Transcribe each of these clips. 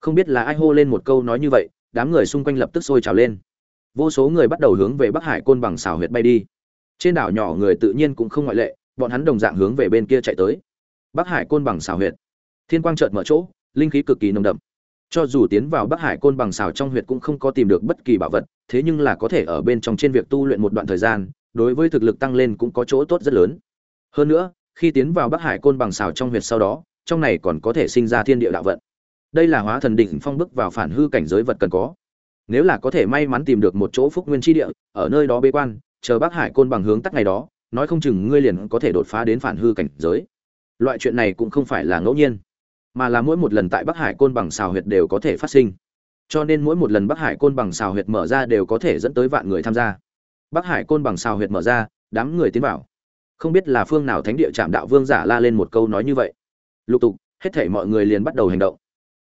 không biết là ai hô lên một câu nói như vậy, đám người xung quanh lập tức sôi trào lên. Vô số người bắt đầu hướng về bắc hải côn bằng xào huyệt bay đi. Trên đảo nhỏ người tự nhiên cũng không ngoại lệ, bọn hắn đồng dạng hướng về bên kia chạy tới. Bắc hải côn bằng xào huyệt. Thiên quang chợt mở chỗ, linh khí cực kỳ nồng đậm. Cho dù tiến vào bắc hải côn bằng xào trong huyệt cũng không có tìm được bất kỳ bảo vật, thế nhưng là có thể ở bên trong trên việc tu luyện một đoạn thời gian, đối với thực lực tăng lên cũng có chỗ tốt rất lớn. Hơn nữa, khi tiến vào bắc hải côn bằng xào trong huyệt sau đó, trong này còn có thể sinh ra thiên địa đạo vận đây là hóa thần đỉnh phong bước vào phản hư cảnh giới vật cần có. Nếu là có thể may mắn tìm được một chỗ phúc nguyên tri địa, ở nơi đó bế quan, chờ bắc hải côn bằng hướng tắc ngày đó, nói không chừng ngươi liền có thể đột phá đến phản hư cảnh giới. Loại chuyện này cũng không phải là ngẫu nhiên, mà là mỗi một lần tại bắc hải côn bằng xào huyệt đều có thể phát sinh. Cho nên mỗi một lần bắc hải côn bằng xào huyệt mở ra đều có thể dẫn tới vạn người tham gia. Bắc hải côn bằng xào huyệt mở ra, đám người tiến vào. Không biết là phương nào thánh địa trạm đạo vương giả la lên một câu nói như vậy. Lục tục, hết thể mọi người liền bắt đầu hành động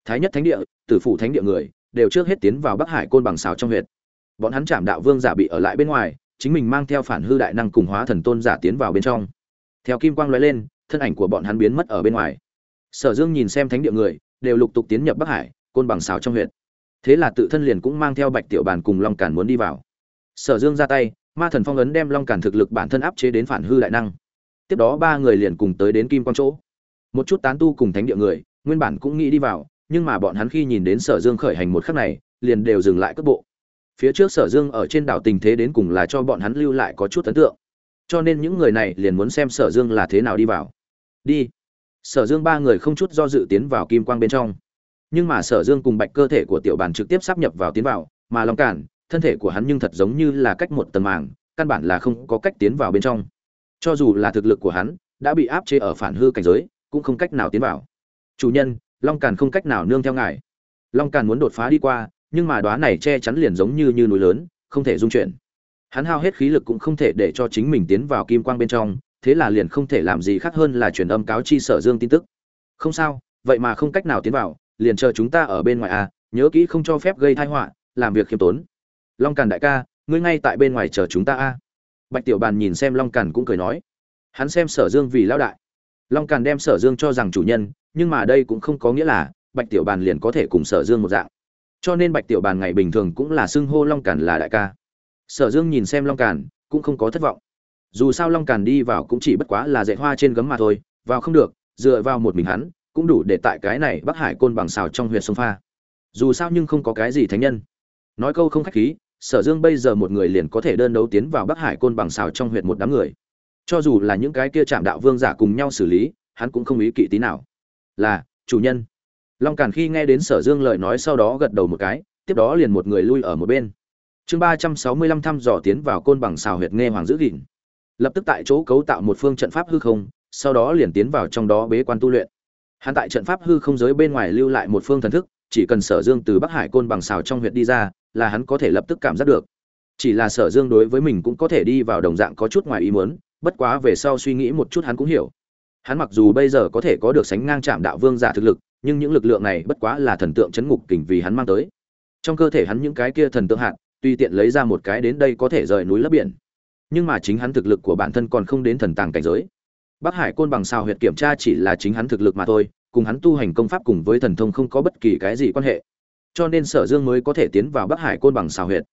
thái nhất thánh địa, tử phủ thánh địa người, đều trước hết tiến vào bắc hải côn bằng xào trong huyệt. Bọn hắn chạm đạo vương giả bị ở lại bên ngoài, chính mình mang theo phản hư đại năng cùng hóa thần tôn giả tiến vào bên trong. Theo kim quang lóe lên, thân ảnh của bọn hắn biến mất ở bên ngoài. Sở dương nhìn xem thánh địa người, đều lục tục tiến nhập bắc hải côn bằng xào trong huyện thế là tự thân liền cũng mang theo bạch tiểu bàn cùng long cản muốn đi vào. Sở dương ra tay, ma thần phong ấn đem long cản thực lực bản thân áp chế đến phản hư đại năng. Tiếp đó ba người liền cùng tới đến kim quang chỗ. Một chút tán tu cùng thánh địa người, nguyên bản cũng nghĩ đi vào nhưng mà bọn hắn khi nhìn đến sở dương khởi hành một khắc này, liền đều dừng lại cước bộ. Phía trước sở dương ở trên đảo tình thế đến cùng là cho bọn hắn lưu lại có chút ấn tượng. Cho nên những người này liền muốn xem sở dương là thế nào đi vào. Đi. Sở dương ba người không chút do dự tiến vào kim quang bên trong. Nhưng mà sở dương cùng bạch cơ thể của tiểu bản trực tiếp sắp nhập vào tiến vào, mà long cản, thân thể của hắn nhưng thật giống như là cách một tầng màng, căn bản là không có cách tiến vào bên trong. Cho dù là thực lực của hắn, đã bị áp chế ở phản hư cảnh giới, cũng không cách nào tiến vào. Chủ nhân long càn không cách nào nương theo ngài. Long càn muốn đột phá đi qua, nhưng mà đoá này che chắn liền giống như như núi lớn, không thể dung chuyển. Hắn hao hết khí lực cũng không thể để cho chính mình tiến vào kim quang bên trong, thế là liền không thể làm gì khác hơn là truyền âm cáo chi sở dương tin tức. Không sao, vậy mà không cách nào tiến vào, liền chờ chúng ta ở bên ngoài à nhớ kỹ không cho phép gây thai họa, làm việc khiêm tốn. Long càn đại ca, ngươi ngay tại bên ngoài chờ chúng ta a à. bạch tiểu bàn nhìn xem long càn cũng cười nói. Hắn xem sở dương vì lão đại long càn đem sở dương cho rằng chủ nhân, nhưng mà đây cũng không có nghĩa là bạch tiểu bàn liền có thể cùng sở dương một dạng. Cho nên bạch tiểu bàn ngày bình thường cũng là xưng hô long càn là đại ca. Sở dương nhìn xem long càn, cũng không có thất vọng. Dù sao long càn đi vào cũng chỉ bất quá là dạy hoa trên gấm mà thôi, vào không được, dựa vào một mình hắn, cũng đủ để tại cái này bắc hải côn bằng xào trong huyện sông pha. Dù sao nhưng không có cái gì thánh nhân. Nói câu không khách khí, sở dương bây giờ một người liền có thể đơn đấu tiến vào bắc hải côn bằng xào trong huyện một đám người cho dù là những cái kia chạm đạo vương giả cùng nhau xử lý, hắn cũng không ý kỵ tí nào. Là, chủ nhân. Long càn khi nghe đến sở dương lời nói sau đó gật đầu một cái, tiếp đó liền một người lui ở một bên. Chương ba trăm sáu mươi lăm thăm dò tiến vào côn bằng xào huyệt nghe hoàng giữ gìn. Lập tức tại chỗ cấu tạo một phương trận pháp hư không, sau đó liền tiến vào trong đó bế quan tu luyện. Hắn tại trận pháp hư không giới bên ngoài lưu lại một phương thần thức, chỉ cần sở dương từ bắc hải côn bằng xào trong huyệt đi ra, là hắn có thể lập tức cảm giác được. Chỉ là sở dương đối với mình cũng có thể đi vào đồng dạng có chút ngoài ý muốn bất quá về sau suy nghĩ một chút hắn cũng hiểu. Hắn mặc dù bây giờ có thể có được sánh ngang chạm đạo vương giả thực lực, nhưng những lực lượng này bất quá là thần tượng chấn ngục kình vì hắn mang tới. Trong cơ thể hắn những cái kia thần tượng hạt tuy tiện lấy ra một cái đến đây có thể rời núi lấp biển. Nhưng mà chính hắn thực lực của bản thân còn không đến thần tàng cảnh giới. Bắc hải côn bằng sao huyệt kiểm tra chỉ là chính hắn thực lực mà thôi, cùng hắn tu hành công pháp cùng với thần thông không có bất kỳ cái gì quan hệ. Cho nên sở dương mới có thể tiến vào bắc hải côn bằng xào huyệt.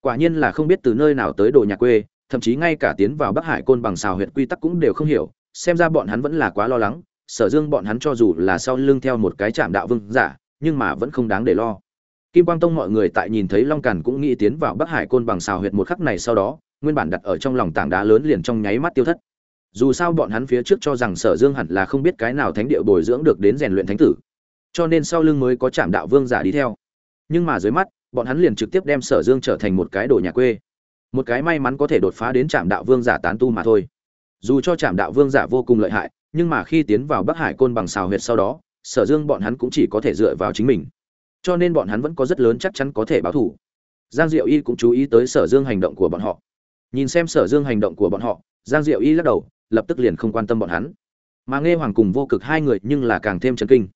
Quả nhiên là không biết từ nơi nào tới đồ nhà quê thậm chí ngay cả tiến vào bắc hải côn bằng xào huyệt quy tắc cũng đều không hiểu, xem ra bọn hắn vẫn là quá lo lắng, sở dương bọn hắn cho dù là sau lưng theo một cái chạm đạo vương giả, nhưng mà vẫn không đáng để lo. Kim quang tông mọi người tại nhìn thấy long càn cũng nghĩ tiến vào bắc hải côn bằng xào huyệt một khắc này sau đó, nguyên bản đặt ở trong lòng tảng đá lớn liền trong nháy mắt tiêu thất. Dù sao bọn hắn phía trước cho rằng sở dương hẳn là không biết cái nào thánh địa bồi dưỡng được đến rèn luyện thánh tử, cho nên sau lưng mới có chạm đạo vương giả đi theo. Nhưng mà dưới mắt, bọn hắn liền trực tiếp đem sở dương trở thành một cái đồ nhà quê một cái may mắn có thể đột phá đến trạm đạo vương giả tán tu mà thôi. Dù cho trạm đạo vương giả vô cùng lợi hại, nhưng mà khi tiến vào bắc hải côn bằng xào huyệt sau đó, sở dương bọn hắn cũng chỉ có thể dựa vào chính mình. Cho nên bọn hắn vẫn có rất lớn chắc chắn có thể báo thủ. Giang diệu y cũng chú ý tới sở dương hành động của bọn họ. Nhìn xem sở dương hành động của bọn họ, giang diệu y lắc đầu, lập tức liền không quan tâm bọn hắn. Mà nghe hoàng cùng vô cực hai người nhưng là càng thêm chấn kinh.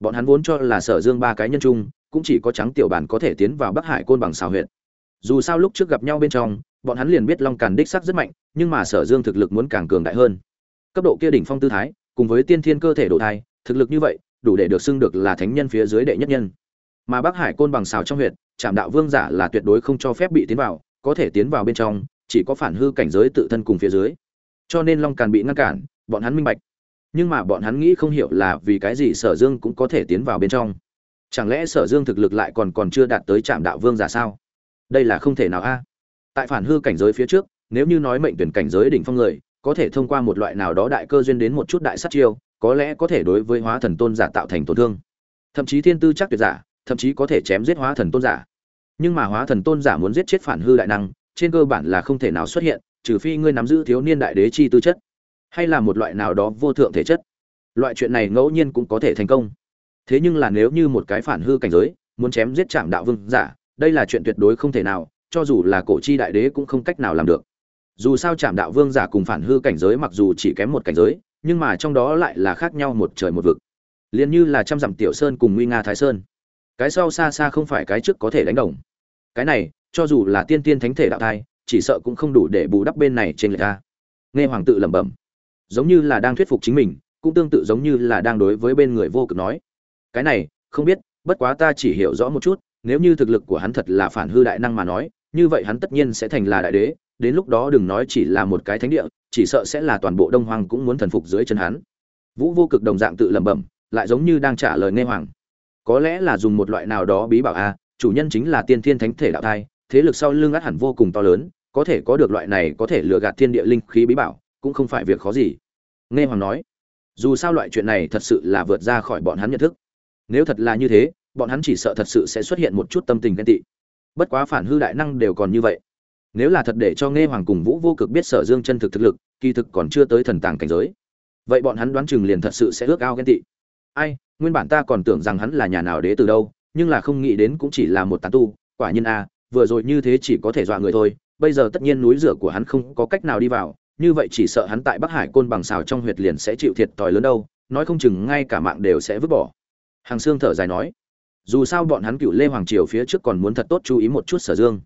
Bọn hắn vốn cho là sở dương ba cái nhân chung cũng chỉ có trắng tiểu bản có thể tiến vào bắc hải côn bằng xào huyệt dù sao lúc trước gặp nhau bên trong bọn hắn liền biết long càn đích sắc rất mạnh nhưng mà sở dương thực lực muốn càng cường đại hơn. Cấp độ kia đỉnh phong tư thái cùng với tiên thiên cơ thể độ thai thực lực như vậy đủ để được xưng được là thánh nhân phía dưới đệ nhất nhân. Mà bắc hải côn bằng xào trong huyện, trạm đạo vương giả là tuyệt đối không cho phép bị tiến vào có thể tiến vào bên trong chỉ có phản hư cảnh giới tự thân cùng phía dưới. Cho nên long càn bị ngăn cản bọn hắn minh bạch. Nhưng mà bọn hắn nghĩ không hiểu là vì cái gì sở dương cũng có thể tiến vào bên trong. Chẳng lẽ sở dương thực lực lại còn còn chưa đạt tới trạm đạo vương giả sao? Đây là không thể nào a. Tại phản hư cảnh giới phía trước, nếu như nói mệnh tuyển cảnh giới đỉnh phong người, có thể thông qua một loại nào đó đại cơ duyên đến một chút đại sát chiêu, có lẽ có thể đối với hóa thần tôn giả tạo thành tổn thương. Thậm chí thiên tư chắc tuyệt giả, thậm chí có thể chém giết hóa thần tôn giả. Nhưng mà hóa thần tôn giả muốn giết chết phản hư đại năng, trên cơ bản là không thể nào xuất hiện, trừ phi ngươi nắm giữ thiếu niên đại đế chi tư chất, hay là một loại nào đó vô thượng thể chất. Loại chuyện này ngẫu nhiên cũng có thể thành công. Thế nhưng là nếu như một cái phản hư cảnh giới, muốn chém giết trạm đạo vương giả đây là chuyện tuyệt đối không thể nào, cho dù là cổ chi đại đế cũng không cách nào làm được. Dù sao chạm đạo vương giả cùng phản hư cảnh giới mặc dù chỉ kém một cảnh giới, nhưng mà trong đó lại là khác nhau một trời một vực. Liền như là trăm dặm tiểu sơn cùng nguy nga thái sơn. Cái sau xa xa không phải cái trước có thể đánh đồng. Cái này, cho dù là tiên tiên thánh thể đạo thai, chỉ sợ cũng không đủ để bù đắp bên này trên lệch ta nghe hoàng tự lẩm bẩm, giống như là đang thuyết phục chính mình, cũng tương tự giống như là đang đối với bên người vô cực nói. Cái này, không biết, bất quá ta chỉ hiểu rõ một chút nếu như thực lực của hắn thật là phản hư đại năng mà nói, như vậy hắn tất nhiên sẽ thành là đại đế, đến lúc đó đừng nói chỉ là một cái thánh địa, chỉ sợ sẽ là toàn bộ đông hoang cũng muốn thần phục dưới chân hắn. Vũ vô cực đồng dạng tự lẩm bẩm, lại giống như đang trả lời nghe hoàng. Có lẽ là dùng một loại nào đó bí bảo a, chủ nhân chính là tiên thiên thánh thể đạo thai, thế lực sau lưng ắt hẳn vô cùng to lớn, có thể có được loại này có thể lừa gạt thiên địa linh khí bí bảo, cũng không phải việc khó gì. Nghe hoàng nói, dù sao loại chuyện này thật sự là vượt ra khỏi bọn hắn nhận thức. Nếu thật là như thế bọn hắn chỉ sợ thật sự sẽ xuất hiện một chút tâm tình ghen tị. Bất quá phản hư đại năng đều còn như vậy. Nếu là thật để cho nghe hoàng cùng vũ vô cực biết sở dương chân thực thực lực, kỳ thực còn chưa tới thần tàng cảnh giới. Vậy bọn hắn đoán chừng liền thật sự sẽ ước ao ghen tị. Ai, nguyên bản ta còn tưởng rằng hắn là nhà nào đế từ đâu, nhưng là không nghĩ đến cũng chỉ là một tán tu, quả nhiên a, vừa rồi như thế chỉ có thể dọa người thôi, bây giờ tất nhiên núi rửa của hắn không có cách nào đi vào, như vậy chỉ sợ hắn tại bắc hải côn bằng xào trong huyệt liền sẽ chịu thiệt thòi lớn đâu, nói không chừng ngay cả mạng đều sẽ vứt bỏ. Hàng xương thở dài nói dù sao bọn hắn cựu lê hoàng triều phía trước còn muốn thật tốt chú ý một chút sở dương.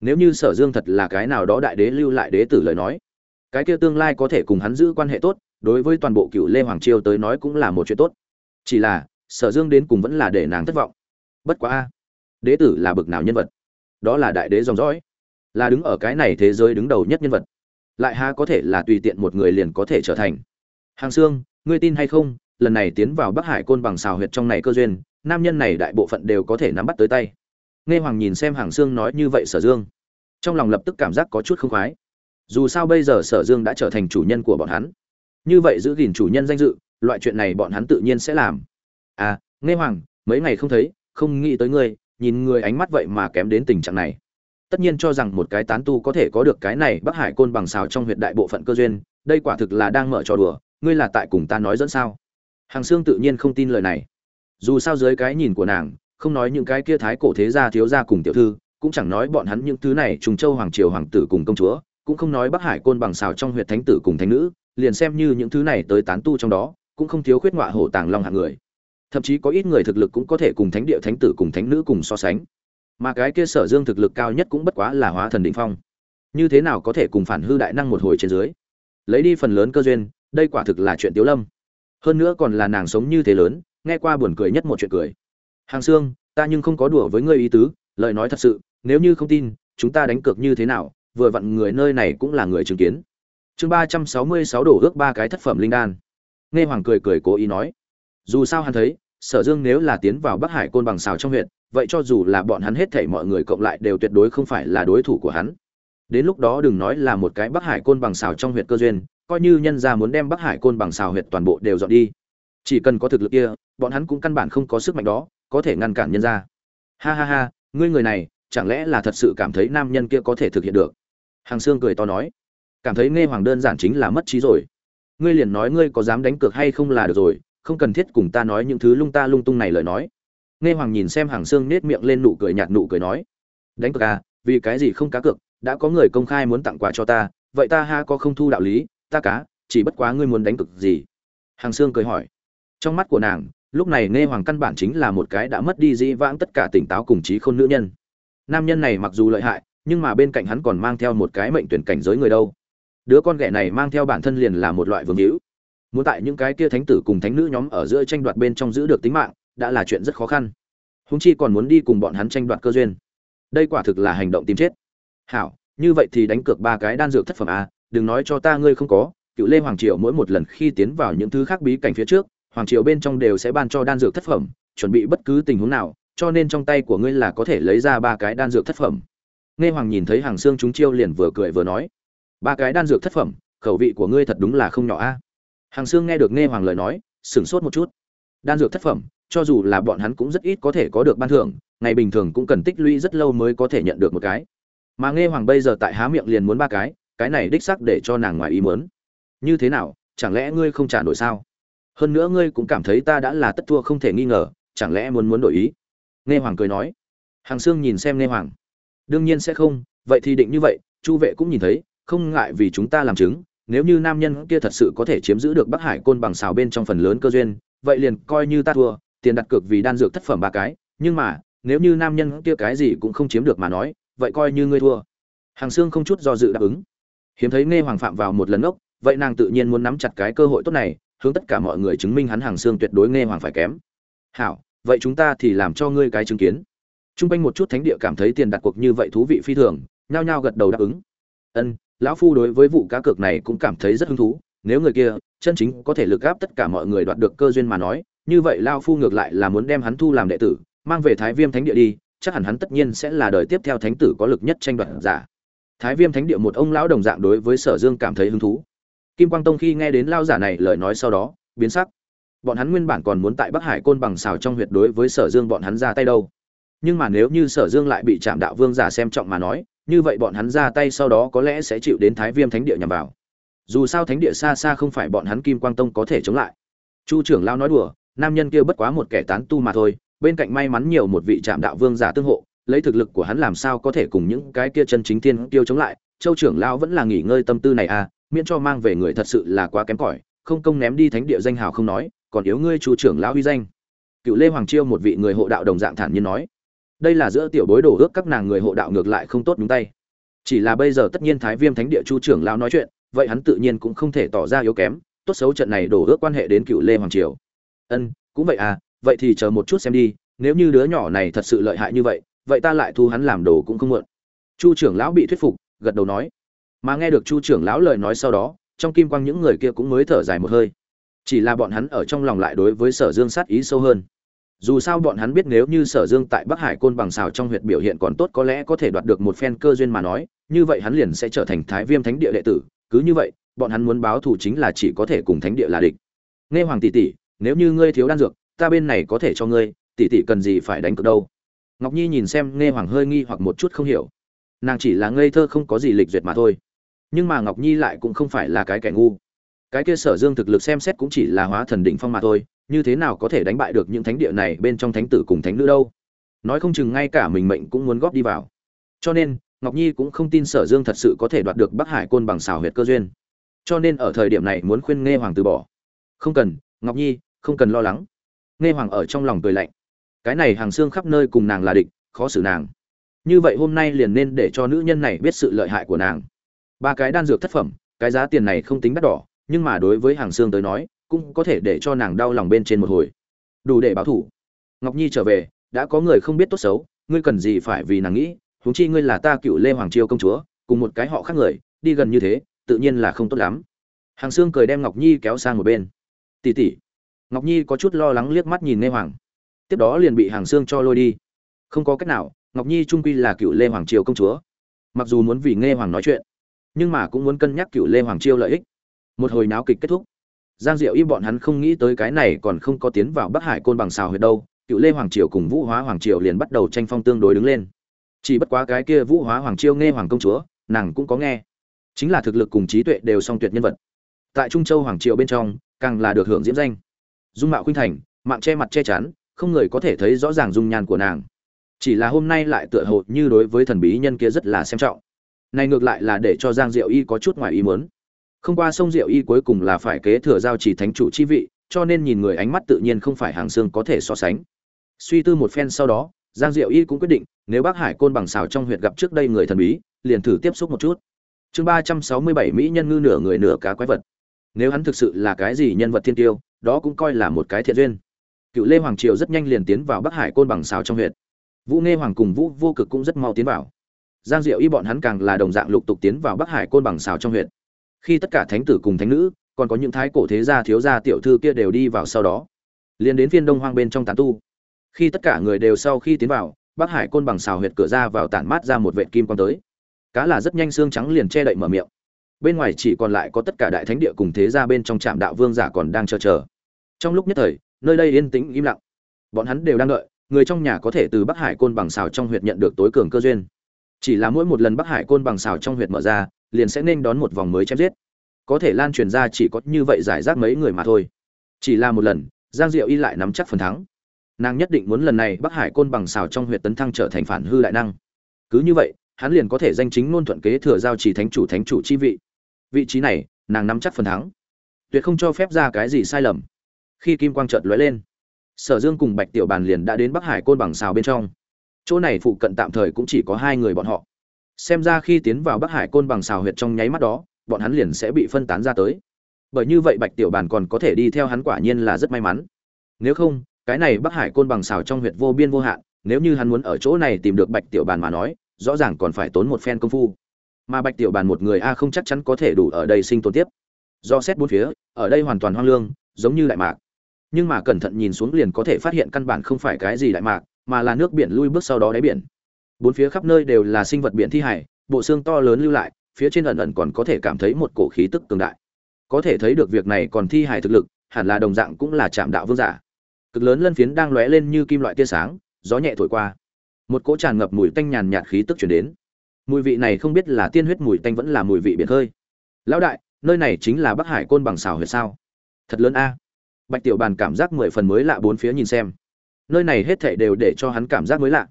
Nếu như sở dương thật là cái nào đó đại đế lưu lại đế tử lời nói, cái kia tương lai có thể cùng hắn giữ quan hệ tốt, đối với toàn bộ cựu lê hoàng triều tới nói cũng là một chuyện tốt. Chỉ là, sở dương đến cùng vẫn là để nàng thất vọng. Bất quá a đế tử là bực nào nhân vật? Đó là đại đế dòng dõi, là đứng ở cái này thế giới đứng đầu nhất nhân vật. Lại há có thể là tùy tiện một người liền có thể trở thành? Hàng xương ngươi tin hay không? Lần này tiến vào bắc hải côn bằng xào huyệt trong này cơ duyên, nam nhân này đại bộ phận đều có thể nắm bắt tới tay. Nghe hoàng nhìn xem hàng Dương nói như vậy sở dương, trong lòng lập tức cảm giác có chút không khoái. Dù sao bây giờ sở dương đã trở thành chủ nhân của bọn hắn. Như vậy giữ gìn chủ nhân danh dự, loại chuyện này bọn hắn tự nhiên sẽ làm. À nghe hoàng, mấy ngày không thấy, không nghĩ tới ngươi, nhìn ngươi ánh mắt vậy mà kém đến tình trạng này. Tất nhiên cho rằng một cái tán tu có thể có được cái này bắc hải côn bằng xào trong huyệt đại bộ phận cơ duyên, đây quả thực là đang mở trò đùa, ngươi là tại cùng ta nói dẫn sao? Hàng xương tự nhiên không tin lời này. Dù sao dưới cái nhìn của nàng, không nói những cái kia thái cổ thế gia thiếu gia cùng tiểu thư, cũng chẳng nói bọn hắn những thứ này trùng châu hoàng triều hoàng tử cùng công chúa, cũng không nói bắc hải côn bằng xào trong huyệt thánh tử cùng thánh nữ, liền xem như những thứ này tới tán tu trong đó, cũng không thiếu khuyết ngọa hổ tàng long hạng người. Thậm chí có ít người thực lực cũng có thể cùng thánh địa thánh tử cùng thánh nữ cùng so sánh. Mà cái kia sở dương thực lực cao nhất cũng bất quá là hóa thần đỉnh phong. Như thế nào có thể cùng phản hư đại năng một hồi trên dưới? Lấy đi phần lớn cơ duyên, đây quả thực là chuyện tiểu lâm hơn nữa còn là nàng sống như thế lớn, nghe qua buồn cười nhất một chuyện cười. Hàng xương ta nhưng không có đùa với ngươi ý tứ, lời nói thật sự, nếu như không tin, chúng ta đánh cược như thế nào, vừa vặn người nơi này cũng là người chứng kiến. Chương ba trăm sáu mươi sáu đổ ước ba cái thất phẩm linh đan. Nghe hoàng cười cười cố ý nói. Dù sao hắn thấy, sở dương nếu là tiến vào bắc hải côn bằng xào trong huyện, vậy cho dù là bọn hắn hết thảy mọi người cộng lại đều tuyệt đối không phải là đối thủ của hắn. Đến lúc đó đừng nói là một cái bắc hải côn bằng xào trong huyện cơ duyên coi như nhân gia muốn đem bắc hải côn bằng xào huyệt toàn bộ đều dọn đi. Chỉ cần có thực lực kia, bọn hắn cũng căn bản không có sức mạnh đó, có thể ngăn cản nhân gia. Ha ha ha, ngươi người này, chẳng lẽ là thật sự cảm thấy nam nhân kia có thể thực hiện được? Hàng Sương cười to nói. Cảm thấy nghe hoàng đơn giản chính là mất trí rồi. Ngươi liền nói ngươi có dám đánh cược hay không là được rồi, không cần thiết cùng ta nói những thứ lung ta lung tung này lời nói. Nghe hoàng nhìn xem hàng Sương nết miệng lên nụ cười nhạt nụ cười nói. Đánh cược à vì cái gì không cá cược, đã có người công khai muốn tặng quà cho ta, vậy ta ha có không thu đạo lý ta cá, chỉ bất quá ngươi muốn đánh cược gì? Hàng xương cười hỏi. Trong mắt của nàng, lúc này nghe hoàng căn bản chính là một cái đã mất đi dĩ vãng tất cả tỉnh táo cùng trí khôn nữ nhân. Nam nhân này mặc dù lợi hại, nhưng mà bên cạnh hắn còn mang theo một cái mệnh tuyển cảnh giới người đâu. Đứa con ghẻ này mang theo bản thân liền là một loại vương hữu. Muốn tại những cái kia thánh tử cùng thánh nữ nhóm ở giữa tranh đoạt bên trong giữ được tính mạng, đã là chuyện rất khó khăn. Húng chi còn muốn đi cùng bọn hắn tranh đoạt cơ duyên. Đây quả thực là hành động tìm chết. Hảo, như vậy thì đánh cược ba cái đan dược thất phẩm a đừng nói cho ta ngươi không có, cựu lê hoàng triều mỗi một lần khi tiến vào những thứ khác bí cảnh phía trước, hoàng triều bên trong đều sẽ ban cho đan dược thất phẩm, chuẩn bị bất cứ tình huống nào, cho nên trong tay của ngươi là có thể lấy ra ba cái đan dược thất phẩm. Nghe hoàng nhìn thấy hàng xương chúng chiêu liền vừa cười vừa nói, ba cái đan dược thất phẩm, khẩu vị của ngươi thật đúng là không nhỏ a. Hàng xương nghe được nghe hoàng lời nói, sửng sốt một chút. Đan dược thất phẩm, cho dù là bọn hắn cũng rất ít có thể có được ban thưởng, ngày bình thường cũng cần tích lũy rất lâu mới có thể nhận được một cái. Mà nghe hoàng bây giờ tại há miệng liền muốn ba cái cái này đích sắc để cho nàng ngoài ý muốn. Như thế nào, chẳng lẽ ngươi không trả nổi sao? Hơn nữa ngươi cũng cảm thấy ta đã là tất thua không thể nghi ngờ, chẳng lẽ muốn muốn đổi ý? Nghe hoàng cười nói. Hàng Sương nhìn xem nghe hoàng. Đương nhiên sẽ không, vậy thì định như vậy, chu vệ cũng nhìn thấy, không ngại vì chúng ta làm chứng, nếu như nam nhân kia thật sự có thể chiếm giữ được bắc hải côn bằng xào bên trong phần lớn cơ duyên, vậy liền coi như ta thua, tiền đặt cược vì đan dược thất phẩm ba cái, nhưng mà, nếu như nam nhân kia cái gì cũng không chiếm được mà nói, vậy coi như ngươi thua. Hàng Sương không chút do dự đáp ứng hiếm thấy nghe hoàng phạm vào một lần ốc, vậy nàng tự nhiên muốn nắm chặt cái cơ hội tốt này, hướng tất cả mọi người chứng minh hắn hàng xương tuyệt đối nghe hoàng phải kém. Hảo, vậy chúng ta thì làm cho ngươi cái chứng kiến. T r u n g quanh một chút thánh địa cảm thấy tiền đặt cuộc như vậy thú vị phi thường, nhao nhao gật đầu đáp ứng. Ân, lão phu đối với vụ cá cược này cũng cảm thấy rất hứng thú, nếu người kia, chân chính có thể lực gáp tất cả mọi người đoạt được cơ duyên mà nói, như vậy lao phu ngược lại là muốn đem hắn thu làm đệ tử, mang về thái viêm thánh địa đi, chắc hẳn hắn tất nhiên sẽ là đời tiếp theo thánh tử có lực nhất tranh đoạt giả thái viêm thánh địa một ông lão đồng dạng đối với sở dương cảm thấy hứng thú. Kim quang tông khi nghe đến lao giả này lời nói sau đó, biến sắc. Bọn hắn nguyên bản còn muốn tại bắc hải côn bằng xào trong huyệt đối với sở dương bọn hắn ra tay đâu. Nhưng mà nếu như sở dương lại bị trạm đạo vương giả xem trọng mà nói, như vậy bọn hắn ra tay sau đó có lẽ sẽ chịu đến thái viêm thánh địa nhằm vào. Dù sao thánh địa xa xa không phải bọn hắn kim quang tông có thể chống lại. Chu trưởng lao nói đùa, nam nhân kia bất quá một kẻ tán tu mà thôi, bên cạnh may mắn nhiều một vị trạm đạo vương giả tương hộ lấy thực lực của hắn làm sao có thể cùng những cái kia chân chính thiên tiêu chống lại, châu trưởng lão vẫn là nghỉ ngơi tâm tư này à miễn cho mang về người thật sự là quá kém cỏi, không công ném đi thánh địa danh hào không nói, còn yếu ngươi chu trưởng lão huy danh. Cựu lê hoàng chiêu một vị người hộ đạo đồng dạng thản nhiên nói, đây là giữa tiểu bối đổ ước các nàng người hộ đạo ngược lại không tốt nhúng tay. Chỉ là bây giờ tất nhiên thái viêm thánh địa chu trưởng lão nói chuyện, vậy hắn tự nhiên cũng không thể tỏ ra yếu kém, tốt xấu trận này đổ ước quan hệ đến cựu lê hoàng triều. Ân, cũng vậy à vậy thì chờ một chút xem đi, nếu như đứa nhỏ này thật sự lợi hại như vậy vậy ta lại thu hắn làm đồ cũng không muộn. Chu trưởng lão bị thuyết phục, gật đầu nói. Mà nghe được chu trưởng lão lời nói sau đó, trong kim quang những người kia cũng mới thở dài một hơi. Chỉ là bọn hắn ở trong lòng lại đối với sở dương sát ý sâu hơn. Dù sao bọn hắn biết nếu như sở dương tại bắc hải côn bằng xào trong huyệt biểu hiện còn tốt có lẽ có thể đoạt được một phen cơ duyên mà nói, như vậy hắn liền sẽ trở thành thái viêm thánh địa đệ tử. Cứ như vậy, bọn hắn muốn báo thù chính là chỉ có thể cùng thánh địa là địch. Nghe hoàng tỷ tỷ, nếu như ngươi thiếu đan dược, ta bên này có thể cho ngươi, tỷ tỷ cần gì phải đánh cược đâu? Ngọc nhi nhìn xem nghe hoàng hơi nghi hoặc một chút không hiểu. Nàng chỉ là ngây thơ không có gì lịch duyệt mà thôi. Nhưng mà ngọc nhi lại cũng không phải là cái kẻ ngu. Cái kia sở dương thực lực xem xét cũng chỉ là hóa thần đỉnh phong mà thôi, như thế nào có thể đánh bại được những thánh địa này bên trong thánh tử cùng thánh nữ đâu? Nói không chừng ngay cả mình mệnh cũng muốn góp đi vào. Cho nên, ngọc nhi cũng không tin sở dương thật sự có thể đoạt được bắc hải côn bằng xào huyệt cơ duyên. Cho nên ở thời điểm này muốn khuyên nghe hoàng từ bỏ. Không cần, ngọc nhi, không cần lo lắng. Nghe hoàng ở trong lòng cười lạnh cái này hàng xương khắp nơi cùng nàng là địch, khó xử nàng. Như vậy hôm nay liền nên để cho nữ nhân này biết sự lợi hại của nàng. Ba cái đan dược thất phẩm, cái giá tiền này không tính đắt đỏ, nhưng mà đối với hàng xương tới nói, cũng có thể để cho nàng đau lòng bên trên một hồi. Đủ để báo thủ. Ngọc nhi trở về, đã có người không biết tốt xấu, ngươi cần gì phải vì nàng nghĩ, huống chi ngươi là ta cựu lê hoàng triều công chúa, cùng một cái họ khác người, đi gần như thế, tự nhiên là không tốt lắm. Hàng xương cười đem ngọc nhi kéo sang một bên. Tỉ tỉ ngọc nhi có chút lo lắng liếc mắt nhìn nghe hoàng tiếp đó liền bị hàng xương cho lôi đi. Không có cách nào, ngọc nhi trung quy là cựu lê hoàng triều công chúa. Mặc dù muốn vì nghe hoàng nói chuyện, nhưng mà cũng muốn cân nhắc cựu lê hoàng triều lợi ích. Một hồi náo kịch kết thúc. Giang diệu y bọn hắn không nghĩ tới cái này còn không có tiến vào bắc hải côn bằng xào huyệt đâu. Cựu lê hoàng triều cùng vũ hóa hoàng triều liền bắt đầu tranh phong tương đối đứng lên. Chỉ bất quá cái kia vũ hóa hoàng triều nghe hoàng công chúa, nàng cũng có nghe. Chính là thực lực cùng trí tuệ đều song tuyệt nhân vật. Tại trung châu hoàng triều bên trong, càng là được hưởng diễm danh. Dung mạo khuynh thành, mạng che mặt che chắn không người có thể thấy rõ ràng dung nhan của nàng. Chỉ là hôm nay lại tựa hồ như đối với thần bí nhân kia rất là xem trọng. Này ngược lại là để cho giang diệu y có chút ngoài ý muốn. Không qua sông diệu y cuối cùng là phải kế thừa giao chỉ thánh chủ chi vị, cho nên nhìn người ánh mắt tự nhiên không phải hàng xương có thể so sánh. Suy tư một phen sau đó, giang diệu y cũng quyết định, nếu bác hải côn bằng xào trong huyện gặp trước đây người thần bí, liền thử tiếp xúc một chút. Chương ba trăm sáu mươi bảy, mỹ nhân ngư nửa người nửa cá quái vật. Nếu hắn thực sự là cái gì nhân vật thiên tiêu, đó cũng coi là một cái thiện duyên cựu lê hoàng triều rất nhanh liền tiến vào bắc hải côn bằng xào trong huyện. Vũ nghe hoàng cùng vũ vô cực cũng rất mau tiến vào. Giang diệu y bọn hắn càng là đồng dạng lục tục tiến vào bắc hải côn bằng xào trong huyện. Khi tất cả thánh tử cùng thánh nữ, còn có những thái cổ thế gia thiếu gia tiểu thư kia đều đi vào sau đó, liền đến phiên đông hoang bên trong tán tu. Khi tất cả người đều sau khi tiến vào, bắc hải côn bằng xào huyệt cửa ra vào tản mát ra một vệ kim quang tới. Cá là rất nhanh xương trắng liền che đậy mở miệng. Bên ngoài chỉ còn lại có tất cả đại thánh địa cùng thế gia bên trong trạm đạo vương giả còn đang chờ chờ. Trong lúc nhất thời nơi đây yên tĩnh im lặng. Bọn hắn đều đang đợi, người trong nhà có thể từ bắc hải côn bằng xào trong huyệt nhận được tối cường cơ duyên. Chỉ là mỗi một lần bắc hải côn bằng xào trong huyệt mở ra, liền sẽ nên đón một vòng mới chém giết. Có thể lan truyền ra chỉ có như vậy giải rác mấy người mà thôi. Chỉ là một lần, giang diệu y lại nắm chắc phần thắng. Nàng nhất định muốn lần này bắc hải côn bằng xào trong huyệt tấn thăng trở thành phản hư đại năng. Cứ như vậy, hắn liền có thể danh chính ngôn thuận kế thừa giao chỉ thánh chủ thánh chủ chi vị. Vị trí này, nàng nắm chắc phần thắng. Tuyệt không cho phép ra cái gì sai lầm khi kim quang chợt lóe lên, sở dương cùng bạch tiểu bàn liền đã đến bắc hải côn bằng xào bên trong. Chỗ này phụ cận tạm thời cũng chỉ có hai người bọn họ. Xem ra khi tiến vào bắc hải côn bằng xào huyệt trong nháy mắt đó, bọn hắn liền sẽ bị phân tán ra tới. Bởi như vậy bạch tiểu bàn còn có thể đi theo hắn quả nhiên là rất may mắn. Nếu không, cái này bắc hải côn bằng xào trong huyệt vô biên vô hạn, nếu như hắn muốn ở chỗ này tìm được bạch tiểu bàn mà nói, rõ ràng còn phải tốn một phen công phu. Mà bạch tiểu bàn một người a không chắc chắn có thể đủ ở đây sinh tồn tiếp. Do xét bốn phía, ở đây hoàn toàn hoang lương, giống như đại mạc nhưng mà cẩn thận nhìn xuống liền có thể phát hiện căn bản không phải cái gì đại mạc, mà là nước biển lui bước sau đó đáy biển. Bốn phía khắp nơi đều là sinh vật biển thi hải bộ xương to lớn lưu lại, phía trên ẩn ẩn còn có thể cảm thấy một cổ khí tức cường đại. Có thể thấy được việc này còn thi hải thực lực, hẳn là đồng dạng cũng là chạm đạo vương giả. Cực lớn lân phiến đang lóe lên như kim loại tia sáng, gió nhẹ thổi qua. Một cỗ tràn ngập mùi tanh nhàn nhạt khí tức chuyển đến. Mùi vị này không biết là tiên huyết mùi tanh vẫn là mùi vị biển hơi lão đại, nơi này chính là bắc hải côn bằng xào huyệt sao? Thật lớn a bạch tiểu bàn cảm giác mười phần mới lạ bốn phía nhìn xem. Nơi này hết thảy đều để cho hắn cảm giác mới lạ.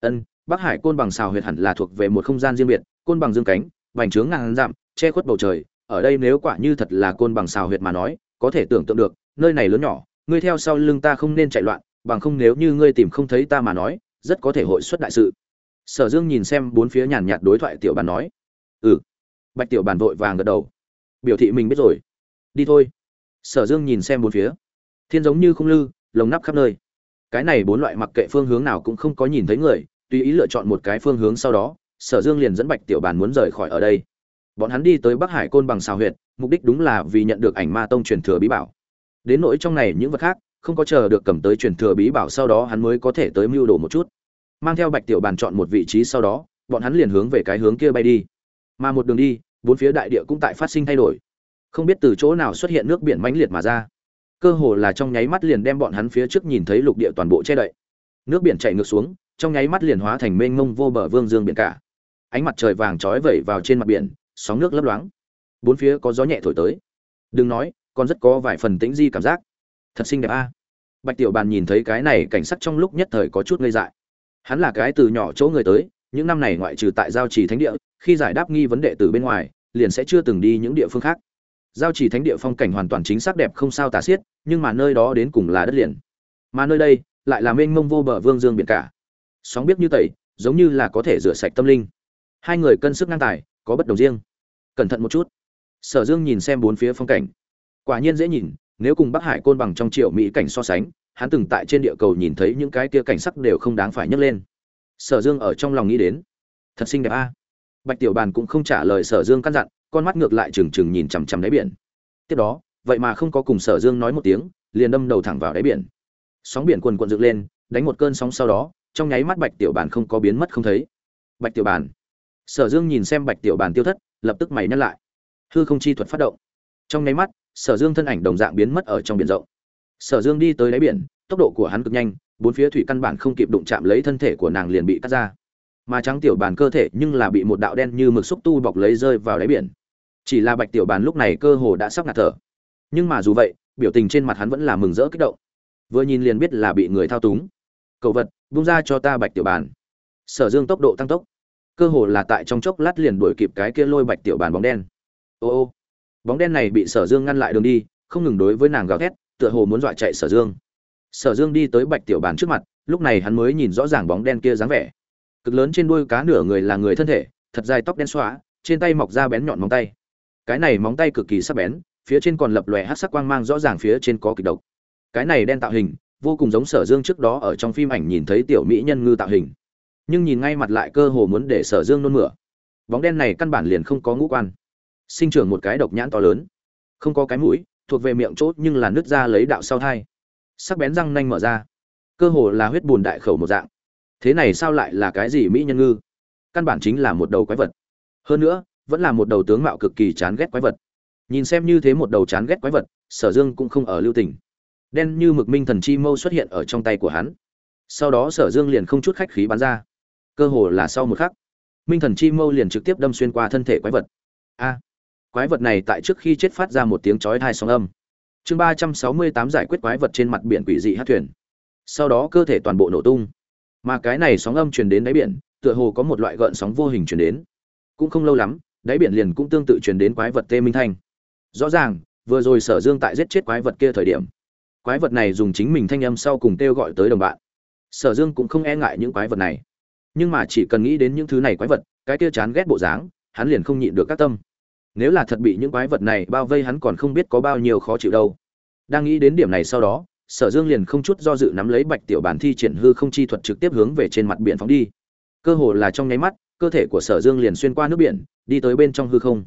Ân, bắc hải côn bằng xào huyệt hẳn là thuộc về một không gian riêng biệt, côn bằng dương cánh, vành trướng ngàn dặm, che khuất bầu trời. Ở đây nếu quả như thật là côn bằng xào huyệt mà nói, có thể tưởng tượng được, nơi này lớn nhỏ, ngươi theo sau lưng ta không nên chạy loạn, bằng không nếu như ngươi tìm không thấy ta mà nói, rất có thể hội xuất đại sự. Sở dương nhìn xem bốn phía nhàn nhạt đối thoại tiểu bàn nói. Ừ. Bạch tiểu bàn vội vàng gật đầu. Biểu thị mình biết rồi. Đi thôi sở dương nhìn xem bốn phía. Thiên giống như không lư, lồng nắp khắp nơi. Cái này bốn loại mặc kệ phương hướng nào cũng không có nhìn thấy người, tùy ý lựa chọn một cái phương hướng sau đó, sở dương liền dẫn bạch tiểu bàn muốn rời khỏi ở đây. Bọn hắn đi tới bắc hải côn bằng xào huyệt, mục đích đúng là vì nhận được ảnh ma tông truyền thừa bí bảo. Đến nỗi trong này những vật khác, không có chờ được cầm tới truyền thừa bí bảo sau đó hắn mới có thể tới mưu đồ một chút. Mang theo bạch tiểu bàn chọn một vị trí sau đó, bọn hắn liền hướng về cái hướng kia bay đi. Mà một đường đi, bốn phía đại địa cũng tại phát sinh thay đổi không biết từ chỗ nào xuất hiện nước biển mãnh liệt mà ra. Cơ hồ là trong nháy mắt liền đem bọn hắn phía trước nhìn thấy lục địa toàn bộ che đậy. Nước biển chảy ngược xuống, trong nháy mắt liền hóa thành mênh mông vô bờ vương dương biển cả. Ánh mặt trời vàng trói vẩy vào trên mặt biển, sóng nước lấp loáng. Bốn phía có gió nhẹ thổi tới. Đừng nói, còn rất có vài phần tĩnh di cảm giác. Thật xinh đẹp a. Bạch tiểu bàn nhìn thấy cái này cảnh sắc trong lúc nhất thời có chút ngây dại. Hắn là cái từ nhỏ chỗ người tới, những năm này ngoại trừ tại giao trì thánh địa, khi giải đáp nghi vấn đề từ bên ngoài, liền sẽ chưa từng đi những địa phương khác giao chỉ thánh địa phong cảnh hoàn toàn chính xác đẹp không sao tả xiết, nhưng mà nơi đó đến cùng là đất liền. Mà nơi đây, lại là mênh mông vô bờ vương dương biển cả. Sóng biết như tẩy, giống như là có thể rửa sạch tâm linh. Hai người cân sức ngang tài, có bất đồng riêng. Cẩn thận một chút. Sở dương nhìn xem bốn phía phong cảnh. Quả nhiên dễ nhìn, nếu cùng bắc hải côn bằng trong triệu mỹ cảnh so sánh, hắn từng tại trên địa cầu nhìn thấy những cái kia cảnh sắc đều không đáng phải nhấc lên. Sở dương ở trong lòng nghĩ đến. Thật xinh đẹp a. Bạch tiểu bàn cũng không trả lời sở dương căn dặn con mắt ngược lại trừng trừng nhìn chằm chằm đáy biển. Tiếp đó, vậy mà không có cùng sở dương nói một tiếng, liền đâm đầu thẳng vào đáy biển. Sóng biển quần quận dựng lên, đánh một cơn sóng sau đó, trong nháy mắt bạch tiểu bàn không có biến mất không thấy. Bạch tiểu bàn sở dương nhìn xem bạch tiểu bàn tiêu thất, lập tức mày nhắc lại. Hư không chi thuật phát động. Trong nháy mắt, sở dương thân ảnh đồng dạng biến mất ở trong biển rộng. Sở dương đi tới đáy biển, tốc độ của hắn cực nhanh, bốn phía thủy căn bản không kịp đụng chạm lấy thân thể của nàng liền bị cắt ra. Mà trắng tiểu bàn cơ thể nhưng là bị một đạo đen như mực xúc tu bọc lấy rơi vào đáy biển chỉ là bạch tiểu bàn lúc này cơ hồ đã sắp ngạt thở. Nhưng mà dù vậy, biểu tình trên mặt hắn vẫn là mừng rỡ kích động. Vừa nhìn liền biết là bị người thao túng. Cậu vật bung ra cho ta bạch tiểu bàn. Sở dương tốc độ tăng tốc. Cơ hồ là tại trong chốc lát liền đuổi kịp cái kia lôi bạch tiểu bàn bóng đen. Ô ô. Bóng đen này bị sở dương ngăn lại đường đi, không ngừng đối với nàng gào thét, tựa hồ muốn dọa chạy sở dương. Sở dương đi tới bạch tiểu bàn trước mặt, lúc này hắn mới nhìn rõ ràng bóng đen kia dáng vẻ. Cực lớn trên đuôi cá nửa người là người thân thể, thật dài tóc đen xóa trên tay mọc ra bén nhọn móng tay cái này móng tay cực kỳ sắc bén, phía trên còn lập lòe hát sắc quang mang rõ ràng phía trên có kịch độc. Cái này đen tạo hình, vô cùng giống sở dương trước đó ở trong phim ảnh nhìn thấy tiểu mỹ nhân ngư tạo hình. Nhưng nhìn ngay mặt lại cơ hồ muốn để sở dương nôn mửa. Bóng đen này căn bản liền không có ngũ quan. Sinh trưởng một cái độc nhãn to lớn. Không có cái mũi, thuộc về miệng chốt nhưng là nước ra lấy đạo sau thai. Sắc bén răng nanh mở ra. Cơ hồ là huyết bùn đại khẩu một dạng. Thế này sao lại là cái gì mỹ nhân ngư? Căn bản chính là một đầu quái vật. Hơn nữa vẫn là một đầu tướng mạo cực kỳ chán ghét quái vật. Nhìn xem như thế một đầu chán ghét quái vật, sở dương cũng không ở lưu tình. Đen như mực minh thần chi mâu xuất hiện ở trong tay của hắn. Sau đó sở dương liền không chút khách khí bắn ra. Cơ hồ là sau một khắc, minh thần chi mâu liền trực tiếp đâm xuyên qua thân thể quái vật. A! Quái vật này tại trước khi chết phát ra một tiếng chói thai sóng âm. Chương ba trăm sáu mươi tám giải quyết quái vật trên mặt biển quỷ dị hát thuyền. Sau đó cơ thể toàn bộ nổ tung. Mà cái này sóng âm truyền đến đáy biển, tựa hồ có một loại gợn sóng vô hình truyền đến. Cũng không lâu lắm đáy biển liền cũng tương tự truyền đến quái vật tê minh thanh. Rõ ràng, vừa rồi sở dương tại giết chết quái vật kia thời điểm, quái vật này dùng chính mình thanh âm sau cùng kêu gọi tới đồng bạn. Sở dương cũng không e ngại những quái vật này. Nhưng mà chỉ cần nghĩ đến những thứ này quái vật, cái kia chán ghét bộ dáng, hắn liền không nhịn được các tâm. Nếu là thật bị những quái vật này bao vây hắn còn không biết có bao nhiêu khó chịu đâu. Đang nghĩ đến điểm này sau đó, sở dương liền không chút do dự nắm lấy bạch tiểu bản thi triển hư không chi thuật trực tiếp hướng về trên mặt biển phóng đi. Cơ hồ là trong nháy mắt cơ thể của sở dương liền xuyên qua nước biển, đi tới bên trong hư không.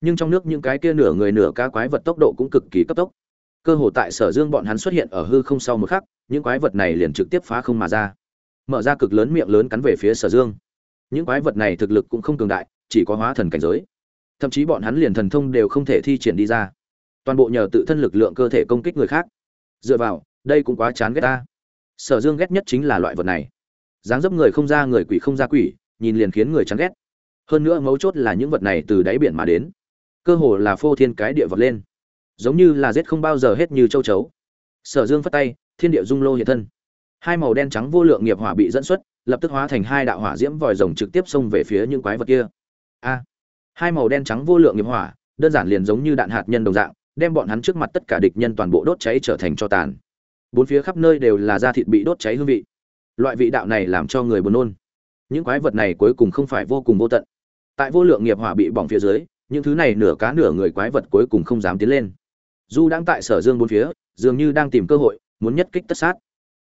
Nhưng trong nước những cái kia nửa người nửa cá quái vật tốc độ cũng cực kỳ cấp tốc. Cơ hồ tại sở dương bọn hắn xuất hiện ở hư không sau một khắc, những quái vật này liền trực tiếp phá không mà ra. Mở ra cực lớn miệng lớn cắn về phía sở dương. Những quái vật này thực lực cũng không cường đại, chỉ có hóa thần cảnh giới. Thậm chí bọn hắn liền thần thông đều không thể thi triển đi ra. Toàn bộ nhờ tự thân lực lượng cơ thể công kích người khác. Dựa vào, đây cũng quá chán ghét ta. Sở dương ghét nhất chính là loại vật này. Dáng dấp người không ra người quỷ không ra quỷ nhìn liền khiến người chán ghét. Hơn nữa mấu chốt là những vật này từ đáy biển mà đến. Cơ hồ là phô thiên cái địa vật lên. Giống như là giết không bao giờ hết như châu chấu. Sở dương phất tay, thiên địa dung lô hiện thân. Hai màu đen trắng vô lượng nghiệp hỏa bị dẫn xuất, lập tức hóa thành hai đạo hỏa diễm vòi rồng trực tiếp xông về phía những quái vật kia. A! Hai màu đen trắng vô lượng nghiệp hỏa, đơn giản liền giống như đạn hạt nhân đồng dạng, đem bọn hắn trước mặt tất cả địch nhân toàn bộ đốt cháy trở thành cho tàn. Bốn phía khắp nơi đều là da thịt bị đốt cháy hương vị. Loại vị đạo này làm cho người buồn nôn những quái vật này cuối cùng không phải vô cùng vô tận. Tại vô lượng nghiệp hỏa bị bỏng phía dưới, những thứ này nửa cá nửa người quái vật cuối cùng không dám tiến lên. Du đang tại sở dương bốn phía, dường như đang tìm cơ hội, muốn nhất kích tất sát.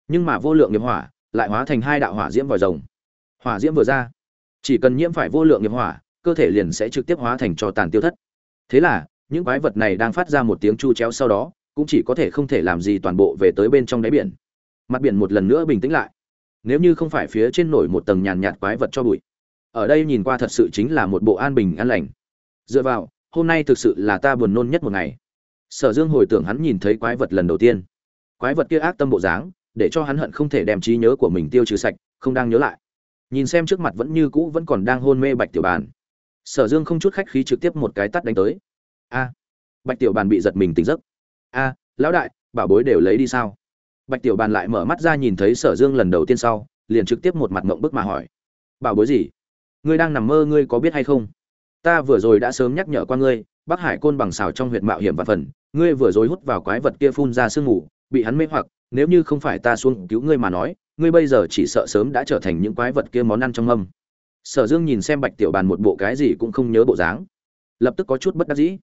Nhưng mà vô lượng nghiệp hỏa lại hóa thành hai đạo hỏa diễm vòi rồng. Hỏa diễm vừa ra, chỉ cần nhiễm phải vô lượng nghiệp hỏa, cơ thể liền sẽ trực tiếp hóa thành cho tàn tiêu thất. Thế là, những quái vật này đang phát ra một tiếng chu chéo sau đó, cũng chỉ có thể không thể làm gì toàn bộ về tới bên trong đáy biển. Mặt biển một lần nữa bình tĩnh lại nếu như không phải phía trên nổi một tầng nhàn nhạt quái vật cho bụi. Ở đây nhìn qua thật sự chính là một bộ an bình an lành. Dựa vào, hôm nay thực sự là ta buồn nôn nhất một ngày. Sở dương hồi tưởng hắn nhìn thấy quái vật lần đầu tiên. Quái vật kia ác tâm bộ dáng, để cho hắn hận không thể đem trí nhớ của mình tiêu trừ sạch, không đang nhớ lại. Nhìn xem trước mặt vẫn như cũ vẫn còn đang hôn mê bạch tiểu bàn. Sở dương không chút khách khí trực tiếp một cái tắt đánh tới. A, bạch tiểu bàn bị giật mình tỉnh giấc. A, lão đại, bảo bối đều lấy đi sao? Bạch tiểu bàn lại mở mắt ra nhìn thấy sở dương lần đầu tiên sau, liền trực tiếp một mặt mộng bức mà hỏi. Bảo bối gì? Ngươi đang nằm mơ ngươi có biết hay không? Ta vừa rồi đã sớm nhắc nhở qua ngươi, bắc hải côn bằng xào trong huyệt mạo hiểm và phần, ngươi vừa rồi hút vào quái vật kia phun ra sương mù, bị hắn mê hoặc, nếu như không phải ta xuống cứu ngươi mà nói, ngươi bây giờ chỉ sợ sớm đã trở thành những quái vật kia món ăn trong âm sở dương nhìn xem bạch tiểu bàn một bộ cái gì cũng không nhớ bộ dáng, lập tức có chút bất đắc dĩ.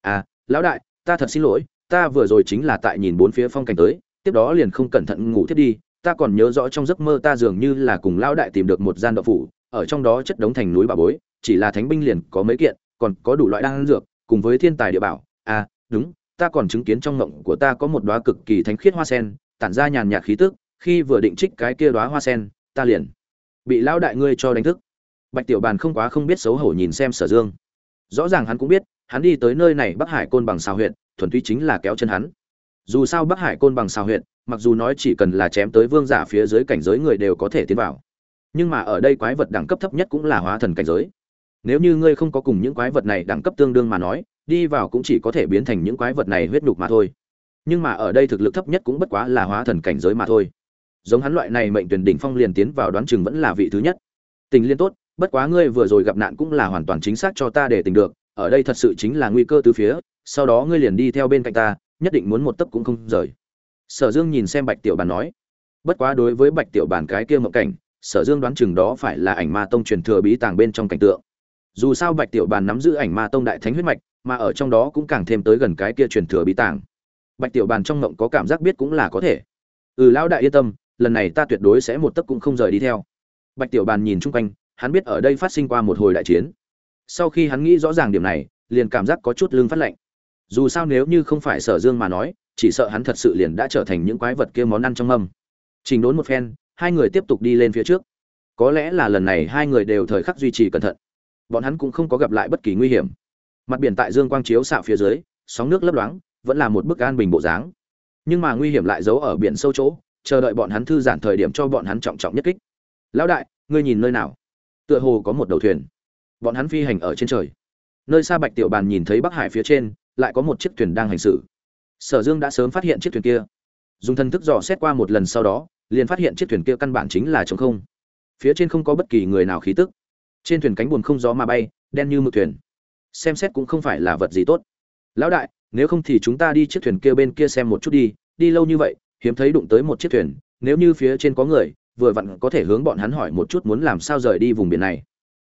À lão đại, ta thật xin lỗi, ta vừa rồi chính là tại nhìn bốn phía phong cảnh tới tiếp đó liền không cẩn thận ngủ thiết đi, ta còn nhớ rõ trong giấc mơ ta dường như là cùng lão đại tìm được một gian đậu phủ, ở trong đó chất đống thành núi bà bối, chỉ là thánh binh liền có mấy kiện, còn có đủ loại đan dược, cùng với thiên tài địa bảo. À đúng, ta còn chứng kiến trong ngộng của ta có một đóa cực kỳ thánh khiết hoa sen, tản ra nhàn nhạt khí tức, khi vừa định trích cái kia đóa hoa sen, ta liền bị lão đại ngươi cho đánh thức. Bạch tiểu bàn không quá không biết xấu hổ nhìn xem sở dương. Rõ ràng hắn cũng biết, hắn đi tới nơi này bắc hải côn bằng xào huyện thuần túy chính là kéo chân hắn dù sao bắc hải côn bằng xào huyện mặc dù nói chỉ cần là chém tới vương giả phía dưới cảnh giới người đều có thể tiến vào. Nhưng mà ở đây quái vật đẳng cấp thấp nhất cũng là hóa thần cảnh giới. Nếu như ngươi không có cùng những quái vật này đẳng cấp tương đương mà nói, đi vào cũng chỉ có thể biến thành những quái vật này huyết nhục mà thôi. Nhưng mà ở đây thực lực thấp nhất cũng bất quá là hóa thần cảnh giới mà thôi. Giống hắn loại này mệnh tuyển đỉnh phong liền tiến vào đoán chừng vẫn là vị thứ nhất. Tình liên tốt, bất quá ngươi vừa rồi gặp nạn cũng là hoàn toàn chính xác cho ta để tình được, ở đây thật sự chính là nguy cơ từ phía, sau đó ngươi liền đi theo bên cạnh ta nhất định muốn một tấc cũng không rời. Sở dương nhìn xem bạch tiểu bàn nói, bất quá đối với bạch tiểu bàn cái kia mộng cảnh, sở dương đoán chừng đó phải là ảnh ma tông truyền thừa bí tàng bên trong cảnh tượng. Dù sao bạch tiểu bàn nắm giữ ảnh ma tông đại thánh huyết mạch, mà ở trong đó cũng càng thêm tới gần cái kia truyền thừa bí tàng. Bạch tiểu bàn trong mộng có cảm giác biết cũng là có thể. Ừ lão đại yên tâm, lần này ta tuyệt đối sẽ một tấc cũng không rời đi theo. Bạch tiểu bàn nhìn chung quanh, hắn biết ở đây phát sinh qua một hồi đại chiến. Sau khi hắn nghĩ rõ ràng điểm này, liền cảm giác có chút lưng phát lạnh dù sao nếu như không phải sở dương mà nói, chỉ sợ hắn thật sự liền đã trở thành những quái vật kia món ăn trong mâm. Trình đốn một phen, hai người tiếp tục đi lên phía trước. Có lẽ là lần này hai người đều thời khắc duy trì cẩn thận. Bọn hắn cũng không có gặp lại bất kỳ nguy hiểm. Mặt biển tại dương quang chiếu xạo phía dưới, sóng nước lấp loáng, vẫn là một bức an bình bộ dáng. Nhưng mà nguy hiểm lại giấu ở biển sâu chỗ, chờ đợi bọn hắn thư giãn thời điểm cho bọn hắn trọng trọng nhất kích. Lão đại, ngươi nhìn nơi nào? Tựa hồ có một đầu thuyền. Bọn hắn phi hành ở trên trời. Nơi xa bạch tiểu bàn nhìn thấy bắc hải phía trên lại có một chiếc thuyền đang hành xử. Sở dương đã sớm phát hiện chiếc thuyền kia. Dùng thân thức dò xét qua một lần sau đó, liền phát hiện chiếc thuyền kia căn bản chính là trống không. Phía trên không có bất kỳ người nào khí tức. Trên thuyền cánh buồm không gió mà bay, đen như mực thuyền. Xem xét cũng không phải là vật gì tốt. Lão đại, nếu không thì chúng ta đi chiếc thuyền kia bên kia xem một chút đi đi lâu như vậy, hiếm thấy đụng tới một chiếc thuyền, nếu như phía trên có người, vừa vặn có thể hướng bọn hắn hỏi một chút muốn làm sao rời đi vùng biển này.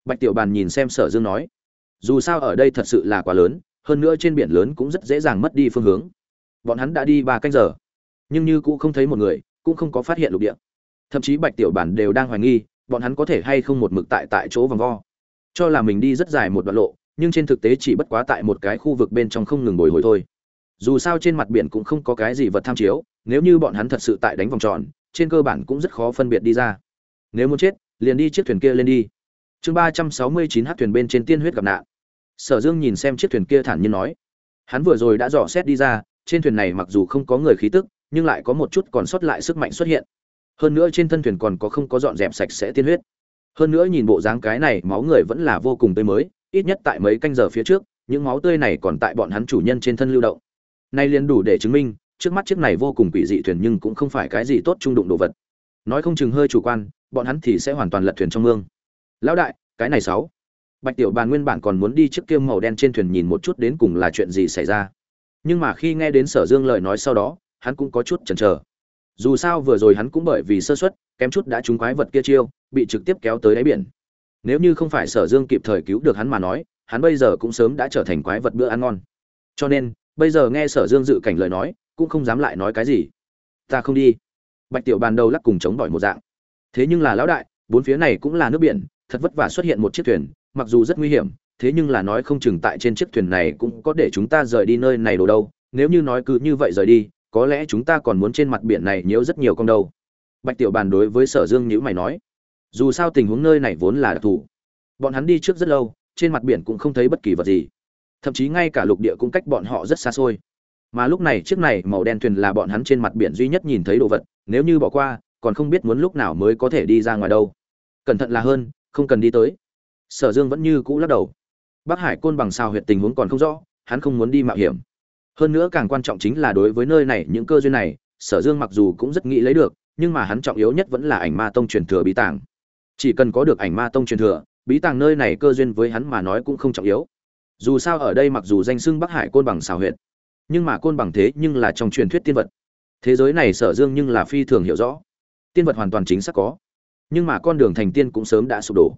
Bạch tiểu bàn nhìn xem sở dương nói, dù sao ở đây thật sự là quá lớn hơn nữa trên biển lớn cũng rất dễ dàng mất đi phương hướng. Bọn hắn đã đi ba canh giờ, nhưng như cũng không thấy một người, cũng không có phát hiện lục địa. Thậm chí bạch tiểu bản đều đang hoài nghi, bọn hắn có thể hay không một mực tại tại chỗ vòng vo. Cho là mình đi rất dài một đoạn lộ, nhưng trên thực tế chỉ bất quá tại một cái khu vực bên trong không ngừng bồi hồi thôi. Dù sao trên mặt biển cũng không có cái gì vật tham chiếu, nếu như bọn hắn thật sự tại đánh vòng tròn, trên cơ bản cũng rất khó phân biệt đi ra. Nếu muốn chết, liền đi chiếc thuyền kia lên đi. Chương ba trăm sáu mươi chín h thuyền bên trên tiên huyết gặp nạn sở dương nhìn xem chiếc thuyền kia thản nhiên nói. Hắn vừa rồi đã dò xét đi ra, trên thuyền này mặc dù không có người khí tức, nhưng lại có một chút còn sót lại sức mạnh xuất hiện. Hơn nữa trên thân thuyền còn có không có dọn dẹp sạch sẽ tiên huyết. Hơn nữa nhìn bộ dáng cái này, máu người vẫn là vô cùng tươi mới, ít nhất tại mấy canh giờ phía trước, những máu tươi này còn tại bọn hắn chủ nhân trên thân lưu động. Nay liền đủ để chứng minh, trước mắt chiếc này vô cùng quỷ dị thuyền nhưng cũng không phải cái gì tốt trung đụng đồ vật. Nói không chừng hơi chủ quan, bọn hắn thì sẽ hoàn toàn lật thuyền trong mương. Lão đại, cái này sáu bạch tiểu bàn nguyên bản còn muốn đi chiếc kiêm màu đen trên thuyền nhìn một chút đến cùng là chuyện gì xảy ra. Nhưng mà khi nghe đến sở dương lời nói sau đó, hắn cũng có chút chần chờ. Dù sao vừa rồi hắn cũng bởi vì sơ suất, kém chút đã trúng quái vật kia chiêu, bị trực tiếp kéo tới đáy biển. Nếu như không phải sở dương kịp thời cứu được hắn mà nói, hắn bây giờ cũng sớm đã trở thành quái vật bữa ăn ngon. Cho nên, bây giờ nghe sở dương dự cảnh lời nói, cũng không dám lại nói cái gì. Ta không đi. Bạch tiểu bàn đầu lắc cùng chống bỏi một dạng. Thế nhưng là lão đại, bốn phía này cũng là nước biển, thật vất vả xuất hiện một chiếc thuyền mặc dù rất nguy hiểm, thế nhưng là nói không chừng tại trên chiếc thuyền này cũng có để chúng ta rời đi nơi này đồ đâu. Nếu như nói cứ như vậy rời đi, có lẽ chúng ta còn muốn trên mặt biển này nhiễu rất nhiều con đâu. Bạch tiểu bàn đối với sở dương nhữ mày nói, dù sao tình huống nơi này vốn là đặc thù. Bọn hắn đi trước rất lâu, trên mặt biển cũng không thấy bất kỳ vật gì. Thậm chí ngay cả lục địa cũng cách bọn họ rất xa xôi. Mà lúc này chiếc này màu đen thuyền là bọn hắn trên mặt biển duy nhất nhìn thấy đồ vật, nếu như bỏ qua, còn không biết muốn lúc nào mới có thể đi ra ngoài đâu. Cẩn thận là hơn, không cần đi tới sở dương vẫn như cũ lắc đầu. Bắc hải côn bằng sao huyệt tình huống còn không rõ, hắn không muốn đi mạo hiểm. Hơn nữa càng quan trọng chính là đối với nơi này những cơ duyên này, sở dương mặc dù cũng rất nghĩ lấy được, nhưng mà hắn trọng yếu nhất vẫn là ảnh ma tông truyền thừa bí tàng. Chỉ cần có được ảnh ma tông truyền thừa, bí tàng nơi này cơ duyên với hắn mà nói cũng không trọng yếu. Dù sao ở đây mặc dù danh xưng bắc hải côn bằng xào huyệt, nhưng mà côn bằng thế nhưng là trong truyền thuyết tiên vật. Thế giới này sở dương nhưng là phi thường hiểu rõ. Tiên vật hoàn toàn chính xác có. Nhưng mà con đường thành tiên cũng sớm đã sụp đổ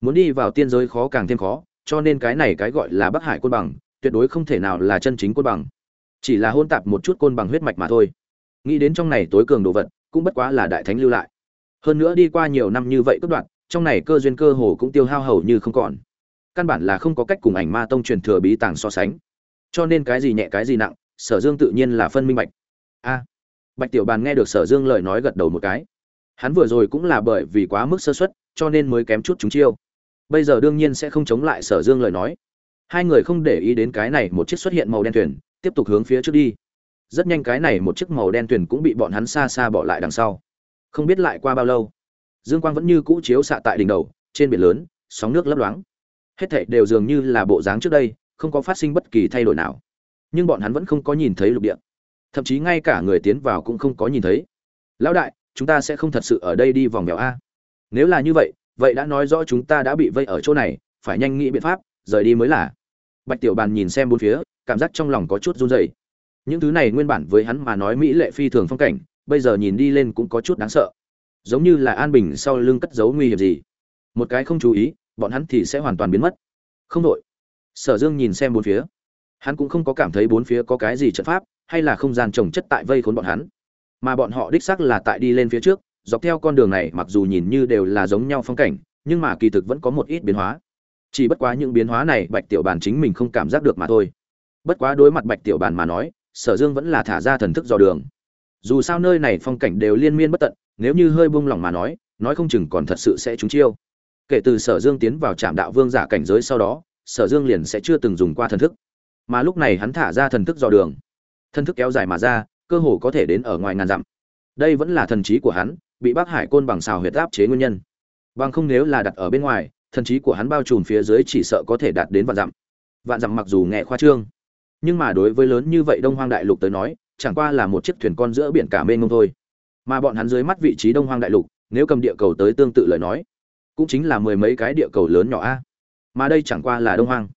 muốn đi vào tiên giới khó càng thêm khó, cho nên cái này cái gọi là bắc hải côn bằng, tuyệt đối không thể nào là chân chính côn bằng. Chỉ là hôn tạp một chút côn bằng huyết mạch mà thôi. Nghĩ đến trong này tối cường đồ vật, cũng bất quá là đại thánh lưu lại. Hơn nữa đi qua nhiều năm như vậy cất đoạn trong này cơ duyên cơ hồ cũng tiêu hao hầu như không còn. Căn bản là không có cách cùng ảnh ma tông truyền thừa bí tàng so sánh. Cho nên cái gì nhẹ cái gì nặng, sở dương tự nhiên là phân minh bạch. A. Bạch tiểu bàn nghe được sở dương lời nói gật đầu một cái. Hắn vừa rồi cũng là bởi vì quá mức sơ xuất cho nên mới kém chút chúng chiêu bây giờ đương nhiên sẽ không chống lại sở dương lời nói. Hai người không để ý đến cái này, một chiếc xuất hiện màu đen thuyền, tiếp tục hướng phía trước đi. Rất nhanh cái này, một chiếc màu đen thuyền cũng bị bọn hắn xa xa bỏ lại đằng sau. Không biết lại qua bao lâu, dương quang vẫn như cũ chiếu xạ tại đỉnh đầu, trên biển lớn, sóng nước lấp loáng. Hết thảy đều dường như là bộ dáng trước đây, không có phát sinh bất kỳ thay đổi nào. Nhưng bọn hắn vẫn không có nhìn thấy lục địa. Thậm chí ngay cả người tiến vào cũng không có nhìn thấy. Lão đại, chúng ta sẽ không thật sự ở đây đi vòng mèo a. Nếu là như vậy vậy đã nói rõ chúng ta đã bị vây ở chỗ này, phải nhanh nghĩ biện pháp, rời đi mới là. Bạch tiểu bàn nhìn xem bốn phía, cảm giác trong lòng có chút run rẩy. Những thứ này nguyên bản với hắn mà nói mỹ lệ phi thường phong cảnh, bây giờ nhìn đi lên cũng có chút đáng sợ. Giống như là an bình sau lưng cất giấu nguy hiểm gì. Một cái không chú ý, bọn hắn thì sẽ hoàn toàn biến mất. Không đội sở dương nhìn xem bốn phía. Hắn cũng không có cảm thấy bốn phía có cái gì trận pháp, hay là không gian trồng chất tại vây khốn bọn hắn. Mà bọn họ đích xác là tại đi lên phía trước dọc theo con đường này mặc dù nhìn như đều là giống nhau phong cảnh, nhưng mà kỳ thực vẫn có một ít biến hóa. Chỉ bất quá những biến hóa này bạch tiểu bàn chính mình không cảm giác được mà thôi. Bất quá đối mặt bạch tiểu bàn mà nói, sở dương vẫn là thả ra thần thức dò đường. Dù sao nơi này phong cảnh đều liên miên bất tận, nếu như hơi buông lỏng mà nói nói không chừng còn thật sự sẽ trúng chiêu. Kể từ sở dương tiến vào trạm đạo vương giả cảnh giới sau đó, sở dương liền sẽ chưa từng dùng qua thần thức. Mà lúc này hắn thả ra thần thức dò đường. Thần thức kéo dài mà ra, cơ hồ có thể đến ở ngoài ngàn dặm đây vẫn là thần trí của hắn, bị bác hải côn bằng xào huyệt áp chế nguyên nhân. Bằng không nếu là đặt ở bên ngoài, thần trí của hắn bao trùm phía dưới chỉ sợ có thể đạt đến vạn dặm. Vạn dặm mặc dù nghe khoa trương, nhưng mà đối với lớn như vậy đông hoang đại lục tới nói, chẳng qua là một chiếc thuyền con giữa biển cả mênh mông thôi. Mà bọn hắn dưới mắt vị trí đông hoang đại lục, nếu cầm địa cầu tới tương tự lời nói, cũng chính là mười mấy cái địa cầu lớn nhỏ a. Mà đây chẳng qua là đông hoang.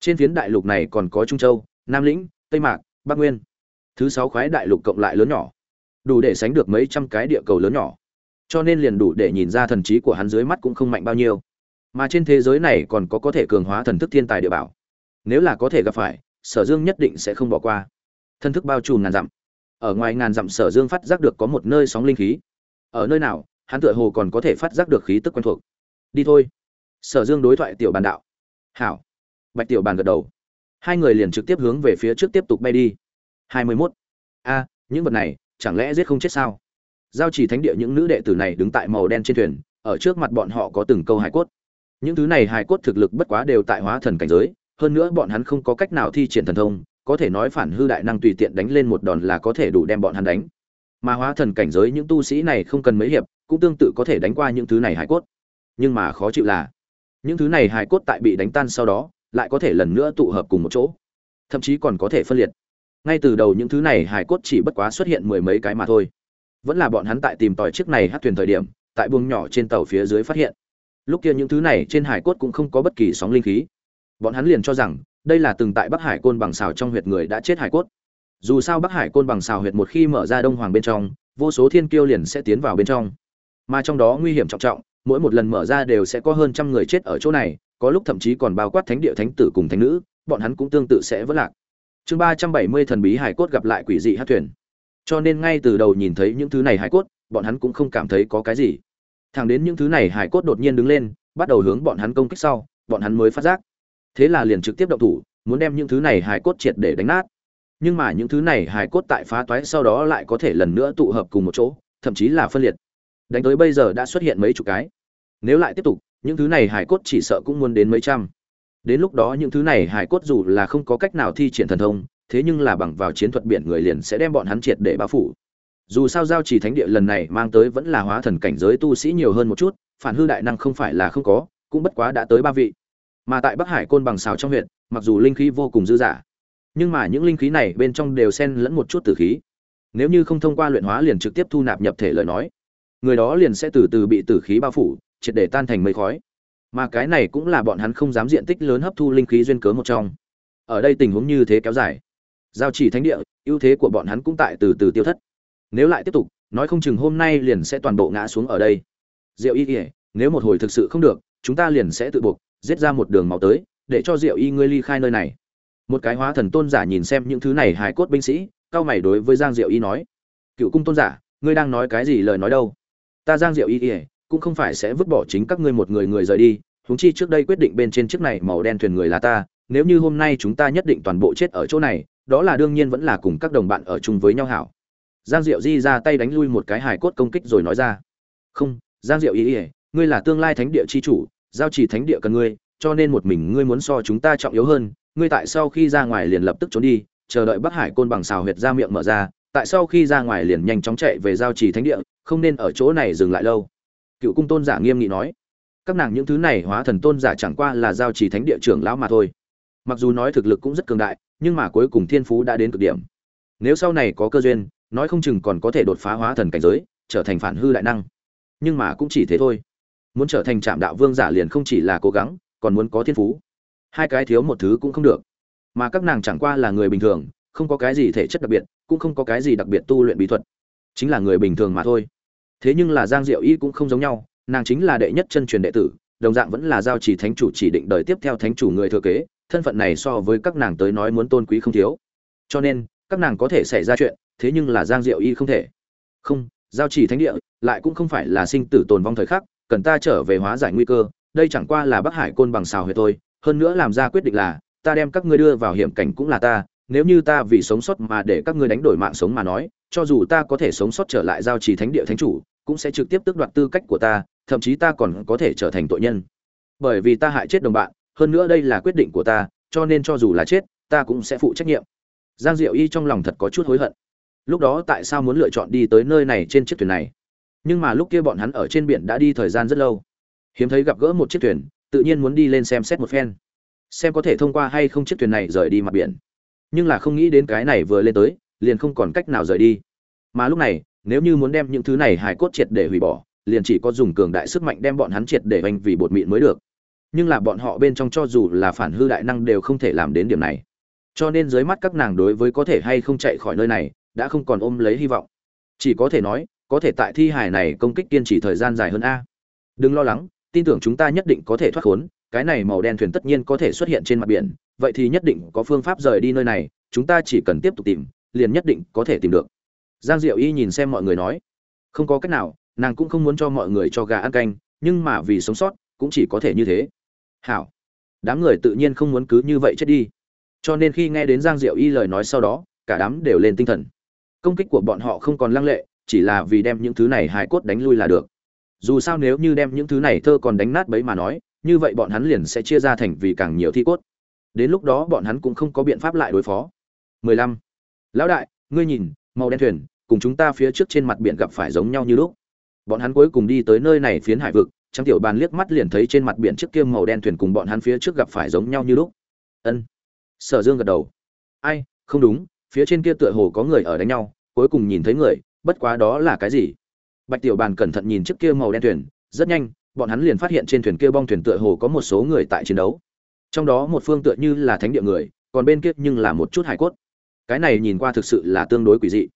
Trên phiến đại lục này còn có trung châu, nam lĩnh, tây mạc, bắc nguyên. Thứ sáu khoái đại lục cộng lại lớn nhỏ đủ để sánh được mấy trăm cái địa cầu lớn nhỏ. Cho nên liền đủ để nhìn ra thần trí của hắn dưới mắt cũng không mạnh bao nhiêu. Mà trên thế giới này còn có có thể cường hóa thần thức thiên tài địa bảo. Nếu là có thể gặp phải, sở dương nhất định sẽ không bỏ qua. Thần thức bao trùm ngàn dặm. Ở ngoài ngàn dặm sở dương phát giác được có một nơi sóng linh khí. Ở nơi nào, hắn tựa hồ còn có thể phát giác được khí tức quen thuộc. Đi thôi. Sở dương đối thoại tiểu bàn đạo. Hảo. Bạch tiểu bàn gật đầu. Hai người liền trực tiếp hướng về phía trước tiếp tục bay đi. Hai mươi mốt. A, những vật này chẳng lẽ giết không chết sao? Giao chỉ thánh địa những nữ đệ tử này đứng tại màu đen trên thuyền, ở trước mặt bọn họ có từng câu hải cốt. Những thứ này hải cốt thực lực bất quá đều tại hóa thần cảnh giới, hơn nữa bọn hắn không có cách nào thi triển thần thông, có thể nói phản hư đại năng tùy tiện đánh lên một đòn là có thể đủ đem bọn hắn đánh. Mà hóa thần cảnh giới những tu sĩ này không cần mấy hiệp, cũng tương tự có thể đánh qua những thứ này hải cốt. Nhưng mà khó chịu là, những thứ này hải cốt tại bị đánh tan sau đó, lại có thể lần nữa tụ hợp cùng một chỗ. Thậm chí còn có thể phân liệt ngay từ đầu những thứ này hải cốt chỉ bất quá xuất hiện mười mấy cái mà thôi. Vẫn là bọn hắn tại tìm tòi chiếc này hát thuyền thời điểm, tại buồng nhỏ trên tàu phía dưới phát hiện. Lúc kia những thứ này trên hải cốt cũng không có bất kỳ sóng linh khí. Bọn hắn liền cho rằng, đây là từng tại bắc hải côn bằng xào trong huyệt người đã chết hải cốt. Dù sao bắc hải côn bằng xào huyệt một khi mở ra đông hoàng bên trong, vô số thiên kiêu liền sẽ tiến vào bên trong. Mà trong đó nguy hiểm trọng trọng, mỗi một lần mở ra đều sẽ có hơn trăm người chết ở chỗ này, có lúc thậm chí còn bao quát thánh địa thánh tử cùng thánh nữ, bọn hắn cũng tương tự sẽ vỡ lạc chương ba trăm bảy mươi thần bí hải cốt gặp lại quỷ dị hát thuyền. Cho nên ngay từ đầu nhìn thấy những thứ này hải cốt, bọn hắn cũng không cảm thấy có cái gì. Thẳng đến những thứ này hải cốt đột nhiên đứng lên, bắt đầu hướng bọn hắn công kích sau, bọn hắn mới phát giác. Thế là liền trực tiếp động thủ, muốn đem những thứ này hải cốt triệt để đánh nát. Nhưng mà những thứ này hải cốt tại phá toái sau đó lại có thể lần nữa tụ hợp cùng một chỗ, thậm chí là phân liệt. Đánh tới bây giờ đã xuất hiện mấy chục cái. Nếu lại tiếp tục, những thứ này hải cốt chỉ sợ cũng muốn đến mấy trăm đến lúc đó những thứ này hải cốt dù là không có cách nào thi triển thần thông, thế nhưng là bằng vào chiến thuật biển người liền sẽ đem bọn hắn triệt để bao phủ. Dù sao giao trì thánh địa lần này mang tới vẫn là hóa thần cảnh giới tu sĩ nhiều hơn một chút, phản hư đại năng không phải là không có, cũng bất quá đã tới ba vị. Mà tại bắc hải côn bằng xào trong huyện, mặc dù linh khí vô cùng dư dả, nhưng mà những linh khí này bên trong đều xen lẫn một chút tử khí. Nếu như không thông qua luyện hóa liền trực tiếp thu nạp nhập thể lời nói, người đó liền sẽ từ từ bị tử khí bao phủ, triệt để tan thành mây khói mà cái này cũng là bọn hắn không dám diện tích lớn hấp thu linh khí duyên cớ một trong. Ở đây tình huống như thế kéo dài. Giao chỉ thánh địa, ưu thế của bọn hắn cũng tại từ từ tiêu thất. Nếu lại tiếp tục, nói không chừng hôm nay liền sẽ toàn bộ ngã xuống ở đây. Diệu y kỉa nếu một hồi thực sự không được, chúng ta liền sẽ tự buộc, giết ra một đường máu tới, để cho diệu y ngươi ly khai nơi này. Một cái hóa thần tôn giả nhìn xem những thứ này hài cốt binh sĩ, cao mày đối với giang diệu y nói. Cựu cung tôn giả, ngươi đang nói cái gì lời nói đâu? Ta giang diệu y ỉa cũng không phải sẽ vứt bỏ chính các ngươi một người người rời đi, huống chi trước đây quyết định bên trên chiếc này màu đen thuyền người là ta, nếu như hôm nay chúng ta nhất định toàn bộ chết ở chỗ này, đó là đương nhiên vẫn là cùng các đồng bạn ở chung với nhau hảo. Giang diệu di ra tay đánh lui một cái hài cốt công kích rồi nói ra. Không, giang diệu ý ỉa ngươi là tương lai thánh địa chi chủ, giao chỉ thánh địa cần ngươi, cho nên một mình ngươi muốn so chúng ta trọng yếu hơn, ngươi tại sau khi ra ngoài liền lập tức trốn đi, chờ đợi bắc hải côn bằng xào huyệt ra miệng mở ra, tại sau khi ra ngoài liền nhanh chóng chạy về giao trì thánh địa, không nên ở chỗ này dừng lại lâu cựu cung tôn giả nghiêm nghị nói, các nàng những thứ này hóa thần tôn giả chẳng qua là giao trì thánh địa trưởng lão mà thôi. Mặc dù nói thực lực cũng rất cường đại, nhưng mà cuối cùng thiên phú đã đến cực điểm. Nếu sau này có cơ duyên, nói không chừng còn có thể đột phá hóa thần cảnh giới, trở thành phản hư đại năng. Nhưng mà cũng chỉ thế thôi. Muốn trở thành trạm đạo vương giả liền không chỉ là cố gắng, còn muốn có thiên phú. Hai cái thiếu một thứ cũng không được. Mà các nàng chẳng qua là người bình thường, không có cái gì thể chất đặc biệt, cũng không có cái gì đặc biệt tu luyện bí thuật. Chính là người bình thường mà thôi thế nhưng là giang diệu y cũng không giống nhau, nàng chính là đệ nhất chân truyền đệ tử, đồng dạng vẫn là giao chỉ thánh chủ chỉ định đời tiếp theo thánh chủ người thừa kế, thân phận này so với các nàng tới nói muốn tôn quý không thiếu. Cho nên, các nàng có thể xảy ra chuyện, thế nhưng là giang diệu y không thể. Không, giao chỉ thánh địa lại cũng không phải là sinh tử tồn vong thời khắc, cần ta trở về hóa giải nguy cơ, đây chẳng qua là bắc hải côn bằng xào huyệt thôi, hơn nữa làm ra quyết định là, ta đem các ngươi đưa vào hiểm cảnh cũng là ta, nếu như ta vì sống sót mà để các ngươi đánh đổi mạng sống mà nói, cho dù ta có thể sống sót trở lại giao trì thánh địa thánh chủ cũng sẽ trực tiếp tước đoạt tư cách của ta, thậm chí ta còn có thể trở thành tội nhân. Bởi vì ta hại chết đồng bạn, hơn nữa đây là quyết định của ta, cho nên cho dù là chết, ta cũng sẽ phụ trách nhiệm. Giang diệu y trong lòng thật có chút hối hận. Lúc đó tại sao muốn lựa chọn đi tới nơi này trên chiếc thuyền này? Nhưng mà lúc kia bọn hắn ở trên biển đã đi thời gian rất lâu. Hiếm thấy gặp gỡ một chiếc thuyền, tự nhiên muốn đi lên xem xét một phen. Xem có thể thông qua hay không chiếc thuyền này rời đi mặt biển. Nhưng là không nghĩ đến cái này vừa lên tới, liền không còn cách nào rời đi. Mà lúc này nếu như muốn đem những thứ này hài cốt triệt để hủy bỏ, liền chỉ có dùng cường đại sức mạnh đem bọn hắn triệt để oanh vì bột mịn mới được. Nhưng là bọn họ bên trong cho dù là phản hư đại năng đều không thể làm đến điểm này. Cho nên dưới mắt các nàng đối với có thể hay không chạy khỏi nơi này, đã không còn ôm lấy hy vọng. Chỉ có thể nói, có thể tại thi hài này công kích kiên trì thời gian dài hơn a. Đừng lo lắng, tin tưởng chúng ta nhất định có thể thoát khốn, cái này màu đen thuyền tất nhiên có thể xuất hiện trên mặt biển, vậy thì nhất định có phương pháp rời đi nơi này, chúng ta chỉ cần tiếp tục tìm, liền nhất định có thể tìm được giang diệu y nhìn xem mọi người nói, không có cách nào, nàng cũng không muốn cho mọi người cho gà ăn canh, nhưng mà vì sống sót, cũng chỉ có thể như thế. Hảo. Đám người tự nhiên không muốn cứ như vậy chết đi. Cho nên khi nghe đến giang diệu y lời nói sau đó, cả đám đều lên tinh thần. Công kích của bọn họ không còn lăng lệ, chỉ là vì đem những thứ này hài cốt đánh lui là được. Dù sao nếu như đem những thứ này thơ còn đánh nát bấy mà nói, như vậy bọn hắn liền sẽ chia ra thành vì càng nhiều thi cốt. Đến lúc đó bọn hắn cũng không có biện pháp lại đối phó. 15. lão đại, ngươi nhìn màu đen thuyền, cùng chúng ta phía trước trên mặt biển gặp phải giống nhau như lúc. Bọn hắn cuối cùng đi tới nơi này phiến hải vực trang tiểu bàn liếc mắt liền thấy trên mặt biển trước kia màu đen thuyền cùng bọn hắn phía trước gặp phải giống nhau như lúc. Ân. Sở dương gật đầu. Ai, không đúng, phía trên kia tựa hồ có người ở đánh nhau, cuối cùng nhìn thấy người, bất quá đó là cái gì? Bạch tiểu bàn cẩn thận nhìn trước kia màu đen thuyền, rất nhanh, bọn hắn liền phát hiện trên thuyền kia bong thuyền tựa hồ có một số người tại chiến đấu. Trong đó một phương tựa như là thánh địa người, còn bên kia nhưng là một chút hải cốt cái này nhìn qua thực sự là tương đối quỷ dị.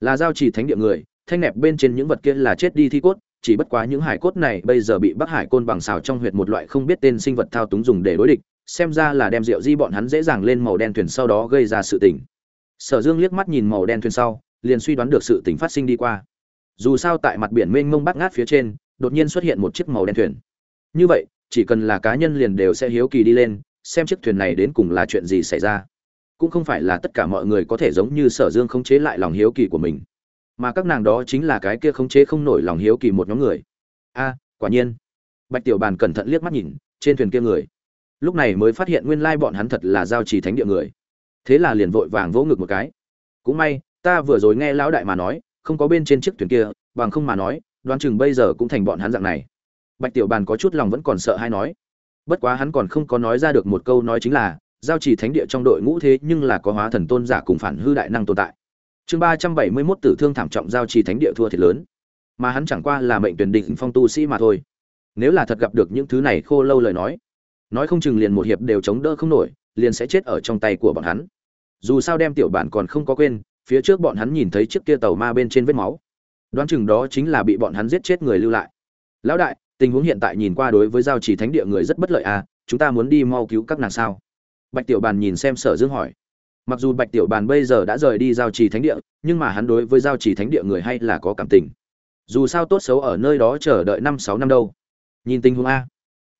Là giao chỉ thánh địa người, thanh nẹp bên trên những vật kia là chết đi thi cốt, chỉ bất quá những hải cốt này bây giờ bị bắc hải côn bằng xào trong huyệt một loại không biết tên sinh vật thao túng dùng để đối địch, xem ra là đem rượu di bọn hắn dễ dàng lên màu đen thuyền sau đó gây ra sự tình. Sở dương liếc mắt nhìn màu đen thuyền sau, liền suy đoán được sự tình phát sinh đi qua. Dù sao tại mặt biển mênh mông bắt ngát phía trên, đột nhiên xuất hiện một chiếc màu đen thuyền. Như vậy, chỉ cần là cá nhân liền đều sẽ hiếu kỳ đi lên, xem chiếc thuyền này đến cùng là chuyện gì xảy ra cũng không phải là tất cả mọi người có thể giống như sở dương khống chế lại lòng hiếu kỳ của mình, mà các nàng đó chính là cái kia khống chế không nổi lòng hiếu kỳ một nhóm người. A, quả nhiên. Bạch tiểu bàn cẩn thận liếc mắt nhìn, trên thuyền kia người. Lúc này mới phát hiện nguyên lai bọn hắn thật là giao trì thánh địa người. Thế là liền vội vàng vỗ ngực một cái. Cũng may, ta vừa rồi nghe lão đại mà nói, không có bên trên chiếc thuyền kia, bằng không mà nói, đoán chừng bây giờ cũng thành bọn hắn dạng này. Bạch tiểu bàn có chút lòng vẫn còn sợ hay nói. Bất quá hắn còn không có nói ra được một câu nói chính là giao trì thánh địa trong đội ngũ thế nhưng là có hóa thần tôn giả cùng phản hư đại năng tồn tại. Chương ba trăm bảy mươi mốt tử thương thảm trọng giao trì thánh địa thua thiệt lớn. Mà hắn chẳng qua là mệnh tuyển định phong tu sĩ mà thôi. Nếu là thật gặp được những thứ này khô lâu lời nói nói không chừng liền một hiệp đều chống đỡ không nổi, liền sẽ chết ở trong tay của bọn hắn. Dù sao đem tiểu bản còn không có quên, phía trước bọn hắn nhìn thấy chiếc kia tàu ma bên trên vết máu. Đoán chừng đó chính là bị bọn hắn giết chết người lưu lại. Lão đại, tình huống hiện tại nhìn qua đối với giao chỉ thánh địa người rất bất lợi à chúng ta muốn đi mau cứu các nàng sao? Bạch tiểu bàn nhìn xem sở dương hỏi. Mặc dù bạch tiểu bàn bây giờ đã rời đi giao trì thánh địa, nhưng mà hắn đối với giao trì thánh địa người hay là có cảm tình. Dù sao tốt xấu ở nơi đó chờ đợi năm sáu năm đâu. Nhìn tình huống a.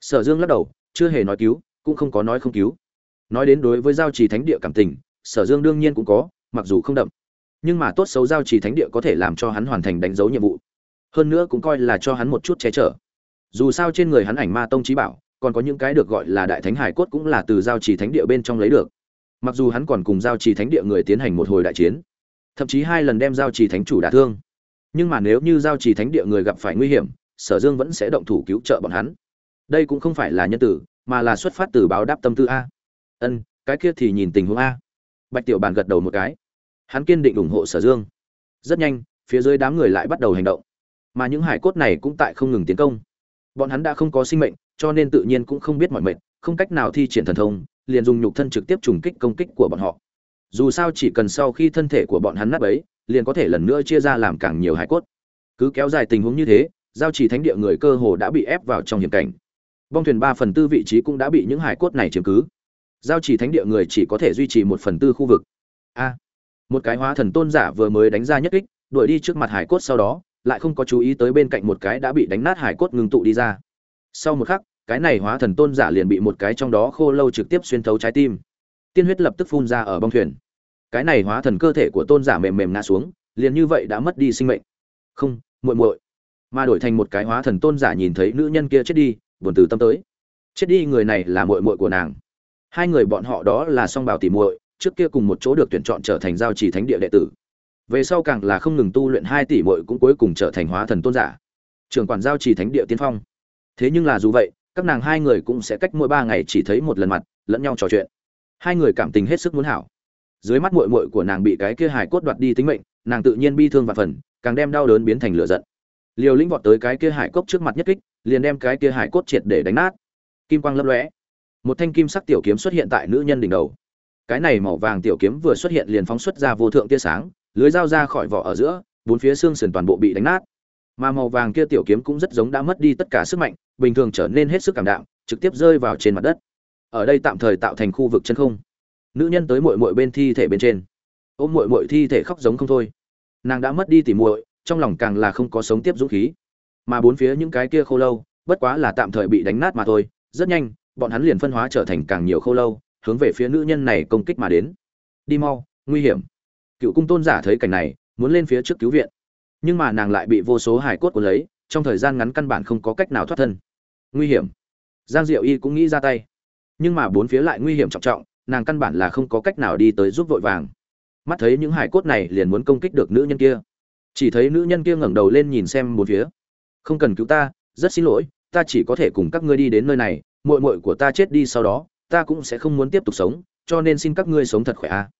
Sở dương lắc đầu, chưa hề nói cứu, cũng không có nói không cứu. Nói đến đối với giao trì thánh địa cảm tình, sở dương đương nhiên cũng có, mặc dù không đậm. Nhưng mà tốt xấu giao trì thánh địa có thể làm cho hắn hoàn thành đánh dấu nhiệm vụ. Hơn nữa cũng coi là cho hắn một chút che chở. Dù sao trên người hắn ảnh ma tông trí bảo còn có những cái được gọi là đại thánh hải cốt cũng là từ giao trì thánh địa bên trong lấy được. Mặc dù hắn còn cùng giao trì thánh địa người tiến hành một hồi đại chiến, thậm chí hai lần đem giao trì thánh chủ đả thương. Nhưng mà nếu như giao trì thánh địa người gặp phải nguy hiểm, sở dương vẫn sẽ động thủ cứu trợ bọn hắn. Đây cũng không phải là nhân tử, mà là xuất phát từ báo đáp tâm tư a. Ân, cái kia thì nhìn tình huống a. Bạch tiểu bàn gật đầu một cái. Hắn kiên định ủng hộ sở dương. Rất nhanh, phía dưới đám người lại bắt đầu hành động. Mà những hải cốt này cũng tại không ngừng tiến công. Bọn hắn đã không có sinh mệnh cho nên tự nhiên cũng không biết mọi mệnh, không cách nào thi triển thần thông, liền dùng nhục thân trực tiếp trùng kích công kích của bọn họ. Dù sao chỉ cần sau khi thân thể của bọn hắn nát ấy liền có thể lần nữa chia ra làm càng nhiều hải cốt. Cứ kéo dài tình huống như thế, giao chỉ thánh địa người cơ hồ đã bị ép vào trong hiểm cảnh. Bong thuyền ba phần tư vị trí cũng đã bị những hải cốt này chiếm cứ. Giao chỉ thánh địa người chỉ có thể duy trì một phần tư khu vực. A! Một cái hóa thần tôn giả vừa mới đánh ra nhất kích, đuổi đi trước mặt hải cốt sau đó, lại không có chú ý tới bên cạnh một cái đã bị đánh nát hải cốt ngưng tụ đi ra sau một khắc, cái này hóa thần tôn giả liền bị một cái trong đó khô lâu trực tiếp xuyên thấu trái tim. Tiên huyết lập tức phun ra ở bong thuyền. Cái này hóa thần cơ thể của tôn giả mềm mềm ngã xuống, liền như vậy đã mất đi sinh mệnh. Không, muội muội. Mà đổi thành một cái hóa thần tôn giả nhìn thấy nữ nhân kia chết đi, buồn từ tâm tới. Chết đi, người này là muội muội của nàng. Hai người bọn họ đó là song bảo tỷ muội, trước kia cùng một chỗ được tuyển chọn trở thành giao trì thánh địa đệ tử. Về sau càng là không ngừng tu luyện hai tỷ muội cũng cuối cùng trở thành hóa thần tôn giả. Trưởng quản giao trì thánh địa tiên phong thế nhưng là dù vậy, các nàng hai người cũng sẽ cách mỗi ba ngày chỉ thấy một lần mặt, lẫn nhau trò chuyện. Hai người cảm tình hết sức muốn hảo. Dưới mắt mội mội của nàng bị cái kia hài cốt đoạt đi tính mệnh, nàng tự nhiên bi thương và phần, càng đem đau đớn biến thành lửa giận. Liều lĩnh vọt tới cái kia hải cốt trước mặt nhất kích, liền đem cái kia hải cốt triệt để đánh nát. Kim quang lấp lóe. Một thanh kim sắc tiểu kiếm xuất hiện tại nữ nhân đỉnh đầu. Cái này màu vàng tiểu kiếm vừa xuất hiện liền phóng xuất ra vô thượng tia sáng, lưới dao ra khỏi vỏ ở giữa, bốn phía xương sườn toàn bộ bị đánh nát mà màu vàng kia tiểu kiếm cũng rất giống đã mất đi tất cả sức mạnh, bình thường trở nên hết sức cảm đạm, trực tiếp rơi vào trên mặt đất. Ở đây tạm thời tạo thành khu vực chân không. Nữ nhân tới muội muội bên thi thể bên trên. Ôm muội muội thi thể khóc giống không thôi. Nàng đã mất đi tỉ muội, trong lòng càng là không có sống tiếp dũng khí. Mà bốn phía những cái kia khô lâu, bất quá là tạm thời bị đánh nát mà thôi. Rất nhanh, bọn hắn liền phân hóa trở thành càng nhiều khô lâu, hướng về phía nữ nhân này công kích mà đến. Đi mau, nguy hiểm. Cựu cung tôn giả thấy cảnh này, muốn lên phía trước cứu viện nhưng mà nàng lại bị vô số hải cốt của lấy, trong thời gian ngắn căn bản không có cách nào thoát thân. Nguy hiểm. Giang diệu y cũng nghĩ ra tay. Nhưng mà bốn phía lại nguy hiểm trọng trọng, nàng căn bản là không có cách nào đi tới giúp vội vàng. Mắt thấy những hải cốt này liền muốn công kích được nữ nhân kia. Chỉ thấy nữ nhân kia ngẩng đầu lên nhìn xem bốn phía. Không cần cứu ta, rất xin lỗi, ta chỉ có thể cùng các ngươi đi đến nơi này, muội muội của ta chết đi sau đó, ta cũng sẽ không muốn tiếp tục sống, cho nên xin các ngươi sống thật khỏe a.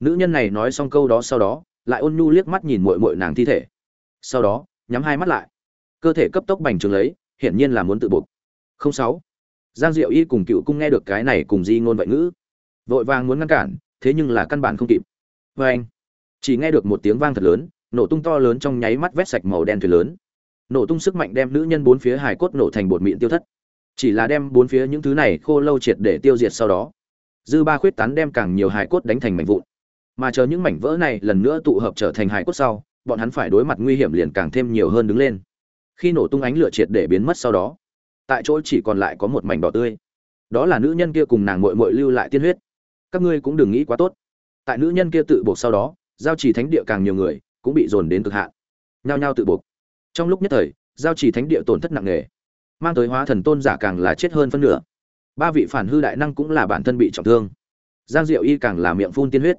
Nữ nhân này nói xong câu đó sau đó, lại ôn nhu liếc mắt nhìn muội muội nàng thi thể sau đó, nhắm hai mắt lại. Cơ thể cấp tốc bành trướng lấy, hiển nhiên là muốn tự buộc. Không sáu. Giang diệu y cùng cựu cung nghe được cái này cùng di ngôn vậy ngữ. Vội vàng muốn ngăn cản, thế nhưng là căn bản không kịp. Vê anh, chỉ nghe được một tiếng vang thật lớn, nổ tung to lớn trong nháy mắt vét sạch màu đen thuyền lớn. Nổ tung sức mạnh đem nữ nhân bốn phía hài cốt nổ thành bột mịn tiêu thất. Chỉ là đem bốn phía những thứ này khô lâu triệt để tiêu diệt sau đó, dư ba khuyết tán đem càng nhiều hài cốt đánh thành mảnh vụn. Mà chờ những mảnh vỡ này lần nữa tụ hợp trở thành hài cốt sau bọn hắn phải đối mặt nguy hiểm liền càng thêm nhiều hơn đứng lên. Khi nổ tung ánh lửa triệt để biến mất sau đó, tại chỗ chỉ còn lại có một mảnh đỏ tươi. Đó là nữ nhân kia cùng nàng mội mội lưu lại tiên huyết. Các ngươi cũng đừng nghĩ quá tốt. Tại nữ nhân kia tự buộc sau đó, giao trì thánh địa càng nhiều người cũng bị dồn đến cực hạn. Nhao nhao tự buộc. Trong lúc nhất thời, giao trì thánh địa tổn thất nặng nề, mang tới hóa thần tôn giả càng là chết hơn phân nửa. Ba vị phản hư đại năng cũng là bản thân bị trọng thương. Giang diệu y càng là miệng phun tiên huyết.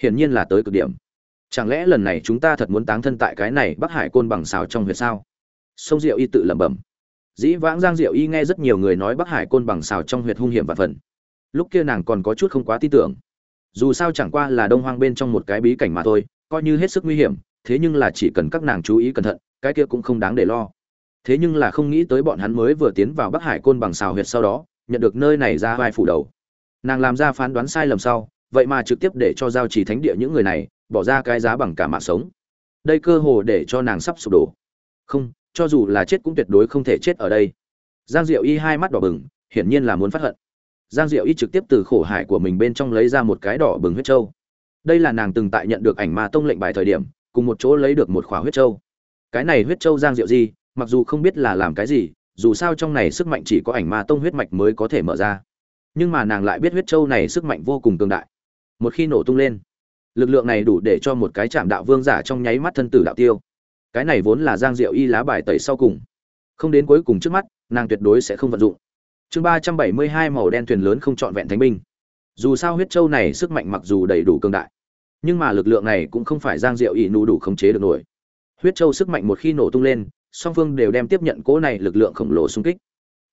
Hiển nhiên là tới cực điểm chẳng lẽ lần này chúng ta thật muốn táng thân tại cái này bắc hải côn bằng xào trong huyệt sao? Sông diệu y tự lẩm bẩm. Dĩ vãng giang diệu y nghe rất nhiều người nói bắc hải côn bằng xào trong huyệt hung hiểm và phần. Lúc kia nàng còn có chút không quá tin tưởng. Dù sao chẳng qua là đông hoang bên trong một cái bí cảnh mà thôi, coi như hết sức nguy hiểm, thế nhưng là chỉ cần các nàng chú ý cẩn thận, cái kia cũng không đáng để lo. Thế nhưng là không nghĩ tới bọn hắn mới vừa tiến vào bắc hải côn bằng xào huyệt sau đó, nhận được nơi này ra vai phủ đầu. Nàng làm ra phán đoán sai lầm sau, vậy mà trực tiếp để cho giao trì thánh địa những người này bỏ ra cái giá bằng cả mạng sống. Đây cơ hồ để cho nàng sắp sụp đổ. Không, cho dù là chết cũng tuyệt đối không thể chết ở đây. Giang diệu y hai mắt đỏ bừng, hiển nhiên là muốn phát hận. Giang diệu y trực tiếp từ khổ hải của mình bên trong lấy ra một cái đỏ bừng huyết trâu đây là nàng từng tại nhận được ảnh ma tông lệnh bài thời điểm, cùng một chỗ lấy được một khỏa huyết trâu cái này huyết trâu giang diệu di, mặc dù không biết là làm cái gì, dù sao trong này sức mạnh chỉ có ảnh ma tông huyết mạch mới có thể mở ra. Nhưng mà nàng lại biết huyết trâu này sức mạnh vô cùng cường đại. Một khi nổ tung lên lực lượng này đủ để cho một cái chạm đạo vương giả trong nháy mắt thân tử đạo tiêu. Cái này vốn là giang diệu y lá bài tẩy sau cùng. Không đến cuối cùng trước mắt, nàng tuyệt đối sẽ không vận dụng. Chương ba trăm bảy mươi hai màu đen thuyền lớn không trọn vẹn thánh binh. Dù sao huyết châu này sức mạnh mặc dù đầy đủ cường đại, nhưng mà lực lượng này cũng không phải giang diệu y nụ đủ khống chế được nổi. Huyết châu sức mạnh một khi nổ tung lên, song phương đều đem tiếp nhận cỗ này lực lượng khổng lồ xung kích.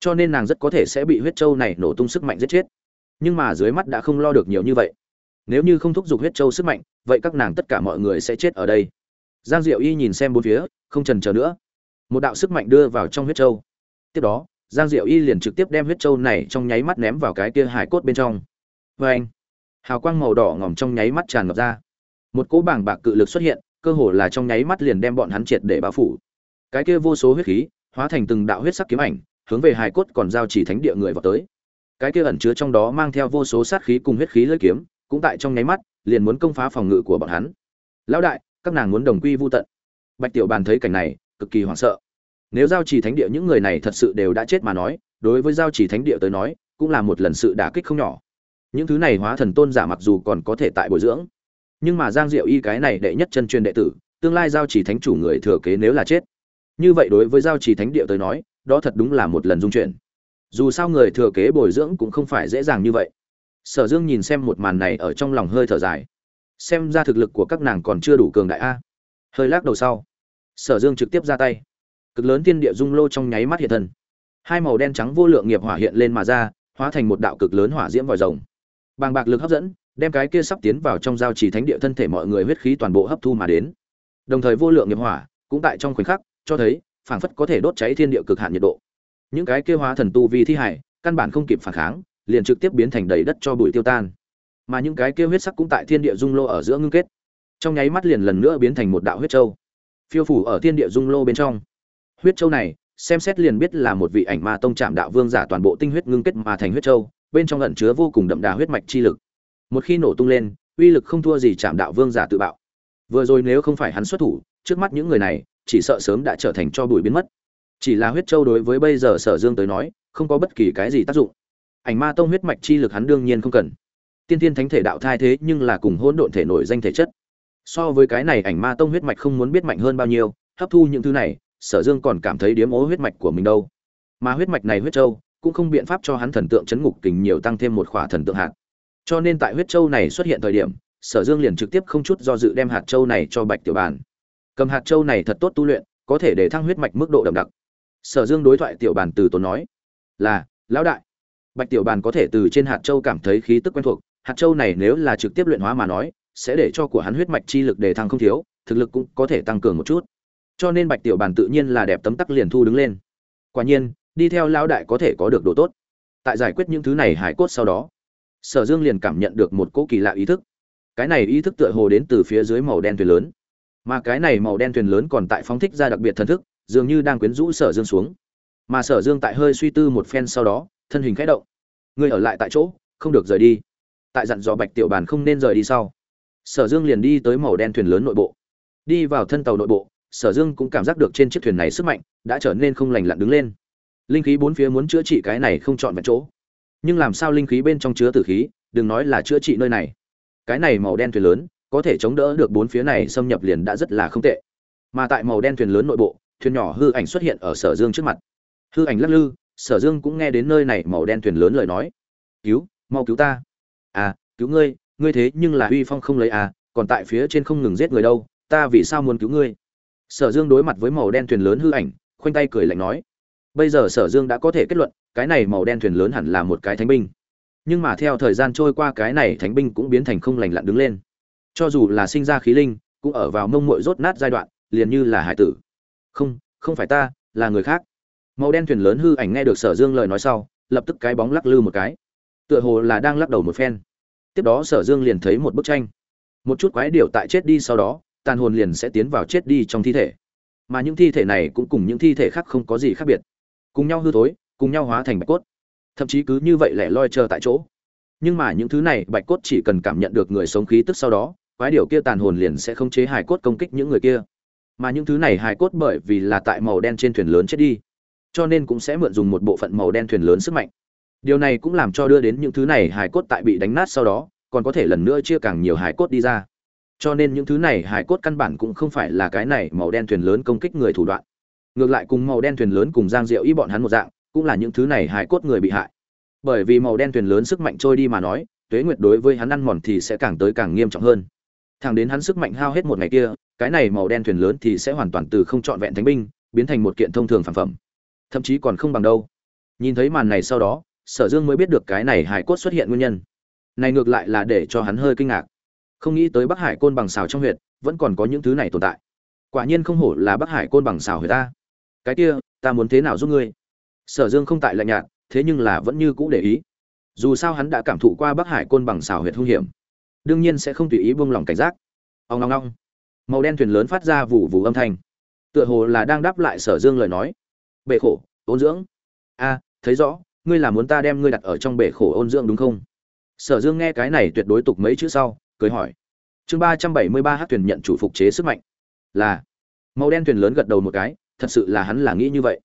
Cho nên nàng rất có thể sẽ bị huyết châu này nổ tung sức mạnh giết chết. Nhưng mà dưới mắt đã không lo được nhiều như vậy nếu như không thúc giục huyết châu sức mạnh, vậy các nàng tất cả mọi người sẽ chết ở đây. Giang diệu y nhìn xem bốn phía, không trần chờ nữa. Một đạo sức mạnh đưa vào trong huyết châu tiếp đó, giang diệu y liền trực tiếp đem huyết châu này trong nháy mắt ném vào cái kia hải cốt bên trong. Vê anh, hào quang màu đỏ ngỏm trong nháy mắt tràn ngập ra. Một cỗ bảng bạc cự lực xuất hiện, cơ hồ là trong nháy mắt liền đem bọn hắn triệt để bao phủ. Cái kia vô số huyết khí, hóa thành từng đạo huyết sắc kiếm ảnh, hướng về hải cốt còn giao chỉ thánh địa người vào tới. Cái kia ẩn chứa trong đó mang theo vô số sát khí cùng huyết khí lưỡi kiếm cũng tại trong nháy mắt, liền muốn công phá phòng ngự của bọn hắn. Lão đại, các nàng muốn đồng quy vu tận. Bạch tiểu bàn thấy cảnh này, cực kỳ hoảng sợ. Nếu giao trì thánh địa những người này thật sự đều đã chết mà nói, đối với giao trì thánh địa tới nói, cũng là một lần sự đả kích không nhỏ. Những thứ này hóa thần tôn giả mặc dù còn có thể tại bồi dưỡng, nhưng mà giang diệu y cái này đệ nhất chân truyền đệ tử, tương lai giao trì thánh chủ người thừa kế nếu là chết. Như vậy đối với giao trì thánh địa tới nói, đó thật đúng là một lần dung chuyển. Dù sao người thừa kế bồi dưỡng cũng không phải dễ dàng như vậy sở dương nhìn xem một màn này ở trong lòng hơi thở dài. Xem ra thực lực của các nàng còn chưa đủ cường đại a. Hơi lắc đầu sau, sở dương trực tiếp ra tay. Cực lớn thiên địa dung lô trong nháy mắt hiện thân. Hai màu đen trắng vô lượng nghiệp hỏa hiện lên mà ra, hóa thành một đạo cực lớn hỏa diễm vòi rồng. Bàng bạc lực hấp dẫn, đem cái kia sắp tiến vào trong giao trì thánh địa thân thể mọi người huyết khí toàn bộ hấp thu mà đến. Đồng thời vô lượng nghiệp hỏa cũng tại trong khoảnh khắc, cho thấy phảng phất có thể đốt cháy thiên địa cực hạn nhiệt độ. Những cái kia hóa thần tu vi thi hải, căn bản không kịp phản kháng liền trực tiếp biến thành đầy đất cho bụi tiêu tan. Mà những cái kia huyết sắc cũng tại thiên địa dung lô ở giữa ngưng kết. Trong nháy mắt liền lần nữa biến thành một đạo huyết châu. Phiêu phủ ở thiên địa dung lô bên trong. Huyết châu này, xem xét liền biết là một vị ảnh ma tông trạm đạo vương giả toàn bộ tinh huyết ngưng kết mà thành huyết châu, bên trong ẩn chứa vô cùng đậm đà huyết mạch chi lực. Một khi nổ tung lên, uy lực không thua gì trạm đạo vương giả tự bạo. Vừa rồi nếu không phải hắn xuất thủ, trước mắt những người này, chỉ sợ sớm đã trở thành cho bụi biến mất. Chỉ là huyết châu đối với bây giờ sở dương tới nói, không có bất kỳ cái gì tác dụng ảnh ma tông huyết mạch chi lực hắn đương nhiên không cần. Tiên tiên thánh thể đạo thai thế nhưng là cùng hỗn độn thể nổi danh thể chất. So với cái này ảnh ma tông huyết mạch không muốn biết mạnh hơn bao nhiêu, hấp thu những thứ này, sở dương còn cảm thấy điếm ố huyết mạch của mình đâu. Mà huyết mạch này huyết châu cũng không biện pháp cho hắn thần tượng chấn ngục kình nhiều tăng thêm một khỏa thần tượng hạt. Cho nên tại huyết châu này xuất hiện thời điểm, sở dương liền trực tiếp không chút do dự đem hạt châu này cho bạch tiểu bàn. Cầm hạt châu này thật tốt tu luyện, có thể để thăng huyết mạch mức độ đậm đặc. Sở dương đối thoại tiểu bàn từ tốn nói, là, lão đại bạch tiểu bàn có thể từ trên hạt châu cảm thấy khí tức quen thuộc, hạt châu này nếu là trực tiếp luyện hóa mà nói, sẽ để cho của hắn huyết mạch chi lực đề thăng không thiếu, thực lực cũng có thể tăng cường một chút. Cho nên bạch tiểu bàn tự nhiên là đẹp tấm tắc liền thu đứng lên. Quả nhiên, đi theo lão đại có thể có được độ tốt. Tại giải quyết những thứ này hải cốt sau đó, sở dương liền cảm nhận được một cỗ kỳ lạ ý thức. Cái này ý thức tựa hồ đến từ phía dưới màu đen thuyền lớn. Mà cái này màu đen thuyền lớn còn tại phóng thích ra đặc biệt thần thức, dường như đang quyến rũ sở dương xuống. Mà sở dương tại hơi suy tư một phen sau đó thân hình khẽ động. Ngươi ở lại tại chỗ, không được rời đi. Tại dặn dò bạch tiểu bàn không nên rời đi sau. Sở dương liền đi tới màu đen thuyền lớn nội bộ. Đi vào thân tàu nội bộ, sở dương cũng cảm giác được trên chiếc thuyền này sức mạnh đã trở nên không lành lặn đứng lên. Linh khí bốn phía muốn chữa trị cái này không chọn vào chỗ. Nhưng làm sao linh khí bên trong chứa tử khí, đừng nói là chữa trị nơi này. Cái này màu đen thuyền lớn, có thể chống đỡ được bốn phía này xâm nhập liền đã rất là không tệ. Mà tại màu đen thuyền lớn nội bộ, thuyền nhỏ hư ảnh xuất hiện ở sở dương trước mặt. Hư ảnh lắc lư sở dương cũng nghe đến nơi này màu đen thuyền lớn lời nói. Cứu, mau cứu ta. À cứu ngươi ngươi thế nhưng là uy phong không lấy à còn tại phía trên không ngừng giết người đâu, ta vì sao muốn cứu ngươi? Sở dương đối mặt với màu đen thuyền lớn hư ảnh, khoanh tay cười lạnh nói. Bây giờ sở dương đã có thể kết luận, cái này màu đen thuyền lớn hẳn là một cái thánh binh. Nhưng mà theo thời gian trôi qua cái này thánh binh cũng biến thành không lành lặn đứng lên. Cho dù là sinh ra khí linh, cũng ở vào mông mội rốt nát giai đoạn, liền như là hải tử. Không không phải ta, là người khác màu đen thuyền lớn hư ảnh nghe được sở dương lời nói sau, lập tức cái bóng lắc lư một cái. Tựa hồ là đang lắc đầu một phen. Tiếp đó sở dương liền thấy một bức tranh. Một chút quái điệu tại chết đi sau đó, tàn hồn liền sẽ tiến vào chết đi trong thi thể. Mà những thi thể này cũng cùng những thi thể khác không có gì khác biệt. Cùng nhau hư thối, cùng nhau hóa thành bạch cốt. Thậm chí cứ như vậy lẻ loi chờ tại chỗ. Nhưng mà những thứ này, bạch cốt chỉ cần cảm nhận được người sống khí tức sau đó, quái điệu kia tàn hồn liền sẽ không chế hài cốt công kích những người kia. Mà những thứ này hài cốt bởi vì là tại màu đen trên thuyền lớn chết đi cho nên cũng sẽ mượn dùng một bộ phận màu đen thuyền lớn sức mạnh. Điều này cũng làm cho đưa đến những thứ này hài cốt tại bị đánh nát sau đó, còn có thể lần nữa chia càng nhiều hài cốt đi ra. Cho nên những thứ này hài cốt căn bản cũng không phải là cái này màu đen thuyền lớn công kích người thủ đoạn. Ngược lại cùng màu đen thuyền lớn cùng giang diệu ý bọn hắn một dạng, cũng là những thứ này hài cốt người bị hại. Bởi vì màu đen thuyền lớn sức mạnh trôi đi mà nói, tuế nguyệt đối với hắn ăn mòn thì sẽ càng tới càng nghiêm trọng hơn. Thẳng đến hắn sức mạnh hao hết một ngày kia, cái này màu đen thuyền lớn thì sẽ hoàn toàn từ không trọn vẹn thánh binh, biến thành một kiện thông thường phản phẩm thậm chí còn không bằng đâu. Nhìn thấy màn này sau đó, sở dương mới biết được cái này hải cốt xuất hiện nguyên nhân. Này ngược lại là để cho hắn hơi kinh ngạc. Không nghĩ tới bắc hải côn bằng xào trong huyệt, vẫn còn có những thứ này tồn tại. Quả nhiên không hổ là bắc hải côn bằng xào huyệt ta. Cái kia, ta muốn thế nào giúp ngươi? Sở dương không tại lạnh nhạt, thế nhưng là vẫn như cũ để ý. Dù sao hắn đã cảm thụ qua bắc hải côn bằng xào huyệt hung hiểm, đương nhiên sẽ không tùy ý buông lỏng cảnh giác. Ông ngong ngong màu đen thuyền lớn phát ra vụ vụ âm thanh. Tựa hồ là đang đáp lại sở dương lời nói bể khổ, ôn dưỡng. A thấy rõ, ngươi là muốn ta đem ngươi đặt ở trong bể khổ ôn dưỡng đúng không? Sở dương nghe cái này tuyệt đối tục mấy chữ sau, cười hỏi. Chương ba trăm bảy mươi ba hát tuyển nhận chủ phục chế sức mạnh. Là. Màu đen thuyền lớn gật đầu một cái, thật sự là hắn là nghĩ như vậy.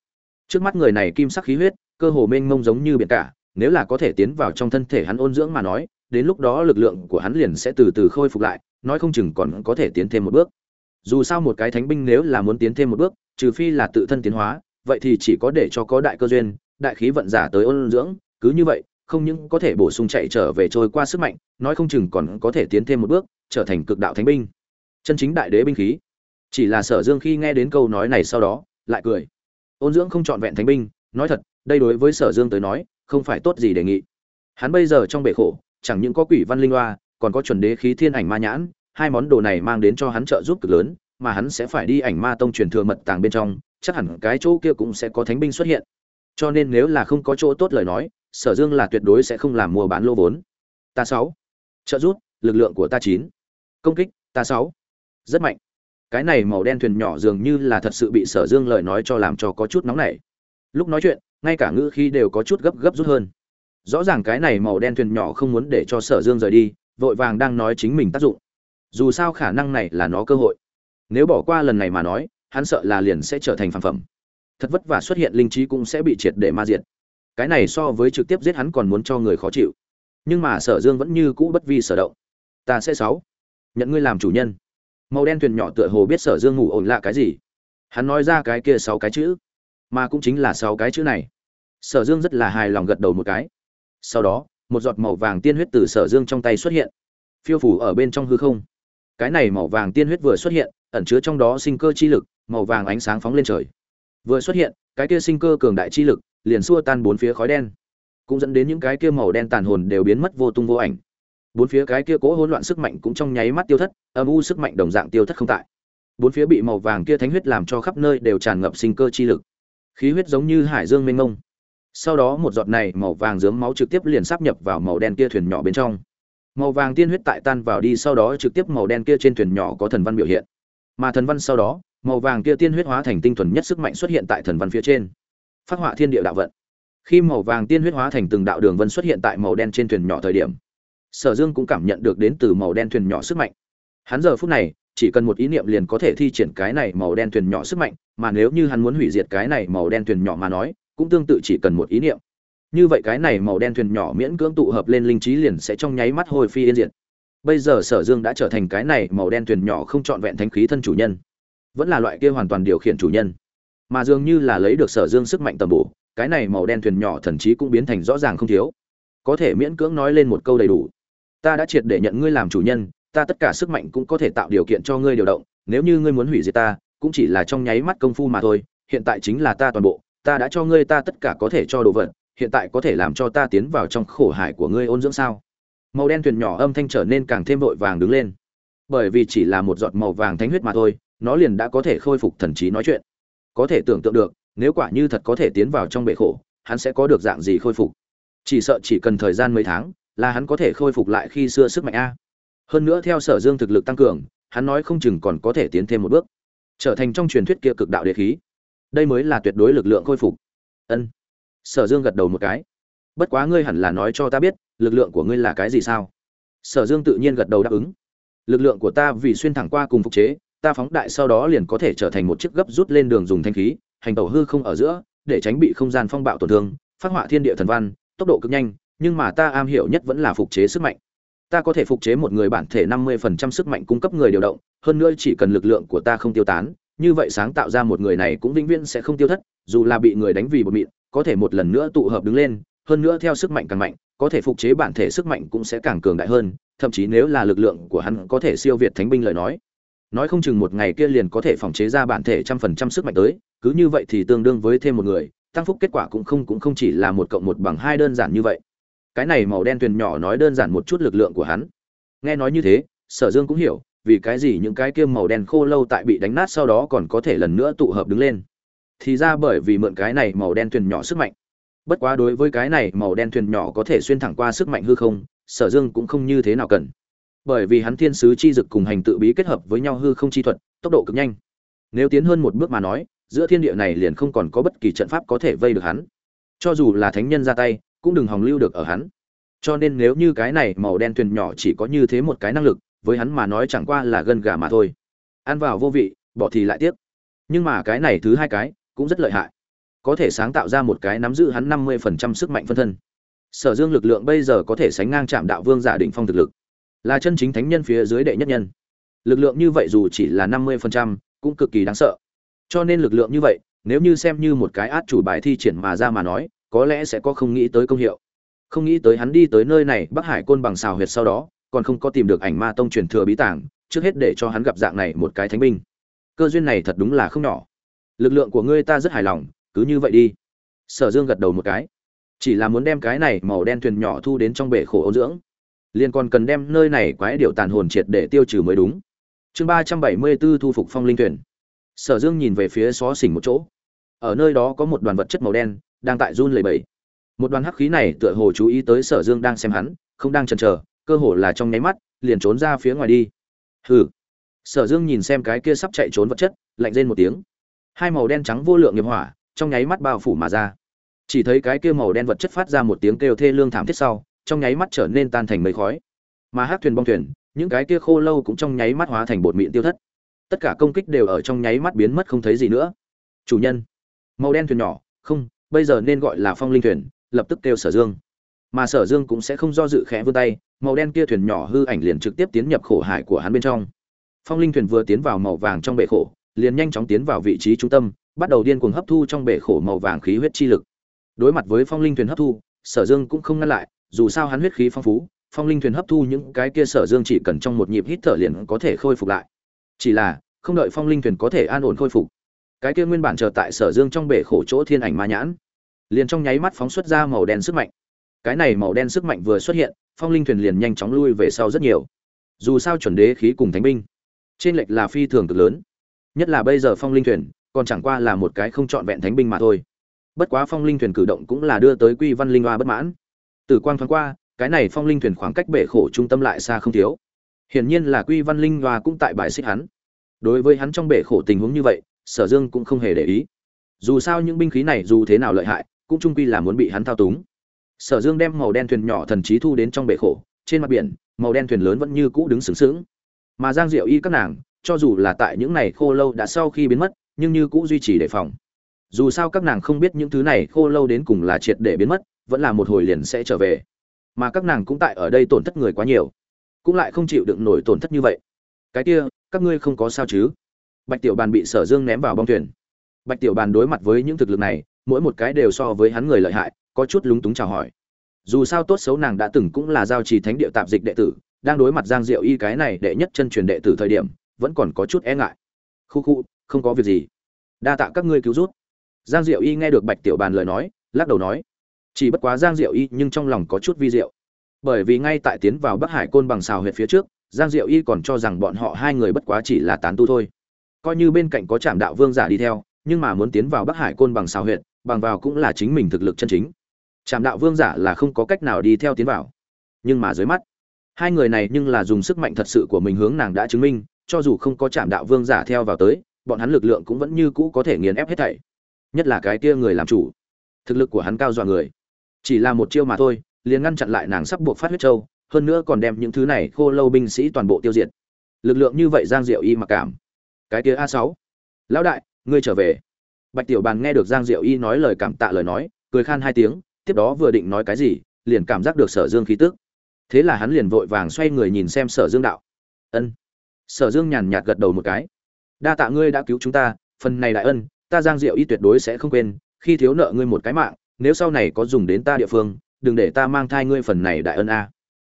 Trước mắt người này kim sắc khí huyết, cơ hồ mênh mông giống như biển cả, nếu là có thể tiến vào trong thân thể hắn ôn dưỡng mà nói, đến lúc đó lực lượng của hắn liền sẽ từ từ khôi phục lại, nói không chừng còn có thể tiến thêm một bước. Dù sao một cái thánh binh nếu là muốn tiến thêm một bước, trừ phi là tự thân tiến hóa vậy thì chỉ có để cho có đại cơ duyên đại khí vận giả tới ôn dưỡng cứ như vậy không những có thể bổ sung chạy trở về trôi qua sức mạnh nói không chừng còn có thể tiến thêm một bước trở thành cực đạo thánh binh. Chân chính đại đế binh khí. Chỉ là sở dương khi nghe đến câu nói này sau đó lại cười. Ôn dưỡng không chọn vẹn thánh binh nói thật đây đối với sở dương tới nói không phải tốt gì đề nghị. Hắn bây giờ trong bể khổ chẳng những có quỷ văn linh hoa, còn có chuẩn đế khí thiên ảnh ma nhãn hai món đồ này mang đến cho hắn trợ giúp cực lớn mà hắn sẽ phải đi ảnh ma tông truyền thừa mật tàng bên trong chắc hẳn cái chỗ kia cũng sẽ có thánh binh xuất hiện. Cho nên nếu là không có chỗ tốt lời nói sở dương là tuyệt đối sẽ không làm mua bán lô vốn. Ta sáu. Trợ rút, lực lượng của ta chín. Công kích ta sáu. Rất mạnh. Cái này màu đen thuyền nhỏ dường như là thật sự bị sở dương lời nói cho làm cho có chút nóng nảy. Lúc nói chuyện ngay cả ngữ khí đều có chút gấp gấp rút hơn. Rõ ràng cái này màu đen thuyền nhỏ không muốn để cho sở dương rời đi vội vàng đang nói chính mình tác dụng. Dù sao khả năng này là nó cơ hội. Nếu bỏ qua lần này mà nói hắn sợ là liền sẽ trở thành phản phẩm. Thật vất vả xuất hiện linh trí cũng sẽ bị triệt để ma diệt. Cái này so với trực tiếp giết hắn còn muốn cho người khó chịu. Nhưng mà sở dương vẫn như cũ bất vi sở động. Ta sẽ sáu. Nhận ngươi làm chủ nhân. Màu đen thuyền nhỏ tựa hồ biết sở dương ngủ ổn lạ cái gì. Hắn nói ra cái kia sáu cái chữ. Mà cũng chính là sáu cái chữ này. Sở dương rất là hài lòng gật đầu một cái. Sau đó, một giọt màu vàng tiên huyết từ sở dương trong tay xuất hiện. Phiêu phủ ở bên trong hư không. Cái này màu vàng tiên huyết vừa xuất hiện, ẩn chứa trong đó sinh cơ chi lực màu vàng ánh sáng phóng lên trời. Vừa xuất hiện, cái kia sinh cơ cường đại chi lực liền xua tan bốn phía khói đen. Cũng dẫn đến những cái kia màu đen tàn hồn đều biến mất vô tung vô ảnh. Bốn phía cái kia cố hỗn loạn sức mạnh cũng trong nháy mắt tiêu thất, âm u sức mạnh đồng dạng tiêu thất không tại. Bốn phía bị màu vàng kia thánh huyết làm cho khắp nơi đều tràn ngập sinh cơ chi lực. Khí huyết giống như hải dương mênh mông. Sau đó một giọt này màu vàng dướng máu trực tiếp liền sắp nhập vào màu đen kia thuyền nhỏ bên trong. Màu vàng tiên huyết tại tan vào đi, sau đó trực tiếp màu đen kia trên thuyền nhỏ có thần văn biểu hiện. Mà thần văn sau đó màu vàng kia tiên huyết hóa thành tinh thuần nhất sức mạnh xuất hiện tại thần văn phía trên. Phát họa thiên địa đạo vận. Khi màu vàng tiên huyết hóa thành từng đạo đường vân xuất hiện tại màu đen trên thuyền nhỏ thời điểm, sở dương cũng cảm nhận được đến từ màu đen thuyền nhỏ sức mạnh. Hắn giờ phút này, chỉ cần một ý niệm liền có thể thi triển cái này màu đen thuyền nhỏ sức mạnh, mà nếu như hắn muốn hủy diệt cái này màu đen thuyền nhỏ mà nói, cũng tương tự chỉ cần một ý niệm. Như vậy cái này màu đen thuyền nhỏ miễn cưỡng tụ hợp lên linh trí liền sẽ trong nháy mắt hồi phi yên diệt. Bây giờ sở dương đã trở thành cái này màu đen thuyền nhỏ không trọn vẹn thánh khí thân chủ nhân vẫn là loại kia hoàn toàn điều khiển chủ nhân. Mà dường như là lấy được sở dương sức mạnh tầm bổ, cái này màu đen thuyền nhỏ thần chí cũng biến thành rõ ràng không thiếu. Có thể miễn cưỡng nói lên một câu đầy đủ. Ta đã triệt để nhận ngươi làm chủ nhân, ta tất cả sức mạnh cũng có thể tạo điều kiện cho ngươi điều động, nếu như ngươi muốn hủy diệt ta, cũng chỉ là trong nháy mắt công phu mà thôi, hiện tại chính là ta toàn bộ, ta đã cho ngươi ta tất cả có thể cho đồ vật, hiện tại có thể làm cho ta tiến vào trong khổ hải của ngươi ôn dưỡng sao? Màu đen thuyền nhỏ âm thanh trở nên càng thêm vội vàng đứng lên. Bởi vì chỉ là một giọt màu vàng thánh huyết mà thôi nó liền đã có thể khôi phục thần trí nói chuyện. Có thể tưởng tượng được, nếu quả như thật có thể tiến vào trong bể khổ, hắn sẽ có được dạng gì khôi phục? Chỉ sợ chỉ cần thời gian mấy tháng, là hắn có thể khôi phục lại khi xưa sức mạnh a. Hơn nữa theo sở dương thực lực tăng cường, hắn nói không chừng còn có thể tiến thêm một bước. Trở thành trong truyền thuyết kia cực đạo địa khí. Đây mới là tuyệt đối lực lượng khôi phục. Ân. Sở dương gật đầu một cái. Bất quá ngươi hẳn là nói cho ta biết, lực lượng của ngươi là cái gì sao? Sở dương tự nhiên gật đầu đáp ứng. Lực lượng của ta vì xuyên thẳng qua cùng phục chế ta phóng đại sau đó liền có thể trở thành một chiếc gấp rút lên đường dùng thanh khí, hành tẩu hư không ở giữa, để tránh bị không gian phong bạo tổn thương, phát họa thiên địa thần văn, tốc độ cực nhanh, nhưng mà ta am hiểu nhất vẫn là phục chế sức mạnh. Ta có thể phục chế một người bản thể năm mươi phần trăm sức mạnh cung cấp người điều động, hơn nữa chỉ cần lực lượng của ta không tiêu tán, như vậy sáng tạo ra một người này cũng vĩnh viễn sẽ không tiêu thất, dù là bị người đánh vì bột mịn, có thể một lần nữa tụ hợp đứng lên, hơn nữa theo sức mạnh càng mạnh, có thể phục chế bản thể sức mạnh cũng sẽ càng cường đại hơn, thậm chí nếu là lực lượng của hắn có thể siêu việt thánh binh lời nói nói không chừng một ngày kia liền có thể phòng chế ra bản thể trăm phần trăm sức mạnh tới, cứ như vậy thì tương đương với thêm một người, tăng phúc kết quả cũng không cũng không chỉ là một cộng một bằng hai đơn giản như vậy. Cái này màu đen tuyền nhỏ nói đơn giản một chút lực lượng của hắn. Nghe nói như thế, sở dương cũng hiểu, vì cái gì những cái kia màu đen khô lâu tại bị đánh nát sau đó còn có thể lần nữa tụ hợp đứng lên. Thì ra bởi vì mượn cái này màu đen thuyền nhỏ sức mạnh. Bất quá đối với cái này màu đen thuyền nhỏ có thể xuyên thẳng qua sức mạnh hư không, sở dương cũng không như thế nào cần bởi vì hắn thiên sứ chi dực cùng hành tự bí kết hợp với nhau hư không chi thuật, tốc độ cực nhanh. Nếu tiến hơn một bước mà nói, giữa thiên địa này liền không còn có bất kỳ trận pháp có thể vây được hắn. Cho dù là thánh nhân ra tay, cũng đừng hòng lưu được ở hắn. Cho nên nếu như cái này màu đen thuyền nhỏ chỉ có như thế một cái năng lực, với hắn mà nói chẳng qua là gân gà mà thôi. Ăn vào vô vị, bỏ thì lại tiếc. Nhưng mà cái này thứ hai cái, cũng rất lợi hại. Có thể sáng tạo ra một cái nắm giữ hắn năm mươi phần trăm sức mạnh phân thân. Sở dương lực lượng bây giờ có thể sánh ngang chạm đạo vương giả định phong thực lực là chân chính thánh nhân phía dưới đệ nhất nhân. Lực lượng như vậy dù chỉ là năm mươi phần trăm, cũng cực kỳ đáng sợ. Cho nên lực lượng như vậy, nếu như xem như một cái át chủ bài thi triển mà ra mà nói, có lẽ sẽ có không nghĩ tới công hiệu. Không nghĩ tới hắn đi tới nơi này, bắc hải côn bằng xào huyệt sau đó, còn không có tìm được ảnh ma tông truyền thừa bí tảng trước hết để cho hắn gặp dạng này một cái thánh binh. Cơ duyên này thật đúng là không nhỏ. Lực lượng của ngươi ta rất hài lòng, cứ như vậy đi. Sở dương gật đầu một cái. Chỉ là muốn đem cái này màu đen thuyền nhỏ thu đến trong bể khổ ôn dưỡng liền còn cần đem nơi này quái điệu tàn hồn triệt để tiêu trừ mới đúng. Chương ba trăm bảy mươi b ố thu phục phong linh thuyền. Sở dương nhìn về phía xó xỉnh một chỗ. Ở nơi đó có một đoàn vật chất màu đen, đang tại run lầy bẫy một đoàn hắc khí này tựa hồ chú ý tới sở dương đang xem hắn, không đang chần chờ, cơ hồ là trong nháy mắt, liền trốn ra phía ngoài đi. Hừ. Sở dương nhìn xem cái kia sắp chạy trốn vật chất, lạnh rên một tiếng. Hai màu đen trắng vô lượng nghiệp hỏa, trong nháy mắt bao phủ mà ra. Chỉ thấy cái kia màu đen vật chất phát ra một tiếng kêu thê lương thảm thiết sau trong nháy mắt trở nên tan thành mây khói. Mà hát thuyền bong thuyền, những cái kia khô lâu cũng trong nháy mắt hóa thành bột mịn tiêu thất. Tất cả công kích đều ở trong nháy mắt biến mất không thấy gì nữa. Chủ nhân, màu đen thuyền nhỏ, không, bây giờ nên gọi là phong linh thuyền, lập tức kêu sở dương. Mà sở dương cũng sẽ không do dự khẽ vươn tay, màu đen kia thuyền nhỏ hư ảnh liền trực tiếp tiến nhập khổ hải của hắn bên trong. Phong linh thuyền vừa tiến vào màu vàng trong bể khổ, liền nhanh chóng tiến vào vị trí trung tâm, bắt đầu điên cuồng hấp thu trong bể khổ màu vàng khí huyết chi lực. Đối mặt với phong linh thuyền hấp thu, sở dương cũng không ngăn lại dù sao hắn huyết khí phong phú, phong linh thuyền hấp thu những cái kia sở dương chỉ cần trong một nhịp hít thở liền có thể khôi phục lại. Chỉ là, không đợi phong linh thuyền có thể an ổn khôi phục, cái kia nguyên bản chờ tại sở dương trong bể khổ chỗ thiên ảnh ma nhãn, liền trong nháy mắt phóng xuất ra màu đen sức mạnh. Cái này màu đen sức mạnh vừa xuất hiện, phong linh thuyền liền nhanh chóng lui về sau rất nhiều. Dù sao chuẩn đế khí cùng thánh binh, trên lệch là phi thường cực lớn. Nhất là bây giờ phong linh thuyền, còn chẳng qua là một cái không trọn vẹn thánh binh mà thôi. Bất quá phong linh thuyền cử động cũng là đưa tới quy văn linh hoa bất mãn từ quang thoáng qua, cái này phong linh thuyền khoảng cách bể khổ trung tâm lại xa không thiếu. Hiển nhiên là quy văn linh hoa cũng tại bài xích hắn. Đối với hắn trong bể khổ tình huống như vậy, sở dương cũng không hề để ý. Dù sao những binh khí này dù thế nào lợi hại, cũng trung quy là muốn bị hắn thao túng. Sở dương đem màu đen thuyền nhỏ thần trí thu đến trong bể khổ, trên mặt biển, màu đen thuyền lớn vẫn như cũ đứng sướng sướng mà giang diệu y các nàng, cho dù là tại những này khô lâu đã sau khi biến mất, nhưng như cũ duy trì đề phòng. Dù sao các nàng không biết những thứ này khô lâu đến cùng là triệt để biến mất vẫn là một hồi liền sẽ trở về. Mà các nàng cũng tại ở đây tổn thất người quá nhiều, cũng lại không chịu đựng nổi tổn thất như vậy. Cái kia, các ngươi không có sao chứ? Bạch tiểu bàn bị sở dương ném vào bong thuyền. Bạch tiểu bàn đối mặt với những thực lực này, mỗi một cái đều so với hắn người lợi hại, có chút lúng túng chào hỏi. Dù sao tốt xấu nàng đã từng cũng là giao trì thánh địa tạp dịch đệ tử, đang đối mặt giang diệu y cái này đệ nhất chân truyền đệ tử thời điểm, vẫn còn có chút e ngại. Khu khu, không có việc gì. Đa tạ các ngươi cứu rút giang diệu y nghe được bạch tiểu bàn lời nói, lắc đầu nói chỉ bất quá giang diệu y nhưng trong lòng có chút vi diệu. Bởi vì ngay tại tiến vào bắc hải côn bằng xào huyệt phía trước, giang diệu y còn cho rằng bọn họ hai người bất quá chỉ là tán tu thôi. Coi như bên cạnh có trạm đạo vương giả đi theo, nhưng mà muốn tiến vào bắc hải côn bằng xào huyệt, bằng vào cũng là chính mình thực lực chân chính. Trạm đạo vương giả là không có cách nào đi theo tiến vào. Nhưng mà dưới mắt, hai người này nhưng là dùng sức mạnh thật sự của mình hướng nàng đã chứng minh, cho dù không có trạm đạo vương giả theo vào tới, bọn hắn lực lượng cũng vẫn như cũ có thể nghiền ép hết thảy. Nhất là cái kia người làm chủ. Thực lực của hắn cao dọa người chỉ là một chiêu mà thôi, liền ngăn chặn lại nàng sắp buộc phát huyết châu hơn nữa còn đem những thứ này khô lâu binh sĩ toàn bộ tiêu diệt. Lực lượng như vậy giang diệu y mặc cảm. Cái kia a sáu. Lão đại, ngươi trở về. Bạch tiểu bàn nghe được giang diệu y nói lời cảm tạ lời nói, cười khan hai tiếng, tiếp đó vừa định nói cái gì, liền cảm giác được sở dương khí tức. Thế là hắn liền vội vàng xoay người nhìn xem sở dương đạo. Ân. Sở dương nhàn nhạt gật đầu một cái. Đa tạ ngươi đã cứu chúng ta, phần này đại ân, ta giang diệu y tuyệt đối sẽ không quên, khi thiếu nợ ngươi một cái mạng nếu sau này có dùng đến ta địa phương, đừng để ta mang thai ngươi phần này đại ân a.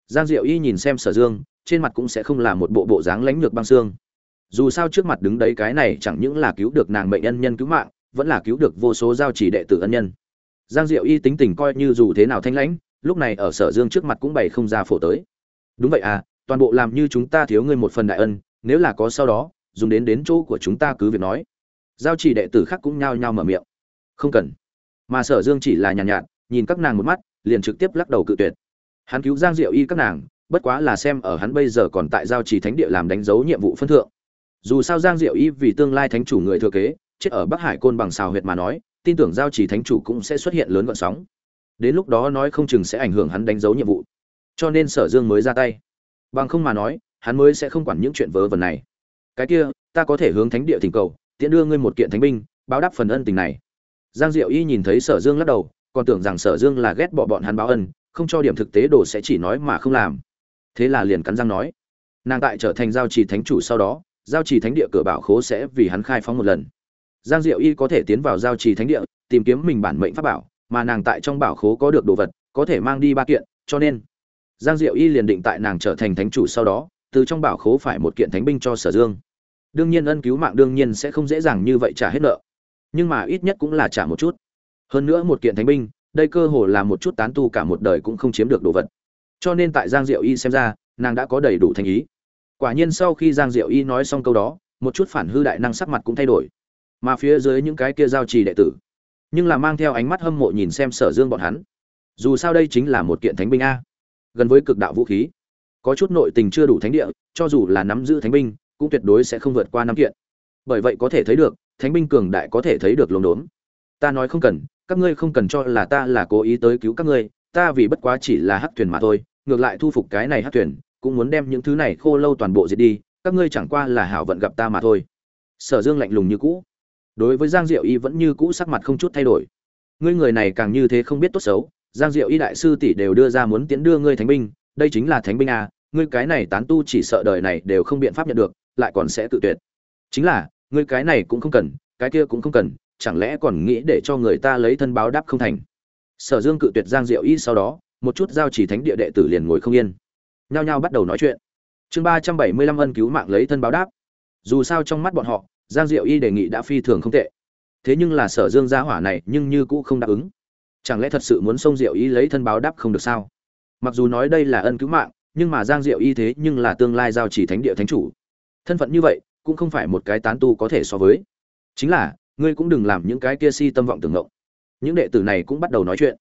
Giang diệu y nhìn xem sở dương, trên mặt cũng sẽ không là một bộ bộ dáng lãnh lược băng xương. Dù sao trước mặt đứng đấy cái này chẳng những là cứu được nàng mệnh nhân nhân cứu mạng, vẫn là cứu được vô số giao chỉ đệ tử ân nhân. Giang diệu y tính tình coi như dù thế nào thanh lãnh, lúc này ở sở dương trước mặt cũng bày không ra phổ tới. Đúng vậy à toàn bộ làm như chúng ta thiếu ngươi một phần đại ân, nếu là có sau đó, dùng đến đến chỗ của chúng ta cứ việc nói. Giao chỉ đệ tử khác cũng nhao nhao mở miệng. Không cần mà sở dương chỉ là nhàn nhạt, nhạt nhìn các nàng một mắt liền trực tiếp lắc đầu cự tuyệt. Hắn cứu giang diệu y các nàng bất quá là xem ở hắn bây giờ còn tại giao trì thánh địa làm đánh dấu nhiệm vụ phân thượng. Dù sao giang diệu y vì tương lai thánh chủ người thừa kế chết ở bắc hải côn bằng xào huyệt mà nói tin tưởng giao trì thánh chủ cũng sẽ xuất hiện lớn gọn sóng. Đến lúc đó nói không chừng sẽ ảnh hưởng hắn đánh dấu nhiệm vụ. Cho nên sở dương mới ra tay. Bằng không mà nói hắn mới sẽ không quản những chuyện vớ vẩn này. Cái kia ta có thể hướng thánh địa thỉnh cầu tiễn đưa ngươi một kiện thánh binh báo đáp phần ân tình này giang diệu y nhìn thấy sở dương lắc đầu, còn tưởng rằng sở dương là ghét bỏ bọn hắn báo ân, không cho điểm thực tế đồ sẽ chỉ nói mà không làm. Thế là liền cắn răng nói, nàng tại trở thành giao trì thánh chủ sau đó, giao trì thánh địa cửa bảo khố sẽ vì hắn khai phóng một lần. Giang diệu y có thể tiến vào giao trì thánh địa, tìm kiếm mình bản mệnh pháp bảo, mà nàng tại trong bảo khố có được đồ vật, có thể mang đi ba kiện, cho nên giang diệu y liền định tại nàng trở thành thánh chủ sau đó, từ trong bảo khố phải một kiện thánh binh cho sở dương. Đương nhiên ân cứu mạng đương nhiên sẽ không dễ dàng như vậy trả hết nợ nhưng mà ít nhất cũng là trả một chút. Hơn nữa một kiện thánh binh, đây cơ hồ là một chút tán tu cả một đời cũng không chiếm được đồ vật. Cho nên tại giang diệu y xem ra, nàng đã có đầy đủ thành ý. Quả nhiên sau khi giang diệu y nói xong câu đó, một chút phản hư đại năng sắc mặt cũng thay đổi. Mà phía dưới những cái kia giao trì đệ tử, nhưng là mang theo ánh mắt hâm mộ nhìn xem sở dương bọn hắn. Dù sao đây chính là một kiện thánh binh a. Gần với cực đạo vũ khí, có chút nội tình chưa đủ thánh địa, cho dù là nắm giữ thánh binh, cũng tuyệt đối sẽ không vượt qua năm kiện. Bởi vậy có thể thấy được thánh binh cường đại có thể thấy được lồn đốn. Ta nói không cần các ngươi không cần cho là ta là cố ý tới cứu các ngươi ta vì bất quá chỉ là hát thuyền mà thôi ngược lại thu phục cái này hát thuyền cũng muốn đem những thứ này khô lâu toàn bộ diệt đi các ngươi chẳng qua là hảo vận gặp ta mà thôi. Sở dương lạnh lùng như cũ. Đối với giang diệu y vẫn như cũ sắc mặt không chút thay đổi. Ngươi người này càng như thế không biết tốt xấu giang diệu y đại sư tỷ đều đưa ra muốn tiến đưa ngươi thánh binh đây chính là thánh binh à, ngươi cái này tán tu chỉ sợ đời này đều không biện pháp nhận được lại còn sẽ tự tuyệt. Chính là ngươi cái này cũng không cần, cái kia cũng không cần, chẳng lẽ còn nghĩ để cho người ta lấy thân báo đáp không thành? Sở dương cự tuyệt giang diệu y sau đó, một chút giao chỉ thánh địa đệ tử liền ngồi không yên. Nhao nhao bắt đầu nói chuyện. Chương ba trăm bảy mươi lăm ân cứu mạng lấy thân báo đáp. Dù sao trong mắt bọn họ, giang diệu y đề nghị đã phi thường không tệ. Thế nhưng là sở dương gia hỏa này nhưng như cũ không đáp ứng. Chẳng lẽ thật sự muốn xông diệu y lấy thân báo đáp không được sao? Mặc dù nói đây là ân cứu mạng, nhưng mà giang diệu y thế nhưng là tương lai giao chỉ thánh địa thánh chủ. Thân phận như vậy cũng không phải một cái tán tu có thể so với. Chính là, ngươi cũng đừng làm những cái kia si tâm vọng tưởng ngộng những đệ tử này cũng bắt đầu nói chuyện.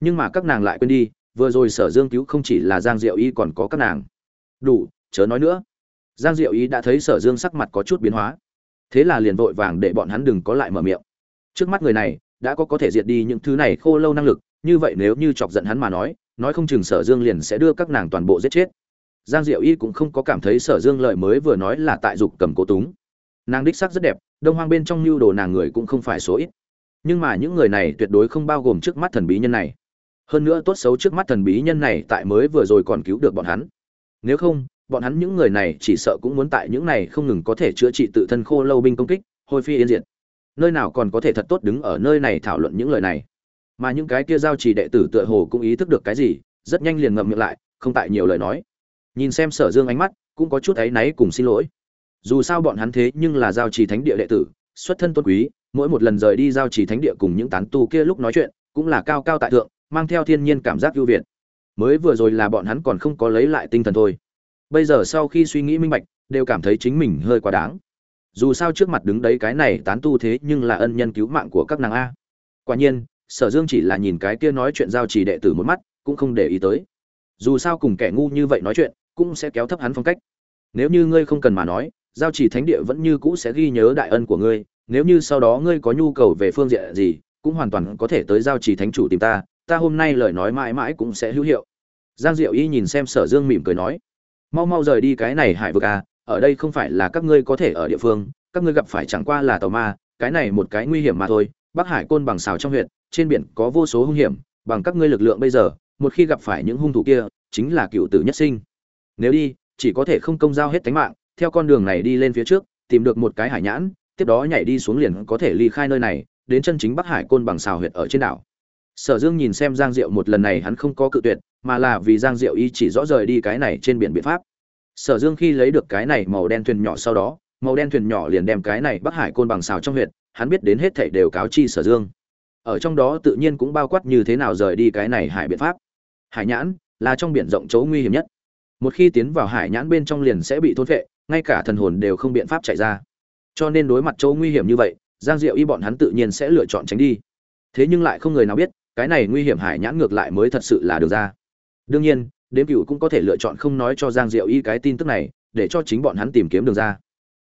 Nhưng mà các nàng lại quên đi, vừa rồi sở dương cứu không chỉ là giang diệu y còn có các nàng. Đủ, chớ nói nữa. Giang diệu y đã thấy sở dương sắc mặt có chút biến hóa. Thế là liền vội vàng để bọn hắn đừng có lại mở miệng. Trước mắt người này, đã có có thể diệt đi những thứ này khô lâu năng lực, như vậy nếu như chọc giận hắn mà nói nói không chừng sở dương liền sẽ đưa các nàng toàn bộ giết chết giang diệu y cũng không có cảm thấy sở dương lợi mới vừa nói là tại dục cầm cố túng. Nàng đích sắc rất đẹp, đông hoang bên trong mưu đồ nàng người cũng không phải số ít. Nhưng mà những người này tuyệt đối không bao gồm trước mắt thần bí nhân này. Hơn nữa tốt xấu trước mắt thần bí nhân này tại mới vừa rồi còn cứu được bọn hắn. Nếu không, bọn hắn những người này chỉ sợ cũng muốn tại những này không ngừng có thể chữa trị tự thân khô lâu binh công kích, hôi phi yên diện. nơi nào còn có thể thật tốt đứng ở nơi này thảo luận những lời này. Mà những cái kia giao trì đệ tử tựa hồ cũng ý thức được cái gì, rất nhanh liền ngậm miệng lại, không tại nhiều lời nói nhìn xem sở dương ánh mắt, cũng có chút áy náy cùng xin lỗi. Dù sao bọn hắn thế nhưng là giao trì thánh địa đệ tử, xuất thân tôn quý, mỗi một lần rời đi giao trì thánh địa cùng những tán tu kia lúc nói chuyện, cũng là cao cao tại thượng, mang theo thiên nhiên cảm giác ưu việt. Mới vừa rồi là bọn hắn còn không có lấy lại tinh thần thôi. Bây giờ sau khi suy nghĩ minh bạch, đều cảm thấy chính mình hơi quá đáng. Dù sao trước mặt đứng đấy cái này tán tu thế nhưng là ân nhân cứu mạng của các nàng a. Quả nhiên, sở dương chỉ là nhìn cái kia nói chuyện giao trì đệ tử một mắt, cũng không để ý tới. Dù sao cùng kẻ ngu như vậy nói chuyện cũng sẽ kéo thấp hắn phong cách. Nếu như ngươi không cần mà nói, giao Chỉ thánh địa vẫn như cũ sẽ ghi nhớ đại ân của ngươi, nếu như sau đó ngươi có nhu cầu về phương diện gì, cũng hoàn toàn có thể tới giao Chỉ thánh chủ tìm ta ta hôm nay lời nói mãi mãi cũng sẽ hữu hiệu. Giang diệu y nhìn xem sở dương mỉm cười nói, mau mau rời đi cái này hải vực à ở đây không phải là các ngươi có thể ở địa phương, các ngươi gặp phải chẳng qua là tàu ma, cái này một cái nguy hiểm mà thôi, bắc hải côn bằng xào trong huyện, trên biển có vô số hung hiểm, bằng các ngươi lực lượng bây giờ, một khi gặp phải những hung thủ kia, chính là cựu tử nhất sinh nếu đi, chỉ có thể không công giao hết tánh mạng, theo con đường này đi lên phía trước, tìm được một cái hải nhãn, tiếp đó nhảy đi xuống liền có thể ly khai nơi này, đến chân chính bắc hải côn bằng xào huyệt ở trên đảo. Sở dương nhìn xem giang diệu một lần này hắn không có cự tuyệt, mà là vì giang diệu y chỉ rõ rời đi cái này trên biển biện pháp. Sở dương khi lấy được cái này màu đen thuyền nhỏ sau đó, màu đen thuyền nhỏ liền đem cái này bắc hải côn bằng xào trong huyệt, hắn biết đến hết thảy đều cáo chi sở dương. Ở trong đó tự nhiên cũng bao quát như thế nào rời đi cái này hải biện pháp. Hải nhãn là trong biển rộng chỗ nguy hiểm nhất một khi tiến vào hải nhãn bên trong liền sẽ bị thôn phệ, ngay cả thần hồn đều không biện pháp chạy ra. Cho nên đối mặt chỗ nguy hiểm như vậy, giang diệu y bọn hắn tự nhiên sẽ lựa chọn tránh đi. Thế nhưng lại không người nào biết, cái này nguy hiểm hải nhãn ngược lại mới thật sự là được ra. Đương nhiên, đếm cựu cũng có thể lựa chọn không nói cho giang diệu y cái tin tức này, để cho chính bọn hắn tìm kiếm đường ra.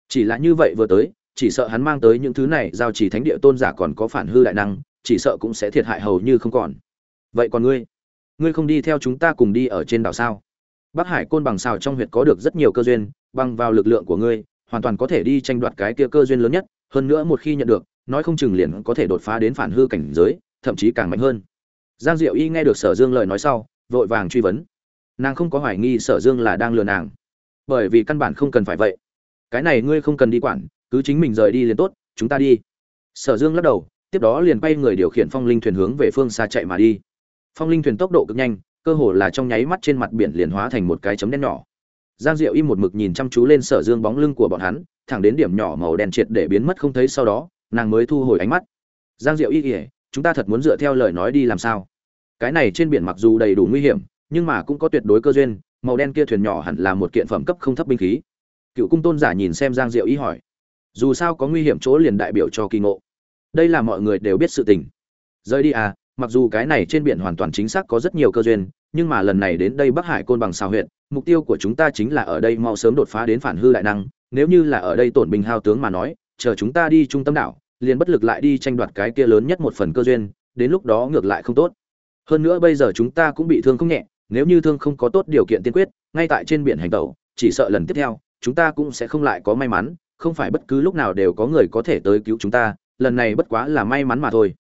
Chỉ là như vậy vừa tới, chỉ sợ hắn mang tới những thứ này giao chỉ thánh địa tôn giả còn có phản hư đại năng, chỉ sợ cũng sẽ thiệt hại hầu như không còn. Vậy còn ngươi? Ngươi không đi theo chúng ta cùng đi ở trên đảo sao? Bắc hải côn bằng xào trong huyệt có được rất nhiều cơ duyên, bằng vào lực lượng của ngươi, hoàn toàn có thể đi tranh đoạt cái kia cơ duyên lớn nhất, hơn nữa một khi nhận được, nói không chừng liền có thể đột phá đến phản hư cảnh giới, thậm chí càng mạnh hơn. Giang diệu y nghe được sở dương lời nói sau, vội vàng truy vấn. Nàng không có hoài nghi sở dương là đang lừa nàng. Bởi vì căn bản không cần phải vậy. Cái này ngươi không cần đi quản, cứ chính mình rời đi liền tốt, chúng ta đi. Sở dương lắc đầu, tiếp đó liền bay người điều khiển phong linh thuyền hướng về phương xa chạy mà đi. Phong linh thuyền tốc độ cực nhanh cơ hồ là trong nháy mắt trên mặt biển liền hóa thành một cái chấm đen nhỏ. Giang diệu y một mực nhìn chăm chú lên sở dương bóng lưng của bọn hắn, thẳng đến điểm nhỏ màu đen triệt để biến mất không thấy sau đó, nàng mới thu hồi ánh mắt. Giang diệu y kể chúng ta thật muốn dựa theo lời nói đi làm sao? Cái này trên biển mặc dù đầy đủ nguy hiểm, nhưng mà cũng có tuyệt đối cơ duyên, màu đen kia thuyền nhỏ hẳn là một kiện phẩm cấp không thấp binh khí. Cựu cung tôn giả nhìn xem giang diệu y hỏi, dù sao có nguy hiểm chỗ liền đại biểu cho kỳ ngộ. Đây là mọi người đều biết sự tình. Rời đi à mặc dù cái này trên biển hoàn toàn chính xác có rất nhiều cơ duyên, nhưng mà lần này đến đây bắc hải côn bằng xào huyện mục tiêu của chúng ta chính là ở đây mau sớm đột phá đến phản hư đại năng, nếu như là ở đây tổn bình hao tướng mà nói, chờ chúng ta đi trung tâm đảo, liền bất lực lại đi tranh đoạt cái kia lớn nhất một phần cơ duyên, đến lúc đó ngược lại không tốt. Hơn nữa bây giờ chúng ta cũng bị thương không nhẹ, nếu như thương không có tốt điều kiện tiên quyết, ngay tại trên biển hành tẩu, chỉ sợ lần tiếp theo, chúng ta cũng sẽ không lại có may mắn, không phải bất cứ lúc nào đều có người có thể tới cứu chúng ta, lần này bất quá là may mắn mà thôi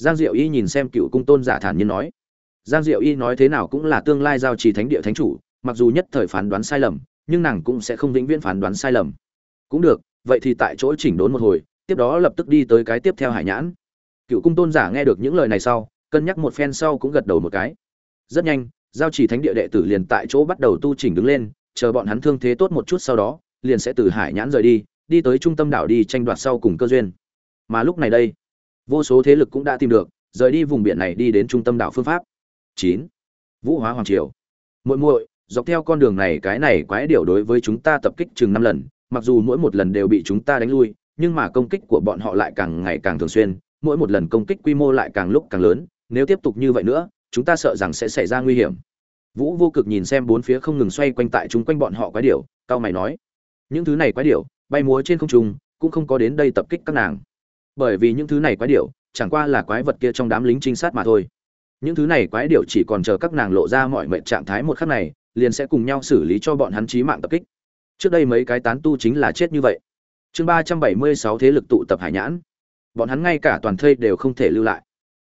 giang diệu y nhìn xem cựu cung tôn giả thản nhiên nói. Giang diệu y nói thế nào cũng là tương lai giao trì thánh địa thánh chủ, mặc dù nhất thời phán đoán sai lầm, nhưng nàng cũng sẽ không vĩnh viễn phán đoán sai lầm. Cũng được, vậy thì tại chỗ chỉnh đốn một hồi, tiếp đó lập tức đi tới cái tiếp theo hải nhãn. Cựu cung tôn giả nghe được những lời này sau, cân nhắc một phen sau cũng gật đầu một cái. Rất nhanh, giao chỉ thánh địa đệ tử liền tại chỗ bắt đầu tu chỉnh đứng lên, chờ bọn hắn thương thế tốt một chút sau đó, liền sẽ từ hải nhãn rời đi đi tới trung tâm đảo đi tranh đoạt sau cùng cơ duyên. Mà lúc này đây vô số thế lực cũng đã tìm được, rời đi vùng biển này đi đến trung tâm đảo phương pháp. Chín. Vũ hóa hoàng triều. Muội muội, dọc theo con đường này cái này quái điểu đối với chúng ta tập kích chừng năm lần, mặc dù mỗi một lần đều bị chúng ta đánh lui, nhưng mà công kích của bọn họ lại càng ngày càng thường xuyên, mỗi một lần công kích quy mô lại càng lúc càng lớn, nếu tiếp tục như vậy nữa, chúng ta sợ rằng sẽ xảy ra nguy hiểm. Vũ vô cực nhìn xem bốn phía không ngừng xoay quanh tại chúng quanh bọn họ quái điểu, cao mày nói, những thứ này quái điểu, bay múa trên không trung, cũng không có đến đây tập kích các nàng bởi vì những thứ này quái điểu chẳng qua là quái vật kia trong đám lính trinh sát mà thôi. Những thứ này quái điểu chỉ còn chờ các nàng lộ ra mọi mệnh trạng thái một khắc này, liền sẽ cùng nhau xử lý cho bọn hắn chí mạng tập kích. Trước đây mấy cái tán tu chính là chết như vậy. Chương ba trăm bảy mươi sáu thế lực tụ tập hải nhãn. Bọn hắn ngay cả toàn thây đều không thể lưu lại.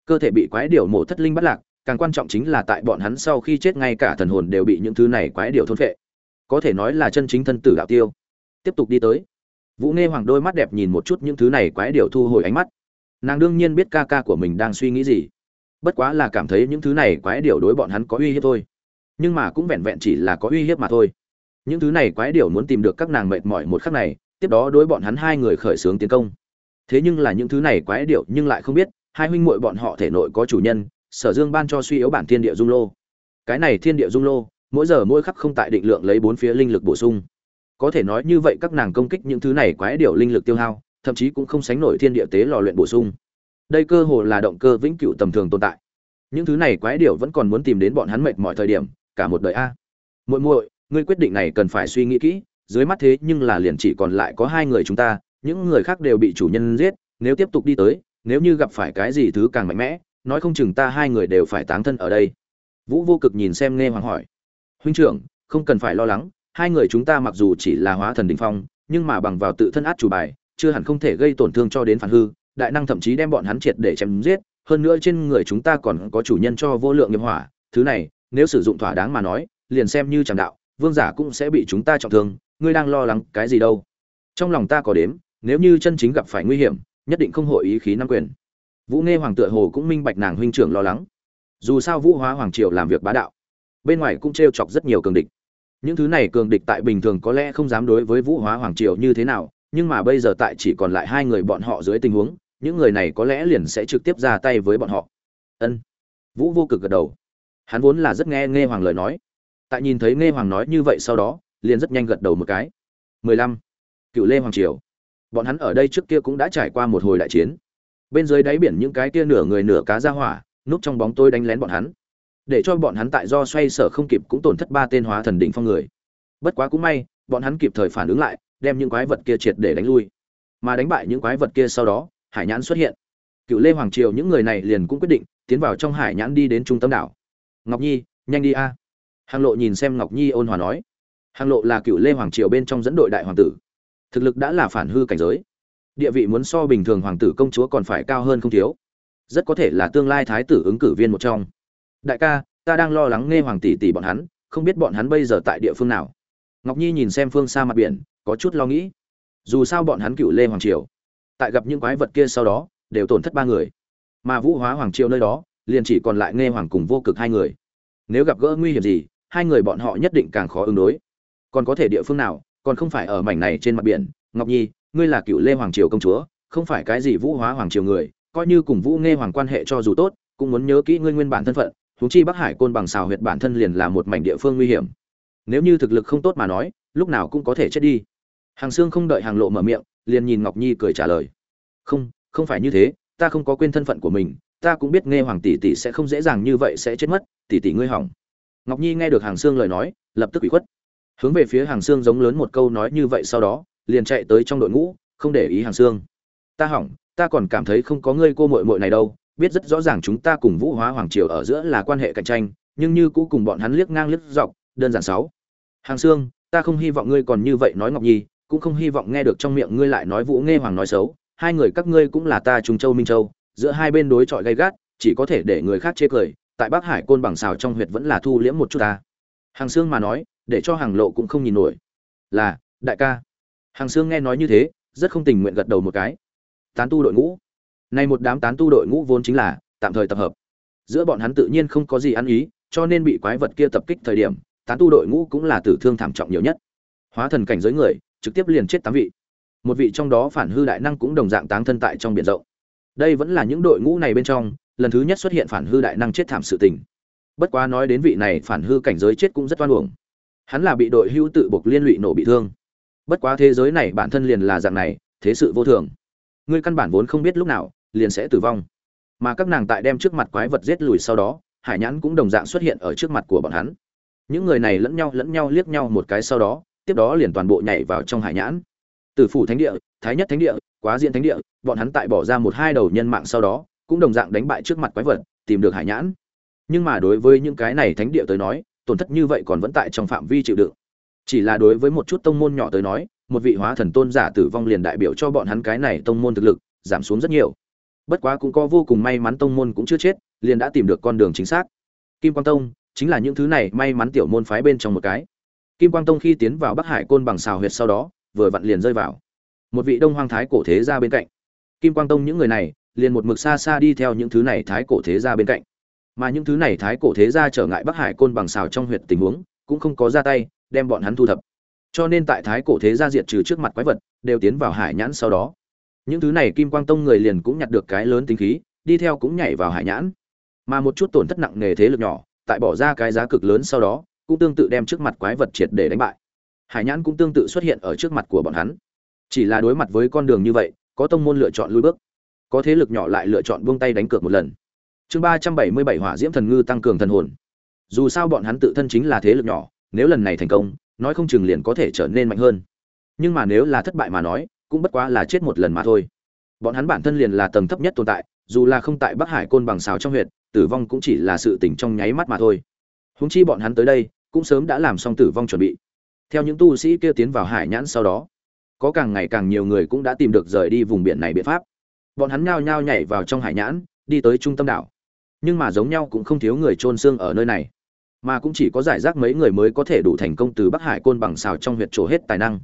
Cơ thể bị quái điểu mổ thất linh bắt lạc, càng quan trọng chính là tại bọn hắn sau khi chết ngay cả thần hồn đều bị những thứ này quái điểu thôn phệ. Có thể nói là chân chính thân tử đạo tiêu. Tiếp tục đi tới vũ nghe hoàng đôi mắt đẹp nhìn một chút những thứ này quái điểu thu hồi ánh mắt. Nàng đương nhiên biết ca ca của mình đang suy nghĩ gì. Bất quá là cảm thấy những thứ này quái điểu đối bọn hắn có uy hiếp thôi. Nhưng mà cũng vẹn vẹn chỉ là có uy hiếp mà thôi. Những thứ này quái điểu muốn tìm được các nàng mệt mỏi một khắc này, tiếp đó đối bọn hắn hai người khởi xướng tiến công. Thế nhưng là những thứ này quái điệu nhưng lại không biết, hai huynh muội bọn họ thể nội có chủ nhân, sở dương ban cho suy yếu bản thiên địa dung lô. Cái này thiên địa dung lô, mỗi giờ mỗi khắc không tại định lượng lấy bốn phía linh lực bổ sung có thể nói như vậy các nàng công kích những thứ này quái điệu linh lực tiêu hao, thậm chí cũng không sánh nổi thiên địa tế lò luyện bổ sung. Đây cơ hồ là động cơ vĩnh cửu tầm thường tồn tại. Những thứ này quái điệu vẫn còn muốn tìm đến bọn hắn mệt mọi thời điểm, cả một đời a. Muội muội, ngươi quyết định này cần phải suy nghĩ kỹ, dưới mắt thế nhưng là liền chỉ còn lại có hai người chúng ta, những người khác đều bị chủ nhân giết, nếu tiếp tục đi tới, nếu như gặp phải cái gì thứ càng mạnh mẽ, nói không chừng ta hai người đều phải táng thân ở đây. Vũ vô cực nhìn xem nghe hoàng hỏi. Huynh trưởng, không cần phải lo lắng hai người chúng ta mặc dù chỉ là hóa thần đỉnh phong, nhưng mà bằng vào tự thân át chủ bài, chưa hẳn không thể gây tổn thương cho đến phản hư, đại năng thậm chí đem bọn hắn triệt để chém giết, hơn nữa trên người chúng ta còn có chủ nhân cho vô lượng nghiệp hỏa, thứ này, nếu sử dụng thỏa đáng mà nói, liền xem như chẳng đạo, vương giả cũng sẽ bị chúng ta trọng thương, ngươi đang lo lắng cái gì đâu? Trong lòng ta có đếm, nếu như chân chính gặp phải nguy hiểm, nhất định không hội ý khí nam quyền. Vũ nghe hoàng tựa hồ cũng minh bạch nàng huynh trưởng lo lắng. Dù sao vũ hóa hoàng triều làm việc bá đạo, bên ngoài cũng trêu chọc rất nhiều cường địch những thứ này cường địch tại bình thường có lẽ không dám đối với vũ hóa hoàng triều như thế nào, nhưng mà bây giờ tại chỉ còn lại hai người bọn họ dưới tình huống, những người này có lẽ liền sẽ trực tiếp ra tay với bọn họ. Ân. Vũ vô cực gật đầu. Hắn vốn là rất nghe nghe hoàng lời nói. Tại nhìn thấy nghe hoàng nói như vậy sau đó, liền rất nhanh gật đầu một cái. 15. cựu lê hoàng triều. Bọn hắn ở đây trước kia cũng đã trải qua một hồi đại chiến. Bên dưới đáy biển những cái kia nửa người nửa cá ra hỏa, núp trong bóng tôi đánh lén bọn hắn để cho bọn hắn tại do xoay sở không kịp cũng tổn thất ba tên hóa thần đỉnh phong người. Bất quá cũng may, bọn hắn kịp thời phản ứng lại, đem những quái vật kia triệt để đánh lui. Mà đánh bại những quái vật kia sau đó, hải nhãn xuất hiện. Cựu lê hoàng triều những người này liền cũng quyết định tiến vào trong hải nhãn đi đến trung tâm đảo. Ngọc nhi, nhanh đi a. À. hàng lộ nhìn xem ngọc nhi ôn hòa nói. Hàng lộ là cựu lê hoàng triều bên trong dẫn đội đại hoàng tử. Thực lực đã là phản hư cảnh giới. Địa vị muốn so bình thường hoàng tử công chúa còn phải cao hơn không thiếu. Rất có thể là tương lai thái tử ứng cử viên một trong đại ca, ta đang lo lắng nghe hoàng tỷ tỷ bọn hắn, không biết bọn hắn bây giờ tại địa phương nào. Ngọc nhi nhìn xem phương xa mặt biển, có chút lo nghĩ. Dù sao bọn hắn cựu lê hoàng triều. Tại gặp những quái vật kia sau đó, đều tổn thất ba người. Mà vũ hóa hoàng triều nơi đó, liền chỉ còn lại nghe hoàng cùng vô cực hai người. Nếu gặp gỡ nguy hiểm gì, hai người bọn họ nhất định càng khó ứng đối. Còn có thể địa phương nào, còn không phải ở mảnh này trên mặt biển. Ngọc nhi, ngươi là cựu lê hoàng triều công chúa, không phải cái gì vũ hóa hoàng triều người, coi như cùng vũ nghe hoàng quan hệ cho dù tốt, cũng muốn nhớ kỹ ngươi nguyên bản thân phận huống chi bắc hải côn bằng xào huyệt bản thân liền là một mảnh địa phương nguy hiểm. Nếu như thực lực không tốt mà nói, lúc nào cũng có thể chết đi. Hàng xương không đợi hàng lộ mở miệng, liền nhìn ngọc nhi cười trả lời. Không không phải như thế, ta không có quên thân phận của mình, ta cũng biết nghe hoàng tỷ tỷ sẽ không dễ dàng như vậy sẽ chết mất, tỷ tỷ ngươi hỏng. Ngọc nhi nghe được hàng xương lời nói, lập tức bị khuất. Hướng về phía hàng xương giống lớn một câu nói như vậy sau đó, liền chạy tới trong đội ngũ, không để ý hàng xương ta hỏng, ta còn cảm thấy không có ngươi cô muội muội này đâu biết rất rõ ràng chúng ta cùng vũ hóa hoàng triều ở giữa là quan hệ cạnh tranh, nhưng như cũ cùng bọn hắn liếc ngang liếc dọc, đơn giản sáu. Hàng xương ta không hy vọng ngươi còn như vậy nói ngọc nhi, cũng không hy vọng nghe được trong miệng ngươi lại nói vũ nghe hoàng nói xấu. Hai người các ngươi cũng là ta trung châu minh châu, giữa hai bên đối chọi gay gắt, chỉ có thể để người khác chê cười, tại bắc hải côn bằng xào trong huyệt vẫn là thu liễm một chút ta. Hàng xương mà nói, để cho hàng lộ cũng không nhìn nổi. Là, đại ca. Hàng xương nghe nói như thế, rất không tình nguyện gật đầu một cái. Tán tu đội ngũ này một đám tán tu đội ngũ vốn chính là, tạm thời tập hợp. Giữa bọn hắn tự nhiên không có gì ăn ý, cho nên bị quái vật kia tập kích thời điểm, tán tu đội ngũ cũng là tử thương thảm trọng nhiều nhất. Hóa thần cảnh giới người, trực tiếp liền chết tám vị. Một vị trong đó phản hư đại năng cũng đồng dạng táng thân tại trong biển rộng. Đây vẫn là những đội ngũ này bên trong, lần thứ nhất xuất hiện phản hư đại năng chết thảm sự tình. Bất quá nói đến vị này phản hư cảnh giới chết cũng rất oan uổng. Hắn là bị đội hưu tự buộc liên lụy nổ bị thương. Bất quá thế giới này bản thân liền là dạng này, thế sự vô thường. Ngươi căn bản vốn không biết lúc nào liền sẽ tử vong. Mà các nàng tại đem trước mặt quái vật giết lùi sau đó, hải nhãn cũng đồng dạng xuất hiện ở trước mặt của bọn hắn. Những người này lẫn nhau lẫn nhau liếc nhau một cái sau đó, tiếp đó liền toàn bộ nhảy vào trong hải nhãn. Từ phủ thánh địa, thái nhất thánh địa, quá diện thánh địa, bọn hắn tại bỏ ra một hai đầu nhân mạng sau đó, cũng đồng dạng đánh bại trước mặt quái vật, tìm được hải nhãn. Nhưng mà đối với những cái này thánh địa tới nói, tổn thất như vậy còn vẫn tại trong phạm vi chịu đựng. Chỉ là đối với một chút tông môn nhỏ tới nói, một vị hóa thần tôn giả tử vong liền đại biểu cho bọn hắn cái này tông môn thực lực, giảm xuống rất nhiều bất quá cũng có vô cùng may mắn tông môn cũng chưa chết, liền đã tìm được con đường chính xác. Kim quang tông chính là những thứ này may mắn tiểu môn phái bên trong một cái. Kim quang tông khi tiến vào bắc hải côn bằng xào huyệt sau đó, vừa vặn liền rơi vào một vị đông hoang thái cổ thế ra bên cạnh. Kim quang tông những người này liền một mực xa xa đi theo những thứ này thái cổ thế ra bên cạnh. Mà những thứ này thái cổ thế ra trở ngại bắc hải côn bằng xào trong huyệt tình huống cũng không có ra tay, đem bọn hắn thu thập. Cho nên tại thái cổ thế gia diệt trừ trước mặt quái vật, đều tiến vào hải nhãn sau đó những thứ này kim quang tông người liền cũng nhặt được cái lớn tính khí, đi theo cũng nhảy vào hải nhãn. Mà một chút tổn thất nặng nề thế lực nhỏ, tại bỏ ra cái giá cực lớn sau đó, cũng tương tự đem trước mặt quái vật triệt để đánh bại. Hải nhãn cũng tương tự xuất hiện ở trước mặt của bọn hắn. Chỉ là đối mặt với con đường như vậy, có tông môn lựa chọn lui bước. Có thế lực nhỏ lại lựa chọn buông tay đánh cược một lần. Chương ba trăm bảy mươi bảy hỏa diễm thần ngư tăng cường thần hồn. Dù sao bọn hắn tự thân chính là thế lực nhỏ, nếu lần này thành công, nói không chừng liền có thể trở nên mạnh hơn. Nhưng mà nếu là thất bại mà nói cũng bất quá là chết một lần mà thôi. Bọn hắn bản thân liền là tầng thấp nhất tồn tại, dù là không tại bắc hải côn bằng xào trong huyện, tử vong cũng chỉ là sự tỉnh trong nháy mắt mà thôi. Húng chi bọn hắn tới đây, cũng sớm đã làm xong tử vong chuẩn bị. Theo những tu sĩ kia tiến vào hải nhãn sau đó, có càng ngày càng nhiều người cũng đã tìm được rời đi vùng biển này biện pháp. Bọn hắn nhao nhao nhảy vào trong hải nhãn, đi tới trung tâm đảo. Nhưng mà giống nhau cũng không thiếu người trôn xương ở nơi này, mà cũng chỉ có giải rác mấy người mới có thể đủ thành công từ bắc hải côn bằng xào trong huyện trổ hết tài năng.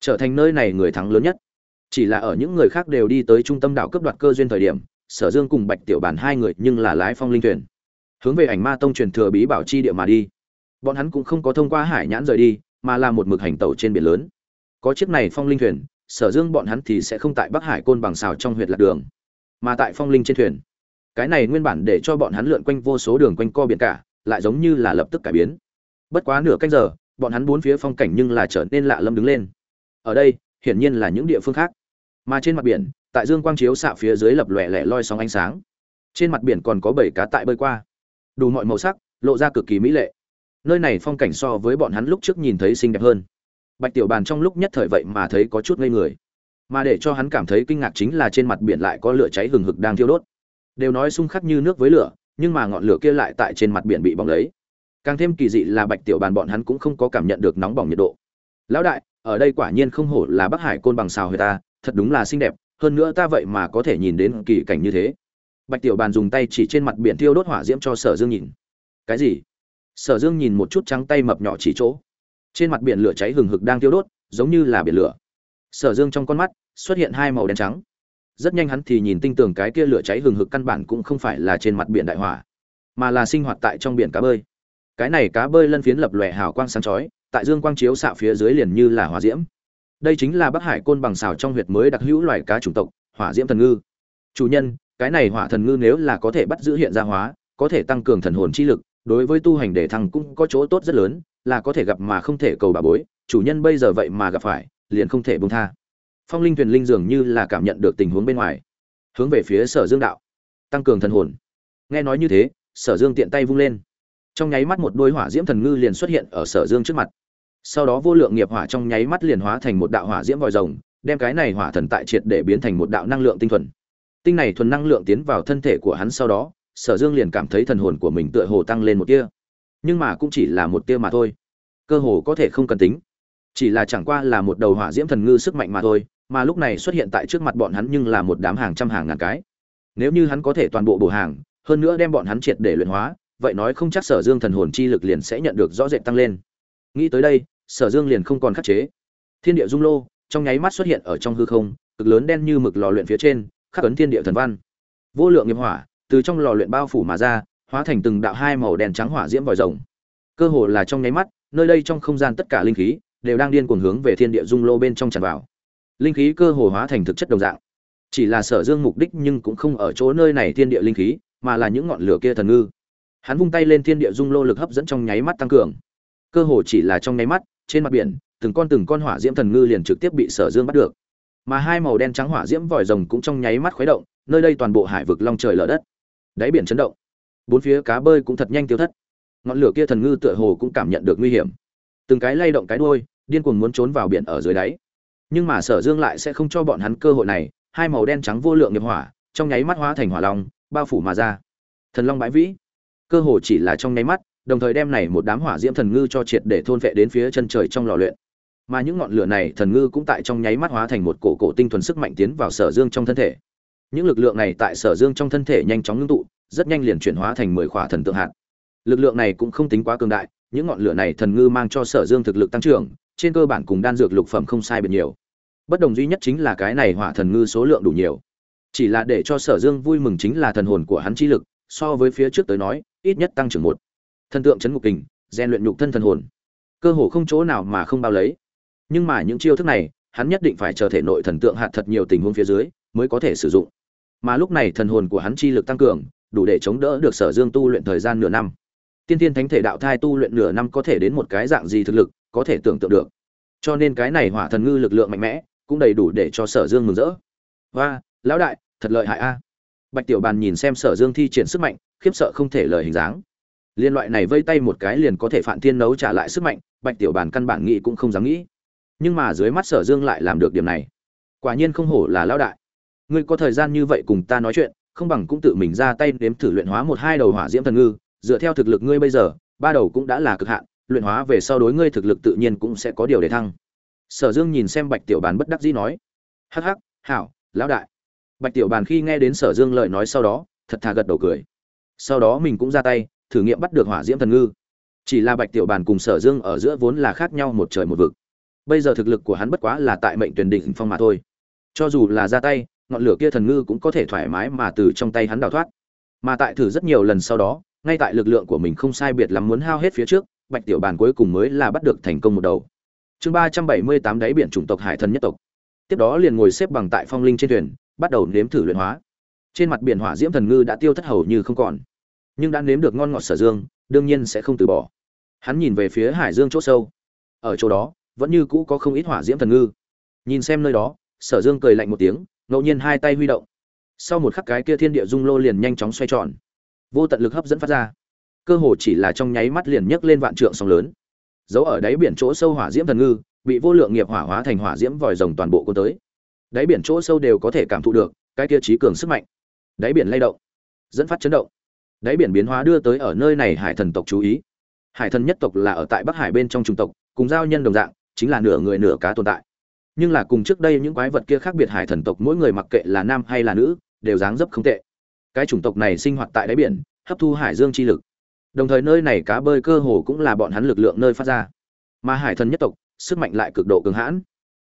Trở thành nơi này người thắng lớn nhất chỉ là ở những người khác đều đi tới trung tâm đảo cấp đoạt cơ duyên thời điểm, sở dương cùng bạch tiểu bản hai người nhưng là lái phong linh thuyền. Hướng về ảnh ma tông truyền thừa bí bảo chi địa mà đi. Bọn hắn cũng không có thông qua hải nhãn rời đi, mà là một mực hành tàu trên biển lớn. Có chiếc này phong linh thuyền, sở dương bọn hắn thì sẽ không tại bắc hải côn bằng xào trong huyện lạc đường, mà tại phong linh trên thuyền. Cái này nguyên bản để cho bọn hắn lượn quanh vô số đường quanh co biển cả, lại giống như là lập tức cải biến. Bất quá nửa canh giờ, bọn hắn bốn phía phong cảnh nhưng là trở nên lạ lâm đứng lên. Ở đây, hiển nhiên là những địa phương khác mà trên mặt biển, tại dương quang chiếu xạ phía dưới lập lòe lẻ loi sóng ánh sáng. Trên mặt biển còn có bảy cá tại bơi qua. Đủ mọi màu sắc, lộ ra cực kỳ mỹ lệ. Nơi này phong cảnh so với bọn hắn lúc trước nhìn thấy xinh đẹp hơn. Bạch tiểu bàn trong lúc nhất thời vậy mà thấy có chút ngây người. Mà để cho hắn cảm thấy kinh ngạc chính là trên mặt biển lại có lửa cháy hừng hực đang thiêu đốt. Đều nói xung khắc như nước với lửa, nhưng mà ngọn lửa kia lại tại trên mặt biển bị bỏng lấy. Càng thêm kỳ dị là bạch tiểu bàn bọn hắn cũng không có cảm nhận được nóng bỏng nhiệt độ. Lão đại, ở đây quả nhiên không hổ là bắc hải côn bằng xào huyệt ta thật đúng là xinh đẹp, hơn nữa ta vậy mà có thể nhìn đến kỳ cảnh như thế. Bạch tiểu bàn dùng tay chỉ trên mặt biển thiêu đốt hỏa diễm cho sở dương nhìn. Cái gì? Sở dương nhìn một chút trắng tay mập nhỏ chỉ chỗ. Trên mặt biển lửa cháy hừng hực đang thiêu đốt, giống như là biển lửa. Sở dương trong con mắt xuất hiện hai màu đen trắng. Rất nhanh hắn thì nhìn tinh tường cái kia lửa cháy hừng hực căn bản cũng không phải là trên mặt biển đại hỏa, mà là sinh hoạt tại trong biển cá bơi. Cái này cá bơi lân phiến lập lòe hào quang sáng chói, tại dương quang chiếu xạ phía dưới liền như là hỏa diễm đây chính là bắc hải côn bằng xào trong huyệt mới đặc hữu loài cá chủng tộc, hỏa diễm thần ngư. Chủ nhân, cái này hỏa thần ngư nếu là có thể bắt giữ hiện ra hóa, có thể tăng cường thần hồn chi lực, đối với tu hành để thăng cũng có chỗ tốt rất lớn, là có thể gặp mà không thể cầu bà bối. Chủ nhân bây giờ vậy mà gặp phải, liền không thể buông tha. Phong linh thuyền linh dường như là cảm nhận được tình huống bên ngoài. Hướng về phía sở dương đạo. Tăng cường thần hồn. Nghe nói như thế, sở dương tiện tay vung lên. Trong nháy mắt một đôi hỏa diễm thần ngư liền xuất hiện ở sở dương trước mặt sau đó vô lượng nghiệp hỏa trong nháy mắt liền hóa thành một đạo hỏa diễm vòi rồng, đem cái này hỏa thần tại triệt để biến thành một đạo năng lượng tinh thuần. Tinh này thuần năng lượng tiến vào thân thể của hắn sau đó, sở dương liền cảm thấy thần hồn của mình tựa hồ tăng lên một tia. Nhưng mà cũng chỉ là một tia mà thôi. Cơ hồ có thể không cần tính. Chỉ là chẳng qua là một đầu hỏa diễm thần ngư sức mạnh mà thôi, mà lúc này xuất hiện tại trước mặt bọn hắn nhưng là một đám hàng trăm hàng ngàn cái. Nếu như hắn có thể toàn bộ bổ hàng, hơn nữa đem bọn hắn triệt để luyện hóa, vậy nói không chắc sở dương thần hồn chi lực liền sẽ nhận được rõ rệt tăng lên. Nghĩ tới đây sở dương liền không còn khắc chế. Thiên địa dung lô, trong nháy mắt xuất hiện ở trong hư không, cực lớn đen như mực lò luyện phía trên, khắc ấn thiên địa thần văn. Vô lượng nghiệp hỏa, từ trong lò luyện bao phủ mà ra, hóa thành từng đạo hai màu đen trắng hỏa diễm vòi rồng. Cơ hồ là trong nháy mắt, nơi đây trong không gian tất cả linh khí đều đang điên cuồng hướng về thiên địa dung lô bên trong tràn vào. Linh khí cơ hồ hóa thành thực chất đồng dạng. Chỉ là sở dương mục đích nhưng cũng không ở chỗ nơi này thiên địa linh khí, mà là những ngọn lửa kia thần ngư. Hắn vung tay lên thiên địa dung lô lực hấp dẫn trong nháy mắt tăng cường. Cơ hồ chỉ là trong nháy mắt trên mặt biển, từng con từng con hỏa diễm thần ngư liền trực tiếp bị sở dương bắt được. Mà hai màu đen trắng hỏa diễm vòi rồng cũng trong nháy mắt khuấy động, nơi đây toàn bộ hải vực long trời lở đất. Đáy biển chấn động. Bốn phía cá bơi cũng thật nhanh tiêu thất. Ngọn lửa kia thần ngư tựa hồ cũng cảm nhận được nguy hiểm. Từng cái lay động cái đuôi, điên cuồng muốn trốn vào biển ở dưới đáy. Nhưng mà sở dương lại sẽ không cho bọn hắn cơ hội này, hai màu đen trắng vô lượng nghiệp hỏa, trong nháy mắt hóa thành hỏa long, bao phủ mà ra. Thần long bãi vĩ. Cơ hồ chỉ là trong nháy mắt đồng thời đem này một đám hỏa diễm thần ngư cho triệt để thôn vệ đến phía chân trời trong lò luyện. Mà những ngọn lửa này thần ngư cũng tại trong nháy mắt hóa thành một cổ cổ tinh thuần sức mạnh tiến vào sở dương trong thân thể. Những lực lượng này tại sở dương trong thân thể nhanh chóng ngưng tụ, rất nhanh liền chuyển hóa thành mười khỏa thần tượng hạt. Lực lượng này cũng không tính quá cường đại, những ngọn lửa này thần ngư mang cho sở dương thực lực tăng trưởng, trên cơ bản cùng đan dược lục phẩm không sai biệt nhiều. Bất đồng duy nhất chính là cái này hỏa thần ngư số lượng đủ nhiều. Chỉ là để cho sở dương vui mừng chính là thần hồn của hắn chí lực, so với phía trước tới nói, ít nhất tăng trưởng một thần tượng chấn ngục kình, rèn luyện nhục thân thần hồn. Cơ hồ không chỗ nào mà không bao lấy. Nhưng mà những chiêu thức này, hắn nhất định phải chờ thể nội thần tượng hạt thật nhiều tình huống phía dưới, mới có thể sử dụng. Mà lúc này thần hồn của hắn chi lực tăng cường, đủ để chống đỡ được sở dương tu luyện thời gian nửa năm. Tiên tiên thánh thể đạo thai tu luyện nửa năm có thể đến một cái dạng gì thực lực, có thể tưởng tượng được. Cho nên cái này hỏa thần ngư lực lượng mạnh mẽ, cũng đầy đủ để cho sở dương mừng rỡ. Và lão đại, thật lợi hại a. Bạch tiểu bàn nhìn xem sở dương thi triển sức mạnh, khiếp sợ không thể lời hình dáng liên loại này vây tay một cái liền có thể phản thiên nấu trả lại sức mạnh, bạch tiểu bàn căn bản nghĩ cũng không dám nghĩ. Nhưng mà dưới mắt sở dương lại làm được điểm này. Quả nhiên không hổ là lão đại. Ngươi có thời gian như vậy cùng ta nói chuyện, không bằng cũng tự mình ra tay nếm thử luyện hóa một hai đầu hỏa diễm thần ngư. Dựa theo thực lực ngươi bây giờ, ba đầu cũng đã là cực hạn, luyện hóa về sau đối ngươi thực lực tự nhiên cũng sẽ có điều để thăng. Sở dương nhìn xem bạch tiểu bàn bất đắc dĩ nói, hắc hắc, hảo, lão đại. Bạch tiểu bàn khi nghe đến sở dương lời nói sau đó, thật thà gật đầu cười. Sau đó mình cũng ra tay thử nghiệm bắt được hỏa diễm thần ngư. Chỉ là bạch tiểu bàn cùng sở dương ở giữa vốn là khác nhau một trời một vực. Bây giờ thực lực của hắn bất quá là tại mệnh tuyển định phong mà thôi. Cho dù là ra tay, ngọn lửa kia thần ngư cũng có thể thoải mái mà từ trong tay hắn đào thoát. Mà tại thử rất nhiều lần sau đó, ngay tại lực lượng của mình không sai biệt lắm muốn hao hết phía trước, bạch tiểu bàn cuối cùng mới là bắt được thành công một đầu. Chương ba trăm bảy mươi tám đáy biển chủng tộc hải thần nhất tộc. Tiếp đó liền ngồi xếp bằng tại phong linh trên thuyền, bắt đầu nếm thử luyện hóa. Trên mặt biển hỏa diễm thần ngư đã tiêu thất hầu như không còn nhưng đã nếm được ngon ngọt sở dương, đương nhiên sẽ không từ bỏ. Hắn nhìn về phía hải dương chỗ sâu. Ở chỗ đó, vẫn như cũ có không ít hỏa diễm thần ngư. Nhìn xem nơi đó, sở dương cười lạnh một tiếng, ngẫu nhiên hai tay huy động. Sau một khắc cái kia thiên địa dung lô liền nhanh chóng xoay tròn. Vô tận lực hấp dẫn phát ra. Cơ hồ chỉ là trong nháy mắt liền nhấc lên vạn trượng sóng lớn. Giấu ở đáy biển chỗ sâu hỏa diễm thần ngư, bị vô lượng nghiệp hỏa hóa thành hỏa diễm vòi rồng toàn bộ cuốn tới. Đáy biển chỗ sâu đều có thể cảm thụ được cái kia trí cường sức mạnh. Đáy biển lay động, dẫn phát chấn động đáy biển biến hóa đưa tới ở nơi này hải thần tộc chú ý. Hải thần nhất tộc là ở tại bắc hải bên trong trung tộc, cùng giao nhân đồng dạng, chính là nửa người nửa cá tồn tại. Nhưng là cùng trước đây những quái vật kia khác biệt hải thần tộc mỗi người mặc kệ là nam hay là nữ, đều dáng dấp không tệ. Cái chủng tộc này sinh hoạt tại đáy biển, hấp thu hải dương chi lực. Đồng thời nơi này cá bơi cơ hồ cũng là bọn hắn lực lượng nơi phát ra. Mà hải thần nhất tộc, sức mạnh lại cực độ cường hãn.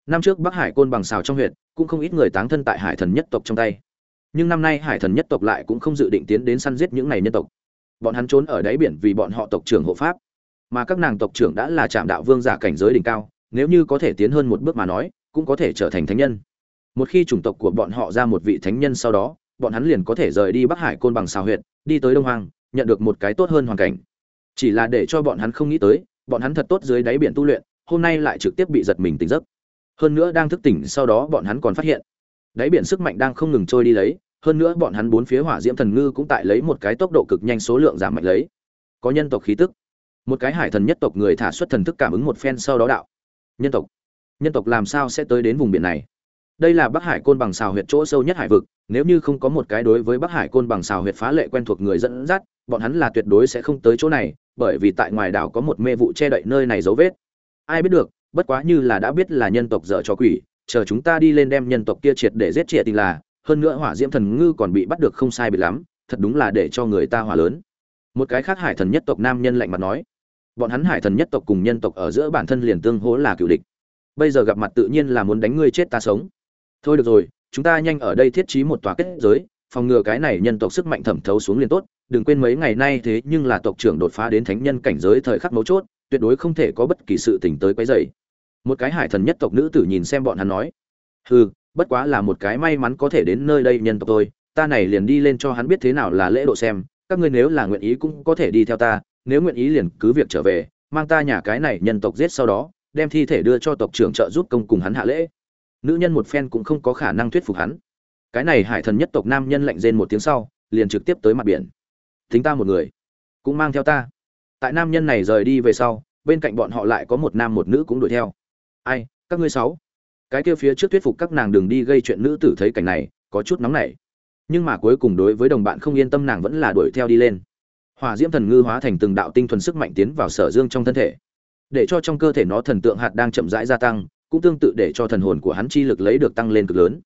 Năm trước bắc hải côn bằng xào trong huyện cũng không ít người táng thân tại hải thần nhất tộc trong tay nhưng năm nay hải thần nhất tộc lại cũng không dự định tiến đến săn giết những này nhân tộc. Bọn hắn trốn ở đáy biển vì bọn họ tộc trưởng hộ pháp. Mà các nàng tộc trưởng đã là trạm đạo vương giả cảnh giới đỉnh cao nếu như có thể tiến hơn một bước mà nói cũng có thể trở thành thánh nhân. Một khi chủng tộc của bọn họ ra một vị thánh nhân sau đó bọn hắn liền có thể rời đi bắc hải côn bằng xào huyện, đi tới đông hoàng nhận được một cái tốt hơn hoàn cảnh. Chỉ là để cho bọn hắn không nghĩ tới bọn hắn thật tốt dưới đáy biển tu luyện hôm nay lại trực tiếp bị giật mình tỉnh giấc. Hơn nữa đang thức tỉnh sau đó bọn hắn còn phát hiện đáy biển sức mạnh đang không ngừng trôi đi lấy, hơn nữa bọn hắn bốn phía hỏa diễm thần ngư cũng tại lấy một cái tốc độ cực nhanh số lượng giảm mạnh lấy. Có nhân tộc khí tức. Một cái hải thần nhất tộc người thả xuất thần thức cảm ứng một phen sau đó đạo. Nhân tộc. Nhân tộc làm sao sẽ tới đến vùng biển này? Đây là bắc hải côn bằng xào huyệt chỗ sâu nhất hải vực, nếu như không có một cái đối với bắc hải côn bằng xào huyệt phá lệ quen thuộc người dẫn dắt, bọn hắn là tuyệt đối sẽ không tới chỗ này, bởi vì tại ngoài đảo có một mê vụ che đậy nơi này dấu vết. Ai biết được, bất quá như là đã biết là nhân tộc dở cho quỷ chờ chúng ta đi lên đem nhân tộc kia triệt để giết triệt tình là, hơn nữa hỏa diễm thần ngư còn bị bắt được không sai biệt lắm, thật đúng là để cho người ta hỏa lớn. Một cái khác hải thần nhất tộc nam nhân lạnh mặt nói, bọn hắn hải thần nhất tộc cùng nhân tộc ở giữa bản thân liền tương hỗ là cựu địch. Bây giờ gặp mặt tự nhiên là muốn đánh ngươi chết ta sống. Thôi được rồi, chúng ta nhanh ở đây thiết trí một tòa kết giới, phòng ngừa cái này nhân tộc sức mạnh thẩm thấu xuống liền tốt. Đừng quên mấy ngày nay thế nhưng là tộc trưởng đột phá đến thánh nhân cảnh giới thời khắc mấu chốt, tuyệt đối không thể có bất kỳ sự tỉnh tới quấy dày một cái hải thần nhất tộc nữ tử nhìn xem bọn hắn nói, hừ, bất quá là một cái may mắn có thể đến nơi đây nhân tộc tôi ta này liền đi lên cho hắn biết thế nào là lễ độ xem, các ngươi nếu là nguyện ý cũng có thể đi theo ta, nếu nguyện ý liền cứ việc trở về, mang ta nhà cái này nhân tộc giết sau đó, đem thi thể đưa cho tộc trưởng trợ giúp công cùng hắn hạ lễ. Nữ nhân một phen cũng không có khả năng thuyết phục hắn. Cái này hải thần nhất tộc nam nhân lạnh rên một tiếng sau, liền trực tiếp tới mặt biển. Thính ta một người, cũng mang theo ta. Tại nam nhân này rời đi về sau, bên cạnh bọn họ lại có một nam một nữ cũng đuổi theo ai, các ngươi sáu. Cái kia phía trước thuyết phục các nàng đừng đi gây chuyện nữ tử thấy cảnh này, có chút nóng nảy. Nhưng mà cuối cùng đối với đồng bạn không yên tâm nàng vẫn là đuổi theo đi lên. Hỏa diễm thần ngư hóa thành từng đạo tinh thuần sức mạnh tiến vào sở dương trong thân thể. Để cho trong cơ thể nó thần tượng hạt đang chậm rãi gia tăng, cũng tương tự để cho thần hồn của hắn chi lực lấy được tăng lên cực lớn.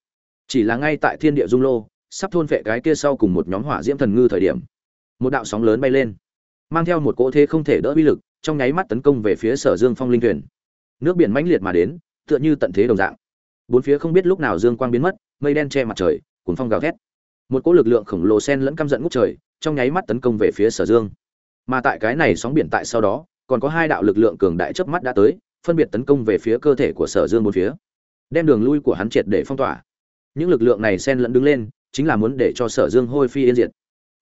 Chỉ là ngay tại thiên địa dung lô, sắp thôn vệ cái kia sau cùng một nhóm hỏa diễm thần ngư thời điểm, một đạo sóng lớn bay lên, mang theo một cỗ thế không thể đỡ uy lực, trong nháy mắt tấn công về phía sở dương phong linh thuyền nước biển mãnh liệt mà đến, tựa như tận thế đồng dạng. Bốn phía không biết lúc nào dương quang biến mất, mây đen che mặt trời cuốn phong gào thét. Một cỗ lực lượng khổng lồ sen lẫn căm giận ngút trời, trong nháy mắt tấn công về phía sở dương. Mà tại cái này sóng biển tại sau đó, còn có hai đạo lực lượng cường đại chớp mắt đã tới, phân biệt tấn công về phía cơ thể của sở dương bốn phía. Đem đường lui của hắn triệt để phong tỏa. Những lực lượng này xen lẫn đứng lên, chính là muốn để cho sở dương hôi phi yên diệt.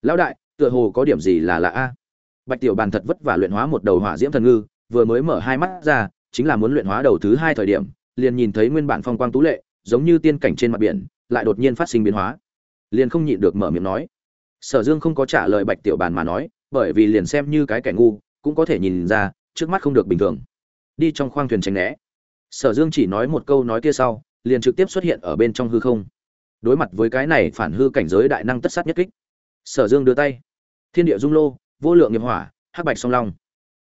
Lão đại, tựa hồ có điểm gì là lạ a? Bạch tiểu bàn thật vất vả luyện hóa một đầu hỏa diễm thần ngư, vừa mới mở hai mắt ra chính là muốn luyện hóa đầu thứ hai thời điểm, liền nhìn thấy nguyên bản phong quang tú lệ, giống như tiên cảnh trên mặt biển, lại đột nhiên phát sinh biến hóa. Liền không nhịn được mở miệng nói. Sở dương không có trả lời bạch tiểu bàn mà nói, bởi vì liền xem như cái kẻ ngu, cũng có thể nhìn ra, trước mắt không được bình thường. Đi trong khoang thuyền tránh né. Sở dương chỉ nói một câu nói kia sau, liền trực tiếp xuất hiện ở bên trong hư không. Đối mặt với cái này phản hư cảnh giới đại năng tất sát nhất kích. Sở dương đưa tay. Thiên địa dung lô, vô lượng nghiệp hỏa, hắc bạch song long.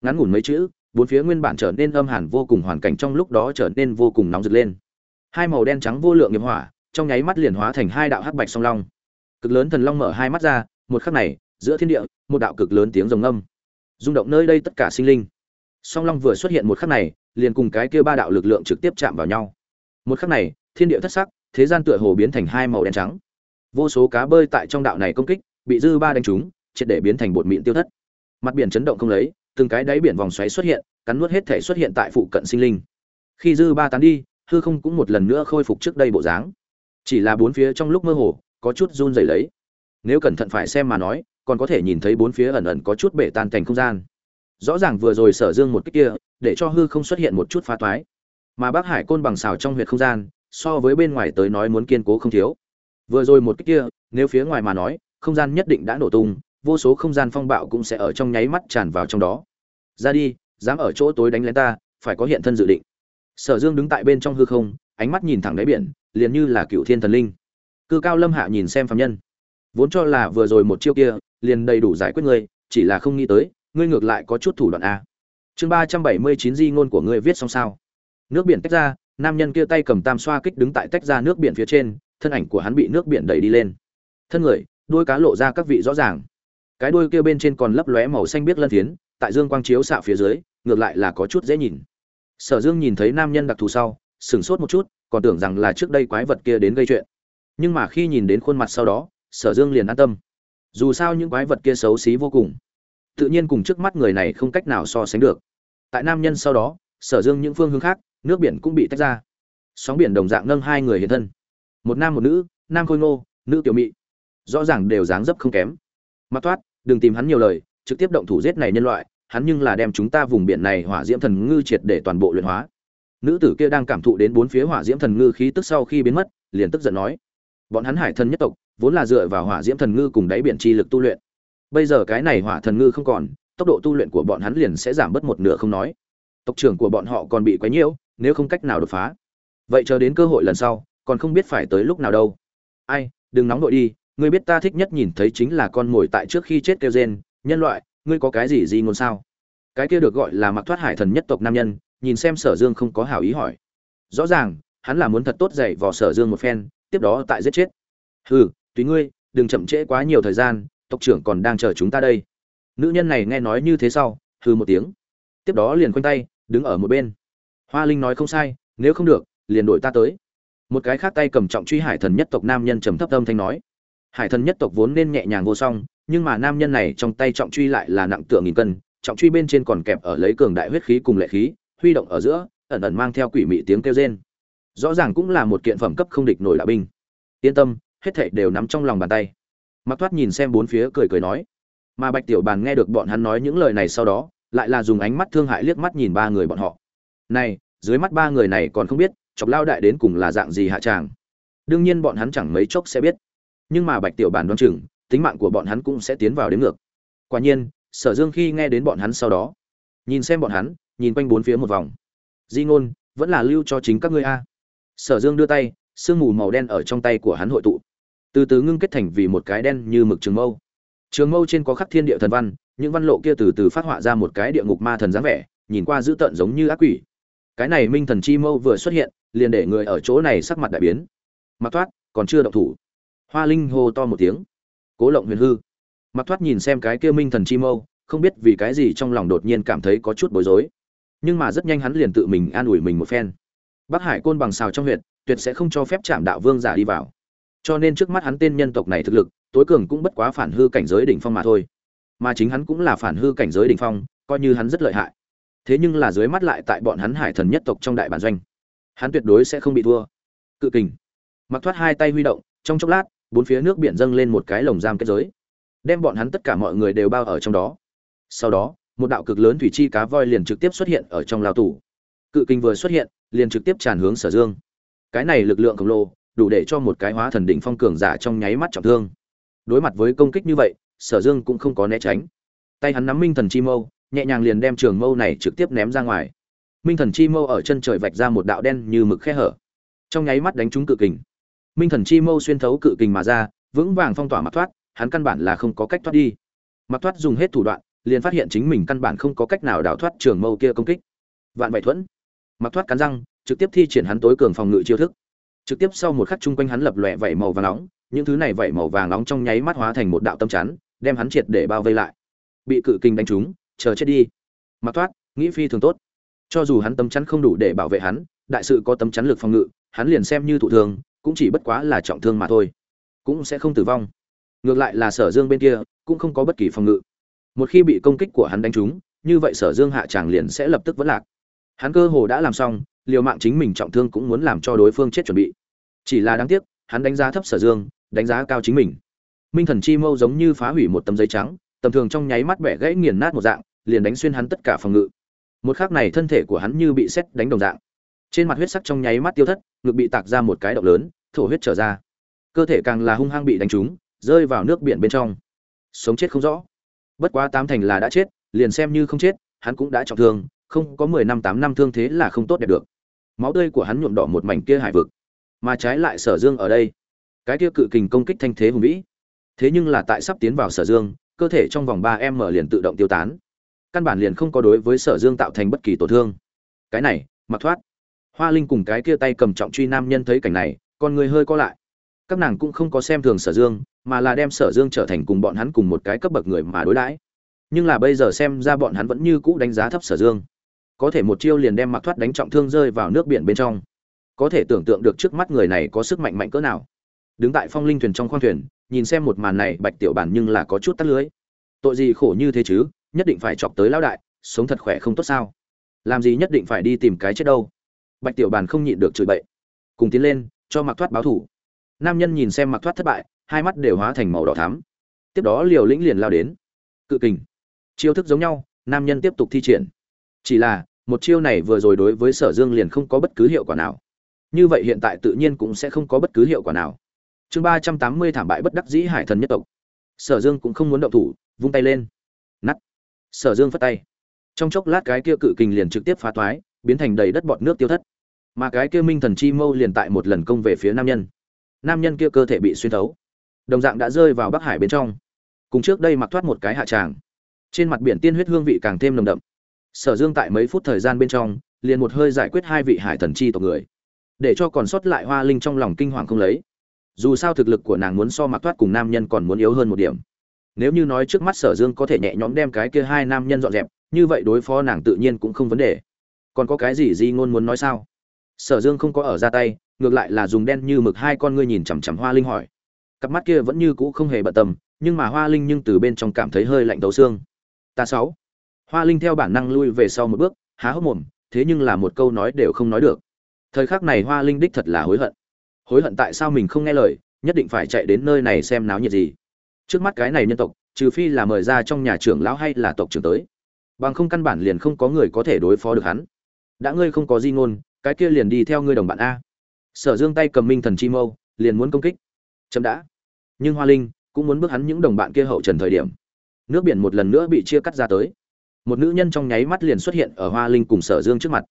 Ngắn ngủn mấy chữ bốn phía nguyên bản trở nên âm hàn vô cùng, hoàn cảnh trong lúc đó trở nên vô cùng nóng rực lên. Hai màu đen trắng vô lượng nghiệp hỏa, trong nháy mắt liền hóa thành hai đạo hắc bạch song long. Cực lớn thần long mở hai mắt ra, một khắc này, giữa thiên địa, một đạo cực lớn tiếng rồng âm rung động nơi đây tất cả sinh linh. Song long vừa xuất hiện một khắc này, liền cùng cái kia ba đạo lực lượng trực tiếp chạm vào nhau. Một khắc này, thiên địa thất sắc, thế gian tựa hồ biến thành hai màu đen trắng. Vô số cá bơi tại trong đạo này công kích, bị dư ba đánh trúng, triệt để biến thành bột mịn tiêu thất. Mặt biển chấn động không lấy từng cái đáy biển vòng xoáy xuất hiện, cắn nuốt hết thể xuất hiện tại phụ cận sinh linh. Khi dư ba tán đi, hư không cũng một lần nữa khôi phục trước đây bộ dáng. Chỉ là bốn phía trong lúc mơ hồ, có chút run rẩy lấy. Nếu cẩn thận phải xem mà nói, còn có thể nhìn thấy bốn phía ẩn ẩn có chút bể tan thành không gian. Rõ ràng vừa rồi sở dương một cái kia, để cho hư không xuất hiện một chút phá toái. Mà bác hải côn bằng xào trong huyệt không gian, so với bên ngoài tới nói muốn kiên cố không thiếu. Vừa rồi một cái kia, nếu phía ngoài mà nói, không gian nhất định đã nổ tung vô số không gian phong bạo cũng sẽ ở trong nháy mắt tràn vào trong đó. Ra đi, dám ở chỗ tối đánh lén ta, phải có hiện thân dự định. Sở dương đứng tại bên trong hư không, ánh mắt nhìn thẳng đáy biển, liền như là cựu thiên thần linh. Cư cao lâm hạ nhìn xem phạm nhân. Vốn cho là vừa rồi một chiêu kia, liền đầy đủ giải quyết ngươi, chỉ là không nghĩ tới, ngươi ngược lại có chút thủ đoạn a. Chương ba trăm bảy mươi chín di ngôn của ngươi viết xong sao. Nước biển tách ra, nam nhân kia tay cầm tam xoa kích đứng tại tách ra nước biển phía trên, thân ảnh của hắn bị nước biển đẩy đi lên. Thân người đuôi cá lộ ra các vị rõ ràng cái đuôi kia bên trên còn lấp lóe màu xanh biếc lân phiến, tại dương quang chiếu xạ phía dưới, ngược lại là có chút dễ nhìn. Sở dương nhìn thấy nam nhân đặc thù sau, sửng sốt một chút, còn tưởng rằng là trước đây quái vật kia đến gây chuyện. Nhưng mà khi nhìn đến khuôn mặt sau đó, sở dương liền an tâm. Dù sao những quái vật kia xấu xí vô cùng, tự nhiên cùng trước mắt người này không cách nào so sánh được. Tại nam nhân sau đó, sở dương những phương hướng khác, nước biển cũng bị tách ra. Sóng biển đồng dạng nâng hai người hiện thân. Một nam một nữ, nam khôi ngô, nữ tiểu mị. Rõ ràng đều dáng dấp không kém. Mặt thoát đừng tìm hắn nhiều lời, trực tiếp động thủ giết này nhân loại, hắn nhưng là đem chúng ta vùng biển này hỏa diễm thần ngư triệt để toàn bộ luyện hóa. Nữ tử kia đang cảm thụ đến bốn phía hỏa diễm thần ngư khí tức sau khi biến mất, liền tức giận nói, bọn hắn hải thần nhất tộc, vốn là dựa vào hỏa diễm thần ngư cùng đáy biển chi lực tu luyện. Bây giờ cái này hỏa thần ngư không còn, tốc độ tu luyện của bọn hắn liền sẽ giảm bớt một nửa không nói. Tộc trưởng của bọn họ còn bị quấy nhiễu, nếu không cách nào đột phá. Vậy chờ đến cơ hội lần sau, còn không biết phải tới lúc nào đâu. Ai, đừng nóng nội đi ngươi biết ta thích nhất nhìn thấy chính là con mồi tại trước khi chết kêu gen nhân loại, ngươi có cái gì gì ngôn sao? Cái kia được gọi là mặc thoát hải thần nhất tộc nam nhân, nhìn xem sở dương không có hảo ý hỏi. Rõ ràng, hắn là muốn thật tốt dạy vào sở dương một phen, tiếp đó tại giết chết. Hừ, tùy ngươi, đừng chậm trễ quá nhiều thời gian, tộc trưởng còn đang chờ chúng ta đây. Nữ nhân này nghe nói như thế sau, hừ một tiếng. Tiếp đó liền quanh tay, đứng ở một bên. Hoa linh nói không sai, nếu không được, liền đổi ta tới. Một cái khác tay cầm trọng truy hải thần nhất tộc nam nhân trầm thấp âm thanh nói hải thần nhất tộc vốn nên nhẹ nhàng vô song, nhưng mà nam nhân này trong tay trọng truy lại là nặng tựa nghìn cân, trọng truy bên trên còn kẹp ở lấy cường đại huyết khí cùng lệ khí, huy động ở giữa, ẩn ẩn mang theo quỷ mị tiếng kêu rên. Rõ ràng cũng là một kiện phẩm cấp không địch nổi đạo binh. Yên tâm, hết thảy đều nắm trong lòng bàn tay. Mặc thoát nhìn xem bốn phía cười cười nói. Mà bạch tiểu bàn nghe được bọn hắn nói những lời này sau đó, lại là dùng ánh mắt thương hại liếc mắt nhìn ba người bọn họ. Này, dưới mắt ba người này còn không biết, chọc lao đại đến cùng là dạng gì hạ tràng. Đương nhiên bọn hắn chẳng mấy chốc sẽ biết nhưng mà bạch tiểu bản đoán chừng, tính mạng của bọn hắn cũng sẽ tiến vào đến ngược. Quả nhiên, sở dương khi nghe đến bọn hắn sau đó, nhìn xem bọn hắn, nhìn quanh bốn phía một vòng. Di ngôn, vẫn là lưu cho chính các ngươi a. Sở dương đưa tay, sương mù màu đen ở trong tay của hắn hội tụ. Từ từ ngưng kết thành vì một cái đen như mực trường mâu. Trường mâu trên có khắc thiên địa thần văn, những văn lộ kia từ từ phát họa ra một cái địa ngục ma thần dáng vẻ, nhìn qua dữ tợn giống như ác quỷ. Cái này minh thần chi mâu vừa xuất hiện, liền để người ở chỗ này sắc mặt đại biến. Mặc thoát, còn chưa động thủ hoa linh hô to một tiếng. Cố lộng huyền hư. Mặc thoát nhìn xem cái kia minh thần chi mâu, không biết vì cái gì trong lòng đột nhiên cảm thấy có chút bối rối. Nhưng mà rất nhanh hắn liền tự mình an ủi mình một phen. Bắc hải côn bằng xào trong huyện tuyệt sẽ không cho phép chạm đạo vương giả đi vào. Cho nên trước mắt hắn tên nhân tộc này thực lực, tối cường cũng bất quá phản hư cảnh giới đỉnh phong mà thôi. Mà chính hắn cũng là phản hư cảnh giới đỉnh phong, coi như hắn rất lợi hại. Thế nhưng là dưới mắt lại tại bọn hắn hải thần nhất tộc trong đại bản doanh, hắn tuyệt đối sẽ không bị thua. Cự kình. Mặc thoát hai tay huy động, trong chốc lát bốn phía nước biển dâng lên một cái lồng giam kết giới, đem bọn hắn tất cả mọi người đều bao ở trong đó. Sau đó, một đạo cực lớn thủy chi cá voi liền trực tiếp xuất hiện ở trong lao tù. Cự kinh vừa xuất hiện, liền trực tiếp tràn hướng sở dương. Cái này lực lượng khổng lồ, đủ để cho một cái hóa thần đỉnh phong cường giả trong nháy mắt trọng thương. Đối mặt với công kích như vậy, sở dương cũng không có né tránh. Tay hắn nắm minh thần chi mâu, nhẹ nhàng liền đem trường mâu này trực tiếp ném ra ngoài. Minh thần chi mâu ở chân trời vạch ra một đạo đen như mực khe hở. Trong nháy mắt đánh trúng cự kình minh thần chi mâu xuyên thấu cự kình mà ra, vững vàng phong tỏa mặc thoát, hắn căn bản là không có cách thoát đi. Mặc thoát dùng hết thủ đoạn, liền phát hiện chính mình căn bản không có cách nào đào thoát trường mâu kia công kích. Vạn vậy thuẫn. Mặc thoát cắn răng, trực tiếp thi triển hắn tối cường phòng ngự chiêu thức. Trực tiếp sau một khắc chung quanh hắn lập lòe vảy màu vàng nóng, những thứ này vảy màu vàng nóng trong nháy mắt hóa thành một đạo tâm chắn, đem hắn triệt để bao vây lại. Bị cự kinh đánh trúng, chờ chết đi. Mặc thoát, nghĩ phi thường tốt. Cho dù hắn tâm chắn không đủ để bảo vệ hắn, đại sự có tâm chắn lực phòng ngự, hắn liền xem như thụ thường cũng chỉ bất quá là trọng thương mà thôi, cũng sẽ không tử vong. Ngược lại là sở dương bên kia, cũng không có bất kỳ phòng ngự. Một khi bị công kích của hắn đánh trúng, như vậy sở dương hạ tràng liền sẽ lập tức vẫn lạc. Hắn cơ hồ đã làm xong, liều mạng chính mình trọng thương cũng muốn làm cho đối phương chết chuẩn bị. Chỉ là đáng tiếc, hắn đánh giá thấp sở dương, đánh giá cao chính mình. Minh thần chi mâu giống như phá hủy một tấm giấy trắng, tầm thường trong nháy mắt bẻ gãy nghiền nát một dạng, liền đánh xuyên hắn tất cả phòng ngự. Một khắc này thân thể của hắn như bị xét đánh đồng dạng trên mặt huyết sắc trong nháy mắt tiêu thất, ngực bị tạc ra một cái động lớn, thổ huyết trở ra. Cơ thể càng là hung hăng bị đánh trúng, rơi vào nước biển bên trong. Sống chết không rõ. Bất quá tám thành là đã chết, liền xem như không chết, hắn cũng đã trọng thương, không có mười năm tám năm thương thế là không tốt đẹp được. Máu tươi của hắn nhuộm đỏ một mảnh kia hải vực, mà trái lại sở dương ở đây. Cái kia cự kình công kích thanh thế hùng vĩ. Thế nhưng là tại sắp tiến vào sở dương, cơ thể trong vòng ba m liền tự động tiêu tán. Căn bản liền không có đối với sở dương tạo thành bất kỳ tổn thương. Cái này, mặc thoát hoa linh cùng cái kia tay cầm trọng truy nam nhân thấy cảnh này, con người hơi co lại. Các nàng cũng không có xem thường sở dương, mà là đem sở dương trở thành cùng bọn hắn cùng một cái cấp bậc người mà đối đãi. Nhưng là bây giờ xem ra bọn hắn vẫn như cũ đánh giá thấp sở dương. Có thể một chiêu liền đem mặc thoát đánh trọng thương rơi vào nước biển bên trong. Có thể tưởng tượng được trước mắt người này có sức mạnh mạnh cỡ nào. Đứng tại phong linh thuyền trong khoang thuyền, nhìn xem một màn này, bạch tiểu bản nhưng là có chút tắt lưới. Tội gì khổ như thế chứ, nhất định phải chọc tới lão đại, sống thật khỏe không tốt sao? Làm gì nhất định phải đi tìm cái chết đâu? Bạch tiểu bàn không nhịn được chửi bậy. Cùng tiến lên, cho mặc thoát báo thủ. Nam nhân nhìn xem mặc thoát thất bại, hai mắt đều hóa thành màu đỏ thắm. Tiếp đó liều lĩnh liền lao đến. Cự kình. Chiêu thức giống nhau, nam nhân tiếp tục thi triển. Chỉ là, một chiêu này vừa rồi đối với sở dương liền không có bất cứ hiệu quả nào. Như vậy hiện tại tự nhiên cũng sẽ không có bất cứ hiệu quả nào. Chương ba trăm tám mươi thảm bại bất đắc dĩ hải thần nhất tộc. Sở dương cũng không muốn động thủ, vung tay lên. Nắt sở dương phất tay. Trong chốc lát cái kia cự kình liền trực tiếp phá toái biến thành đầy đất bọt nước tiêu thất mà cái kia minh thần chi mâu liền tại một lần công về phía nam nhân. Nam nhân kia cơ thể bị xuyên thấu, đồng dạng đã rơi vào bắc hải bên trong. Cùng trước đây mặc thoát một cái hạ tràng, trên mặt biển tiên huyết hương vị càng thêm nồng đậm. Sở dương tại mấy phút thời gian bên trong, liền một hơi giải quyết hai vị hải thần chi tộc người, để cho còn sót lại hoa linh trong lòng kinh hoàng không lấy. Dù sao thực lực của nàng muốn so mặc thoát cùng nam nhân còn muốn yếu hơn một điểm. Nếu như nói trước mắt sở dương có thể nhẹ nhõm đem cái kia hai nam nhân dọn dẹp, như vậy đối phó nàng tự nhiên cũng không vấn đề. Còn có cái gì di ngôn muốn nói sao? Sở dương không có ở ra tay, ngược lại là dùng đen như mực hai con ngươi nhìn chằm chằm hoa linh hỏi. Cặp mắt kia vẫn như cũ không hề bận tâm, nhưng mà hoa linh nhưng từ bên trong cảm thấy hơi lạnh tấu xương. Ta sáu. Hoa linh theo bản năng lui về sau một bước, há hốc mồm, thế nhưng là một câu nói đều không nói được. Thời khắc này hoa linh đích thật là hối hận. Hối hận tại sao mình không nghe lời, nhất định phải chạy đến nơi này xem náo nhiệt gì. Trước mắt cái này nhân tộc, trừ phi là mời ra trong nhà trưởng lão hay là tộc trưởng tới. Bằng không căn bản liền không có người có thể đối phó được hắn. Đã ngươi không có di ngôn cái kia liền đi theo ngươi đồng bạn a. Sở dương tay cầm minh thần chi mâu, liền muốn công kích. Chậm đã. Nhưng hoa linh cũng muốn bước hắn những đồng bạn kia hậu trần thời điểm. Nước biển một lần nữa bị chia cắt ra tới. Một nữ nhân trong nháy mắt liền xuất hiện ở hoa linh cùng sở dương trước mặt.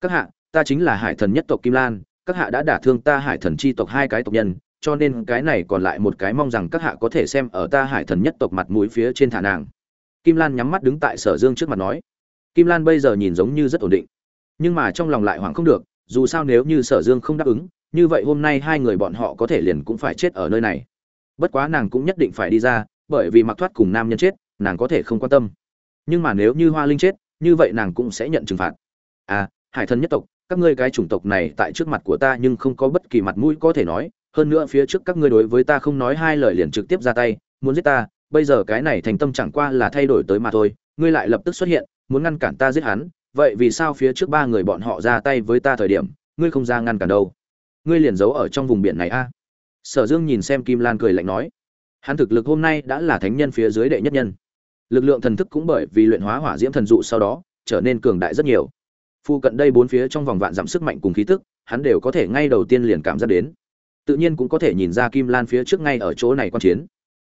Các hạ, ta chính là hải thần nhất tộc kim lan, các hạ đã đả thương ta hải thần chi tộc hai cái tộc nhân, cho nên cái này còn lại một cái mong rằng các hạ có thể xem ở ta hải thần nhất tộc mặt mũi phía trên thả nàng. Kim lan nhắm mắt đứng tại sở dương trước mặt nói. Kim lan bây giờ nhìn giống như rất ổn định nhưng mà trong lòng lại hoảng không được, dù sao nếu như sở dương không đáp ứng, như vậy hôm nay hai người bọn họ có thể liền cũng phải chết ở nơi này. Bất quá nàng cũng nhất định phải đi ra, bởi vì mặc thoát cùng nam nhân chết, nàng có thể không quan tâm. Nhưng mà nếu như hoa linh chết, như vậy nàng cũng sẽ nhận trừng phạt. À hải thần nhất tộc, các ngươi cái chủng tộc này tại trước mặt của ta nhưng không có bất kỳ mặt mũi có thể nói. Hơn nữa phía trước các ngươi đối với ta không nói hai lời liền trực tiếp ra tay, muốn giết ta, bây giờ cái này thành tâm chẳng qua là thay đổi tới mà thôi. Ngươi lại lập tức xuất hiện, muốn ngăn cản ta giết hắn vậy vì sao phía trước ba người bọn họ ra tay với ta thời điểm, ngươi không ra ngăn cản đâu? Ngươi liền giấu ở trong vùng biển này a. Sở dương nhìn xem kim lan cười lạnh nói. Hắn thực lực hôm nay đã là thánh nhân phía dưới đệ nhất nhân. Lực lượng thần thức cũng bởi vì luyện hóa hỏa diễm thần dụ sau đó, trở nên cường đại rất nhiều. Phu cận đây bốn phía trong vòng vạn dặm sức mạnh cùng khí tức, hắn đều có thể ngay đầu tiên liền cảm giác đến. Tự nhiên cũng có thể nhìn ra kim lan phía trước ngay ở chỗ này quan chiến.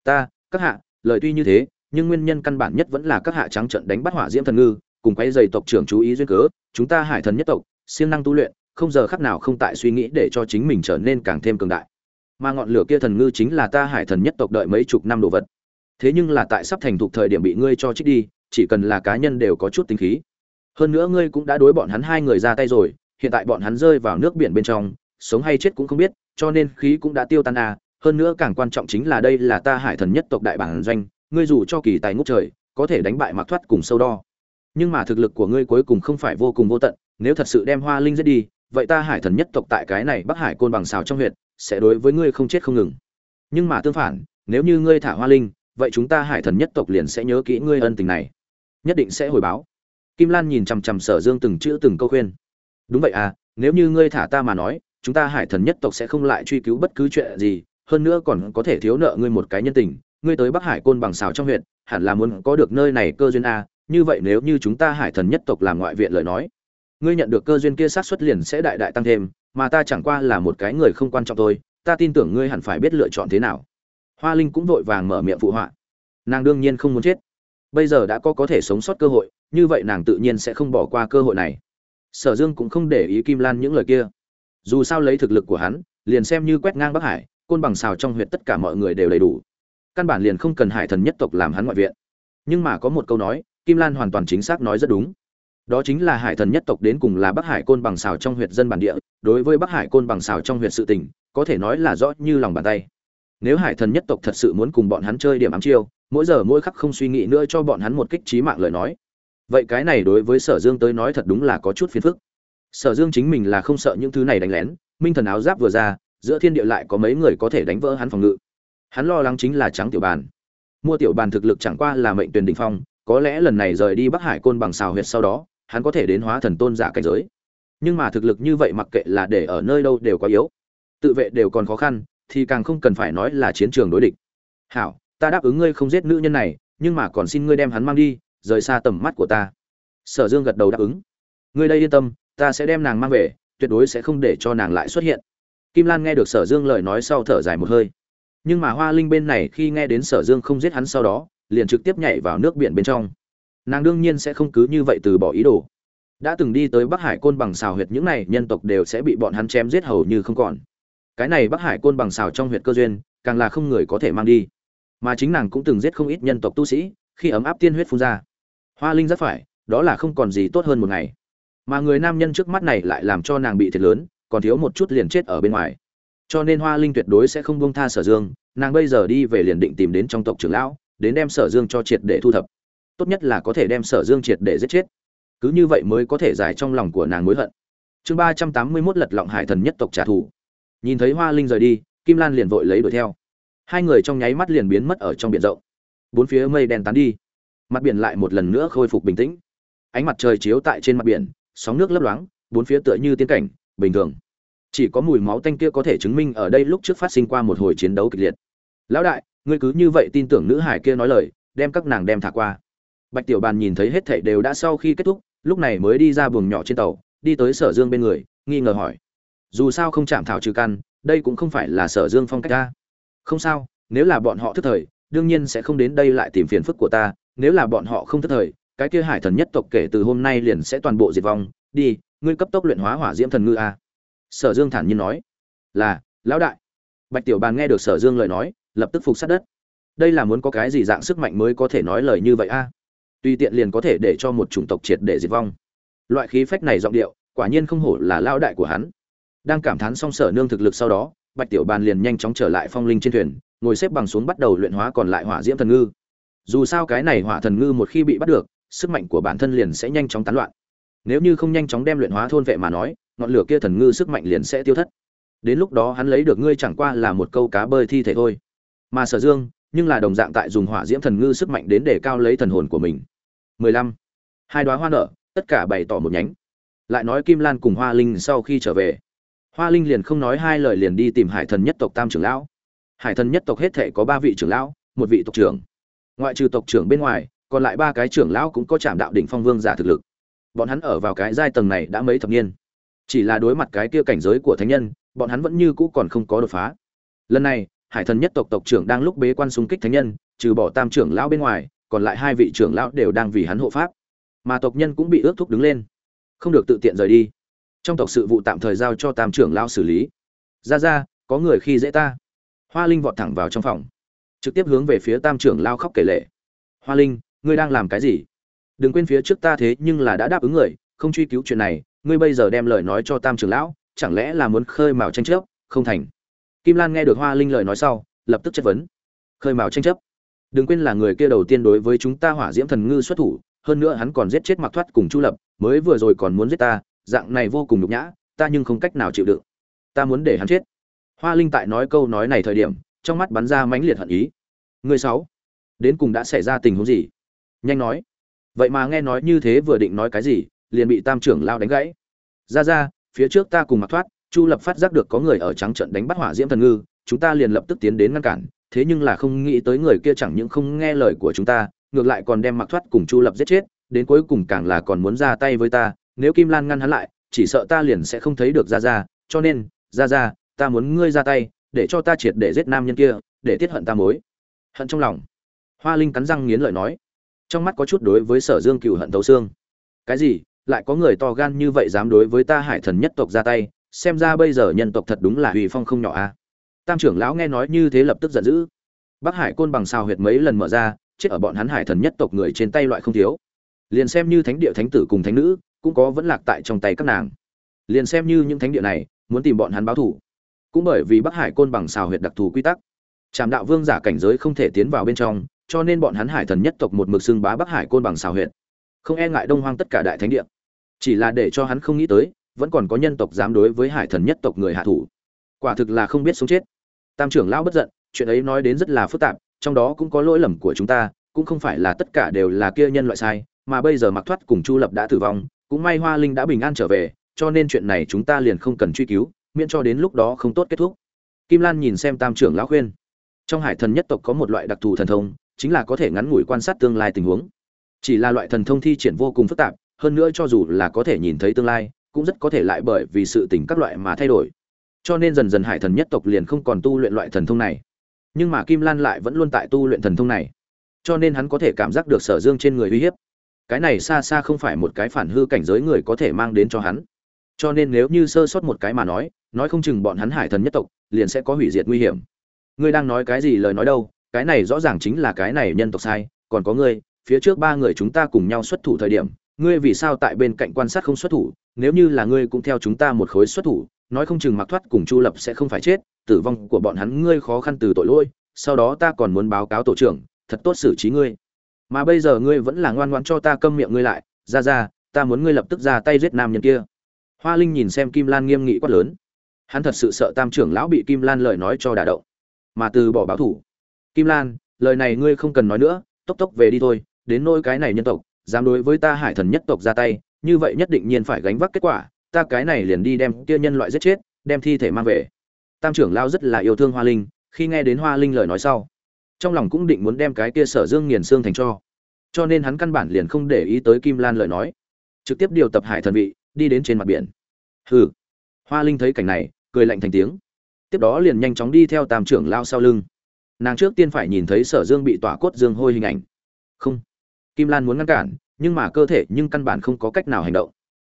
Ta, các hạ, lời tuy như thế, nhưng nguyên nhân căn bản nhất vẫn là các hạ trắng trận đánh bắt hỏa diễm thần ngư cùng quay dày tộc trưởng chú ý duyên cớ, chúng ta hải thần nhất tộc, siêng năng tu luyện, không giờ khắc nào không tại suy nghĩ để cho chính mình trở nên càng thêm cường đại. Mà ngọn lửa kia thần ngư chính là ta hải thần nhất tộc đợi mấy chục năm đồ vật. Thế nhưng là tại sắp thành thục thời điểm bị ngươi cho trích đi, chỉ cần là cá nhân đều có chút tính khí. Hơn nữa ngươi cũng đã đối bọn hắn hai người ra tay rồi, hiện tại bọn hắn rơi vào nước biển bên trong, sống hay chết cũng không biết, cho nên khí cũng đã tiêu tan à. Hơn nữa càng quan trọng chính là đây là ta hải thần nhất tộc đại bản doanh, ngươi dù cho kỳ tài ngút trời, có thể đánh bại mặc thoát cùng sâu đo nhưng mà thực lực của ngươi cuối cùng không phải vô cùng vô tận, nếu thật sự đem hoa linh giết đi, vậy ta hải thần nhất tộc tại cái này bắc hải côn bằng xào trong huyện sẽ đối với ngươi không chết không ngừng. Nhưng mà tương phản, nếu như ngươi thả hoa linh, vậy chúng ta hải thần nhất tộc liền sẽ nhớ kỹ ngươi ân tình này. Nhất định sẽ hồi báo. Kim lan nhìn chằm chằm sở dương từng chữ từng câu khuyên. Đúng vậy à nếu như ngươi thả ta mà nói, chúng ta hải thần nhất tộc sẽ không lại truy cứu bất cứ chuyện gì, hơn nữa còn có thể thiếu nợ ngươi một cái nhân tình. Ngươi tới bắc hải côn bằng xào trong huyện hẳn là muốn có được nơi này cơ duyên a như vậy nếu như chúng ta hải thần nhất tộc làm ngoại viện lời nói, ngươi nhận được cơ duyên kia sát xuất liền sẽ đại đại tăng thêm, mà ta chẳng qua là một cái người không quan trọng thôi, ta tin tưởng ngươi hẳn phải biết lựa chọn thế nào. Hoa linh cũng vội vàng mở miệng phụ họa. Nàng đương nhiên không muốn chết. Bây giờ đã có có thể sống sót cơ hội, như vậy nàng tự nhiên sẽ không bỏ qua cơ hội này. Sở dương cũng không để ý kim lan những lời kia. Dù sao lấy thực lực của hắn, liền xem như quét ngang bắc hải, côn bằng xào trong huyện tất cả mọi người đều đầy đủ. Căn bản liền không cần hải thần nhất tộc làm hắn ngoại viện. Nhưng mà có một câu nói kim lan hoàn toàn chính xác nói rất đúng. Đó chính là hải thần nhất tộc đến cùng là bắc hải côn bằng xào trong huyện dân bản địa, đối với bắc hải côn bằng xào trong huyện sự tình, có thể nói là rõ như lòng bàn tay. Nếu hải thần nhất tộc thật sự muốn cùng bọn hắn chơi điểm ám chiêu, mỗi giờ mỗi khắc không suy nghĩ nữa cho bọn hắn một kích trí mạng lời nói. Vậy cái này đối với sở dương tới nói thật đúng là có chút phiền phức. Sở dương chính mình là không sợ những thứ này đánh lén, minh thần áo giáp vừa ra, giữa thiên địa lại có mấy người có thể đánh vỡ hắn phòng ngự. Hắn lo lắng chính là trắng tiểu bàn. Mua tiểu bàn thực lực chẳng qua là mệnh tuyển đỉnh phong có lẽ lần này rời đi bắc hải côn bằng xào huyệt sau đó, hắn có thể đến hóa thần tôn giả cảnh giới. Nhưng mà thực lực như vậy mặc kệ là để ở nơi đâu đều quá yếu. Tự vệ đều còn khó khăn, thì càng không cần phải nói là chiến trường đối địch. Hảo, ta đáp ứng ngươi không giết nữ nhân này, nhưng mà còn xin ngươi đem hắn mang đi, rời xa tầm mắt của ta. Sở dương gật đầu đáp ứng. Ngươi đây yên tâm, ta sẽ đem nàng mang về, tuyệt đối sẽ không để cho nàng lại xuất hiện. Kim lan nghe được sở dương lời nói sau thở dài một hơi. Nhưng mà hoa linh bên này khi nghe đến sở dương không giết hắn sau đó liền trực tiếp nhảy vào nước biển bên trong. Nàng đương nhiên sẽ không cứ như vậy từ bỏ ý đồ. Đã từng đi tới bắc hải côn bằng xào huyệt những này nhân tộc đều sẽ bị bọn hắn chém giết hầu như không còn. Cái này bắc hải côn bằng xào trong huyệt cơ duyên, càng là không người có thể mang đi. Mà chính nàng cũng từng giết không ít nhân tộc tu sĩ, khi ấm áp tiên huyết phun ra. Hoa linh rất phải, đó là không còn gì tốt hơn một ngày. Mà người nam nhân trước mắt này lại làm cho nàng bị thiệt lớn, còn thiếu một chút liền chết ở bên ngoài. Cho nên hoa linh tuyệt đối sẽ không buông tha sở dương, nàng bây giờ đi về liền định tìm đến trong tộc trưởng lão đến đem sở dương cho triệt để thu thập. Tốt nhất là có thể đem sở dương triệt để giết chết. Cứ như vậy mới có thể giải trong lòng của nàng mối hận. Chương ba trăm tám mươi mốt lật lọng hải thần nhất tộc trả thù. Nhìn thấy hoa linh rời đi, kim lan liền vội lấy đuổi theo. Hai người trong nháy mắt liền biến mất ở trong biển rộng. Bốn phía mây đen tán đi. Mặt biển lại một lần nữa khôi phục bình tĩnh. Ánh mặt trời chiếu tại trên mặt biển, sóng nước lấp loáng, bốn phía tựa như tiến cảnh, bình thường. Chỉ có mùi máu tanh kia có thể chứng minh ở đây lúc trước phát sinh qua một hồi chiến đấu kịch liệt. Lão đại ngươi cứ như vậy tin tưởng nữ hải kia nói lời, đem các nàng đem thả qua. Bạch tiểu bàn nhìn thấy hết thảy đều đã sau khi kết thúc, lúc này mới đi ra buồng nhỏ trên tàu, đi tới sở dương bên người, nghi ngờ hỏi. Dù sao không chạm thảo trừ căn, đây cũng không phải là sở dương phong cách ta. Không sao, nếu là bọn họ thức thời, đương nhiên sẽ không đến đây lại tìm phiền phức của ta, nếu là bọn họ không thức thời, cái kia hải thần nhất tộc kể từ hôm nay liền sẽ toàn bộ diệt vong. Đi, ngươi cấp tốc luyện hóa hỏa diễm thần ngư a. Sở dương thản nhiên nói. Là, lão đại. Bạch tiểu bàn nghe được sở dương lời nói lập tức phục sát đất. Đây là muốn có cái gì dạng sức mạnh mới có thể nói lời như vậy a? À? tùy tiện liền có thể để cho một chủng tộc triệt để diệt vong. Loại khí phách này giọng điệu, quả nhiên không hổ là lão đại của hắn. Đang cảm thán xong sở nương thực lực sau đó, bạch tiểu bàn liền nhanh chóng trở lại phong linh trên thuyền, ngồi xếp bằng xuống bắt đầu luyện hóa còn lại hỏa diễm thần ngư. Dù sao cái này hỏa thần ngư một khi bị bắt được, sức mạnh của bản thân liền sẽ nhanh chóng tán loạn. Nếu như không nhanh chóng đem luyện hóa thôn vệ mà nói, ngọn lửa kia thần ngư sức mạnh liền sẽ tiêu thất. Đến lúc đó hắn lấy được ngươi chẳng qua là một câu cá bơi thi thể thôi mà sở dương nhưng là đồng dạng tại dùng hỏa diễm thần ngư sức mạnh đến để cao lấy thần hồn của mình. 15. hai đoá hoa nở, tất cả bày tỏ một nhánh. Lại nói kim lan cùng hoa linh sau khi trở về, hoa linh liền không nói hai lời liền đi tìm hải thần nhất tộc tam trưởng lão. Hải thần nhất tộc hết thể có ba vị trưởng lão, một vị tộc trưởng. Ngoại trừ tộc trưởng bên ngoài, còn lại ba cái trưởng lão cũng có chạm đạo đỉnh phong vương giả thực lực. Bọn hắn ở vào cái giai tầng này đã mấy thập niên. Chỉ là đối mặt cái kia cảnh giới của thánh nhân, bọn hắn vẫn như cũ còn không có đột phá. Lần này hải thần nhất tộc tộc trưởng đang lúc bế quan xung kích thánh nhân, trừ bỏ tam trưởng lão bên ngoài, còn lại hai vị trưởng lão đều đang vì hắn hộ pháp. Mà tộc nhân cũng bị ước thúc đứng lên. Không được tự tiện rời đi. Trong tộc sự vụ tạm thời giao cho tam trưởng lão xử lý. Ra ra, có người khi dễ ta. Hoa linh vọt thẳng vào trong phòng. Trực tiếp hướng về phía tam trưởng lão khóc kể lệ. Hoa linh, ngươi đang làm cái gì? Đừng quên phía trước ta thế nhưng là đã đáp ứng người, không truy cứu chuyện này, ngươi bây giờ đem lời nói cho tam trưởng lão, chẳng lẽ là muốn khơi mào tranh chấp? Không thành kim lan nghe được hoa linh lời nói sau, lập tức chất vấn. Khơi mào tranh chấp. Đừng quên là người kia đầu tiên đối với chúng ta hỏa diễm thần ngư xuất thủ, hơn nữa hắn còn giết chết mặc thoát cùng chu lập, mới vừa rồi còn muốn giết ta, dạng này vô cùng nhục nhã, ta nhưng không cách nào chịu đựng. Ta muốn để hắn chết. Hoa linh tại nói câu nói này thời điểm, trong mắt bắn ra mãnh liệt hận ý. Người sáu, đến cùng đã xảy ra tình huống gì? Nhanh nói. Vậy mà nghe nói như thế vừa định nói cái gì, liền bị tam trưởng lao đánh gãy. Ra ra, phía trước ta cùng mặc thoát chu lập phát giác được có người ở trắng trận đánh bắt hỏa diễm thần ngư, chúng ta liền lập tức tiến đến ngăn cản, thế nhưng là không nghĩ tới người kia chẳng những không nghe lời của chúng ta, ngược lại còn đem mặc thoát cùng chu lập giết chết, đến cuối cùng càng là còn muốn ra tay với ta, nếu kim lan ngăn hắn lại, chỉ sợ ta liền sẽ không thấy được ra ra cho nên ra ra ta muốn ngươi ra tay, để cho ta triệt để giết nam nhân kia, để tiết hận ta mối. Hận trong lòng. Hoa linh cắn răng nghiến lợi nói. Trong mắt có chút đối với sở dương cựu hận tấu xương. Cái gì? Lại có người to gan như vậy dám đối với ta hải thần nhất tộc ra tay xem ra bây giờ nhân tộc thật đúng là uy phong không nhỏ a. Tam trưởng lão nghe nói như thế lập tức giận dữ. Bắc hải côn bằng sao huyệt mấy lần mở ra, chết ở bọn hắn hải thần nhất tộc người trên tay loại không thiếu. Liền xem như thánh địa thánh tử cùng thánh nữ, cũng có vẫn lạc tại trong tay các nàng. Liền xem như những thánh địa này, muốn tìm bọn hắn báo thù. Cũng bởi vì bắc hải côn bằng xào huyệt đặc thù quy tắc. Trạm đạo vương giả cảnh giới không thể tiến vào bên trong, cho nên bọn hắn hải thần nhất tộc một mực xưng bá bắc hải côn bằng xào huyệt. Không e ngại đông hoang tất cả đại thánh địa. Chỉ là để cho hắn không nghĩ tới vẫn còn có nhân tộc dám đối với hải thần nhất tộc người hạ thủ. Quả thực là không biết sống chết. Tam trưởng lão bất giận, chuyện ấy nói đến rất là phức tạp, trong đó cũng có lỗi lầm của chúng ta, cũng không phải là tất cả đều là kia nhân loại sai, mà bây giờ mặc thoát cùng chu lập đã tử vong, cũng may hoa linh đã bình an trở về, cho nên chuyện này chúng ta liền không cần truy cứu, miễn cho đến lúc đó không tốt kết thúc. Kim lan nhìn xem tam trưởng lão khuyên. Trong hải thần nhất tộc có một loại đặc thù thần thông, chính là có thể ngắn ngủi quan sát tương lai tình huống. Chỉ là loại thần thông thi triển vô cùng phức tạp, hơn nữa cho dù là có thể nhìn thấy tương lai cũng rất có thể lại bởi vì sự tình các loại mà thay đổi. Cho nên dần dần hải thần nhất tộc liền không còn tu luyện loại thần thông này. Nhưng mà kim lan lại vẫn luôn tại tu luyện thần thông này. Cho nên hắn có thể cảm giác được sở dương trên người uy hiếp. Cái này xa xa không phải một cái phản hư cảnh giới người có thể mang đến cho hắn. Cho nên nếu như sơ sót một cái mà nói nói không chừng bọn hắn hải thần nhất tộc liền sẽ có hủy diệt nguy hiểm. Ngươi đang nói cái gì lời nói đâu, cái này rõ ràng chính là cái này nhân tộc sai. Còn có ngươi, phía trước ba người chúng ta cùng nhau xuất thủ thời điểm, ngươi vì sao tại bên cạnh quan sát không xuất thủ nếu như là ngươi cũng theo chúng ta một khối xuất thủ, nói không chừng mặc thoát cùng chu lập sẽ không phải chết, tử vong của bọn hắn ngươi khó khăn từ tội lỗi, sau đó ta còn muốn báo cáo tổ trưởng, thật tốt xử trí ngươi. Mà bây giờ ngươi vẫn là ngoan ngoãn cho ta câm miệng ngươi lại, ra ra, ta muốn ngươi lập tức ra tay giết nam nhân kia. Hoa linh nhìn xem kim lan nghiêm nghị quát lớn. Hắn thật sự sợ tam trưởng lão bị kim lan lời nói cho đả động, mà từ bỏ báo thủ. Kim lan, lời này ngươi không cần nói nữa, tốc tốc về đi thôi, đến nỗi cái này nhân tộc, dám đối với ta hải thần nhất tộc ra tay như vậy nhất định nhiên phải gánh vác kết quả, ta cái này liền đi đem kia nhân loại giết chết, đem thi thể mang về. Tam trưởng lao rất là yêu thương hoa linh, khi nghe đến hoa linh lời nói sau, trong lòng cũng định muốn đem cái kia sở dương nghiền xương thành cho. Cho nên hắn căn bản liền không để ý tới kim lan lời nói, trực tiếp điều tập hải thần vị, đi đến trên mặt biển. Hừ. Hoa linh thấy cảnh này, cười lạnh thành tiếng. Tiếp đó liền nhanh chóng đi theo tam trưởng lao sau lưng. Nàng trước tiên phải nhìn thấy sở dương bị tỏa cốt dương hôi hình ảnh. Không. Kim lan muốn ngăn cản nhưng mà cơ thể nhưng căn bản không có cách nào hành động.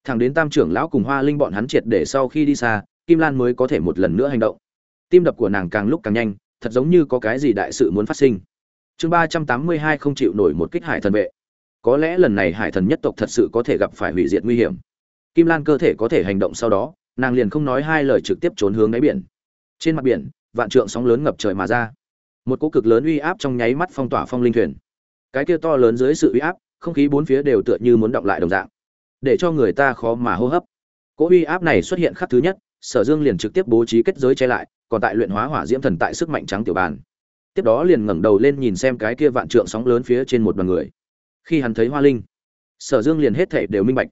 Thẳng đến tam trưởng lão cùng hoa linh bọn hắn triệt để sau khi đi xa, kim lan mới có thể một lần nữa hành động. Tim đập của nàng càng lúc càng nhanh, thật giống như có cái gì đại sự muốn phát sinh. Chương ba trăm tám mươi hai không chịu nổi một kích hải thần vệ. Có lẽ lần này hải thần nhất tộc thật sự có thể gặp phải hủy diệt nguy hiểm. Kim lan cơ thể có thể hành động sau đó, nàng liền không nói hai lời trực tiếp trốn hướng đáy biển. Trên mặt biển, vạn trượng sóng lớn ngập trời mà ra. Một cỗ cực lớn uy áp trong nháy mắt phong tỏa phong linh thuyền. Cái kia to lớn dưới sự uy áp không khí bốn phía đều tựa như muốn động lại đồng dạng. Để cho người ta khó mà hô hấp. Cỗ uy áp này xuất hiện khắc thứ nhất, sở dương liền trực tiếp bố trí kết giới che lại, còn tại luyện hóa hỏa diễm thần tại sức mạnh trắng tiểu bàn. Tiếp đó liền ngẩng đầu lên nhìn xem cái kia vạn trượng sóng lớn phía trên một đoàn người. Khi hắn thấy hoa linh, sở dương liền hết thảy đều minh bạch.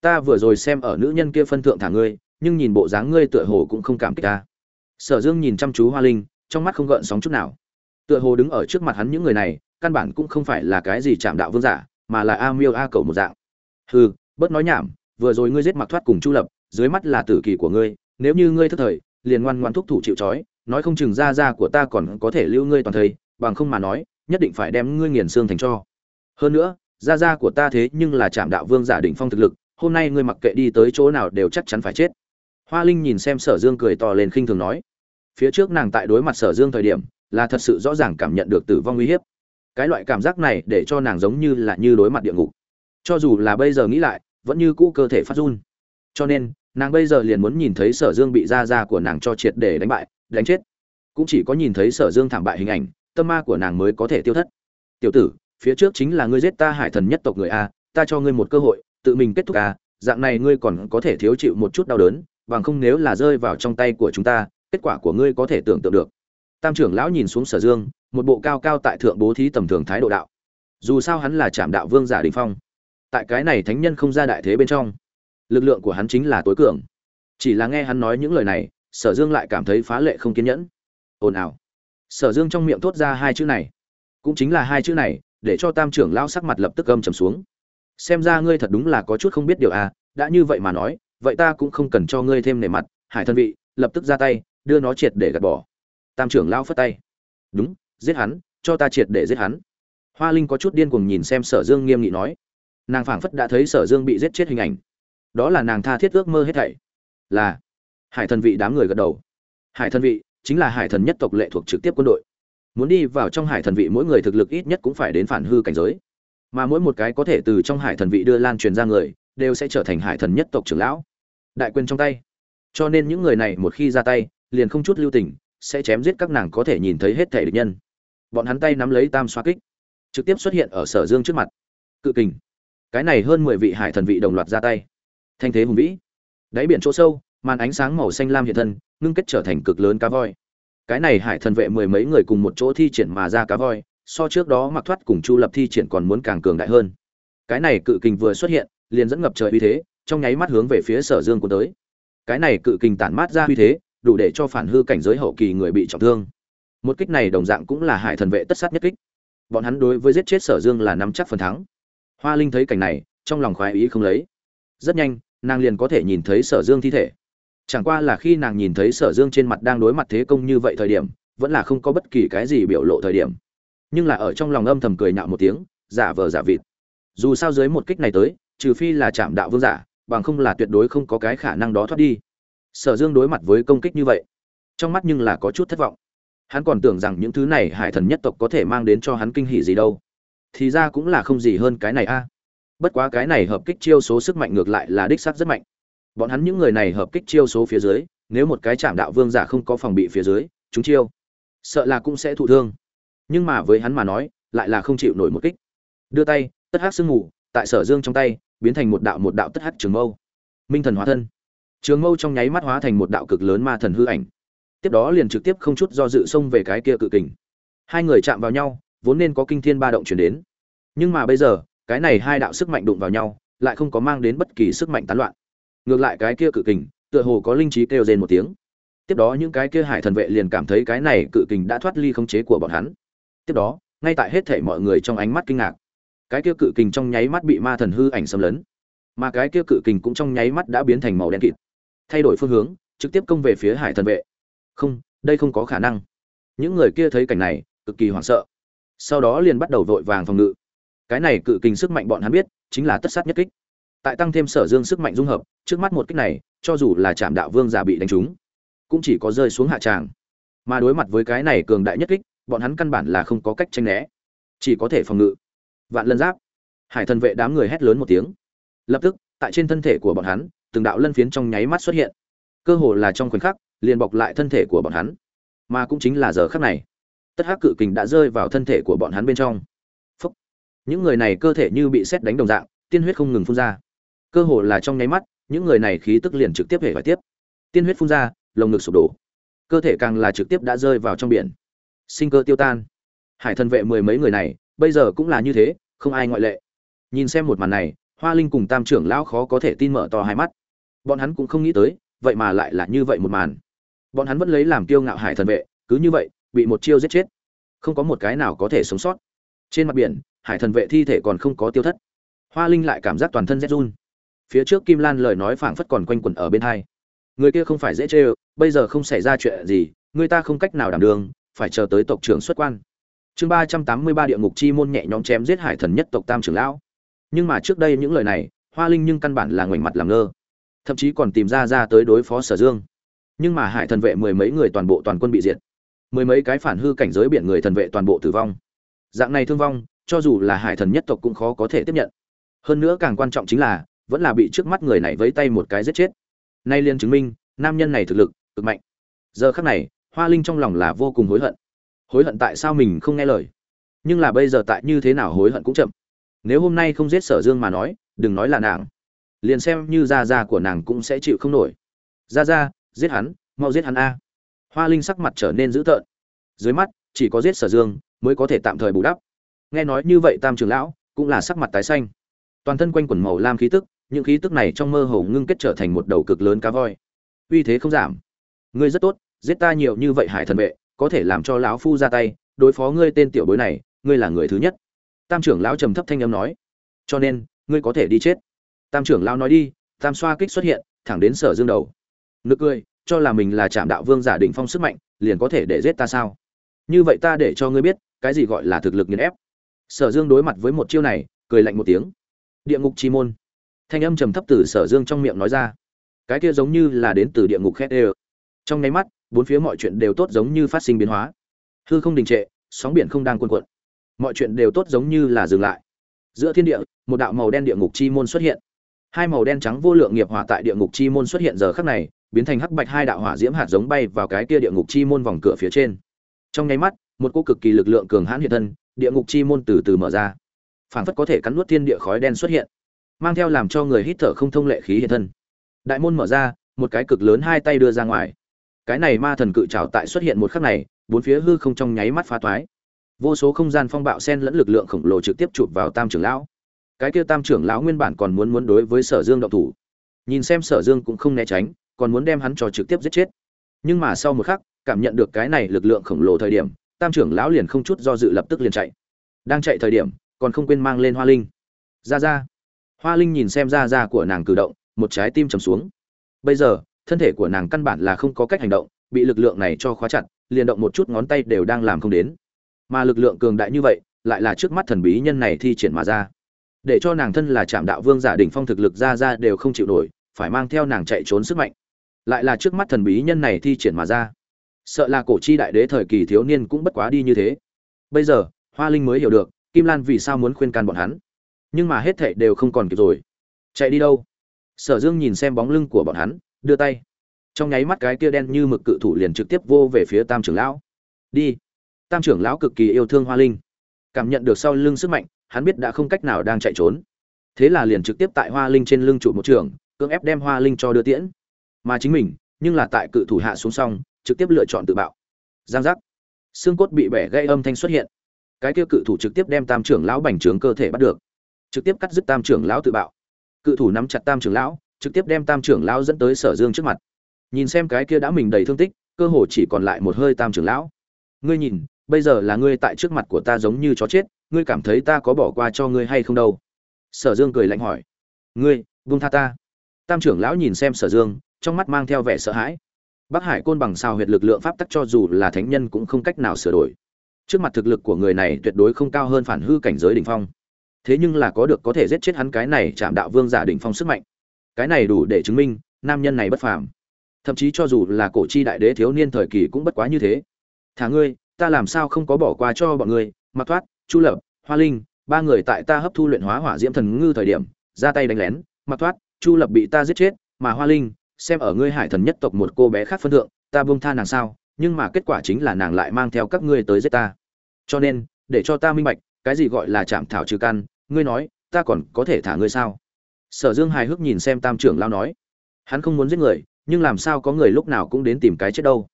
Ta vừa rồi xem ở nữ nhân kia phân thượng thả ngươi, nhưng nhìn bộ dáng ngươi tựa hồ cũng không cảm kích ta. Sở dương nhìn chăm chú hoa linh, trong mắt không gợn sóng chút nào. Tựa hồ đứng ở trước mặt hắn những người này, căn bản cũng không phải là cái gì chạm đạo vương giả mà là a miêu a cầu một dạng. Hừ, bớt nói nhảm, vừa rồi ngươi giết mặc thoát cùng chu lập, dưới mắt là tử kỳ của ngươi, nếu như ngươi thất thời, liền ngoan ngoan thúc thủ chịu trói, nói không chừng ra ra của ta còn có thể lưu ngươi toàn thây bằng không mà nói, nhất định phải đem ngươi nghiền xương thành cho. Hơn nữa ra ra của ta thế nhưng là Trạm đạo vương giả đỉnh phong thực lực, hôm nay ngươi mặc kệ đi tới chỗ nào đều chắc chắn phải chết. Hoa linh nhìn xem sở dương cười to lên khinh thường nói, phía trước nàng tại đối mặt sở dương thời điểm, là thật sự rõ ràng cảm nhận được tử vong uy hiếp cái loại cảm giác này để cho nàng giống như là như đối mặt địa ngục. Cho dù là bây giờ nghĩ lại, vẫn như cũ cơ thể phát run. Cho nên, nàng bây giờ liền muốn nhìn thấy sở dương bị da da của nàng cho triệt để đánh bại, đánh chết. Cũng chỉ có nhìn thấy sở dương thảm bại hình ảnh, tâm ma của nàng mới có thể tiêu thất. Tiểu tử, phía trước chính là ngươi giết ta hải thần nhất tộc người a, ta cho ngươi một cơ hội, tự mình kết thúc a, dạng này ngươi còn có thể thiếu chịu một chút đau đớn, bằng không nếu là rơi vào trong tay của chúng ta, kết quả của ngươi có thể tưởng tượng được. Tam trưởng lão nhìn xuống sở dương một bộ cao cao tại thượng bố thí tầm thường thái độ đạo. Dù sao hắn là trạm đạo vương giả đình phong. Tại cái này thánh nhân không ra đại thế bên trong, lực lượng của hắn chính là tối cường. Chỉ là nghe hắn nói những lời này, sở dương lại cảm thấy phá lệ không kiên nhẫn. Ồn ào. Sở dương trong miệng thốt ra hai chữ này. Cũng chính là hai chữ này, để cho tam trưởng lao sắc mặt lập tức gâm trầm xuống. Xem ra ngươi thật đúng là có chút không biết điều à đã như vậy mà nói, vậy ta cũng không cần cho ngươi thêm nề mặt. Hải thân vị, lập tức ra tay, đưa nó triệt để gạt bỏ. Tam trưởng lao phất tay. Đúng giết hắn, cho ta triệt để giết hắn. Hoa linh có chút điên cuồng nhìn xem sở dương nghiêm nghị nói. Nàng phảng phất đã thấy sở dương bị giết chết hình ảnh. Đó là nàng tha thiết ước mơ hết thảy. Là hải thần vị đám người gật đầu. Hải thần vị chính là hải thần nhất tộc lệ thuộc trực tiếp quân đội. Muốn đi vào trong hải thần vị mỗi người thực lực ít nhất cũng phải đến phản hư cảnh giới. Mà mỗi một cái có thể từ trong hải thần vị đưa lan truyền ra người, đều sẽ trở thành hải thần nhất tộc trưởng lão. Đại quyền trong tay. Cho nên những người này một khi ra tay, liền không chút lưu tình, sẽ chém giết các nàng có thể nhìn thấy hết thể địch nhân bọn hắn tay nắm lấy tam xoa kích, trực tiếp xuất hiện ở sở dương trước mặt. Cự kình. Cái này hơn mười vị hải thần vị đồng loạt ra tay. Thanh thế hùng vĩ. Đáy biển chỗ sâu, màn ánh sáng màu xanh lam hiện thân, ngưng kết trở thành cực lớn cá voi. Cái này hải thần vệ mười mấy người cùng một chỗ thi triển mà ra cá voi, so trước đó mặc thoát cùng chu lập thi triển còn muốn càng cường đại hơn. Cái này cự kình vừa xuất hiện, liền dẫn ngập trời uy thế, trong nháy mắt hướng về phía sở dương của tới. Cái này cự kình tản mát ra uy thế, đủ để cho phản hư cảnh giới hậu kỳ người bị trọng thương một kích này đồng dạng cũng là hải thần vệ tất sát nhất kích. Bọn hắn đối với giết chết sở dương là nắm chắc phần thắng. Hoa linh thấy cảnh này, trong lòng khoái ý không lấy. Rất nhanh, nàng liền có thể nhìn thấy sở dương thi thể. Chẳng qua là khi nàng nhìn thấy sở dương trên mặt đang đối mặt thế công như vậy thời điểm, vẫn là không có bất kỳ cái gì biểu lộ thời điểm. Nhưng là ở trong lòng âm thầm cười nhạo một tiếng, giả vờ giả vịt. Dù sao dưới một kích này tới, trừ phi là chạm đạo vương giả, bằng không là tuyệt đối không có cái khả năng đó thoát đi. Sở dương đối mặt với công kích như vậy, trong mắt nhưng là có chút thất vọng hắn còn tưởng rằng những thứ này hải thần nhất tộc có thể mang đến cho hắn kinh hỉ gì đâu. Thì ra cũng là không gì hơn cái này a. Bất quá cái này hợp kích chiêu số sức mạnh ngược lại là đích sắc rất mạnh. Bọn hắn những người này hợp kích chiêu số phía dưới, nếu một cái chạm đạo vương giả không có phòng bị phía dưới, chúng chiêu, sợ là cũng sẽ thụ thương. Nhưng mà với hắn mà nói, lại là không chịu nổi một kích. Đưa tay, tất hát sương ngủ tại sở dương trong tay, biến thành một đạo một đạo tất hát trường mâu. Minh thần hóa thân. Trường mâu trong nháy mắt hóa thành một đạo cực lớn ma thần hư ảnh tiếp đó liền trực tiếp không chút do dự xông về cái kia cự kình. Hai người chạm vào nhau, vốn nên có kinh thiên ba động chuyển đến. Nhưng mà bây giờ, cái này hai đạo sức mạnh đụng vào nhau, lại không có mang đến bất kỳ sức mạnh tán loạn. Ngược lại cái kia cự kình, tựa hồ có linh trí kêu rên một tiếng. Tiếp đó những cái kia hải thần vệ liền cảm thấy cái này cự kình đã thoát ly khống chế của bọn hắn. Tiếp đó, ngay tại hết thể mọi người trong ánh mắt kinh ngạc, cái kia cự kình trong nháy mắt bị ma thần hư ảnh xâm lấn. Mà cái kia cự kình cũng trong nháy mắt đã biến thành màu đen kịt. Thay đổi phương hướng, trực tiếp công về phía hải thần vệ không, đây không có khả năng. Những người kia thấy cảnh này, cực kỳ hoảng sợ. Sau đó liền bắt đầu vội vàng phòng ngự. Cái này cự kình sức mạnh bọn hắn biết, chính là tất sát nhất kích. Tại tăng thêm sở dương sức mạnh dung hợp, trước mắt một kích này, cho dù là trạm đạo vương già bị đánh trúng, cũng chỉ có rơi xuống hạ tràng. Mà đối mặt với cái này cường đại nhất kích, bọn hắn căn bản là không có cách tranh né. Chỉ có thể phòng ngự. Vạn lân giáp. Hải thần vệ đám người hét lớn một tiếng. Lập tức, tại trên thân thể của bọn hắn, từng đạo lân phiến trong nháy mắt xuất hiện. Cơ hồ là trong khoảnh khắc liền bọc lại thân thể của bọn hắn. Mà cũng chính là giờ khắc này, tất hắc cự kình đã rơi vào thân thể của bọn hắn bên trong. Phúc. những người này cơ thể như bị xét đánh đồng dạng, tiên huyết không ngừng phun ra. Cơ hồ là trong nháy mắt, những người này khí tức liền trực tiếp hề phải tiếp. Tiên huyết phun ra, lồng ngực sụp đổ. Cơ thể càng là trực tiếp đã rơi vào trong biển. Sinh cơ tiêu tan. Hải thần vệ mười mấy người này, bây giờ cũng là như thế, không ai ngoại lệ. Nhìn xem một màn này, hoa linh cùng tam trưởng lão khó có thể tin mở to hai mắt. Bọn hắn cũng không nghĩ tới, vậy mà lại là như vậy một màn bọn hắn vẫn lấy làm kiêu ngạo hải thần vệ, cứ như vậy, bị một chiêu giết chết. Không có một cái nào có thể sống sót. Trên mặt biển, hải thần vệ thi thể còn không có tiêu thất. Hoa linh lại cảm giác toàn thân rét run. Phía trước kim lan lời nói phảng phất còn quanh quẩn ở bên hai. Người kia không phải dễ chê bây giờ không xảy ra chuyện gì, người ta không cách nào đảm đường phải chờ tới tộc trưởng xuất quan. Chương ba trăm tám mươi ba địa ngục chi môn nhẹ nhõm chém giết hải thần nhất tộc tam trưởng lão. Nhưng mà trước đây những lời này, hoa linh nhưng căn bản là ngoảnh mặt làm ngơ. Thậm chí còn tìm ra ra tới đối phó sở dương nhưng mà hải thần vệ mười mấy người toàn bộ toàn quân bị diệt. Mười mấy cái phản hư cảnh giới biển người thần vệ toàn bộ tử vong. Dạng này thương vong, cho dù là hải thần nhất tộc cũng khó có thể tiếp nhận. Hơn nữa càng quan trọng chính là, vẫn là bị trước mắt người này với tay một cái giết chết. Nay liên chứng minh, nam nhân này thực lực, cực mạnh. Giờ khắc này, hoa linh trong lòng là vô cùng hối hận. Hối hận tại sao mình không nghe lời? Nhưng là bây giờ tại như thế nào hối hận cũng chậm. Nếu hôm nay không giết sở dương mà nói, đừng nói là nàng. Liền xem như da da của nàng cũng sẽ chịu không nổi. Gia gia giết hắn, mau giết hắn a. Hoa linh sắc mặt trở nên dữ tợn. Dưới mắt, chỉ có giết sở dương mới có thể tạm thời bù đắp. Nghe nói như vậy tam trường lão cũng là sắc mặt tái xanh. Toàn thân quanh quần màu lam khí tức, những khí tức này trong mơ hồ ngưng kết trở thành một đầu cực lớn cá voi. Uy thế không giảm. Ngươi rất tốt, giết ta nhiều như vậy hải thần vệ, có thể làm cho lão phu ra tay, đối phó ngươi tên tiểu bối này, ngươi là người thứ nhất. Tam trưởng lão trầm thấp thanh âm nói. Cho nên, ngươi có thể đi chết. Tam trưởng lão nói đi, tam xoa kích xuất hiện, thẳng đến sở dương đầu nực cười, cho là mình là trạm đạo vương giả đỉnh phong sức mạnh, liền có thể để giết ta sao? Như vậy ta để cho ngươi biết, cái gì gọi là thực lực nghiền ép. Sở dương đối mặt với một chiêu này, cười lạnh một tiếng. Địa ngục chi môn. Thanh âm trầm thấp từ sở dương trong miệng nói ra. Cái kia giống như là đến từ địa ngục khét ê trong nháy mắt, bốn phía mọi chuyện đều tốt giống như phát sinh biến hóa. Hư không đình trệ, sóng biển không đang cuồn cuộn. Mọi chuyện đều tốt giống như là dừng lại. Giữa thiên địa, một đạo màu đen địa ngục chi môn xuất hiện. Hai màu đen trắng vô lượng nghiệp hỏa tại địa ngục chi môn xuất hiện giờ khắc này biến thành hắc bạch hai đạo hỏa diễm hạt giống bay vào cái kia địa ngục chi môn vòng cửa phía trên. Trong nháy mắt, một cô cực kỳ lực lượng cường hãn hiện thân, địa ngục chi môn từ từ mở ra. Phảng phất có thể cắn nuốt thiên địa khói đen xuất hiện, mang theo làm cho người hít thở không thông lệ khí hiện thân. Đại môn mở ra, một cái cực lớn hai tay đưa ra ngoài. Cái này ma thần cự trảo tại xuất hiện một khắc này, bốn phía hư không trong nháy mắt phá toái vô số không gian phong bạo xen lẫn lực lượng khổng lồ trực tiếp chụp vào tam trưởng lão. Cái kia tam trưởng lão nguyên bản còn muốn muốn đối với sở dương động thủ. Nhìn xem sở dương cũng không né tránh còn muốn đem hắn cho trực tiếp giết chết. Nhưng mà sau một khắc, cảm nhận được cái này lực lượng khổng lồ thời điểm, tam trưởng lão liền không chút do dự lập tức liền chạy. Đang chạy thời điểm, còn không quên mang lên hoa linh. Ra ra. Hoa linh nhìn xem ra ra của nàng cử động, một trái tim trầm xuống. Bây giờ, thân thể của nàng căn bản là không có cách hành động, bị lực lượng này cho khóa chặt, liền động một chút ngón tay đều đang làm không đến. Mà lực lượng cường đại như vậy, lại là trước mắt thần bí nhân này thi triển mà ra. Để cho nàng thân là trạm đạo vương giả đỉnh phong thực lực ra ra đều không chịu nổi, phải mang theo nàng chạy trốn sức mạnh lại là trước mắt thần bí nhân này thi triển mà ra. Sợ là cổ chi đại đế thời kỳ thiếu niên cũng bất quá đi như thế. Bây giờ, hoa linh mới hiểu được, kim lan vì sao muốn khuyên can bọn hắn. Nhưng mà hết thệ đều không còn kịp rồi. Chạy đi đâu? Sở dương nhìn xem bóng lưng của bọn hắn, đưa tay. Trong nháy mắt cái kia đen như mực cự thủ liền trực tiếp vô về phía tam trưởng lão. Đi. Tam trưởng lão cực kỳ yêu thương hoa linh. Cảm nhận được sau lưng sức mạnh, hắn biết đã không cách nào đang chạy trốn. Thế là liền trực tiếp tại hoa linh trên lưng trụ một trường, cưỡng ép đem hoa linh cho đưa tiễn mà chính mình, nhưng là tại cự thủ hạ xuống xong trực tiếp lựa chọn tự bạo. Giang giác. Xương cốt bị bẻ gây âm thanh xuất hiện. Cái kia cự thủ trực tiếp đem tam trưởng lão bành trướng cơ thể bắt được. Trực tiếp cắt dứt tam trưởng lão tự bạo. Cự thủ nắm chặt tam trưởng lão, trực tiếp đem tam trưởng lão dẫn tới sở dương trước mặt. Nhìn xem cái kia đã mình đầy thương tích, cơ hồ chỉ còn lại một hơi tam trưởng lão. Ngươi nhìn, bây giờ là ngươi tại trước mặt của ta giống như chó chết, ngươi cảm thấy ta có bỏ qua cho ngươi hay không đâu? Sở dương cười lạnh hỏi. Ngươi, buông tha ta. Tam trưởng lão nhìn xem sở dương trong mắt mang theo vẻ sợ hãi. Bắc hải côn bằng sao huyệt lực lượng pháp tắc cho dù là thánh nhân cũng không cách nào sửa đổi. Trước mặt thực lực của người này tuyệt đối không cao hơn phản hư cảnh giới đỉnh phong. Thế nhưng là có được có thể giết chết hắn cái này chạm đạo vương giả đỉnh phong sức mạnh. Cái này đủ để chứng minh, nam nhân này bất phàm. Thậm chí cho dù là cổ chi đại đế thiếu niên thời kỳ cũng bất quá như thế. Thả ngươi, ta làm sao không có bỏ qua cho bọn ngươi? Mặc thoát, chu lập, hoa linh, ba người tại ta hấp thu luyện hóa hỏa diễm thần ngư thời điểm, ra tay đánh lén. Mặc thoát, chu lập bị ta giết chết, mà hoa linh xem ở ngươi hải thần nhất tộc một cô bé khác phân thượng, ta buông tha nàng sao, nhưng mà kết quả chính là nàng lại mang theo các ngươi tới giết ta. Cho nên, để cho ta minh bạch, cái gì gọi là chạm thảo trừ căn, ngươi nói, ta còn có thể thả ngươi sao? Sở dương hài hước nhìn xem tam trưởng lao nói. Hắn không muốn giết người, nhưng làm sao có người lúc nào cũng đến tìm cái chết đâu.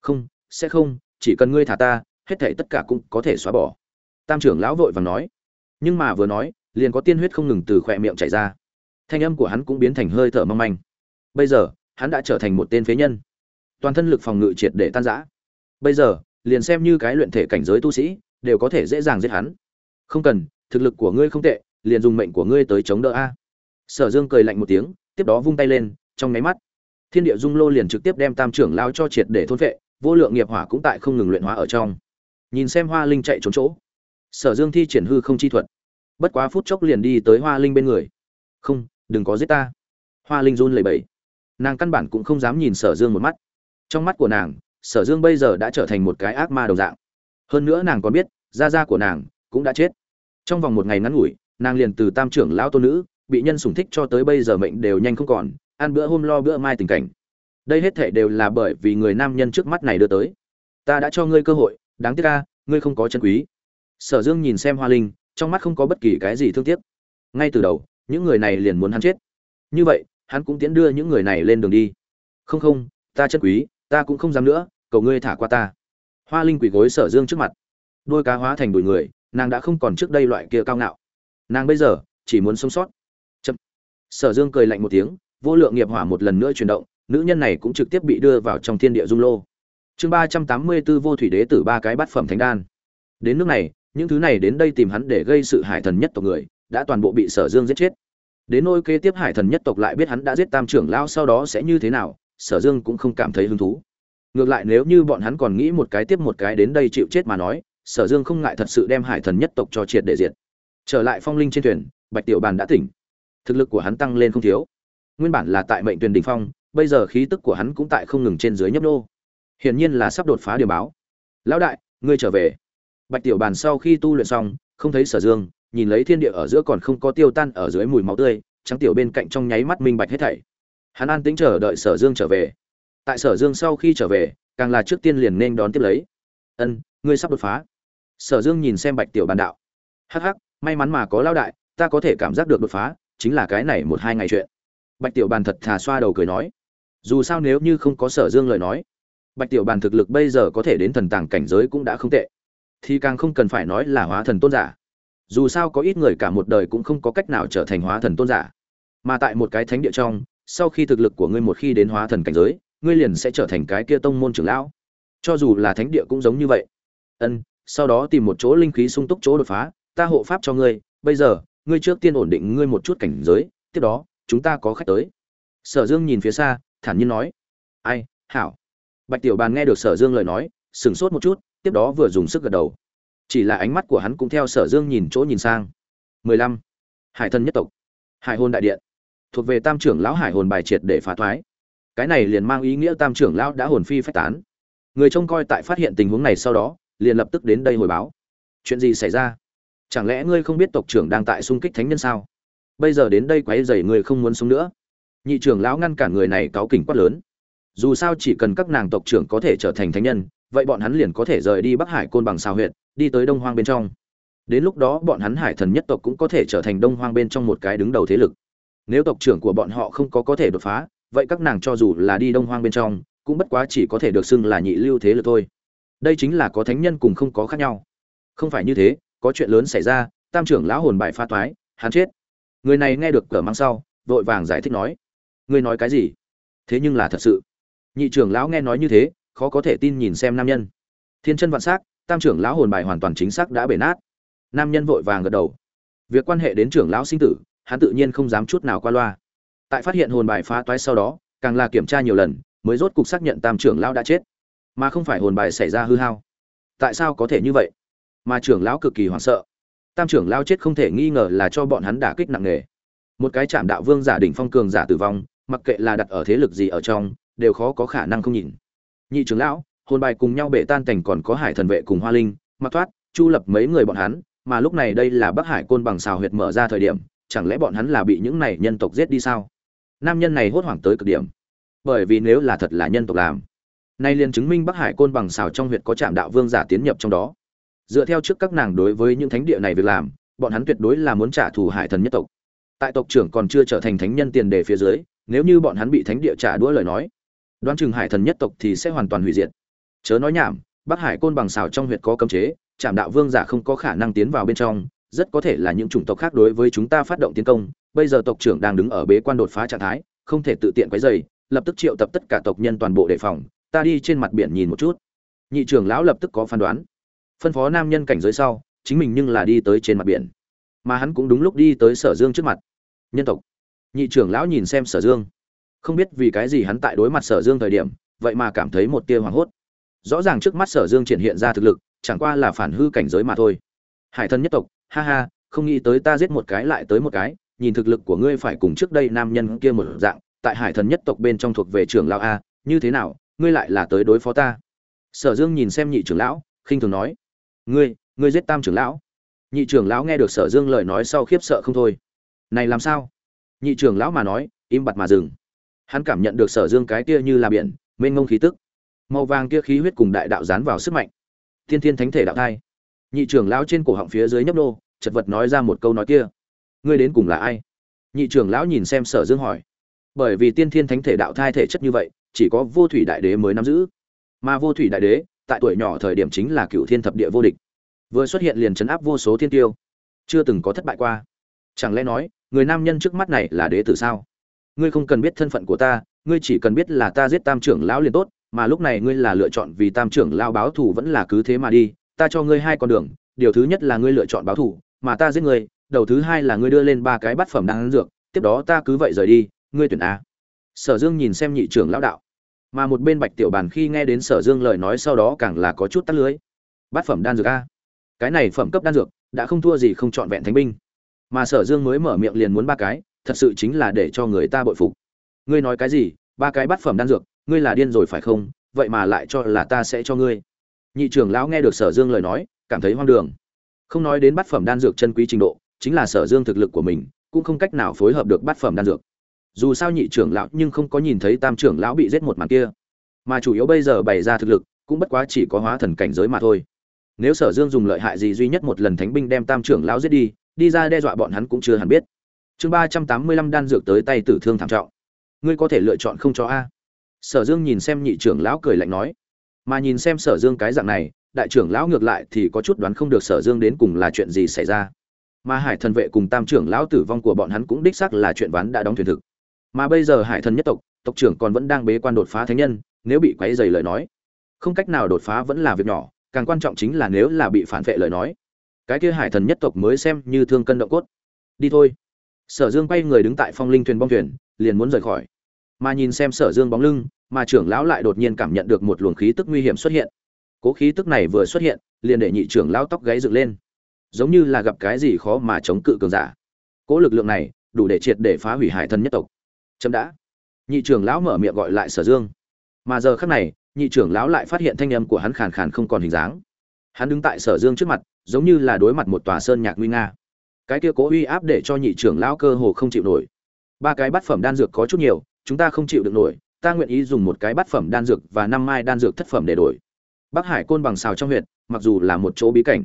Không, sẽ không, chỉ cần ngươi thả ta, hết thảy tất cả cũng có thể xóa bỏ. Tam trưởng lão vội vàng nói. Nhưng mà vừa nói, liền có tiên huyết không ngừng từ khỏe miệng chảy ra. Thanh âm của hắn cũng biến thành hơi thở mong manh bây giờ, hắn đã trở thành một tên phế nhân. Toàn thân lực phòng ngự triệt để tan rã. Bây giờ, liền xem như cái luyện thể cảnh giới tu sĩ, đều có thể dễ dàng giết hắn. Không cần, thực lực của ngươi không tệ, liền dùng mệnh của ngươi tới chống đỡ a. Sở dương cười lạnh một tiếng, tiếp đó vung tay lên, trong nháy mắt, thiên địa dung lô liền trực tiếp đem tam trưởng lao cho triệt để thôn vệ vô lượng nghiệp hỏa cũng tại không ngừng luyện hóa ở trong. Nhìn xem hoa linh chạy trốn chỗ, sở dương thi triển hư không chi thuật. Bất quá phút chốc liền đi tới hoa linh bên người. Không, đừng có giết ta. Hoa linh run lẩy bẩy nàng căn bản cũng không dám nhìn sở dương một mắt. Trong mắt của nàng, sở dương bây giờ đã trở thành một cái ác ma đồng dạng. Hơn nữa nàng còn biết, gia gia của nàng cũng đã chết. Trong vòng một ngày ngắn ngủi, nàng liền từ tam trưởng lão tôn nữ, bị nhân sủng thích cho tới bây giờ mệnh đều nhanh không còn, ăn bữa hôm lo bữa mai tình cảnh. Đây hết thể đều là bởi vì người nam nhân trước mắt này đưa tới. Ta đã cho ngươi cơ hội, đáng tiếc ca ngươi không có chân quý. Sở dương nhìn xem hoa linh, trong mắt không có bất kỳ cái gì thương tiếc. Ngay từ đầu, những người này liền muốn hắn chết. Như vậy hắn cũng tiến đưa những người này lên đường đi. Không không, ta chân quý, ta cũng không dám nữa, cầu ngươi thả qua ta. Hoa linh quỳ gối sở dương trước mặt. Đôi cá hóa thành đùi người, nàng đã không còn trước đây loại kia cao ngạo. Nàng bây giờ, chỉ muốn sống sót. Chậm. sở dương cười lạnh một tiếng, vô lượng nghiệp hỏa một lần nữa chuyển động, nữ nhân này cũng trực tiếp bị đưa vào trong thiên địa dung lô. Chương ba trăm tám mươi b ố vô thủy đế tử ba cái bát phẩm thánh đan. Đến nước này, những thứ này đến đây tìm hắn để gây sự hải thần nhất tộc người, đã toàn bộ bị sở dương giết chết đến nôi kế tiếp hải thần nhất tộc lại biết hắn đã giết tam trưởng lao sau đó sẽ như thế nào, sở dương cũng không cảm thấy hứng thú. Ngược lại nếu như bọn hắn còn nghĩ một cái tiếp một cái đến đây chịu chết mà nói, sở dương không ngại thật sự đem hải thần nhất tộc cho triệt để diệt. Trở lại phong linh trên thuyền, bạch tiểu bàn đã tỉnh. Thực lực của hắn tăng lên không thiếu. Nguyên bản là tại mệnh tuyển đình phong, bây giờ khí tức của hắn cũng tại không ngừng trên dưới nhấp nô. Hiển nhiên là sắp đột phá điều báo. Lão đại, ngươi trở về. Bạch tiểu bàn sau khi tu luyện xong, không thấy sở dương nhìn lấy thiên địa ở giữa còn không có tiêu tan ở dưới mùi máu tươi, trắng tiểu bên cạnh trong nháy mắt minh bạch hết thảy. Hắn an tĩnh chờ đợi sở dương trở về. Tại sở dương sau khi trở về, càng là trước tiên liền nên đón tiếp lấy. Ân, ngươi sắp đột phá. Sở dương nhìn xem bạch tiểu bàn đạo. Hắc hắc, may mắn mà có lao đại, ta có thể cảm giác được đột phá, chính là cái này một hai ngày chuyện. Bạch tiểu bàn thật thà xoa đầu cười nói. Dù sao nếu như không có sở dương lời nói, bạch tiểu bàn thực lực bây giờ có thể đến thần tàng cảnh giới cũng đã không tệ. Thì càng không cần phải nói là hóa thần tôn giả dù sao có ít người cả một đời cũng không có cách nào trở thành hóa thần tôn giả. Mà tại một cái thánh địa trong, sau khi thực lực của ngươi một khi đến hóa thần cảnh giới, ngươi liền sẽ trở thành cái kia tông môn trưởng lão. Cho dù là thánh địa cũng giống như vậy. Ân, sau đó tìm một chỗ linh khí sung túc chỗ đột phá, ta hộ pháp cho ngươi, bây giờ, ngươi trước tiên ổn định ngươi một chút cảnh giới, tiếp đó, chúng ta có khách tới. Sở dương nhìn phía xa, thản nhiên nói. Ai, hảo. Bạch tiểu bàn nghe được sở dương lời nói, sửng sốt một chút, tiếp đó vừa dùng sức gật đầu chỉ là ánh mắt của hắn cũng theo sở dương nhìn chỗ nhìn sang. mười lăm. Hải thân nhất tộc. Hải hôn đại điện. Thuộc về tam trưởng lão hải hồn bài triệt để phá thoái. Cái này liền mang ý nghĩa tam trưởng lão đã hồn phi phách tán. Người trông coi tại phát hiện tình huống này sau đó, liền lập tức đến đây hồi báo. Chuyện gì xảy ra? Chẳng lẽ ngươi không biết tộc trưởng đang tại xung kích thánh nhân sao? Bây giờ đến đây quấy rầy người không muốn sống nữa. Nhị trưởng lão ngăn cản người này cáo kỉnh quát lớn. Dù sao chỉ cần các nàng tộc trưởng có thể trở thành thánh nhân vậy bọn hắn liền có thể rời đi bắc hải côn bằng xào huyện đi tới đông hoang bên trong. Đến lúc đó, bọn hắn hải thần nhất tộc cũng có thể trở thành đông hoang bên trong một cái đứng đầu thế lực. Nếu tộc trưởng của bọn họ không có có thể đột phá, vậy các nàng cho dù là đi đông hoang bên trong, cũng bất quá chỉ có thể được xưng là nhị lưu thế lực thôi. Đây chính là có thánh nhân cùng không có khác nhau. Không phải như thế, có chuyện lớn xảy ra, tam trưởng lão hồn bại pha toái, hắn chết. Người này nghe được cờ mang sau, vội vàng giải thích nói, ngươi nói cái gì? Thế nhưng là thật sự. Nhị trưởng lão nghe nói như thế khó có thể tin nhìn xem nam nhân. Thiên chân vạn s á c tam trưởng lão hồn bài hoàn toàn chính xác đã bể nát. Nam nhân vội vàng gật đầu. Việc quan hệ đến trưởng lão sinh tử, hắn tự nhiên không dám chút nào qua loa. Tại phát hiện hồn bài phá toái sau đó, càng là kiểm tra nhiều lần, mới rốt cục xác nhận tam trưởng lão đã chết. Mà không phải hồn bài xảy ra hư hao. Tại sao có thể như vậy? Mà trưởng lão cực kỳ hoảng sợ. Tam trưởng lão chết không thể nghi ngờ là cho bọn hắn đả kích nặng nề. Một cái chạm đạo vương giả đỉnh phong cường giả tử vong, mặc kệ là đặt ở thế lực gì ở trong, đều khó có khả năng không nhìn nhị trưởng lão, hồn bài cùng nhau bể tan cảnh còn có hải thần vệ cùng hoa linh mặc thoát, chu lập mấy người bọn hắn, mà lúc này đây là bắc hải côn bằng xào huyệt mở ra thời điểm, chẳng lẽ bọn hắn là bị những này nhân tộc giết đi sao? Nam nhân này hốt hoảng tới cực điểm. Bởi vì nếu là thật là nhân tộc làm, nay liền chứng minh bắc hải côn bằng xào trong huyệt có trạm đạo vương giả tiến nhập trong đó. Dựa theo trước các nàng đối với những thánh địa này việc làm, bọn hắn tuyệt đối là muốn trả thù hải thần nhất tộc. Tại tộc trưởng còn chưa trở thành thánh nhân tiền đề phía dưới, nếu như bọn hắn bị thánh địa trả đũa lời nói đoán chừng hải thần nhất tộc thì sẽ hoàn toàn hủy diệt. Chớ nói nhảm, bắc hải côn bằng xào trong huyệt có cấm chế trạm đạo vương giả không có khả năng tiến vào bên trong, rất có thể là những chủng tộc khác đối với chúng ta phát động tiến công, bây giờ tộc trưởng đang đứng ở bế quan đột phá trạng thái, không thể tự tiện quấy dày lập tức triệu tập tất cả tộc nhân toàn bộ đề phòng, ta đi trên mặt biển nhìn một chút. Nhị trưởng lão lập tức có phán đoán. Phân phó nam nhân cảnh giới sau, chính mình nhưng là đi tới trên mặt biển. Mà hắn cũng đúng lúc đi tới sở dương trước mặt. Nhân tộc. Nhị trưởng lão nhìn xem sở dương không biết vì cái gì hắn tại đối mặt sở dương thời điểm, vậy mà cảm thấy một tia hoảng hốt. Rõ ràng trước mắt sở dương triển hiện ra thực lực, chẳng qua là phản hư cảnh giới mà thôi. Hải thân nhất tộc, ha ha, không nghĩ tới ta giết một cái lại tới một cái, nhìn thực lực của ngươi phải cùng trước đây nam nhân kia một dạng, tại hải thần nhất tộc bên trong thuộc về trưởng lão a, như thế nào, ngươi lại là tới đối phó ta? Sở dương nhìn xem nhị trưởng lão, khinh thường nói, ngươi ngươi giết tam trưởng lão? Nhị trưởng lão nghe được sở dương lời nói sau khiếp sợ không thôi. Này làm sao? Nhị trưởng lão mà nói, im bặt mà dừng hắn cảm nhận được sở dương cái kia như là biển, mênh ngông khí tức. Màu vàng kia khí huyết cùng đại đạo dán vào sức mạnh. Thiên thiên thánh thể đạo thai. Nhị trưởng lão trên cổ họng phía dưới nhấp nô, chật vật nói ra một câu nói kia. Ngươi đến cùng là ai? Nhị trưởng lão nhìn xem sở dương hỏi. Bởi vì tiên thiên thánh thể đạo thai thể chất như vậy, chỉ có vô thủy đại đế mới nắm giữ. Mà vô thủy đại đế, tại tuổi nhỏ thời điểm chính là cựu thiên thập địa vô địch. Vừa xuất hiện liền chấn áp vô số thiên tiêu. Chưa từng có thất bại qua. Chẳng lẽ nói, người nam nhân trước mắt này là đế tử sao? Ngươi không cần biết thân phận của ta, ngươi chỉ cần biết là ta giết tam trưởng lão liền tốt, mà lúc này ngươi là lựa chọn vì tam trưởng lão báo thù vẫn là cứ thế mà đi, ta cho ngươi hai con đường, điều thứ nhất là ngươi lựa chọn báo thù, mà ta giết ngươi, đầu thứ hai là ngươi đưa lên ba cái bát phẩm đang dược, tiếp đó ta cứ vậy rời đi, ngươi tuyển a. Sở dương nhìn xem nhị trưởng lão đạo. Mà một bên bạch tiểu bàn khi nghe đến sở dương lời nói sau đó càng là có chút tắt lưới. Bát phẩm đan dược a. Cái này phẩm cấp đan dược, đã không thua gì không chọn vẹn thánh binh. Mà sở dương mới mở miệng liền muốn ba cái thật sự chính là để cho người ta bội phục. Ngươi nói cái gì? Ba cái bát phẩm đan dược, ngươi là điên rồi phải không? Vậy mà lại cho là ta sẽ cho ngươi. Nhị trưởng lão nghe được sở dương lời nói, cảm thấy hoang đường. Không nói đến bát phẩm đan dược chân quý trình độ, chính là sở dương thực lực của mình, cũng không cách nào phối hợp được bát phẩm đan dược. Dù sao nhị trưởng lão nhưng không có nhìn thấy tam trưởng lão bị giết một màn kia. Mà chủ yếu bây giờ bày ra thực lực, cũng bất quá chỉ có hóa thần cảnh giới mà thôi. Nếu sở dương dùng lợi hại gì duy nhất một lần thánh binh đem tam trưởng lão giết đi đi ra đe dọa bọn hắn cũng chưa hẳn biết chương ba trăm tám mươi lăm đan dược tới tay tử thương thảm trọng. Ngươi có thể lựa chọn không cho a. Sở dương nhìn xem nhị trưởng lão cười lạnh nói. Mà nhìn xem sở dương cái dạng này, đại trưởng lão ngược lại thì có chút đoán không được sở dương đến cùng là chuyện gì xảy ra. Mà hải thần vệ cùng tam trưởng lão tử vong của bọn hắn cũng đích xác là chuyện ván đã đóng thuyền thực. Mà bây giờ hải thần nhất tộc tộc trưởng còn vẫn đang bế quan đột phá thánh nhân, nếu bị quấy dày lời nói, không cách nào đột phá vẫn là việc nhỏ, càng quan trọng chính là nếu là bị phản vệ lời nói. Cái kia hải thần nhất tộc mới xem như thương cân động cốt. Đi thôi sở dương quay người đứng tại phong linh thuyền bong thuyền, liền muốn rời khỏi. Mà nhìn xem sở dương bóng lưng, mà trưởng lão lại đột nhiên cảm nhận được một luồng khí tức nguy hiểm xuất hiện. Cố khí tức này vừa xuất hiện, liền để nhị trưởng lão tóc gáy dựng lên. Giống như là gặp cái gì khó mà chống cự cường giả. Cố lực lượng này, đủ để triệt để phá hủy hải thần nhất tộc. Chậm đã. Nhị trưởng lão mở miệng gọi lại sở dương. Mà giờ khắc này, nhị trưởng lão lại phát hiện thanh âm của hắn khàn khàn không còn hình dáng. Hắn đứng tại sở dương trước mặt, giống như là đối mặt một tòa sơn nhạc nguy nga cái kia cố uy áp để cho nhị trưởng lão cơ hồ không chịu nổi. Ba cái bát phẩm đan dược có chút nhiều, chúng ta không chịu được nổi, ta nguyện ý dùng một cái bát phẩm đan dược và năm mai đan dược thất phẩm để đổi. Bắc hải côn bằng xào trong huyện mặc dù là một chỗ bí cảnh,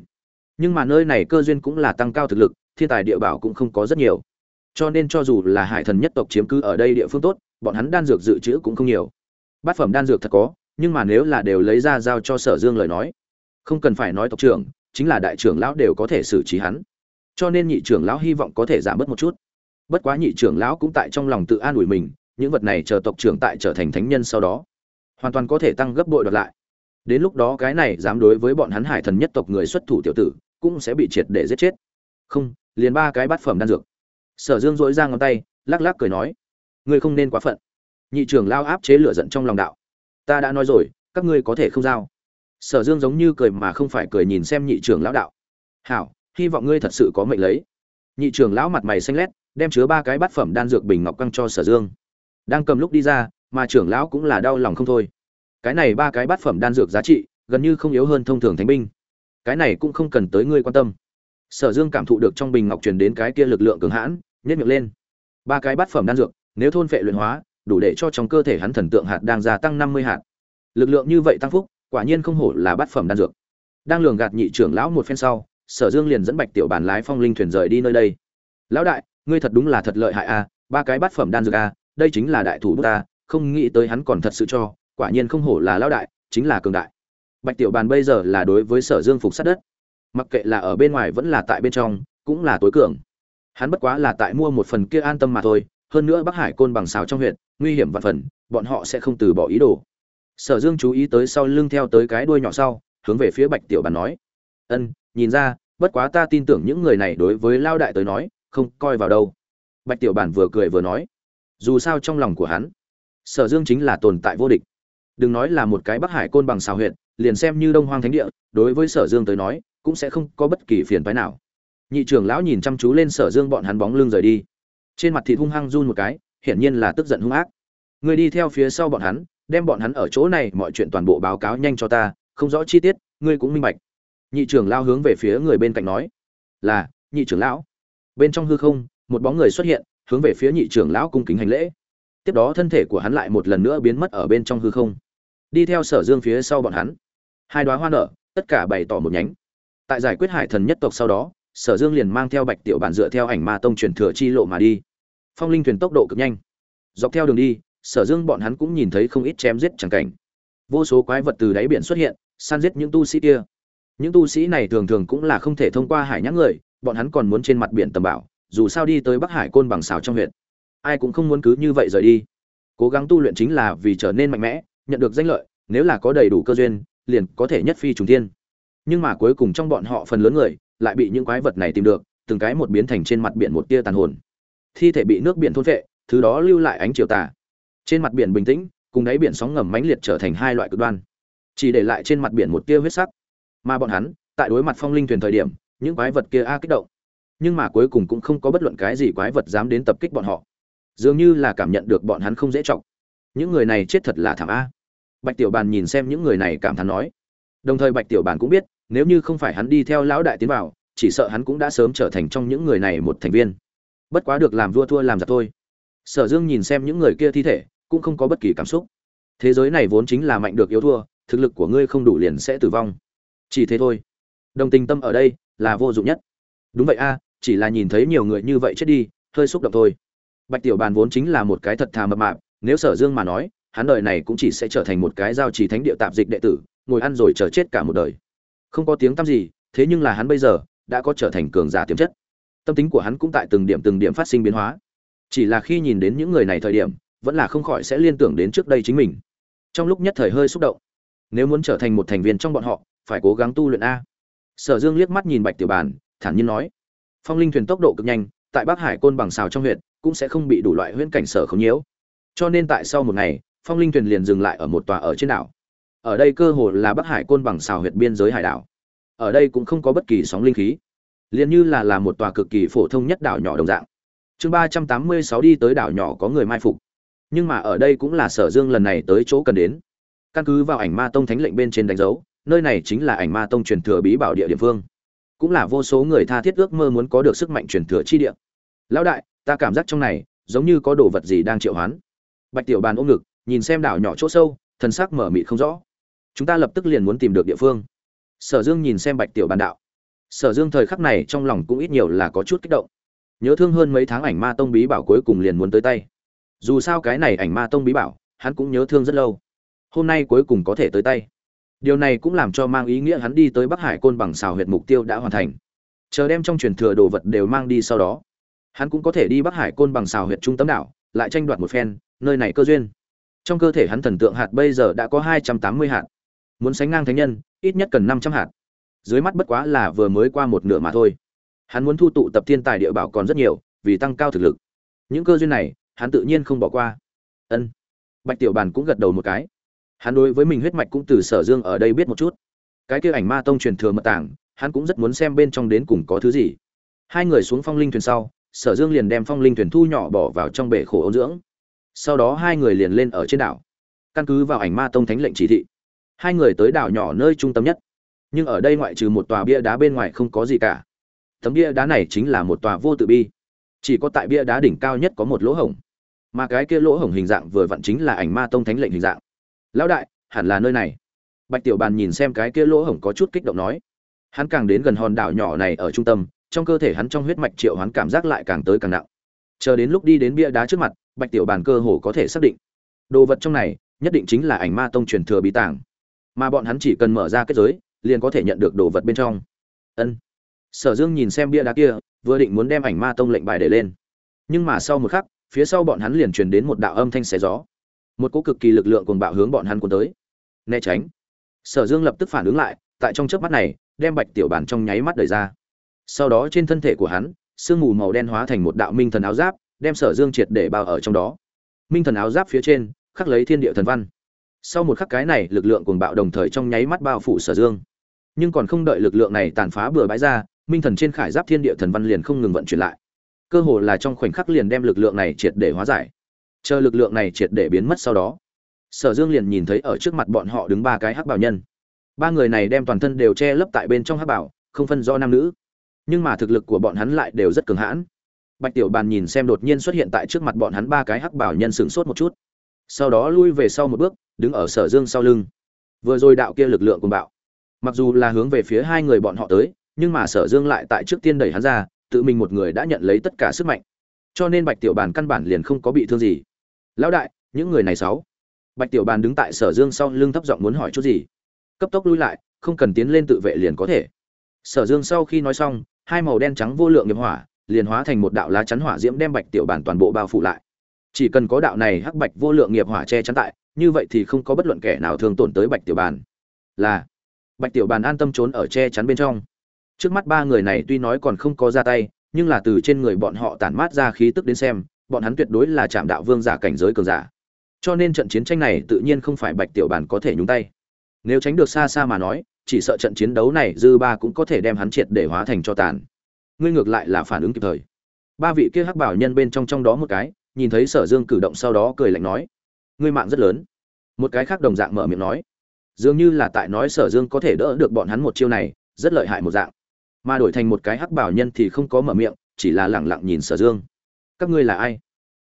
nhưng mà nơi này cơ duyên cũng là tăng cao thực lực, thiên tài địa bảo cũng không có rất nhiều. Cho nên cho dù là hải thần nhất tộc chiếm cứ ở đây địa phương tốt, bọn hắn đan dược dự trữ cũng không nhiều. Bát phẩm đan dược thật có, nhưng mà nếu là đều lấy ra giao cho sở dương lời nói, không cần phải nói tộc trưởng, chính là đại trưởng lão đều có thể xử trí hắn cho nên nhị trưởng lão hy vọng có thể giảm bớt một chút. Bất quá nhị trưởng lão cũng tại trong lòng tự an ủi mình, những vật này chờ tộc trưởng tại trở thành thánh nhân sau đó, hoàn toàn có thể tăng gấp bội đoạt lại. Đến lúc đó cái này dám đối với bọn hắn hải thần nhất tộc người xuất thủ tiểu tử, cũng sẽ bị triệt để giết chết. Không, liền ba cái bát phẩm đan dược. Sở dương dỗi ra ngón tay, lắc lắc cười nói, ngươi không nên quá phận. Nhị trưởng lao áp chế lửa giận trong lòng đạo, ta đã nói rồi, các ngươi có thể không giao. Sở dương giống như cười mà không phải cười nhìn xem nhị trưởng lão đạo, hảo hy vọng ngươi thật sự có mệnh lấy. Nhị trưởng lão mặt mày xanh lét, đem chứa ba cái bát phẩm đan dược bình ngọc căng cho sở dương. Đang cầm lúc đi ra, mà trưởng lão cũng là đau lòng không thôi. Cái này ba cái bát phẩm đan dược giá trị, gần như không yếu hơn thông thường thánh binh. Cái này cũng không cần tới ngươi quan tâm. Sở dương cảm thụ được trong bình ngọc truyền đến cái kia lực lượng cường hãn nhét miệng lên. Ba cái bát phẩm đan dược, nếu thôn phệ luyện hóa, đủ để cho trong cơ thể hắn thần tượng hạt đang gia tăng năm mươi hạt. Lực lượng như vậy tăng phúc, quả nhiên không hổ là bát phẩm đan dược. Đang lường gạt nhị trưởng lão một phen sau sở dương liền dẫn bạch tiểu bàn lái phong linh thuyền rời đi nơi đây. Lão đại, ngươi thật đúng là thật lợi hại a, ba cái bát phẩm đan dược a, đây chính là đại thủ bút ta, không nghĩ tới hắn còn thật sự cho, quả nhiên không hổ là lão đại, chính là cường đại. Bạch tiểu bàn bây giờ là đối với sở dương phục sát đất. Mặc kệ là ở bên ngoài vẫn là tại bên trong, cũng là tối cường. Hắn bất quá là tại mua một phần kia an tâm mà thôi, hơn nữa bắc hải côn bằng xào trong huyện, nguy hiểm và phần, bọn họ sẽ không từ bỏ ý đồ. Sở dương chú ý tới sau lưng theo tới cái đuôi nhỏ sau, hướng về phía bạch tiểu bàn nói, ân nhìn ra, bất quá ta tin tưởng những người này đối với lao đại tới nói, không coi vào đâu. Bạch tiểu bản vừa cười vừa nói. Dù sao trong lòng của hắn, sở dương chính là tồn tại vô địch. Đừng nói là một cái bắc hải côn bằng xào huyện liền xem như đông hoang thánh địa, đối với sở dương tới nói, cũng sẽ không có bất kỳ phiền phái nào. Nhị trưởng lão nhìn chăm chú lên sở dương bọn hắn bóng lưng rời đi. Trên mặt thịt hung hăng run một cái, hiển nhiên là tức giận hung ác. Người đi theo phía sau bọn hắn, đem bọn hắn ở chỗ này mọi chuyện toàn bộ báo cáo nhanh cho ta, không rõ chi tiết, ngươi cũng minh bạch nhị trưởng lao hướng về phía người bên cạnh nói, là, nhị trưởng lão. Bên trong hư không, một bóng người xuất hiện, hướng về phía nhị trưởng lão cung kính hành lễ. Tiếp đó thân thể của hắn lại một lần nữa biến mất ở bên trong hư không. Đi theo sở dương phía sau bọn hắn. Hai đoá hoa nở, tất cả bày tỏ một nhánh. Tại giải quyết hải thần nhất tộc sau đó, sở dương liền mang theo bạch tiểu bản dựa theo ảnh ma tông truyền thừa chi lộ mà đi. Phong linh thuyền tốc độ cực nhanh. Dọc theo đường đi, sở dương bọn hắn cũng nhìn thấy không ít chém giết chẳng cảnh. Vô số quái vật từ đáy biển xuất hiện, săn giết những tu sĩ kia những tu sĩ này thường thường cũng là không thể thông qua hải nhãn người, bọn hắn còn muốn trên mặt biển tầm bảo, dù sao đi tới bắc hải côn bằng xào trong huyện. Ai cũng không muốn cứ như vậy rời đi. Cố gắng tu luyện chính là vì trở nên mạnh mẽ, nhận được danh lợi, nếu là có đầy đủ cơ duyên, liền có thể nhất phi trùng thiên. Nhưng mà cuối cùng trong bọn họ phần lớn người, lại bị những quái vật này tìm được, từng cái một biến thành trên mặt biển một tia tàn hồn. Thi thể bị nước biển thôn vệ thứ đó lưu lại ánh chiều tà. Trên mặt biển bình tĩnh, cùng đáy biển sóng ngầm mãnh liệt trở thành hai loại cực đoan. Chỉ để lại trên mặt biển một tia huyết sắc mà bọn hắn, tại đối mặt phong linh thuyền thời điểm, những quái vật kia a kích động. Nhưng mà cuối cùng cũng không có bất luận cái gì quái vật dám đến tập kích bọn họ. Dường như là cảm nhận được bọn hắn không dễ trọng những người này chết thật là thảm a. Bạch tiểu bàn nhìn xem những người này cảm thán nói. Đồng thời bạch tiểu bàn cũng biết, nếu như không phải hắn đi theo lão đại tiến vào, chỉ sợ hắn cũng đã sớm trở thành trong những người này một thành viên. Bất quá được làm vua thua làm giặc thôi. Sở dương nhìn xem những người kia thi thể, cũng không có bất kỳ cảm xúc. Thế giới này vốn chính là mạnh được yếu thua, thực lực của ngươi không đủ liền sẽ tử vong chỉ thế thôi. Đồng tình tâm ở đây là vô dụng nhất. Đúng vậy a, chỉ là nhìn thấy nhiều người như vậy chết đi, hơi xúc động thôi. Bạch tiểu bàn vốn chính là một cái thật thà mập mạp, nếu sở dương mà nói, hắn đời này cũng chỉ sẽ trở thành một cái giao trì thánh địa tạp dịch đệ tử, ngồi ăn rồi chờ chết cả một đời. Không có tiếng tăm gì, thế nhưng là hắn bây giờ đã có trở thành cường giả tiềm chất. Tâm tính của hắn cũng tại từng điểm từng điểm phát sinh biến hóa. Chỉ là khi nhìn đến những người này thời điểm, vẫn là không khỏi sẽ liên tưởng đến trước đây chính mình. Trong lúc nhất thời hơi xúc động, nếu muốn trở thành một thành viên trong bọn họ phải cố gắng tu luyện a. Sở dương liếc mắt nhìn bạch tiểu bàn, thản nhiên nói, phong linh thuyền tốc độ cực nhanh, tại bắc hải côn bằng xào trong huyện cũng sẽ không bị đủ loại huyễn cảnh sở không nhiễu. Cho nên tại sau một ngày, phong linh thuyền liền dừng lại ở một tòa ở trên đảo. Ở đây cơ hồ là bắc hải côn bằng xào huyện biên giới hải đảo. Ở đây cũng không có bất kỳ sóng linh khí. Liền như là là một tòa cực kỳ phổ thông nhất đảo nhỏ đồng dạng. Chương ba trăm tám mươi sáu đi tới đảo nhỏ có người mai phục. Nhưng mà ở đây cũng là sở dương lần này tới chỗ cần đến. Căn cứ vào ảnh ma tông thánh lệnh bên trên đánh dấu nơi này chính là ảnh ma tông truyền thừa bí bảo địa địa phương. Cũng là vô số người tha thiết ước mơ muốn có được sức mạnh truyền thừa chi địa. Lão đại, ta cảm giác trong này, giống như có đồ vật gì đang triệu hoán. Bạch tiểu bàn ôm ngực, nhìn xem đảo nhỏ chỗ sâu, thần sắc mở mịt không rõ. Chúng ta lập tức liền muốn tìm được địa phương. Sở dương nhìn xem bạch tiểu bàn đạo. Sở dương thời khắc này trong lòng cũng ít nhiều là có chút kích động. Nhớ thương hơn mấy tháng ảnh ma tông bí bảo cuối cùng liền muốn tới tay. Dù sao cái này ảnh ma tông bí bảo, hắn cũng nhớ thương rất lâu. Hôm nay cuối cùng có thể tới tay điều này cũng làm cho mang ý nghĩa hắn đi tới bắc hải côn bằng xào huyệt mục tiêu đã hoàn thành. Chờ đem trong truyền thừa đồ vật đều mang đi sau đó, hắn cũng có thể đi bắc hải côn bằng xào huyệt trung tâm đảo, lại tranh đoạt một phen, nơi này cơ duyên. Trong cơ thể hắn thần tượng hạt bây giờ đã có hai trăm tám mươi hạt. Muốn sánh ngang thánh nhân, ít nhất cần năm trăm hạt. Dưới mắt bất quá là vừa mới qua một nửa mà thôi. Hắn muốn thu tụ tập thiên tài địa bảo còn rất nhiều, vì tăng cao thực lực. Những cơ duyên này, hắn tự nhiên không bỏ qua. Ân. Bạch tiểu bàn cũng gật đầu một cái hắn đối với mình huyết mạch cũng từ sở dương ở đây biết một chút. Cái kia ảnh ma tông truyền thừa mật tảng, hắn cũng rất muốn xem bên trong đến cùng có thứ gì. Hai người xuống phong linh thuyền sau, sở dương liền đem phong linh thuyền thu nhỏ bỏ vào trong bể khổ ấu dưỡng. Sau đó hai người liền lên ở trên đảo, căn cứ vào ảnh ma tông thánh lệnh chỉ thị. Hai người tới đảo nhỏ nơi trung tâm nhất. Nhưng ở đây ngoại trừ một tòa bia đá bên ngoài không có gì cả. Tấm bia đá này chính là một tòa vô tự bi. Chỉ có tại bia đá đỉnh cao nhất có một lỗ hổng. Mà cái kia lỗ hổng hình dạng vừa vặn chính là ảnh ma tông thánh lệnh hình dạng lão đại, hẳn là nơi này. Bạch tiểu bàn nhìn xem cái kia lỗ hổng có chút kích động nói. Hắn càng đến gần hòn đảo nhỏ này ở trung tâm, trong cơ thể hắn trong huyết mạch triệu hắn cảm giác lại càng tới càng nặng. Chờ đến lúc đi đến bia đá trước mặt, bạch tiểu bàn cơ hồ có thể xác định. Đồ vật trong này, nhất định chính là ảnh ma tông truyền thừa bí tàng. Mà bọn hắn chỉ cần mở ra kết giới, liền có thể nhận được đồ vật bên trong. Ân. Sở dương nhìn xem bia đá kia, vừa định muốn đem ảnh ma tông lệnh bài để lên. Nhưng mà sau một khắc, phía sau bọn hắn liền truyền đến một đạo âm thanh xé gió một cỗ cực kỳ lực lượng cuồng bạo hướng bọn hắn cuốn tới. Né tránh. Sở dương lập tức phản ứng lại, tại trong chớp mắt này, đem bạch tiểu bản trong nháy mắt đẩy ra. Sau đó trên thân thể của hắn, sương mù màu đen hóa thành một đạo minh thần áo giáp, đem sở dương triệt để bao ở trong đó. Minh thần áo giáp phía trên, khắc lấy thiên địa thần văn. Sau một khắc cái này, lực lượng cuồng bạo đồng thời trong nháy mắt bao phủ sở dương. Nhưng còn không đợi lực lượng này tàn phá bừa bãi ra, minh thần trên khải giáp thiên địa thần văn liền không ngừng vận chuyển lại. Cơ hồ là trong khoảnh khắc liền đem lực lượng này triệt để hóa giải chờ lực lượng này triệt để biến mất sau đó. Sở dương liền nhìn thấy ở trước mặt bọn họ đứng ba cái hắc bảo nhân. Ba người này đem toàn thân đều che lấp tại bên trong hắc bảo, không phân do nam nữ. Nhưng mà thực lực của bọn hắn lại đều rất cường hãn. Bạch tiểu bàn nhìn xem đột nhiên xuất hiện tại trước mặt bọn hắn ba cái hắc bảo nhân sửng sốt một chút. Sau đó lui về sau một bước, đứng ở sở dương sau lưng. Vừa rồi đạo kia lực lượng cùng bạo. Mặc dù là hướng về phía hai người bọn họ tới, nhưng mà sở dương lại tại trước tiên đẩy hắn ra, tự mình một người đã nhận lấy tất cả sức mạnh. Cho nên bạch tiểu bàn căn bản liền không có bị thương gì lão đại, những người này sáu. Bạch tiểu bàn đứng tại sở dương sau lưng thấp giọng muốn hỏi chút gì. Cấp tốc lui lại, không cần tiến lên tự vệ liền có thể. Sở dương sau khi nói xong, hai màu đen trắng vô lượng nghiệp hỏa, liền hóa thành một đạo lá chắn hỏa diễm đem bạch tiểu bàn toàn bộ bao phủ lại. Chỉ cần có đạo này hắc bạch vô lượng nghiệp hỏa che chắn tại, như vậy thì không có bất luận kẻ nào thường tổn tới bạch tiểu bàn. Là, bạch tiểu bàn an tâm trốn ở che chắn bên trong. Trước mắt ba người này tuy nói còn không có ra tay, nhưng là từ trên người bọn họ tản mát ra khí tức đến xem bọn hắn tuyệt đối là chạm đạo vương giả cảnh giới cường giả. Cho nên trận chiến tranh này tự nhiên không phải bạch tiểu bàn có thể nhúng tay. Nếu tránh được xa xa mà nói, chỉ sợ trận chiến đấu này dư ba cũng có thể đem hắn triệt để hóa thành cho tàn. Ngươi ngược lại là phản ứng kịp thời. Ba vị kia hắc bảo nhân bên trong trong đó một cái, nhìn thấy sở dương cử động sau đó cười lạnh nói, ngươi mạng rất lớn. Một cái khác đồng dạng mở miệng nói, dường như là tại nói sở dương có thể đỡ được bọn hắn một chiêu này, rất lợi hại một dạng. Mà đổi thành một cái hắc bảo nhân thì không có mở miệng, chỉ là lẳng lặng nhìn sở dương các ngươi là ai?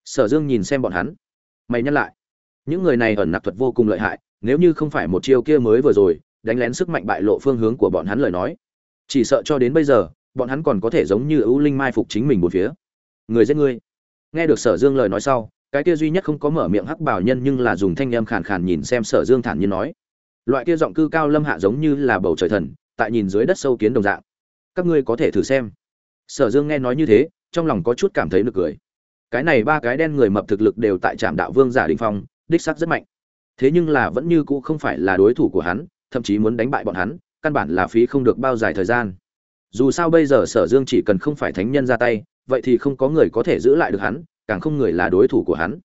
Sở dương nhìn xem bọn hắn. Mày nhắc lại. Những người này ẩn nặc thuật vô cùng lợi hại, nếu như không phải một chiêu kia mới vừa rồi, đánh lén sức mạnh bại lộ phương hướng của bọn hắn lời nói. Chỉ sợ cho đến bây giờ, bọn hắn còn có thể giống như ưu linh mai phục chính mình một phía. Người giết ngươi. Nghe được sở dương lời nói sau, cái kia duy nhất không có mở miệng hắc bảo nhân nhưng là dùng thanh âm khàn khàn nhìn xem sở dương thản nhiên nói. Loại kia giọng cư cao lâm hạ giống như là bầu trời thần, tại nhìn dưới đất sâu kiến đồng dạng. Các ngươi có thể thử xem. Sở dương nghe nói như thế trong lòng có chút cảm thấy nực cười. Cái này ba cái đen người mập thực lực đều tại trạm đạo vương giả đình phong, đích sắc rất mạnh. Thế nhưng là vẫn như cũ không phải là đối thủ của hắn, thậm chí muốn đánh bại bọn hắn, căn bản là phí không được bao dài thời gian. Dù sao bây giờ sở dương chỉ cần không phải thánh nhân ra tay, vậy thì không có người có thể giữ lại được hắn, càng không người là đối thủ của hắn.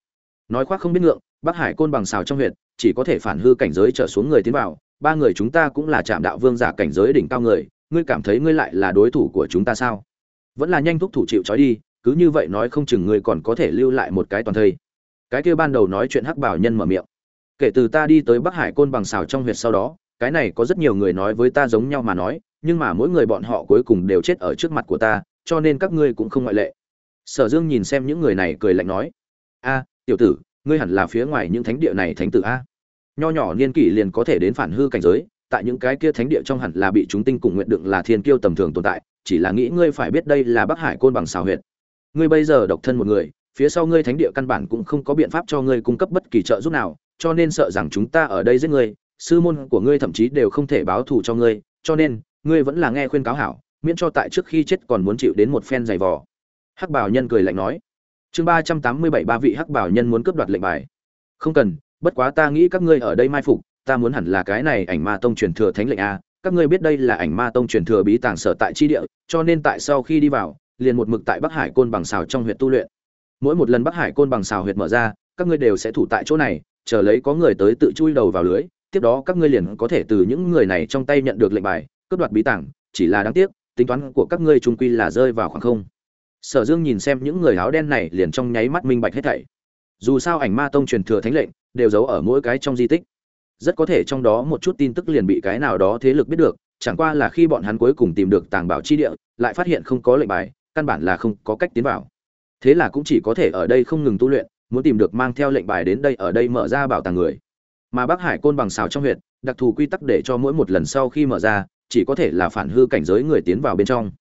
Nói khoác không biết ngượng, bắc hải côn bằng xào trong huyện chỉ có thể phản hư cảnh giới trở xuống người tiến vào, ba người chúng ta cũng là trạm đạo vương giả cảnh giới đỉnh cao người, ngươi cảm thấy ngươi lại là đối thủ của chúng ta sao? Vẫn là nhanh thúc thủ chịu trói đi, cứ như vậy nói không chừng ngươi còn có thể lưu lại một cái toàn thây. Cái kia ban đầu nói chuyện hắc bảo nhân mở miệng. Kể từ ta đi tới bắc hải côn bằng xào trong huyệt sau đó, cái này có rất nhiều người nói với ta giống nhau mà nói, nhưng mà mỗi người bọn họ cuối cùng đều chết ở trước mặt của ta, cho nên các ngươi cũng không ngoại lệ. Sở dương nhìn xem những người này cười lạnh nói, a, tiểu tử, ngươi hẳn là phía ngoài những thánh địa này thánh tử a. Nho nhỏ niên kỷ liền có thể đến phản hư cảnh giới, tại những cái kia thánh địa trong hẳn là bị chúng tinh cùng nguyện đựng là thiên kiêu tầm thường tồn tại chỉ là nghĩ ngươi phải biết đây là bắc hải côn bằng xào huyệt. Ngươi bây giờ độc thân một người, phía sau ngươi thánh địa căn bản cũng không có biện pháp cho ngươi cung cấp bất kỳ trợ giúp nào, cho nên sợ rằng chúng ta ở đây giết ngươi, sư môn của ngươi thậm chí đều không thể báo thù cho ngươi, cho nên, ngươi vẫn là nghe khuyên cáo hảo, miễn cho tại trước khi chết còn muốn chịu đến một phen giày vò. Hắc bảo nhân cười lạnh nói. Chương ba trăm tám mươi bảy, ba vị hắc bảo nhân muốn cướp đoạt lệnh bài. Không cần, bất quá ta nghĩ các ngươi ở đây mai phục, ta muốn hẳn là cái này ảnh ma tông truyền thừa thánh lệnh a các ngươi biết đây là ảnh ma tông truyền thừa bí tàng sở tại chi địa, cho nên tại sau khi đi vào, liền một mực tại bắc hải côn bằng xào trong huyện tu luyện. Mỗi một lần bắc hải côn bằng xào huyệt mở ra, các ngươi đều sẽ thủ tại chỗ này, chờ lấy có người tới tự chui đầu vào lưới, tiếp đó các ngươi liền có thể từ những người này trong tay nhận được lệnh bài, cướp đoạt bí tàng, chỉ là đáng tiếc, tính toán của các ngươi trung quy là rơi vào khoảng không. Sở dương nhìn xem những người áo đen này liền trong nháy mắt minh bạch hết thảy. Dù sao ảnh ma tông truyền thừa thánh lệnh, đều giấu ở mỗi cái trong di tích rất có thể trong đó một chút tin tức liền bị cái nào đó thế lực biết được, chẳng qua là khi bọn hắn cuối cùng tìm được tàng bảo chi địa, lại phát hiện không có lệnh bài, căn bản là không có cách tiến vào. Thế là cũng chỉ có thể ở đây không ngừng tu luyện, muốn tìm được mang theo lệnh bài đến đây ở đây mở ra bảo tàng người. Mà bắc hải côn bằng xào trong huyện, đặc thù quy tắc để cho mỗi một lần sau khi mở ra, chỉ có thể là phản hư cảnh giới người tiến vào bên trong.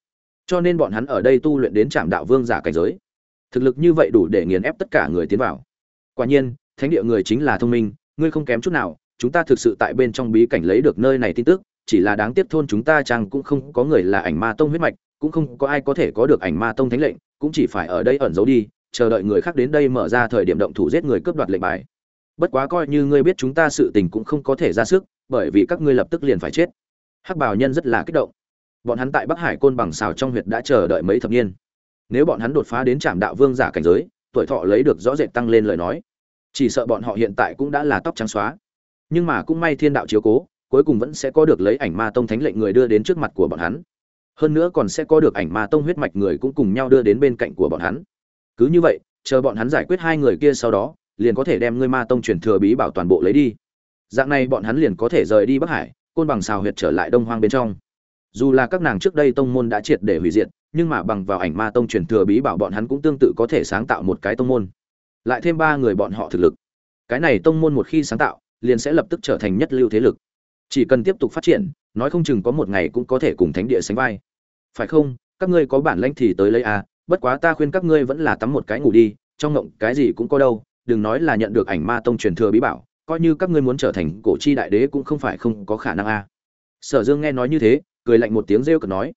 Cho nên bọn hắn ở đây tu luyện đến trạm đạo vương giả cảnh giới. Thực lực như vậy đủ để nghiền ép tất cả người tiến vào. Quả nhiên, thánh địa người chính là thông minh, ngươi không kém chút nào chúng ta thực sự tại bên trong bí cảnh lấy được nơi này tin tức, chỉ là đáng tiếc thôn chúng ta chăng cũng không có người là ảnh ma tông huyết mạch, cũng không có ai có thể có được ảnh ma tông thánh lệnh, cũng chỉ phải ở đây ẩn giấu đi, chờ đợi người khác đến đây mở ra thời điểm động thủ giết người cướp đoạt lệnh bài. Bất quá coi như ngươi biết chúng ta sự tình cũng không có thể ra sức, bởi vì các ngươi lập tức liền phải chết. Hắc bảo nhân rất là kích động. Bọn hắn tại bắc hải côn bằng xào trong huyệt đã chờ đợi mấy thập niên. Nếu bọn hắn đột phá đến trạm đạo vương giả cảnh giới, tuổi thọ lấy được rõ rệt tăng lên lời nói. Chỉ sợ bọn họ hiện tại cũng đã là tóc trắng xóa nhưng mà cũng may thiên đạo chiếu cố, cuối cùng vẫn sẽ có được lấy ảnh ma tông thánh lệnh người đưa đến trước mặt của bọn hắn. Hơn nữa còn sẽ có được ảnh ma tông huyết mạch người cũng cùng nhau đưa đến bên cạnh của bọn hắn. Cứ như vậy, chờ bọn hắn giải quyết hai người kia sau đó, liền có thể đem ngươi ma tông truyền thừa bí bảo toàn bộ lấy đi. Dạng này bọn hắn liền có thể rời đi bắc hải, côn bằng xào huyệt trở lại đông hoang bên trong. Dù là các nàng trước đây tông môn đã triệt để hủy diệt, nhưng mà bằng vào ảnh ma tông truyền thừa bí bảo bọn hắn cũng tương tự có thể sáng tạo một cái tông môn. Lại thêm ba người bọn họ thực lực. Cái này tông môn một khi sáng tạo liền sẽ lập tức trở thành nhất lưu thế lực. Chỉ cần tiếp tục phát triển, nói không chừng có một ngày cũng có thể cùng thánh địa sánh vai. Phải không? Các ngươi có bản lãnh thì tới lấy a bất quá ta khuyên các ngươi vẫn là tắm một cái ngủ đi, trong ngộng cái gì cũng có đâu, đừng nói là nhận được ảnh ma tông truyền thừa bí bảo, coi như các ngươi muốn trở thành cổ chi đại đế cũng không phải không có khả năng a sở dương nghe nói như thế, cười lạnh một tiếng rêu cực nói,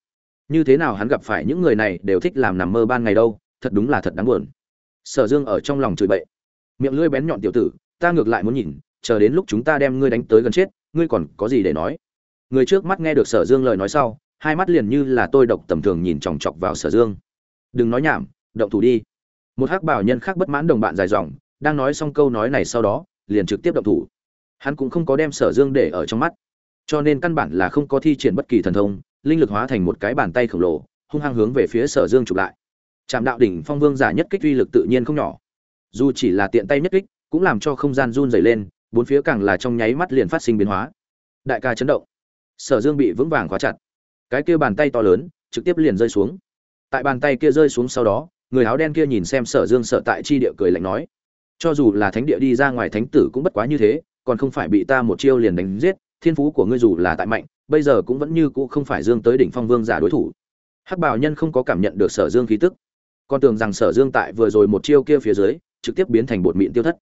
như thế nào hắn gặp phải những người này đều thích làm nằm mơ ban ngày đâu, thật đúng là thật đáng buồn. Sở dương ở trong lòng chửi bậy. Miệng lưỡi bén nhọn tiểu tử, ta ngược lại muốn nhìn chờ đến lúc chúng ta đem ngươi đánh tới gần chết, ngươi còn có gì để nói? Người trước mắt nghe được sở dương lời nói sau, hai mắt liền như là tôi độc tầm thường nhìn chòng chọc vào sở dương. Đừng nói nhảm, động thủ đi. Một hắc bảo nhân khác bất mãn đồng bạn dài dòng, đang nói xong câu nói này sau đó, liền trực tiếp động thủ. Hắn cũng không có đem sở dương để ở trong mắt. Cho nên căn bản là không có thi triển bất kỳ thần thông, linh lực hóa thành một cái bàn tay khổng lồ, hung hăng hướng về phía sở dương chụp lại. Trạm đạo đỉnh phong vương giả nhất kích uy lực tự nhiên không nhỏ. Dù chỉ là tiện tay nhất kích, cũng làm cho không gian run dày lên bốn phía càng là trong nháy mắt liền phát sinh biến hóa. Đại ca chấn động. Sở dương bị vững vàng khóa chặt. Cái kia bàn tay to lớn trực tiếp liền rơi xuống. Tại bàn tay kia rơi xuống sau đó, người áo đen kia nhìn xem sở dương sợ tại chi địa cười lạnh nói, cho dù là thánh địa đi ra ngoài thánh tử cũng bất quá như thế, còn không phải bị ta một chiêu liền đánh giết, thiên phú của ngươi dù là tại mạnh, bây giờ cũng vẫn như cũ không phải dương tới đỉnh phong vương giả đối thủ. Hắc bảo nhân không có cảm nhận được sở dương khí tức. Còn tưởng rằng sở dương tại vừa rồi một chiêu kia phía dưới, trực tiếp biến thành bột mịn tiêu thất.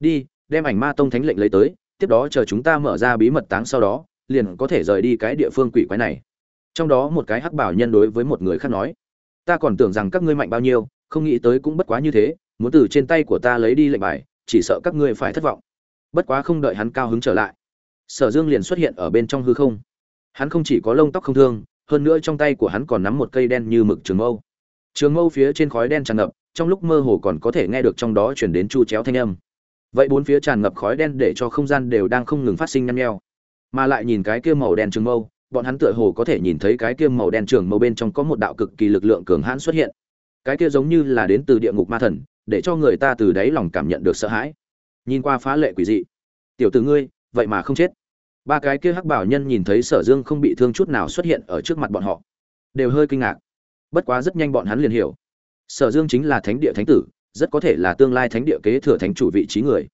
Đi đem ảnh ma tông thánh lệnh lấy tới, tiếp đó chờ chúng ta mở ra bí mật táng sau đó, liền có thể rời đi cái địa phương quỷ quái này. Trong đó một cái hắc bảo nhân đối với một người khác nói, ta còn tưởng rằng các ngươi mạnh bao nhiêu, không nghĩ tới cũng bất quá như thế, muốn từ trên tay của ta lấy đi lệnh bài, chỉ sợ các ngươi phải thất vọng. Bất quá không đợi hắn cao hứng trở lại, sở dương liền xuất hiện ở bên trong hư không. Hắn không chỉ có lông tóc không thương, hơn nữa trong tay của hắn còn nắm một cây đen như mực trường mâu. Trường mâu phía trên khói đen tràn ngập, trong lúc mơ hồ còn có thể nghe được trong đó chuyển đến chu chéo thanh âm vậy bốn phía tràn ngập khói đen để cho không gian đều đang không ngừng phát sinh nhăn nheo. Mà lại nhìn cái kia màu đen trường mâu, bọn hắn tựa hồ có thể nhìn thấy cái kia màu đen trường mâu bên trong có một đạo cực kỳ lực lượng cường hãn xuất hiện. Cái kia giống như là đến từ địa ngục ma thần, để cho người ta từ đáy lòng cảm nhận được sợ hãi. Nhìn qua phá lệ quỷ dị. Tiểu tử ngươi, vậy mà không chết. Ba cái kia hắc bảo nhân nhìn thấy sở dương không bị thương chút nào xuất hiện ở trước mặt bọn họ. Đều hơi kinh ngạc. Bất quá rất nhanh bọn hắn liền hiểu. Sở dương chính là thánh địa thánh tử rất có thể là tương lai thánh địa kế thừa thánh chủ vị trí người.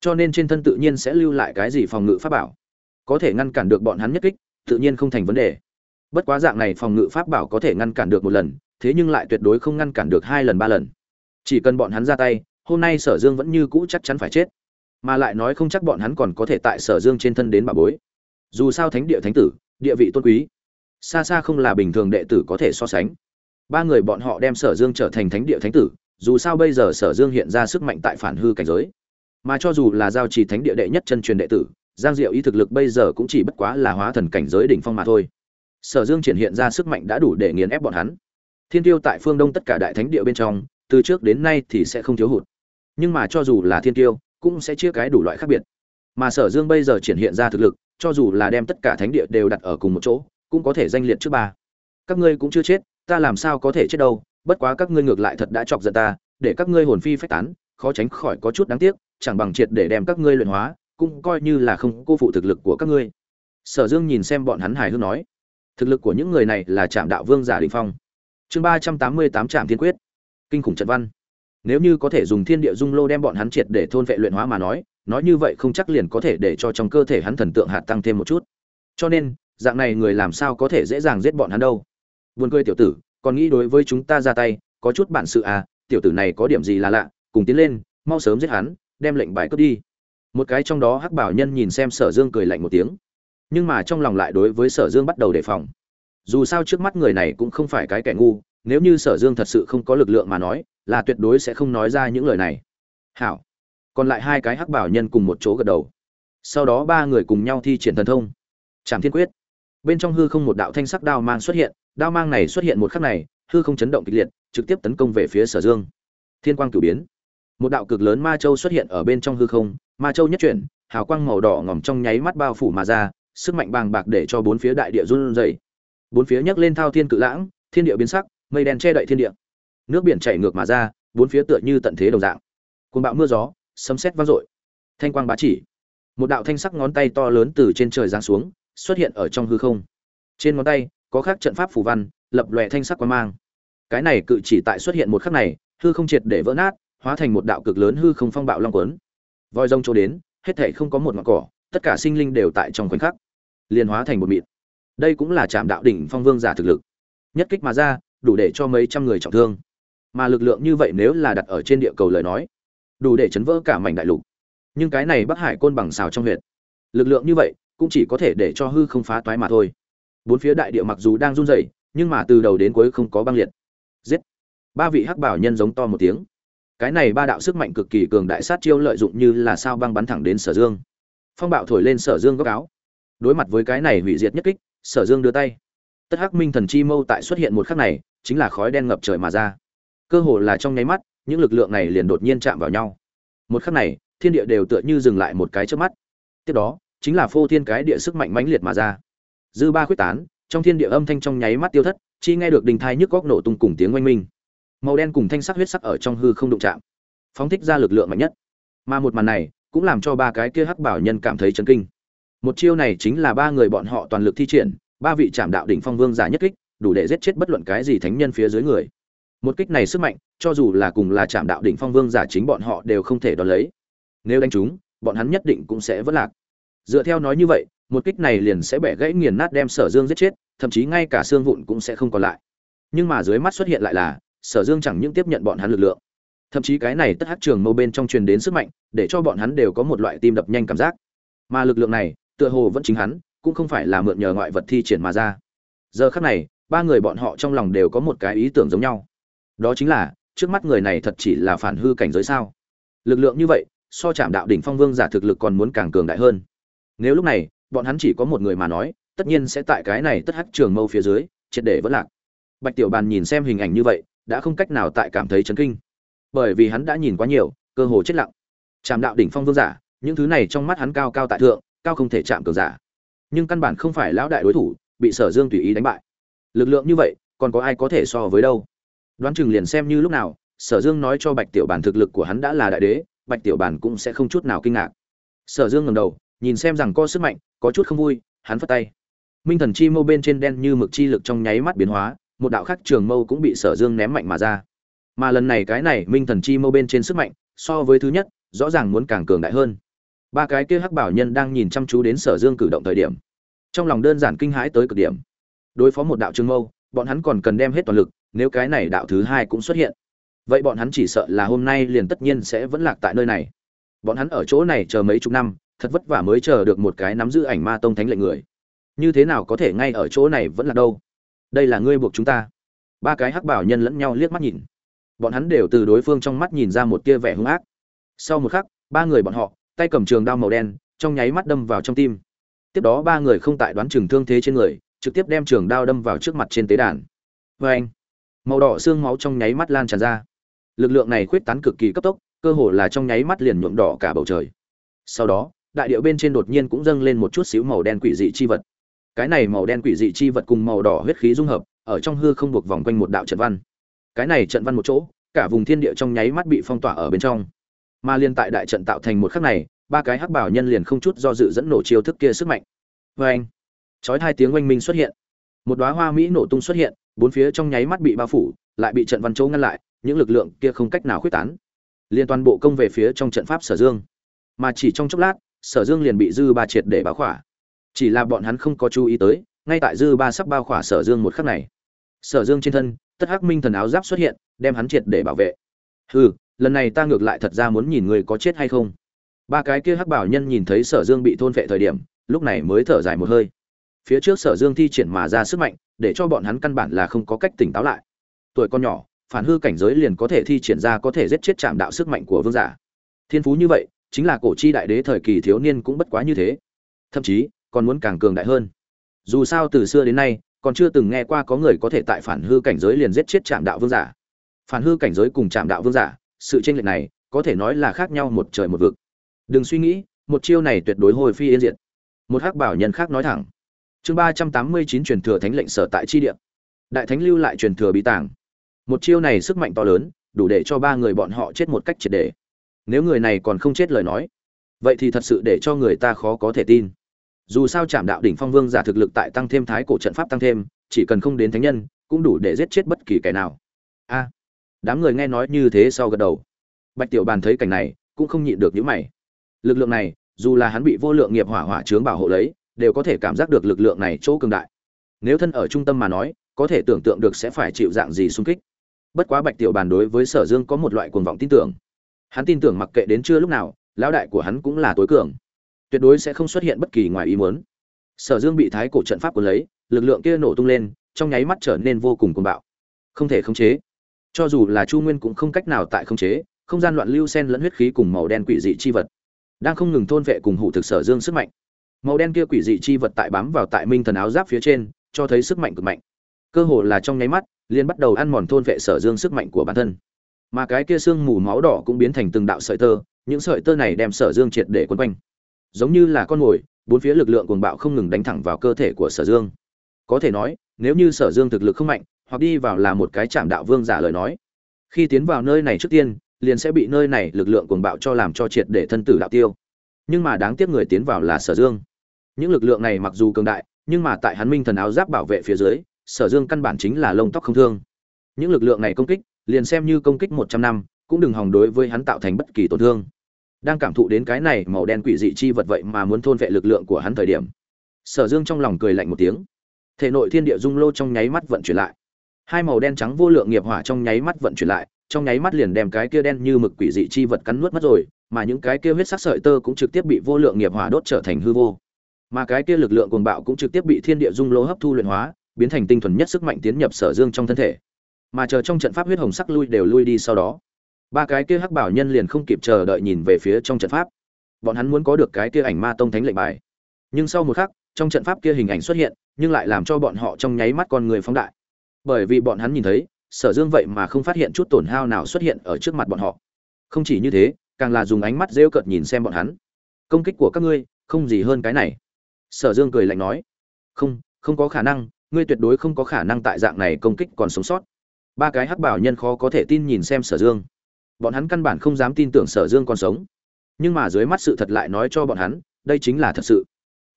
Cho nên trên thân tự nhiên sẽ lưu lại cái gì phòng ngự pháp bảo. Có thể ngăn cản được bọn hắn nhất kích, tự nhiên không thành vấn đề. Bất quá dạng này phòng ngự pháp bảo có thể ngăn cản được một lần, thế nhưng lại tuyệt đối không ngăn cản được hai lần, ba lần. Chỉ cần bọn hắn ra tay, hôm nay sở dương vẫn như cũ chắc chắn phải chết. Mà lại nói không chắc bọn hắn còn có thể tại sở dương trên thân đến bà bối. Dù sao thánh địa thánh tử, địa vị tôn quý. Xa xa không là bình thường đệ tử có thể so sánh. Ba người bọn họ đem sở dương trở thành thánh địa thánh tử dù sao bây giờ sở dương hiện ra sức mạnh tại phản hư cảnh giới. Mà cho dù là giao trì thánh địa đệ nhất chân truyền đệ tử, giang diệu ý thực lực bây giờ cũng chỉ bất quá là hóa thần cảnh giới đỉnh phong mà thôi. Sở dương triển hiện ra sức mạnh đã đủ để nghiền ép bọn hắn. Thiên tiêu tại phương đông tất cả đại thánh địa bên trong, từ trước đến nay thì sẽ không thiếu hụt. Nhưng mà cho dù là thiên tiêu, cũng sẽ chia cái đủ loại khác biệt. Mà sở dương bây giờ triển hiện ra thực lực, cho dù là đem tất cả thánh địa đều đặt ở cùng một chỗ, cũng có thể danh liệt trước ba. Các ngươi cũng chưa chết, ta làm sao có thể chết đâu? Bất quá các ngươi ngược lại thật đã chọc giận ta, để các ngươi hồn phi phách tán, khó tránh khỏi có chút đáng tiếc, chẳng bằng triệt để đem các ngươi luyện hóa, cũng coi như là không cô phụ thực lực của các ngươi. Sở dương nhìn xem bọn hắn hài hước nói, thực lực của những người này là trạm đạo vương giả đỉnh phong. Chương ba trăm tám mươi tám trạm thiên quyết. Kinh khủng trận văn. Nếu như có thể dùng thiên địa dung lô đem bọn hắn triệt để thôn vệ luyện hóa mà nói nói như vậy không chắc liền có thể để cho trong cơ thể hắn thần tượng hạt tăng thêm một chút. Cho nên, dạng này người làm sao có thể dễ dàng giết bọn hắn đâu? Buồn cười tiểu tử còn nghĩ đối với chúng ta ra tay, có chút bản sự à tiểu tử này có điểm gì là lạ, cùng tiến lên, mau sớm giết hắn, đem lệnh bài cướp đi. Một cái trong đó hắc bảo nhân nhìn xem sở dương cười lạnh một tiếng. Nhưng mà trong lòng lại đối với sở dương bắt đầu đề phòng. Dù sao trước mắt người này cũng không phải cái kẻ ngu, nếu như sở dương thật sự không có lực lượng mà nói, là tuyệt đối sẽ không nói ra những lời này. Hảo. Còn lại hai cái hắc bảo nhân cùng một chỗ gật đầu. Sau đó ba người cùng nhau thi triển thần thông. Trảm thiên quyết bên trong hư không một đạo thanh sắc đao mang xuất hiện, đao mang này xuất hiện một khắc này, hư không chấn động kịch liệt, trực tiếp tấn công về phía sở dương. Thiên quang cửu biến. Một đạo cực lớn ma châu xuất hiện ở bên trong hư không, ma châu nhất chuyển, hào quang màu đỏ ngỏm trong nháy mắt bao phủ mà ra, sức mạnh bàng bạc để cho bốn phía đại địa run rẩy. Bốn phía nhấc lên thao thiên cự lãng, thiên địa biến sắc, mây đen che đậy thiên địa. Nước biển chảy ngược mà ra, bốn phía tựa như tận thế đồng dạng. Côn bão mưa gió, sấm sét vang dội. Thanh quang bá chỉ. Một đạo thanh sắc ngón tay to lớn từ trên trời giáng xuống xuất hiện ở trong hư không. Trên ngón tay, có khắc trận pháp phù văn, lập lòe thanh sắc quang mang. Cái này cự chỉ tại xuất hiện một khắc này, hư không triệt để vỡ nát, hóa thành một đạo cực lớn hư không phong bạo long quấn. Voi rông chỗ đến, hết thảy không có một ngọn cỏ, tất cả sinh linh đều tại trong khoảnh khắc, liền hóa thành một mịn. Đây cũng là trạm đạo đỉnh phong vương giả thực lực. Nhất kích mà ra, đủ để cho mấy trăm người trọng thương. Mà lực lượng như vậy nếu là đặt ở trên địa cầu lời nói, đủ để chấn vỡ cả mảnh đại lục. Nhưng cái này bắc hải côn bằng xào trong huyệt. Lực lượng như vậy cũng chỉ có thể để cho hư không phá toái mà thôi. Bốn phía đại địa mặc dù đang run rẩy, nhưng mà từ đầu đến cuối không có băng liệt. Giết! Ba vị hắc bảo nhân giống to một tiếng. Cái này ba đạo sức mạnh cực kỳ cường đại sát chiêu lợi dụng như là sao băng bắn thẳng đến sở dương. Phong bạo thổi lên sở dương góc áo. Đối mặt với cái này hủy diệt nhất kích, sở dương đưa tay. Tất hắc minh thần chi mâu tại xuất hiện một khắc này, chính là khói đen ngập trời mà ra. Cơ hồ là trong nháy mắt, những lực lượng này liền đột nhiên chạm vào nhau. Một khắc này, thiên địa đều tựa như dừng lại một cái trước mắt. Tiếp đó chính là phô thiên cái địa sức mạnh mãnh liệt mà ra. Dư ba khuyết tán, trong thiên địa âm thanh trong nháy mắt tiêu thất, chi nghe được đình thai nhức góc nổ tung cùng tiếng oanh minh. Màu đen cùng thanh sắc huyết sắc ở trong hư không đụng chạm, phóng thích ra lực lượng mạnh nhất. Mà một màn này, cũng làm cho ba cái kia hắc bảo nhân cảm thấy chấn kinh. Một chiêu này chính là ba người bọn họ toàn lực thi triển, ba vị trạm đạo đỉnh phong vương giả nhất kích, đủ để giết chết bất luận cái gì thánh nhân phía dưới người. Một kích này sức mạnh, cho dù là cùng là chạm đạo đỉnh phong vương giả chính bọn họ đều không thể đón lấy. Nếu đánh chúng, bọn hắn nhất định cũng sẽ vất lạc dựa theo nói như vậy, một kích này liền sẽ bẻ gãy nghiền nát đem sở dương giết chết, thậm chí ngay cả xương vụn cũng sẽ không còn lại. Nhưng mà dưới mắt xuất hiện lại là, sở dương chẳng những tiếp nhận bọn hắn lực lượng, thậm chí cái này tất hát trường mâu bên trong truyền đến sức mạnh, để cho bọn hắn đều có một loại tim đập nhanh cảm giác. Mà lực lượng này, tựa hồ vẫn chính hắn, cũng không phải là mượn nhờ ngoại vật thi triển mà ra. Giờ khắc này, ba người bọn họ trong lòng đều có một cái ý tưởng giống nhau. Đó chính là, trước mắt người này thật chỉ là phản hư cảnh giới sao? Lực lượng như vậy, so chạm đạo đỉnh phong vương giả thực lực còn muốn càng cường đại hơn nếu lúc này, bọn hắn chỉ có một người mà nói, tất nhiên sẽ tại cái này tất hắc trường mâu phía dưới, triệt để vẫn lạc. Bạch tiểu bàn nhìn xem hình ảnh như vậy, đã không cách nào tại cảm thấy chấn kinh. Bởi vì hắn đã nhìn quá nhiều, cơ hồ chết lặng. Chạm đạo đỉnh phong vương giả, những thứ này trong mắt hắn cao cao tại thượng, cao không thể chạm cường giả. Nhưng căn bản không phải lão đại đối thủ, bị sở dương tùy ý đánh bại. Lực lượng như vậy, còn có ai có thể so với đâu? Đoán chừng liền xem như lúc nào, sở dương nói cho bạch tiểu bàn thực lực của hắn đã là đại đế, bạch tiểu bàn cũng sẽ không chút nào kinh ngạc. Sở dương ngầm đầu nhìn xem rằng có sức mạnh, có chút không vui, hắn phất tay. Minh thần chi mâu bên trên đen như mực chi lực trong nháy mắt biến hóa, một đạo khắc trường mâu cũng bị sở dương ném mạnh mà ra. Mà lần này cái này, minh thần chi mâu bên trên sức mạnh, so với thứ nhất, rõ ràng muốn càng cường đại hơn. Ba cái kia hắc bảo nhân đang nhìn chăm chú đến sở dương cử động thời điểm. Trong lòng đơn giản kinh hãi tới cực điểm. Đối phó một đạo trường mâu, bọn hắn còn cần đem hết toàn lực, nếu cái này đạo thứ hai cũng xuất hiện. Vậy bọn hắn chỉ sợ là hôm nay liền tất nhiên sẽ vẫn lạc tại nơi này. Bọn hắn ở chỗ này chờ mấy chục năm thật vất vả mới chờ được một cái nắm giữ ảnh ma tông thánh lệnh người. Như thế nào có thể ngay ở chỗ này vẫn là đâu? Đây là ngươi buộc chúng ta. Ba cái hắc bảo nhân lẫn nhau liếc mắt nhìn. Bọn hắn đều từ đối phương trong mắt nhìn ra một tia vẻ hung ác. Sau một khắc, ba người bọn họ, tay cầm trường đao màu đen, trong nháy mắt đâm vào trong tim. Tiếp đó ba người không tại đoán chừng thương thế trên người, trực tiếp đem trường đao đâm vào trước mặt trên tế đàn. Vê anh, màu đỏ xương máu trong nháy mắt lan tràn ra. Lực lượng này khuyết tán cực kỳ cấp tốc, cơ hồ là trong nháy mắt liền nhuộm đỏ cả bầu trời. Sau đó đại điệu bên trên đột nhiên cũng dâng lên một chút xíu màu đen quỷ dị chi vật. Cái này màu đen quỷ dị chi vật cùng màu đỏ huyết khí dung hợp, ở trong hư không buộc vòng quanh một đạo trận văn. Cái này trận văn một chỗ, cả vùng thiên địa trong nháy mắt bị phong tỏa ở bên trong. Mà liên tại đại trận tạo thành một khắc này, ba cái hắc bảo nhân liền không chút do dự dẫn nổ chiêu thức kia sức mạnh. Vê anh, chói hai tiếng oanh minh xuất hiện. Một đóa hoa mỹ nổ tung xuất hiện, bốn phía trong nháy mắt bị bao phủ, lại bị trận văn chỗ ngăn lại, những lực lượng kia không cách nào khuyết tán. Liên toàn bộ công về phía trong trận pháp sở dương. Mà chỉ trong chốc lát sở dương liền bị dư ba triệt để báo khỏa. Chỉ là bọn hắn không có chú ý tới, ngay tại dư ba sắp bao khỏa sở dương một khắc này. Sở dương trên thân, tất hắc minh thần áo giáp xuất hiện, đem hắn triệt để bảo vệ. Hừ, lần này ta ngược lại thật ra muốn nhìn người có chết hay không. Ba cái kia hắc bảo nhân nhìn thấy sở dương bị thôn vệ thời điểm, lúc này mới thở dài một hơi. Phía trước sở dương thi triển mà ra sức mạnh, để cho bọn hắn căn bản là không có cách tỉnh táo lại. Tuổi con nhỏ, phản hư cảnh giới liền có thể thi triển ra có thể giết chết chạm đạo sức mạnh của vương giả. Thiên phú như vậy chính là cổ chi đại đế thời kỳ thiếu niên cũng bất quá như thế. Thậm chí, còn muốn càng cường đại hơn. Dù sao từ xưa đến nay, còn chưa từng nghe qua có người có thể tại phản hư cảnh giới liền giết chết chạm đạo vương giả. Phản hư cảnh giới cùng chạm đạo vương giả, sự tranh lệch này, có thể nói là khác nhau một trời một vực. Đừng suy nghĩ, một chiêu này tuyệt đối hồi phi yên diệt. Một hắc bảo nhân khác nói thẳng. Chương ba trăm tám mươi chín truyền thừa thánh lệnh sở tại chi địa. Đại thánh lưu lại truyền thừa bí tàng. Một chiêu này sức mạnh to lớn, đủ để cho ba người bọn họ chết một cách triệt để nếu người này còn không chết lời nói, vậy thì thật sự để cho người ta khó có thể tin. Dù sao chạm đạo đỉnh phong vương giả thực lực tại tăng thêm thái cổ trận pháp tăng thêm, chỉ cần không đến thánh nhân, cũng đủ để giết chết bất kỳ kẻ nào. A, đám người nghe nói như thế sau gật đầu. Bạch tiểu bàn thấy cảnh này, cũng không nhịn được những mày. Lực lượng này, dù là hắn bị vô lượng nghiệp hỏa hỏa chướng bảo hộ lấy, đều có thể cảm giác được lực lượng này chỗ cường đại. Nếu thân ở trung tâm mà nói, có thể tưởng tượng được sẽ phải chịu dạng gì xung kích. Bất quá bạch tiểu bàn đối với sở dương có một loại cuồng vọng tin tưởng hắn tin tưởng mặc kệ đến chưa lúc nào, lão đại của hắn cũng là tối cường. Tuyệt đối sẽ không xuất hiện bất kỳ ngoài ý muốn. Sở dương bị thái cổ trận pháp cuốn lấy, lực lượng kia nổ tung lên, trong nháy mắt trở nên vô cùng cuồng bạo. Không thể khống chế. Cho dù là chu nguyên cũng không cách nào tại khống chế, không gian loạn lưu sen lẫn huyết khí cùng màu đen quỷ dị chi vật. Đang không ngừng thôn vệ cùng hủ thực sở dương sức mạnh. Màu đen kia quỷ dị chi vật tại bám vào tại minh thần áo giáp phía trên, cho thấy sức mạnh cực mạnh. Cơ hồ là trong nháy mắt liên bắt đầu ăn mòn thôn vệ sở dương sức mạnh của bản thân mà cái kia xương mù máu đỏ cũng biến thành từng đạo sợi tơ, những sợi tơ này đem sở dương triệt để quấn quanh. Giống như là con mồi, bốn phía lực lượng cuồng bạo không ngừng đánh thẳng vào cơ thể của sở dương. Có thể nói, nếu như sở dương thực lực không mạnh, hoặc đi vào là một cái chạm đạo vương giả lời nói, khi tiến vào nơi này trước tiên, liền sẽ bị nơi này lực lượng cuồng bạo cho làm cho triệt để thân tử đạo tiêu. Nhưng mà đáng tiếc người tiến vào là sở dương. Những lực lượng này mặc dù cường đại, nhưng mà tại hắn minh thần áo giáp bảo vệ phía dưới, sở dương căn bản chính là lông tóc không thương. Những lực lượng này công kích liền xem như công kích một trăm năm, cũng đừng hòng đối với hắn tạo thành bất kỳ tổn thương. Đang cảm thụ đến cái này màu đen quỷ dị chi vật vậy mà muốn thôn vệ lực lượng của hắn thời điểm, sở dương trong lòng cười lạnh một tiếng. Thể nội thiên địa dung lô trong nháy mắt vận chuyển lại. Hai màu đen trắng vô lượng nghiệp hỏa trong nháy mắt vận chuyển lại, trong nháy mắt liền đem cái kia đen như mực quỷ dị chi vật cắn nuốt mất rồi, mà những cái kia huyết sắc sợi tơ cũng trực tiếp bị vô lượng nghiệp hỏa đốt trở thành hư vô. Mà cái kia lực lượng cuồng bạo cũng trực tiếp bị thiên địa dung lô hấp thu luyện hóa, biến thành tinh thuần nhất sức mạnh tiến nhập sở dương trong thân thể mà chờ trong trận pháp huyết hồng sắc lui đều lui đi sau đó. Ba cái kia hắc bảo nhân liền không kịp chờ đợi nhìn về phía trong trận pháp. Bọn hắn muốn có được cái kia ảnh ma tông thánh lệnh bài. Nhưng sau một khắc, trong trận pháp kia hình ảnh xuất hiện, nhưng lại làm cho bọn họ trong nháy mắt con người phóng đại. Bởi vì bọn hắn nhìn thấy, sở dương vậy mà không phát hiện chút tổn hao nào xuất hiện ở trước mặt bọn họ. Không chỉ như thế, càng là dùng ánh mắt rêu cợt nhìn xem bọn hắn. Công kích của các ngươi, không gì hơn cái này. Sở dương cười lạnh nói. Không không có khả năng, ngươi tuyệt đối không có khả năng tại dạng này công kích còn sống sót ba cái hắc bảo nhân khó có thể tin nhìn xem sở dương. Bọn hắn căn bản không dám tin tưởng sở dương còn sống. Nhưng mà dưới mắt sự thật lại nói cho bọn hắn, đây chính là thật sự.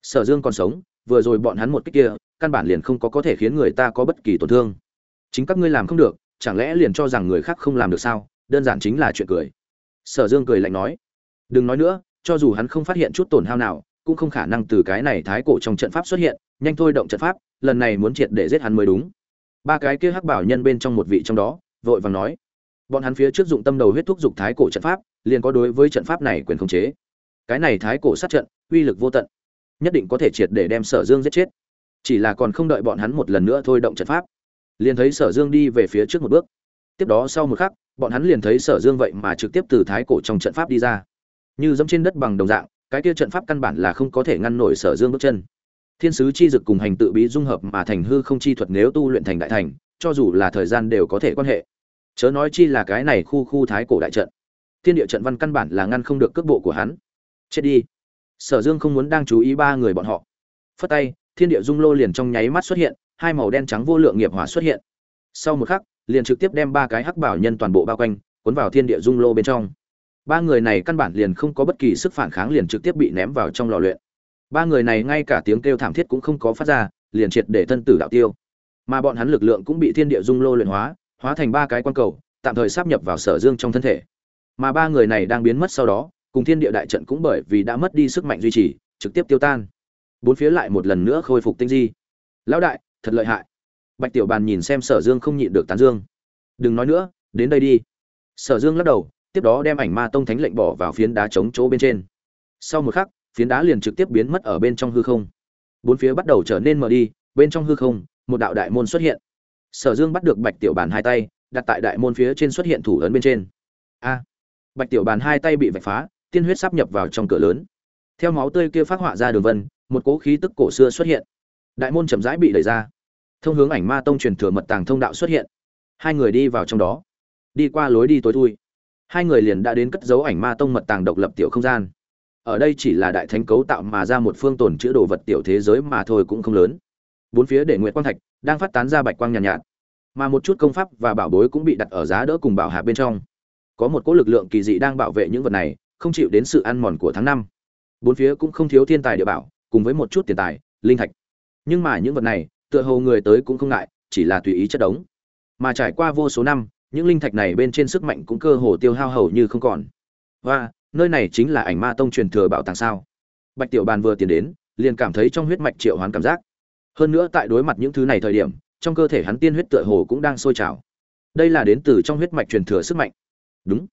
Sở dương còn sống, vừa rồi bọn hắn một cách kia, căn bản liền không có có thể khiến người ta có bất kỳ tổn thương. Chính các ngươi làm không được, chẳng lẽ liền cho rằng người khác không làm được sao? Đơn giản chính là chuyện cười. Sở dương cười lạnh nói. Đừng nói nữa, cho dù hắn không phát hiện chút tổn hao nào, cũng không khả năng từ cái này thái cổ trong trận pháp xuất hiện, nhanh thôi động trận pháp, lần này muốn triệt để giết hắn mới đúng ba cái kia hắc bảo nhân bên trong một vị trong đó, vội vàng nói, bọn hắn phía trước dụng tâm đầu huyết thuốc dục thái cổ trận pháp, liền có đối với trận pháp này quyền khống chế. Cái này thái cổ sát trận, uy lực vô tận, nhất định có thể triệt để đem sở dương giết chết. Chỉ là còn không đợi bọn hắn một lần nữa thôi động trận pháp, liền thấy sở dương đi về phía trước một bước. Tiếp đó sau một khắc, bọn hắn liền thấy sở dương vậy mà trực tiếp từ thái cổ trong trận pháp đi ra. Như dẫm trên đất bằng đồng dạng, cái kia trận pháp căn bản là không có thể ngăn nổi sở dương bước chân thiên sứ chi dực cùng hành tự bí dung hợp mà thành hư không chi thuật nếu tu luyện thành đại thành, cho dù là thời gian đều có thể quan hệ. Chớ nói chi là cái này khu khu thái cổ đại trận. Thiên địa trận văn căn bản là ngăn không được cước bộ của hắn. Chết đi. Sở dương không muốn đang chú ý ba người bọn họ. Phất tay, thiên địa dung lô liền trong nháy mắt xuất hiện, hai màu đen trắng vô lượng nghiệp hỏa xuất hiện. Sau một khắc, liền trực tiếp đem ba cái hắc bảo nhân toàn bộ bao quanh, cuốn vào thiên địa dung lô bên trong. Ba người này căn bản liền không có bất kỳ sức phản kháng liền trực tiếp bị ném vào trong lò luyện ba người này ngay cả tiếng kêu thảm thiết cũng không có phát ra, liền triệt để thân tử đạo tiêu. Mà bọn hắn lực lượng cũng bị thiên địa dung lô luyện hóa hóa thành ba cái quan cầu, tạm thời sắp nhập vào sở dương trong thân thể. Mà ba người này đang biến mất sau đó, cùng thiên địa đại trận cũng bởi vì đã mất đi sức mạnh duy trì, trực tiếp tiêu tan. Bốn phía lại một lần nữa khôi phục tinh di. Lão đại, thật lợi hại. Bạch tiểu bàn nhìn xem sở dương không nhịn được tán dương. Đừng nói nữa, đến đây đi. Sở dương lắc đầu, tiếp đó đem ảnh ma tông thánh lệnh bỏ vào phiến đá chống chỗ bên trên. Sau một khắc phiến đá liền trực tiếp biến mất ở bên trong hư không. Bốn phía bắt đầu trở nên mờ đi, bên trong hư không, một đạo đại môn xuất hiện. Sở dương bắt được bạch tiểu bàn hai tay, đặt tại đại môn phía trên xuất hiện thủ ấn bên trên. A! Bạch tiểu bàn hai tay bị vạch phá, tiên huyết sắp nhập vào trong cửa lớn. Theo máu tươi kia phát họa ra đường vân, một cỗ khí tức cổ xưa xuất hiện. Đại môn chậm rãi bị đẩy ra. Thông hướng ảnh ma tông truyền thừa mật tàng thông đạo xuất hiện. Hai người đi vào trong đó. Đi qua lối đi tối thui. Hai người liền đã đến cất dấu ảnh ma tông mật tàng độc lập tiểu không gian ở đây chỉ là đại thánh cấu tạo mà ra một phương tồn chữa đồ vật tiểu thế giới mà thôi cũng không lớn. Bốn phía để nguyệt quang thạch đang phát tán ra bạch quang nhàn nhạt, nhạt. Mà một chút công pháp và bảo bối cũng bị đặt ở giá đỡ cùng bảo hạ bên trong. Có một cỗ lực lượng kỳ dị đang bảo vệ những vật này không chịu đến sự ăn mòn của tháng năm. Bốn phía cũng không thiếu thiên tài địa bảo cùng với một chút tiền tài linh thạch. Nhưng mà những vật này tựa hồ người tới cũng không ngại chỉ là tùy ý chất đống. Mà trải qua vô số năm những linh thạch này bên trên sức mạnh cũng cơ hồ tiêu hao hầu như không còn. Và nơi này chính là ảnh ma tông truyền thừa bảo tàng sao? Bạch tiểu bàn vừa tiến đến, liền cảm thấy trong huyết mạch triệu hoán cảm giác. Hơn nữa tại đối mặt những thứ này thời điểm, trong cơ thể hắn tiên huyết tựa hồ cũng đang sôi trào. Đây là đến từ trong huyết mạch truyền thừa sức mạnh. Đúng.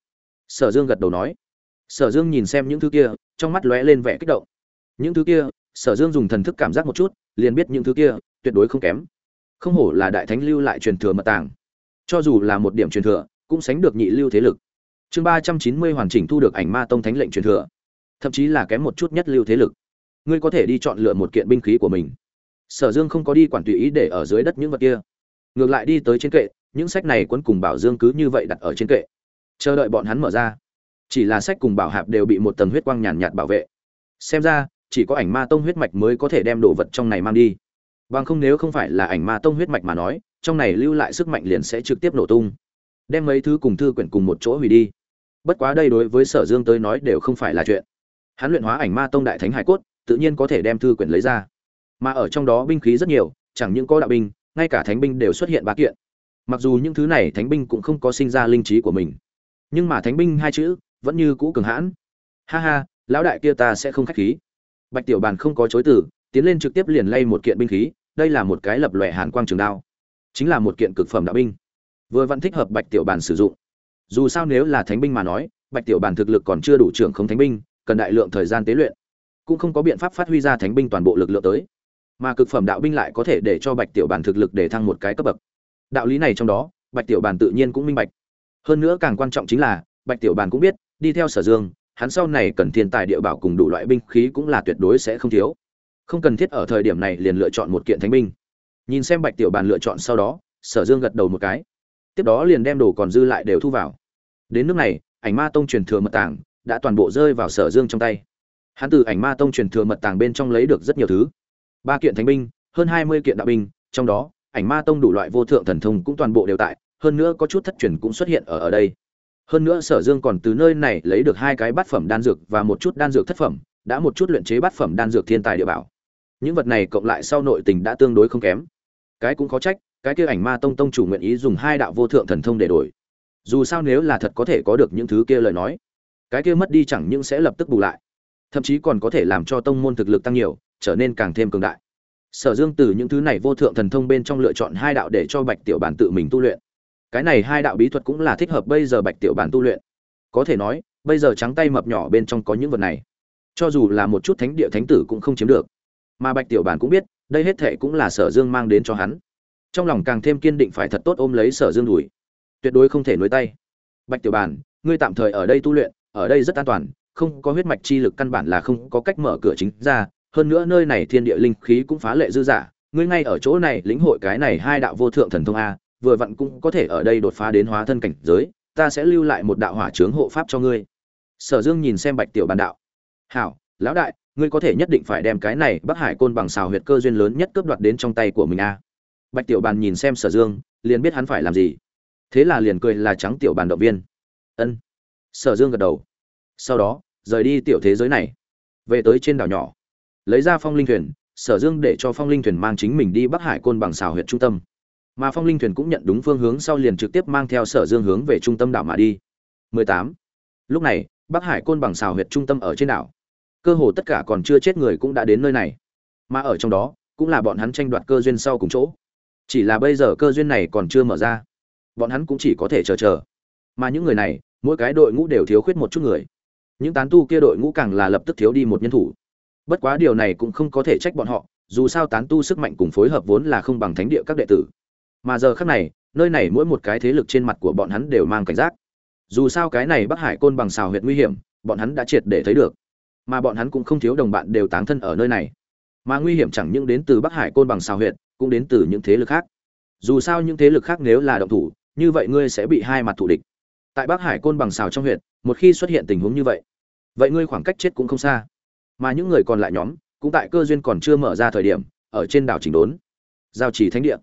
Sở dương gật đầu nói. Sở dương nhìn xem những thứ kia, trong mắt lóe lên vẻ kích động. Những thứ kia, sở dương dùng thần thức cảm giác một chút, liền biết những thứ kia, tuyệt đối không kém. Không hổ là đại thánh lưu lại truyền thừa mật tàng. Cho dù là một điểm truyền thừa, cũng sánh được nhị lưu thế lực chương ba trăm chín mươi hoàn chỉnh thu được ảnh ma tông thánh lệnh truyền thừa. Thậm chí là kém một chút nhất lưu thế lực. Ngươi có thể đi chọn lựa một kiện binh khí của mình. Sở dương không có đi quản tùy ý để ở dưới đất những vật kia. Ngược lại đi tới trên kệ, những sách này quấn cùng bảo dương cứ như vậy đặt ở trên kệ. Chờ đợi bọn hắn mở ra. Chỉ là sách cùng bảo hạp đều bị một tầng huyết quang nhàn nhạt bảo vệ. Xem ra, chỉ có ảnh ma tông huyết mạch mới có thể đem đồ vật trong này mang đi. Bằng không nếu không phải là ảnh ma tông huyết mạch mà nói, trong này lưu lại sức mạnh liền sẽ trực tiếp nổ tung đem mấy thứ cùng thư quyển cùng một chỗ hủy đi. Bất quá đây đối với sở dương tới nói đều không phải là chuyện. Hắn luyện hóa ảnh ma tông đại thánh hải cốt, tự nhiên có thể đem thư quyển lấy ra. Mà ở trong đó binh khí rất nhiều, chẳng những có đạo binh, ngay cả thánh binh đều xuất hiện ba kiện. Mặc dù những thứ này thánh binh cũng không có sinh ra linh trí của mình, nhưng mà thánh binh hai chữ vẫn như cũ cường hãn. Ha ha, lão đại kia ta sẽ không khách khí. Bạch tiểu bàn không có chối từ, tiến lên trực tiếp liền lay một kiện binh khí, đây là một cái lập lòe hàn quang trường đao, chính là một kiện cực phẩm đạo binh vừa vẫn thích hợp bạch tiểu bàn sử dụng. Dù sao nếu là thánh binh mà nói, bạch tiểu bàn thực lực còn chưa đủ trưởng không thánh binh, cần đại lượng thời gian tế luyện, cũng không có biện pháp phát huy ra thánh binh toàn bộ lực lượng tới. Mà cực phẩm đạo binh lại có thể để cho bạch tiểu bàn thực lực để thăng một cái cấp bậc. Đạo lý này trong đó, bạch tiểu bàn tự nhiên cũng minh bạch. Hơn nữa càng quan trọng chính là, bạch tiểu bàn cũng biết, đi theo sở dương, hắn sau này cần thiên tài địa bảo cùng đủ loại binh khí cũng là tuyệt đối sẽ không thiếu. Không cần thiết ở thời điểm này liền lựa chọn một kiện thánh binh. Nhìn xem bạch tiểu bàn lựa chọn sau đó, sở dương gật đầu một cái tiếp đó liền đem đồ còn dư lại đều thu vào. Đến nước này, ảnh ma tông truyền thừa mật tàng đã toàn bộ rơi vào sở dương trong tay. Hắn từ ảnh ma tông truyền thừa mật tàng bên trong lấy được rất nhiều thứ. Ba kiện thánh binh, hơn hai mươi kiện đạo binh, trong đó, ảnh ma tông đủ loại vô thượng thần thông cũng toàn bộ đều tại, hơn nữa có chút thất truyền cũng xuất hiện ở ở đây. Hơn nữa sở dương còn từ nơi này lấy được hai cái bát phẩm đan dược và một chút đan dược thất phẩm, đã một chút luyện chế bát phẩm đan dược thiên tài địa bảo. Những vật này cộng lại sau nội tình đã tương đối không kém. Cái cũng khó trách cái kia ảnh ma tông tông chủ nguyện ý dùng hai đạo vô thượng thần thông để đổi. Dù sao nếu là thật có thể có được những thứ kia lời nói, cái kia mất đi chẳng những sẽ lập tức bù lại, thậm chí còn có thể làm cho tông môn thực lực tăng nhiều, trở nên càng thêm cường đại. Sở dương từ những thứ này vô thượng thần thông bên trong lựa chọn hai đạo để cho bạch tiểu bản tự mình tu luyện. Cái này hai đạo bí thuật cũng là thích hợp bây giờ bạch tiểu bản tu luyện. Có thể nói, bây giờ trắng tay mập nhỏ bên trong có những vật này, cho dù là một chút thánh địa thánh tử cũng không chiếm được. Mà bạch tiểu bản cũng biết, đây hết thệ cũng là sở dương mang đến cho hắn trong lòng càng thêm kiên định phải thật tốt ôm lấy sở dương đùi. Tuyệt đối không thể nối tay. Bạch tiểu Bàn, ngươi tạm thời ở đây tu luyện ở đây rất an toàn không có huyết mạch chi lực căn bản là không có cách mở cửa chính ra hơn nữa nơi này thiên địa linh khí cũng phá lệ dư dả. Ngươi ngay ở chỗ này lĩnh hội cái này hai đạo vô thượng thần thông a vừa vặn cũng có thể ở đây đột phá đến hóa thân cảnh giới ta sẽ lưu lại một đạo hỏa trướng hộ pháp cho ngươi. Sở dương nhìn xem bạch tiểu bàn đạo. Hảo lão đại ngươi có thể nhất định phải đem cái này bắc hải côn bằng xào huyệt cơ duyên lớn nhất cướp đoạt đến trong tay của mình a bạch tiểu bàn nhìn xem sở dương, liền biết hắn phải làm gì. Thế là liền cười là trắng tiểu bàn động viên. Ân. Sở dương gật đầu. Sau đó, rời đi tiểu thế giới này. Về tới trên đảo nhỏ. Lấy ra phong linh thuyền, sở dương để cho phong linh thuyền mang chính mình đi bắc hải côn bằng xào huyện trung tâm. Mà phong linh thuyền cũng nhận đúng phương hướng sau liền trực tiếp mang theo sở dương hướng về trung tâm đảo mà đi. 18. lúc này, bắc hải côn bằng xào huyện trung tâm ở trên đảo. Cơ hồ tất cả còn chưa chết người cũng đã đến nơi này. Mà ở trong đó, cũng là bọn hắn tranh đoạt cơ duyên sau cùng chỗ chỉ là bây giờ cơ duyên này còn chưa mở ra, bọn hắn cũng chỉ có thể chờ chờ. Mà những người này, mỗi cái đội ngũ đều thiếu khuyết một chút người. Những tán tu kia đội ngũ càng là lập tức thiếu đi một nhân thủ. Bất quá điều này cũng không có thể trách bọn họ, dù sao tán tu sức mạnh cùng phối hợp vốn là không bằng thánh địa các đệ tử. Mà giờ khác này, nơi này mỗi một cái thế lực trên mặt của bọn hắn đều mang cảnh giác. Dù sao cái này bắc hải côn bằng xào huyệt nguy hiểm, bọn hắn đã triệt để thấy được. Mà bọn hắn cũng không thiếu đồng bạn đều tán thân ở nơi này. Mà nguy hiểm chẳng những đến từ bắc hải côn bằng xào huyệt cũng đến từ những thế lực khác. Dù sao những thế lực khác nếu là động thủ, như vậy ngươi sẽ bị hai mặt thủ địch. Tại bắc hải côn bằng xào trong huyện, một khi xuất hiện tình huống như vậy vậy ngươi khoảng cách chết cũng không xa. Mà những người còn lại nhóm, cũng tại cơ duyên còn chưa mở ra thời điểm, ở trên đảo chỉnh đốn. Giao chỉ thánh địa.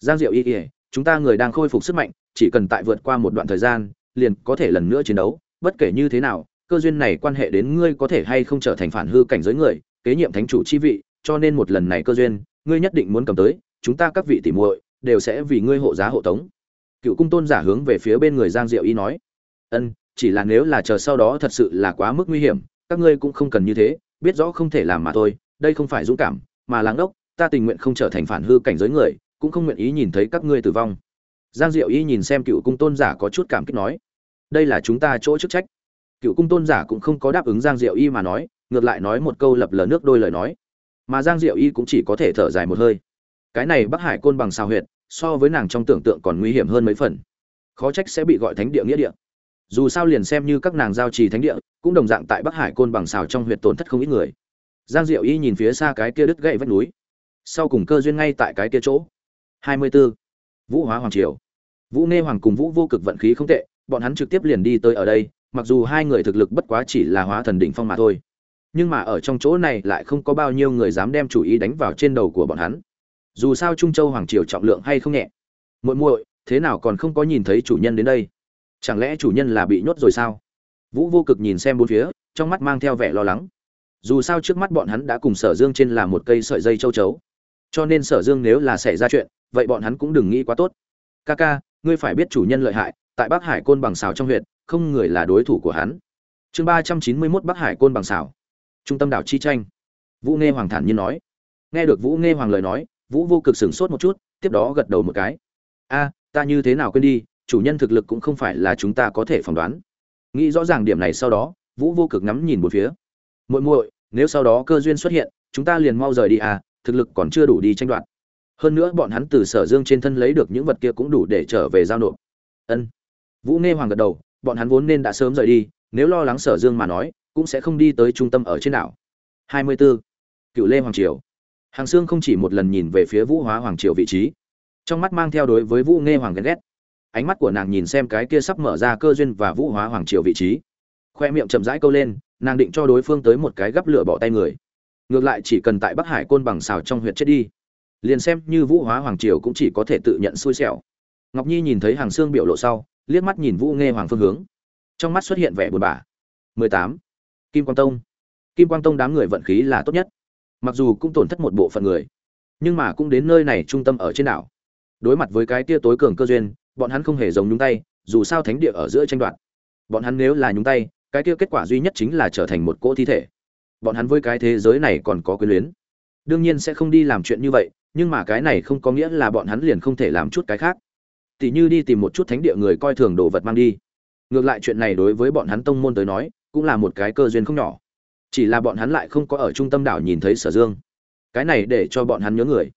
Giang diệu y ỉa chúng ta người đang khôi phục sức mạnh, chỉ cần tại vượt qua một đoạn thời gian, liền có thể lần nữa chiến đấu. Bất kể như thế nào, cơ duyên này quan hệ đến ngươi có thể hay không trở thành phản hư cảnh giới người, kế nhiệm thánh chủ chi vị, cho nên một lần này cơ duyên ngươi nhất định muốn cầm tới, chúng ta các vị tỉ muội đều sẽ vì ngươi hộ giá hộ tống. Cựu cung tôn giả hướng về phía bên người giang diệu y nói, ân, chỉ là nếu là chờ sau đó thật sự là quá mức nguy hiểm, các ngươi cũng không cần như thế, biết rõ không thể làm mà thôi, đây không phải dũng cảm, mà láng ốc, ta tình nguyện không trở thành phản hư cảnh giới người, cũng không nguyện ý nhìn thấy các ngươi tử vong. Giang diệu y nhìn xem cựu cung tôn giả có chút cảm kích nói, đây là chúng ta chỗ chức trách. Cựu cung tôn giả cũng không có đáp ứng giang diệu y mà nói, ngược lại nói một câu lập lờ nước đôi lời nói mà giang diệu y cũng chỉ có thể thở dài một hơi. Cái này bắc hải côn bằng xào huyệt, so với nàng trong tưởng tượng còn nguy hiểm hơn mấy phần. Khó trách sẽ bị gọi thánh địa nghĩa địa. Dù sao liền xem như các nàng giao trì thánh địa, cũng đồng dạng tại bắc hải côn bằng xào trong huyệt tổn thất không ít người. Giang diệu y nhìn phía xa cái kia đứt gậy vách núi. Sau cùng cơ duyên ngay tại cái kia chỗ. Hai mươi 24. vũ hóa hoàng triều. Vũ nê hoàng cùng vũ vô cực vận khí không tệ, bọn hắn trực tiếp liền đi tới ở đây, mặc dù hai người thực lực bất quá chỉ là hóa thần đỉnh phong mà thôi nhưng mà ở trong chỗ này lại không có bao nhiêu người dám đem chủ ý đánh vào trên đầu của bọn hắn. Dù sao trung châu hoàng triều trọng lượng hay không nhẹ. Muội muội, thế nào còn không có nhìn thấy chủ nhân đến đây? Chẳng lẽ chủ nhân là bị nhốt rồi sao? Vũ vô cực nhìn xem bốn phía, trong mắt mang theo vẻ lo lắng. Dù sao trước mắt bọn hắn đã cùng sở dương trên là một cây sợi dây châu chấu. Cho nên sở dương nếu là xảy ra chuyện, vậy bọn hắn cũng đừng nghĩ quá tốt. Ca ca, ngươi phải biết chủ nhân lợi hại, tại bắc hải côn bằng xào trong huyện, không người là đối thủ của hắn. Chương ba trăm chín mươi mốt bắc hải côn bằng xào trung tâm đảo chi tranh. Vũ nghe hoàng thản nhiên nói. Nghe được vũ nghe hoàng lời nói, vũ vô cực sửng sốt một chút, tiếp đó gật đầu một cái. A, ta như thế nào quên đi, chủ nhân thực lực cũng không phải là chúng ta có thể phỏng đoán. Nghĩ rõ ràng điểm này sau đó, vũ vô cực ngắm nhìn một phía. Muội muội, nếu sau đó cơ duyên xuất hiện, chúng ta liền mau rời đi à thực lực còn chưa đủ đi tranh đoạt. Hơn nữa bọn hắn từ sở dương trên thân lấy được những vật kia cũng đủ để trở về giao nộp. Ân. Vũ nghe hoàng gật đầu, bọn hắn vốn nên đã sớm rời đi, nếu lo lắng sở dương mà nói cũng sẽ không đi tới trung tâm ở trên đảo. 24. cựu lê hoàng triều. Hàng sương không chỉ một lần nhìn về phía vũ hóa hoàng triều vị trí, trong mắt mang theo đối với vũ nghe hoàng ghen ghét. Ánh mắt của nàng nhìn xem cái kia sắp mở ra cơ duyên và vũ hóa hoàng triều vị trí. Khoe miệng chậm rãi câu lên, nàng định cho đối phương tới một cái gấp lửa bỏ tay người. Ngược lại chỉ cần tại bắc hải côn bằng xào trong huyệt chết đi, liền xem như vũ hóa hoàng triều cũng chỉ có thể tự nhận xui xẻo. Ngọc nhi nhìn thấy hàng xương biểu lộ sau, liếc mắt nhìn vũ nghe hoàng phương hướng. Trong mắt xuất hiện vẻ buồn bã. 18 kim quang tông. Kim quang tông đám người vận khí là tốt nhất. Mặc dù cũng tổn thất một bộ phận người, nhưng mà cũng đến nơi này trung tâm ở trên đảo. Đối mặt với cái tia tối cường cơ duyên, bọn hắn không hề giống nhúng tay, dù sao thánh địa ở giữa tranh đoạt. Bọn hắn nếu là nhúng tay, cái tia kết quả duy nhất chính là trở thành một cỗ thi thể. Bọn hắn với cái thế giới này còn có quyền luyến. Đương nhiên sẽ không đi làm chuyện như vậy, nhưng mà cái này không có nghĩa là bọn hắn liền không thể làm chút cái khác. Tỉ như đi tìm một chút thánh địa người coi thường đồ vật mang đi. Ngược lại chuyện này đối với bọn hắn tông môn tới nói cũng là một cái cơ duyên không nhỏ. Chỉ là bọn hắn lại không có ở trung tâm đảo nhìn thấy sở dương. Cái này để cho bọn hắn nhớ người.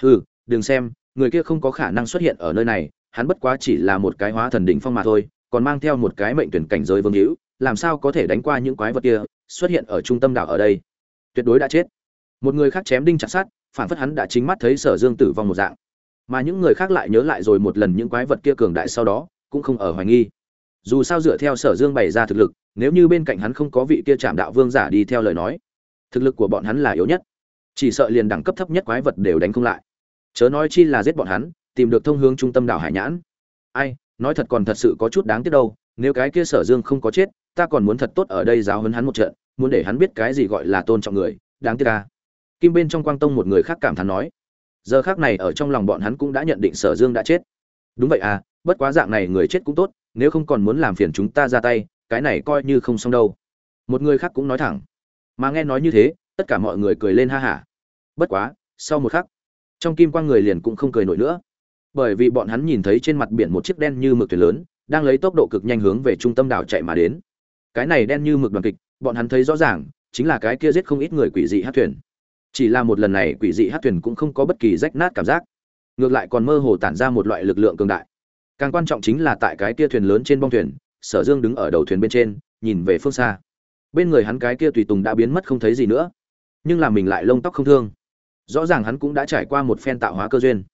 Hừ, đừng xem, người kia không có khả năng xuất hiện ở nơi này, hắn bất quá chỉ là một cái hóa thần đỉnh phong mà thôi, còn mang theo một cái mệnh tuyển cảnh giới vương hữu, làm sao có thể đánh qua những quái vật kia, xuất hiện ở trung tâm đảo ở đây. Tuyệt đối đã chết. Một người khác chém đinh chặt sát phản phất hắn đã chính mắt thấy sở dương tử vong một dạng. Mà những người khác lại nhớ lại rồi một lần những quái vật kia cường đại sau đó, cũng không ở hoài nghi. Dù sao dựa theo sở dương bày ra thực lực nếu như bên cạnh hắn không có vị kia chạm đạo vương giả đi theo lời nói, thực lực của bọn hắn là yếu nhất. Chỉ sợ liền đẳng cấp thấp nhất quái vật đều đánh không lại. Chớ nói chi là giết bọn hắn, tìm được thông hướng trung tâm đảo hải nhãn. Ai, nói thật còn thật sự có chút đáng tiếc đâu, nếu cái kia sở dương không có chết, ta còn muốn thật tốt ở đây giáo hấn hắn một trận, muốn để hắn biết cái gì gọi là tôn trọng người, đáng tiếc ta kim bên trong quang tông một người khác cảm thán nói, giờ khác này ở trong lòng bọn hắn cũng đã nhận định sở dương đã chết. Đúng vậy à bất quá dạng này người chết cũng tốt, nếu không còn muốn làm phiền chúng ta ra tay cái này coi như không xong đâu. Một người khác cũng nói thẳng. Mà nghe nói như thế, tất cả mọi người cười lên ha hả. Bất quá, sau một khắc, trong kim quang người liền cũng không cười nổi nữa. Bởi vì bọn hắn nhìn thấy trên mặt biển một chiếc đen như mực thuyền lớn, đang lấy tốc độ cực nhanh hướng về trung tâm đảo chạy mà đến. Cái này đen như mực đoàn kịch, bọn hắn thấy rõ ràng, chính là cái kia giết không ít người quỷ dị hát thuyền. Chỉ là một lần này quỷ dị hát thuyền cũng không có bất kỳ rách nát cảm giác. Ngược lại còn mơ hồ tản ra một loại lực lượng cường đại. Càng quan trọng chính là tại cái kia thuyền lớn trên bong thuyền sở dương đứng ở đầu thuyền bên trên, nhìn về phương xa. Bên người hắn cái kia tùy tùng đã biến mất không thấy gì nữa, nhưng là mình lại lông tóc không thương. Rõ ràng hắn cũng đã trải qua một phen tạo hóa cơ duyên.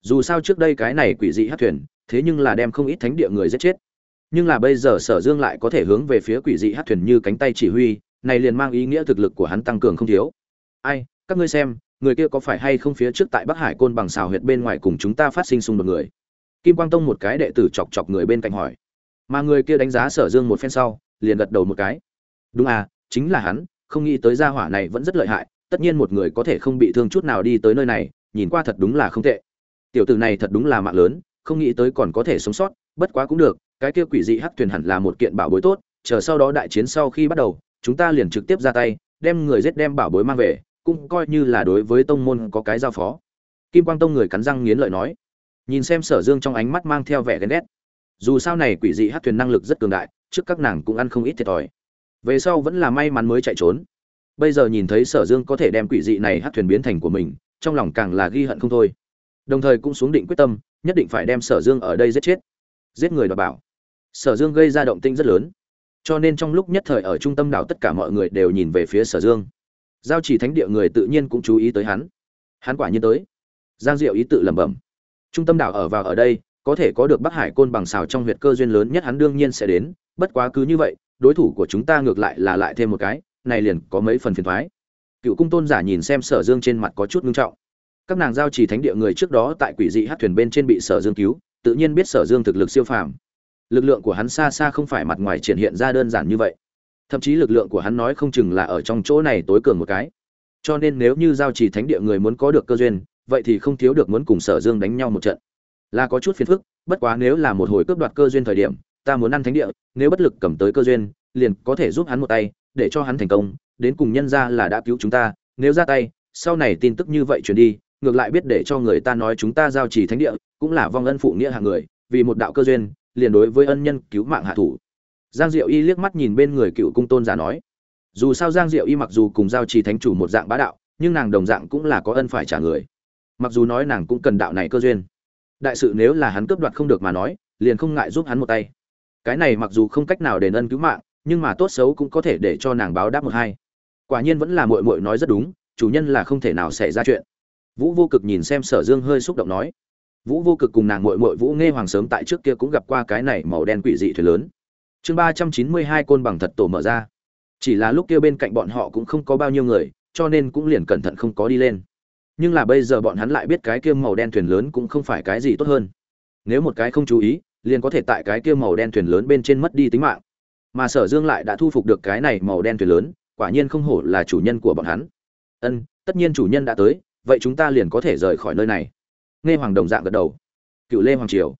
Dù sao trước đây cái này quỷ dị hát thuyền, thế nhưng là đem không ít thánh địa người giết chết. Nhưng là bây giờ sở dương lại có thể hướng về phía quỷ dị hát thuyền như cánh tay chỉ huy, này liền mang ý nghĩa thực lực của hắn tăng cường không thiếu. Ai, các ngươi xem, người kia có phải hay không phía trước tại bắc hải côn bằng xào huyệt bên ngoài cùng chúng ta phát sinh xung đột người? Kim quang tông một cái đệ tử chọc chọc người bên cạnh hỏi mà người kia đánh giá sở dương một phen sau, liền gật đầu một cái. Đúng à chính là hắn, không nghĩ tới gia hỏa này vẫn rất lợi hại, tất nhiên một người có thể không bị thương chút nào đi tới nơi này, nhìn qua thật đúng là không tệ. Tiểu tử này thật đúng là mạng lớn, không nghĩ tới còn có thể sống sót, bất quá cũng được, cái kia quỷ dị hắc thuyền hẳn là một kiện bảo bối tốt, chờ sau đó đại chiến sau khi bắt đầu, chúng ta liền trực tiếp ra tay, đem người giết đem bảo bối mang về, cũng coi như là đối với tông môn có cái giao phó. Kim quang tông người cắn răng nghiến lợi nói. Nhìn xem sở dương trong ánh mắt mang theo vẻ ghen ghét dù sao này quỷ dị hát thuyền năng lực rất cường đại, trước các nàng cũng ăn không ít thiệt thòi. Về sau vẫn là may mắn mới chạy trốn. Bây giờ nhìn thấy sở dương có thể đem quỷ dị này hát thuyền biến thành của mình, trong lòng càng là ghi hận không thôi. Đồng thời cũng xuống định quyết tâm, nhất định phải đem sở dương ở đây giết chết. Giết người đ bảo. Sở dương gây ra động tinh rất lớn. Cho nên trong lúc nhất thời ở trung tâm đảo tất cả mọi người đều nhìn về phía sở dương. Giao chỉ thánh địa người tự nhiên cũng chú ý tới hắn. Hắn quả nhiên tới. Giang diệu ý tự lẩm bẩm. Trung tâm đảo ở vào ở đây có thể có được bắc hải côn bằng xào trong huyệt cơ duyên lớn nhất hắn đương nhiên sẽ đến, bất quá cứ như vậy, đối thủ của chúng ta ngược lại là lại thêm một cái, này liền có mấy phần phiền thoái cựu cung tôn giả nhìn xem sở dương trên mặt có chút ngưng trọng. Các nàng giao trì thánh địa người trước đó tại quỷ dị hát thuyền bên trên bị sở dương cứu, tự nhiên biết sở dương thực lực siêu phàm. Lực lượng của hắn xa xa không phải mặt ngoài triển hiện ra đơn giản như vậy. Thậm chí lực lượng của hắn nói không chừng là ở trong chỗ này tối cường một cái. Cho nên nếu như giao trì thánh địa người muốn có được cơ duyên, vậy thì không thiếu được muốn cùng sở dương đánh nhau một trận là có chút phiền phức, bất quá nếu là một hồi cướp đoạt cơ duyên thời điểm, ta muốn ăn thánh địa, nếu bất lực cầm tới cơ duyên, liền có thể giúp hắn một tay, để cho hắn thành công, đến cùng nhân ra là đã cứu chúng ta, nếu ra tay, sau này tin tức như vậy truyền đi, ngược lại biết để cho người ta nói chúng ta giao trì thánh địa, cũng là vong ân phụ nghĩa hạng người, vì một đạo cơ duyên, liền đối với ân nhân cứu mạng hạ thủ. Giang diệu y liếc mắt nhìn bên người cựu cung tôn giả nói, dù sao giang diệu y mặc dù cùng giao trì thánh chủ một dạng bá đạo, nhưng nàng đồng dạng cũng là có ân phải trả người. Mặc dù nói nàng cũng cần đạo này cơ duyên đại sự nếu là hắn cướp đoạt không được mà nói, liền không ngại giúp hắn một tay. Cái này mặc dù không cách nào đền ân cứu mạng, nhưng mà tốt xấu cũng có thể để cho nàng báo đáp một hai. Quả nhiên vẫn là mội mội nói rất đúng, chủ nhân là không thể nào xảy ra chuyện. Vũ vô cực nhìn xem sở dương hơi xúc động nói. Vũ vô cực cùng nàng mội mội vũ nghe hoàng sớm tại trước kia cũng gặp qua cái này màu đen quỷ dị thuyền lớn. Chương ba trăm chín mươi hai côn bằng thật tổ mở ra. Chỉ là lúc kia bên cạnh bọn họ cũng không có bao nhiêu người, cho nên cũng liền cẩn thận không có đi lên nhưng là bây giờ bọn hắn lại biết cái kia màu đen thuyền lớn cũng không phải cái gì tốt hơn. Nếu một cái không chú ý, liền có thể tại cái kia màu đen thuyền lớn bên trên mất đi tính mạng. Mà sở dương lại đã thu phục được cái này màu đen thuyền lớn, quả nhiên không hổ là chủ nhân của bọn hắn. Ân, tất nhiên chủ nhân đã tới, vậy chúng ta liền có thể rời khỏi nơi này. Nghe hoàng đồng dạng gật đầu. Cựu lê hoàng triều.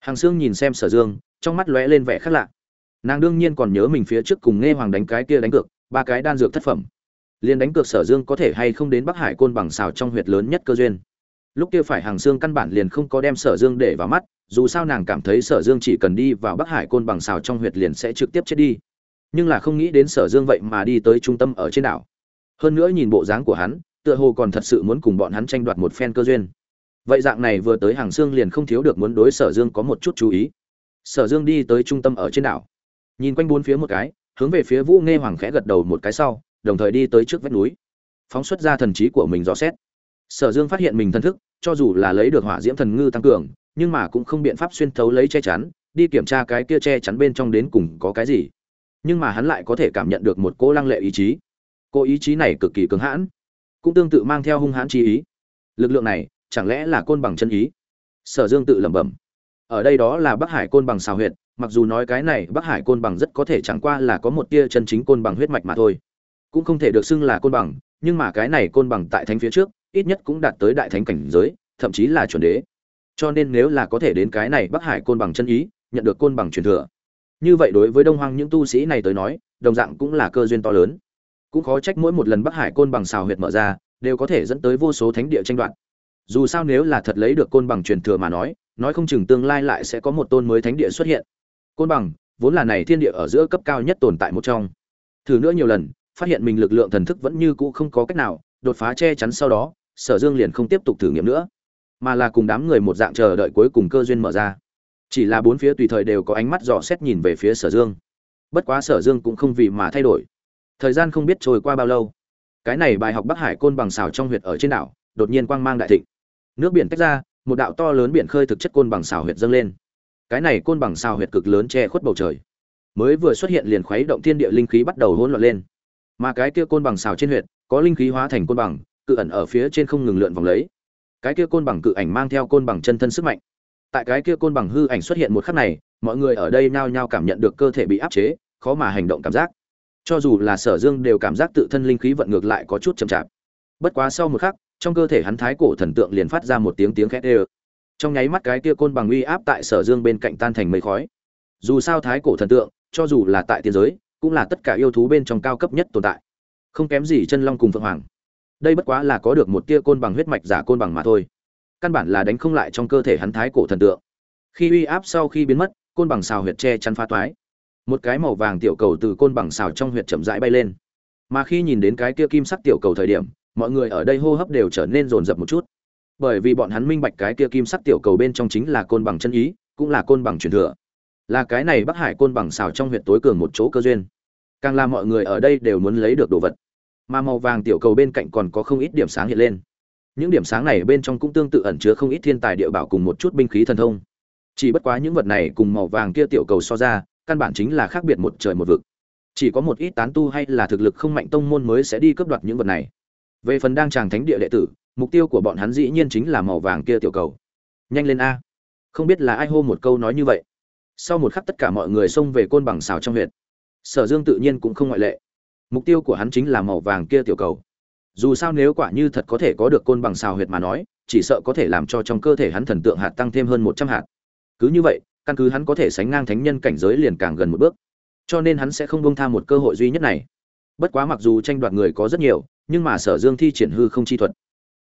Hàng sương nhìn xem sở dương, trong mắt lóe lên vẻ khác lạ. Nàng đương nhiên còn nhớ mình phía trước cùng nghe hoàng đánh cái kia đánh cược, ba cái đan dược thất phẩm liền đánh cược sở dương có thể hay không đến bắc hải côn bằng xào trong huyệt lớn nhất cơ duyên. Lúc kia phải hàng xương căn bản liền không có đem sở dương để vào mắt, dù sao nàng cảm thấy sở dương chỉ cần đi vào bắc hải côn bằng xào trong huyệt liền sẽ trực tiếp chết đi. Nhưng là không nghĩ đến sở dương vậy mà đi tới trung tâm ở trên đảo. Hơn nữa nhìn bộ dáng của hắn, tựa hồ còn thật sự muốn cùng bọn hắn tranh đoạt một phen cơ duyên. Vậy dạng này vừa tới hàng xương liền không thiếu được muốn đối sở dương có một chút chú ý. Sở dương đi tới trung tâm ở trên đảo. Nhìn quanh bốn phía một cái, hướng về phía vũ nghe hoàng khẽ gật đầu một cái sau đồng thời đi tới trước vách núi. Phóng xuất ra thần trí của mình dò xét. Sở dương phát hiện mình thân thức, cho dù là lấy được hỏa diễm thần ngư tăng cường, nhưng mà cũng không biện pháp xuyên thấu lấy che chắn, đi kiểm tra cái kia che chắn bên trong đến cùng có cái gì. Nhưng mà hắn lại có thể cảm nhận được một cô lăng lệ ý chí. Cô ý chí này cực kỳ cứng hãn, cũng tương tự mang theo hung hãn chi ý. Lực lượng này, chẳng lẽ là côn bằng chân ý? Sở dương tự lẩm bẩm. Ở đây đó là bắc hải côn bằng xào huyệt, mặc dù nói cái này bắc hải côn bằng rất có thể chẳng qua là có một tia chân chính côn bằng huyết mạch mà thôi cũng không thể được xưng là côn bằng, nhưng mà cái này côn bằng tại thánh phía trước, ít nhất cũng đạt tới đại thánh cảnh giới, thậm chí là chuẩn đế. Cho nên nếu là có thể đến cái này bắc hải côn bằng chân ý, nhận được côn bằng truyền thừa. Như vậy đối với đông hoang những tu sĩ này tới nói, đồng dạng cũng là cơ duyên to lớn. Cũng khó trách mỗi một lần bắc hải côn bằng xào huyệt mở ra, đều có thể dẫn tới vô số thánh địa tranh đoạt. Dù sao nếu là thật lấy được côn bằng truyền thừa mà nói nói không chừng tương lai lại sẽ có một tôn mới thánh địa xuất hiện. Côn bằng, vốn là này thiên địa ở giữa cấp cao nhất tồn tại một trong. Thử nữa nhiều lần phát hiện mình lực lượng thần thức vẫn như cũ không có cách nào, đột phá che chắn sau đó, sở dương liền không tiếp tục thử nghiệm nữa, mà là cùng đám người một dạng chờ đợi cuối cùng cơ duyên mở ra. Chỉ là bốn phía tùy thời đều có ánh mắt dò xét nhìn về phía sở dương. Bất quá sở dương cũng không vì mà thay đổi. Thời gian không biết trôi qua bao lâu, cái này bài học bắc hải côn bằng xào trong huyệt ở trên đảo, đột nhiên quang mang đại thịnh. Nước biển tách ra, một đạo to lớn biển khơi thực chất côn bằng xào huyệt dâng lên. Cái này côn bằng xào huyệt cực lớn che khuất bầu trời. Mới vừa xuất hiện liền khuấy động thiên địa linh khí bắt đầu hỗn loạn lên mà cái kia côn bằng xào trên huyệt, có linh khí hóa thành côn bằng, cự ẩn ở phía trên không ngừng lượn vòng lấy. Cái kia côn bằng cự ảnh mang theo côn bằng chân thân sức mạnh. Tại cái kia côn bằng hư ảnh xuất hiện một khắc này, mọi người ở đây nhao nhao cảm nhận được cơ thể bị áp chế, khó mà hành động cảm giác. Cho dù là sở dương đều cảm giác tự thân linh khí vận ngược lại có chút chậm chạp. Bất quá sau một khắc, trong cơ thể hắn thái cổ thần tượng liền phát ra một tiếng tiếng khét ê trong nháy mắt cái kia côn bằng uy áp tại sở dương bên cạnh tan thành mây khói. Dù sao thái cổ thần tượng, cho dù là tại tiên giới cũng là tất cả yêu thú bên trong cao cấp nhất tồn tại. Không kém gì chân long cùng phượng hoàng. Đây bất quá là có được một tia côn bằng huyết mạch giả côn bằng mà thôi. Căn bản là đánh không lại trong cơ thể hắn thái cổ thần tượng. Khi uy áp sau khi biến mất, côn bằng xào huyệt che chắn phá toái. Một cái màu vàng tiểu cầu từ côn bằng xào trong huyệt chậm rãi bay lên. Mà khi nhìn đến cái kia kim sắc tiểu cầu thời điểm, mọi người ở đây hô hấp đều trở nên rồn rập một chút. Bởi vì bọn hắn minh bạch cái kia kim sắc tiểu cầu bên trong chính là côn bằng chân ý, cũng là côn bằng truyền thừa là cái này bắc hải côn bằng xào trong huyện tối cường một chỗ cơ duyên. Càng làm mọi người ở đây đều muốn lấy được đồ vật. Mà màu vàng tiểu cầu bên cạnh còn có không ít điểm sáng hiện lên. Những điểm sáng này bên trong cũng tương tự ẩn chứa không ít thiên tài địa bảo cùng một chút binh khí thần thông. Chỉ bất quá những vật này cùng màu vàng kia tiểu cầu so ra, căn bản chính là khác biệt một trời một vực. Chỉ có một ít tán tu hay là thực lực không mạnh tông môn mới sẽ đi cướp đoạt những vật này. Về phần đang tràng thánh địa đệ tử, mục tiêu của bọn hắn dĩ nhiên chính là màu vàng kia tiểu cầu. Nhanh lên a. Không biết là ai hô một câu nói như vậy sau một khắc tất cả mọi người xông về côn bằng xào trong huyện sở dương tự nhiên cũng không ngoại lệ. Mục tiêu của hắn chính là màu vàng kia tiểu cầu. Dù sao nếu quả như thật có thể có được côn bằng xào huyệt mà nói, chỉ sợ có thể làm cho trong cơ thể hắn thần tượng hạt tăng thêm hơn một trăm hạt. Cứ như vậy, căn cứ hắn có thể sánh ngang thánh nhân cảnh giới liền càng gần một bước. Cho nên hắn sẽ không bông tha một cơ hội duy nhất này. Bất quá mặc dù tranh đoạt người có rất nhiều, nhưng mà sở dương thi triển hư không chi thuật.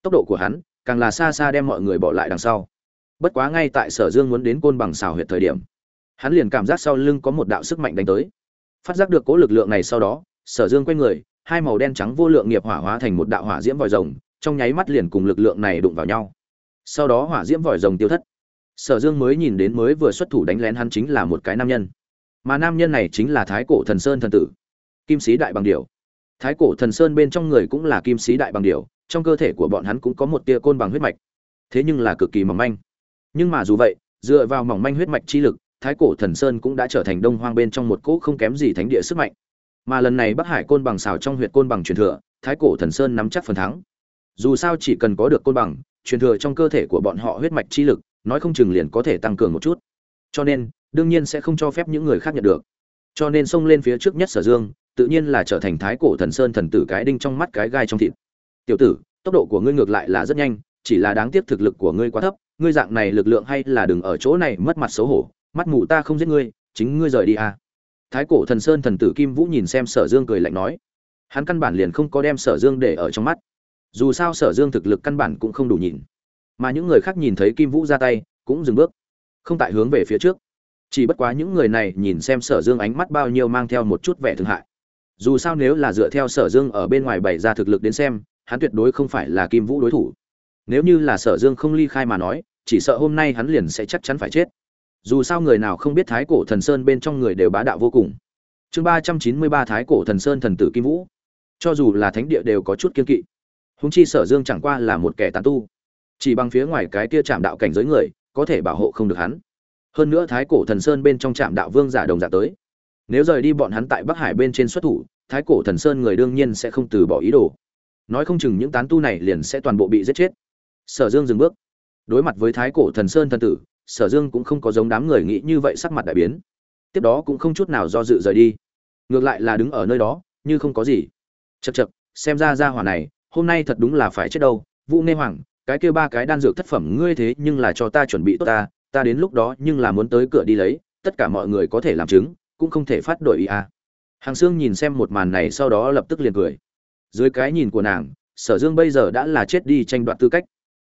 Tốc độ của hắn càng là xa xa đem mọi người bỏ lại đằng sau. Bất quá ngay tại sở dương muốn đến côn bằng xào huyệt thời điểm hắn liền cảm giác sau lưng có một đạo sức mạnh đánh tới. Phát giác được cố lực lượng này sau đó, sở dương quay người, hai màu đen trắng vô lượng nghiệp hỏa hóa thành một đạo hỏa diễm vòi rồng, trong nháy mắt liền cùng lực lượng này đụng vào nhau. Sau đó hỏa diễm vòi rồng tiêu thất. Sở dương mới nhìn đến mới vừa xuất thủ đánh lén hắn chính là một cái nam nhân. Mà nam nhân này chính là thái cổ thần sơn thần tử, kim sĩ đại bằng điểu. Thái cổ thần sơn bên trong người cũng là kim sĩ đại bằng điểu, trong cơ thể của bọn hắn cũng có một tia côn bằng huyết mạch. Thế nhưng là cực kỳ mỏng manh. Nhưng mà dù vậy, dựa vào mỏng manh huyết mạch chi lực thái cổ thần sơn cũng đã trở thành đông hoang bên trong một cỗ không kém gì thánh địa sức mạnh. Mà lần này bắc hải côn bằng xào trong huyện côn bằng truyền thừa, thái cổ thần sơn nắm chắc phần thắng. Dù sao chỉ cần có được côn bằng, truyền thừa trong cơ thể của bọn họ huyết mạch chi lực, nói không chừng liền có thể tăng cường một chút. Cho nên, đương nhiên sẽ không cho phép những người khác nhận được. Cho nên xông lên phía trước nhất sở dương, tự nhiên là trở thành thái cổ thần sơn thần tử cái đinh trong mắt cái gai trong thịt. Tiểu tử, tốc độ của ngươi ngược lại là rất nhanh, chỉ là đáng tiếc thực lực của ngươi quá thấp, ngươi dạng này lực lượng hay là đừng ở chỗ này mất mặt xấu hổ mắt mù ta không giết ngươi, chính ngươi rời đi à. thái cổ thần sơn thần tử kim vũ nhìn xem sở dương cười lạnh nói. Hắn căn bản liền không có đem sở dương để ở trong mắt. Dù sao sở dương thực lực căn bản cũng không đủ nhìn. Mà những người khác nhìn thấy kim vũ ra tay, cũng dừng bước. Không tại hướng về phía trước. Chỉ bất quá những người này nhìn xem sở dương ánh mắt bao nhiêu mang theo một chút vẻ thương hại. Dù sao nếu là dựa theo sở dương ở bên ngoài bày ra thực lực đến xem, hắn tuyệt đối không phải là kim vũ đối thủ. Nếu như là sở dương không ly khai mà nói, chỉ sợ hôm nay hắn liền sẽ chắc chắn phải chết dù sao người nào không biết thái cổ thần sơn bên trong người đều bá đạo vô cùng. Chương ba trăm chín mươi ba thái cổ thần sơn thần tử kim vũ. Cho dù là thánh địa đều có chút kiên kỵ. Húng chi sở dương chẳng qua là một kẻ tàn tu. Chỉ bằng phía ngoài cái kia chạm đạo cảnh giới người, có thể bảo hộ không được hắn. Hơn nữa thái cổ thần sơn bên trong trạm đạo vương giả đồng giả tới. Nếu rời đi bọn hắn tại bắc hải bên trên xuất thủ, thái cổ thần sơn người đương nhiên sẽ không từ bỏ ý đồ. Nói không chừng những tán tu này liền sẽ toàn bộ bị giết chết. Sở dương dừng bước. Đối mặt với thái cổ thần sơn thần tử sở dương cũng không có giống đám người nghĩ như vậy sắc mặt đại biến. Tiếp đó cũng không chút nào do dự rời đi. Ngược lại là đứng ở nơi đó, như không có gì. Chật chật xem ra ra hỏa này, hôm nay thật đúng là phải chết đâu. Vũ nê hoàng, cái kia ba cái đan dược thất phẩm ngươi thế nhưng là cho ta chuẩn bị tốt ta. Ta đến lúc đó nhưng là muốn tới cửa đi lấy, tất cả mọi người có thể làm chứng, cũng không thể phát đổi ý à. hàng xương nhìn xem một màn này sau đó lập tức liền cười. Dưới cái nhìn của nàng, sở dương bây giờ đã là chết đi tranh đoạt tư cách.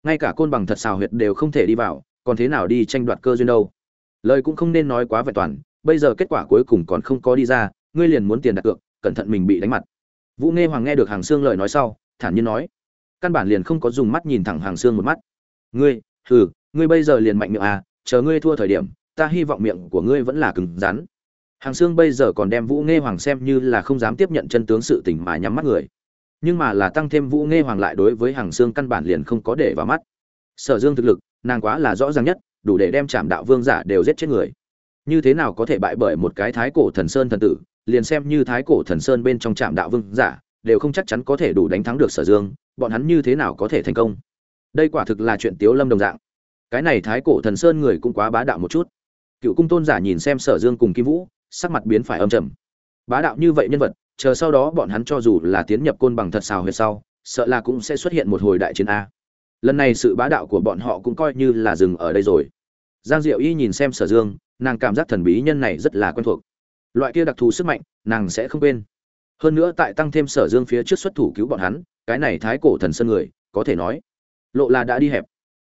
Ngay cả côn bằng thật xào huyệt đều không thể đi vào còn thế nào đi tranh đoạt cơ duyên đâu? Lời cũng không nên nói quá vẹn toàn, bây giờ kết quả cuối cùng còn không có đi ra, ngươi liền muốn tiền đặt cược, cẩn thận mình bị đánh mặt. Vũ nghe hoàng nghe được hàng xương lời nói sau, thản nhiên nói, căn bản liền không có dùng mắt nhìn thẳng hàng xương một mắt. Ngươi, hừ, ngươi bây giờ liền mạnh miệng à chờ ngươi thua thời điểm, ta hy vọng miệng của ngươi vẫn là cứng rắn. Hàng xương bây giờ còn đem vũ nghe hoàng xem như là không dám tiếp nhận chân tướng sự tình mà nhắm mắt người. Nhưng mà là tăng thêm vũ nghe hoàng lại đối với hàng xương căn bản liền không có để vào mắt. Sở dương thực lực nàng quá là rõ ràng nhất, đủ để đem chạm đạo vương giả đều giết chết người. Như thế nào có thể bại bởi một cái thái cổ thần sơn thần tử, liền xem như thái cổ thần sơn bên trong trạm đạo vương giả, đều không chắc chắn có thể đủ đánh thắng được sở dương, bọn hắn như thế nào có thể thành công? Đây quả thực là chuyện tiếu lâm đồng dạng. Cái này thái cổ thần sơn người cũng quá bá đạo một chút. Cựu cung tôn giả nhìn xem sở dương cùng kim vũ, sắc mặt biến phải âm trầm. Bá đạo như vậy nhân vật, chờ sau đó bọn hắn cho dù là tiến nhập côn bằng thật xào huyệt sau, sợ là cũng sẽ xuất hiện một hồi đại chiến a lần này sự bá đạo của bọn họ cũng coi như là dừng ở đây rồi. Giang diệu y nhìn xem sở dương, nàng cảm giác thần bí nhân này rất là quen thuộc. Loại kia đặc thù sức mạnh, nàng sẽ không quên. Hơn nữa tại tăng thêm sở dương phía trước xuất thủ cứu bọn hắn, cái này thái cổ thần sơn người, có thể nói, lộ là đã đi hẹp.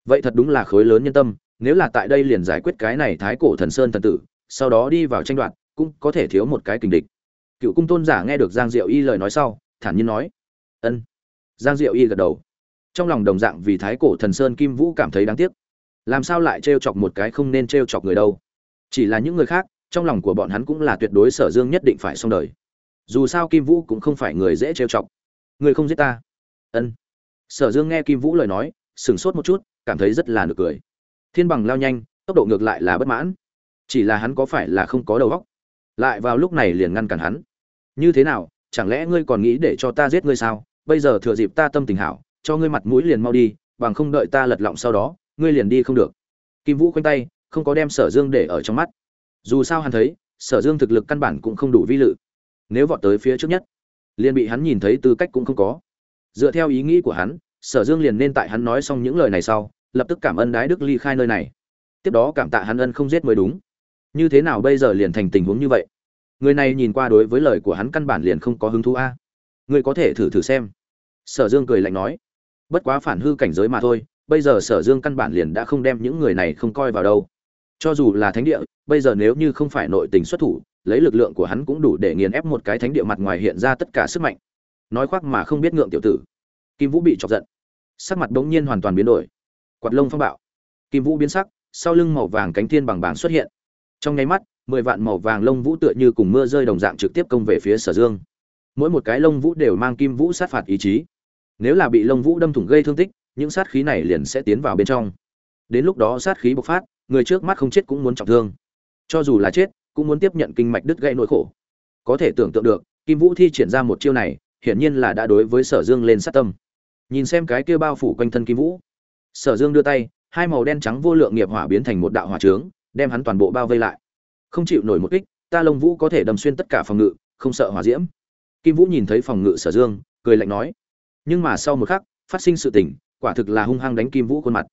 Vậy thật đúng là khối lớn nhân tâm, nếu là tại đây liền giải quyết cái này thái cổ thần sơn thần tử, sau đó đi vào tranh đoạt, cũng có thể thiếu một cái kình địch. Cựu cung tôn giả nghe được giang diệu y lời nói sau, thản nhiên nói, ân. Giang diệu y gật đầu trong lòng đồng dạng vì thái cổ thần sơn kim vũ cảm thấy đáng tiếc. Làm sao lại trêu chọc một cái không nên trêu chọc người đâu? Chỉ là những người khác, trong lòng của bọn hắn cũng là tuyệt đối sở dương nhất định phải xong đời. Dù sao kim vũ cũng không phải người dễ trêu chọc. Người không giết ta. Ân. Sở dương nghe kim vũ lời nói, sửng sốt một chút, cảm thấy rất là nực cười. Thiên bằng lao nhanh, tốc độ ngược lại là bất mãn. Chỉ là hắn có phải là không có đầu óc? Lại vào lúc này liền ngăn cản hắn. Như thế nào, chẳng lẽ ngươi còn nghĩ để cho ta giết ngươi sao? Bây giờ thừa dịp ta tâm tình hảo cho ngươi mặt mũi liền mau đi, bằng không đợi ta lật lọng sau đó, ngươi liền đi không được. Kim vũ khoanh tay, không có đem sở dương để ở trong mắt. Dù sao hắn thấy, sở dương thực lực căn bản cũng không đủ vi lự. Nếu vọt tới phía trước nhất, liền bị hắn nhìn thấy tư cách cũng không có. Dựa theo ý nghĩ của hắn, sở dương liền nên tại hắn nói xong những lời này sau, lập tức cảm ơn đái đức ly khai nơi này. Tiếp đó cảm tạ hắn ân không giết mới đúng. Như thế nào bây giờ liền thành tình huống như vậy? Người này nhìn qua đối với lời của hắn căn bản liền không có hứng thú a. À. ngươi có thể thử thử xem. Sở dương cười lạnh nói bất quá phản hư cảnh giới mà thôi, bây giờ sở dương căn bản liền đã không đem những người này không coi vào đâu. Cho dù là thánh địa, bây giờ nếu như không phải nội tình xuất thủ, lấy lực lượng của hắn cũng đủ để nghiền ép một cái thánh địa mặt ngoài hiện ra tất cả sức mạnh. Nói khoác mà không biết ngượng tiểu tử. Kim vũ bị chọc giận. Sắc mặt bỗng nhiên hoàn toàn biến đổi. Quạt lông phong bạo. Kim vũ biến sắc, sau lưng màu vàng cánh thiên bằng bảng xuất hiện. Trong nháy mắt, mười vạn màu vàng lông vũ tựa như cùng mưa rơi đồng dạng trực tiếp công về phía sở dương. Mỗi một cái lông vũ đều mang kim vũ sát phạt ý chí nếu là bị lông vũ đâm thủng gây thương tích, những sát khí này liền sẽ tiến vào bên trong. Đến lúc đó sát khí bộc phát, người trước mắt không chết cũng muốn trọng thương. Cho dù là chết, cũng muốn tiếp nhận kinh mạch đứt gãy nỗi khổ. Có thể tưởng tượng được, kim vũ thi triển ra một chiêu này, hiển nhiên là đã đối với sở dương lên sát tâm. Nhìn xem cái kia bao phủ quanh thân kim vũ. Sở dương đưa tay, hai màu đen trắng vô lượng nghiệp hỏa biến thành một đạo hỏa trướng, đem hắn toàn bộ bao vây lại. Không chịu nổi một kích, ta lông vũ có thể đâm xuyên tất cả phòng ngự, không sợ hỏa diễm. Kim vũ nhìn thấy phòng ngự sở dương, cười lạnh nói nhưng mà sau một khắc, phát sinh sự tình, quả thực là hung hăng đánh kim vũ khuôn mặt.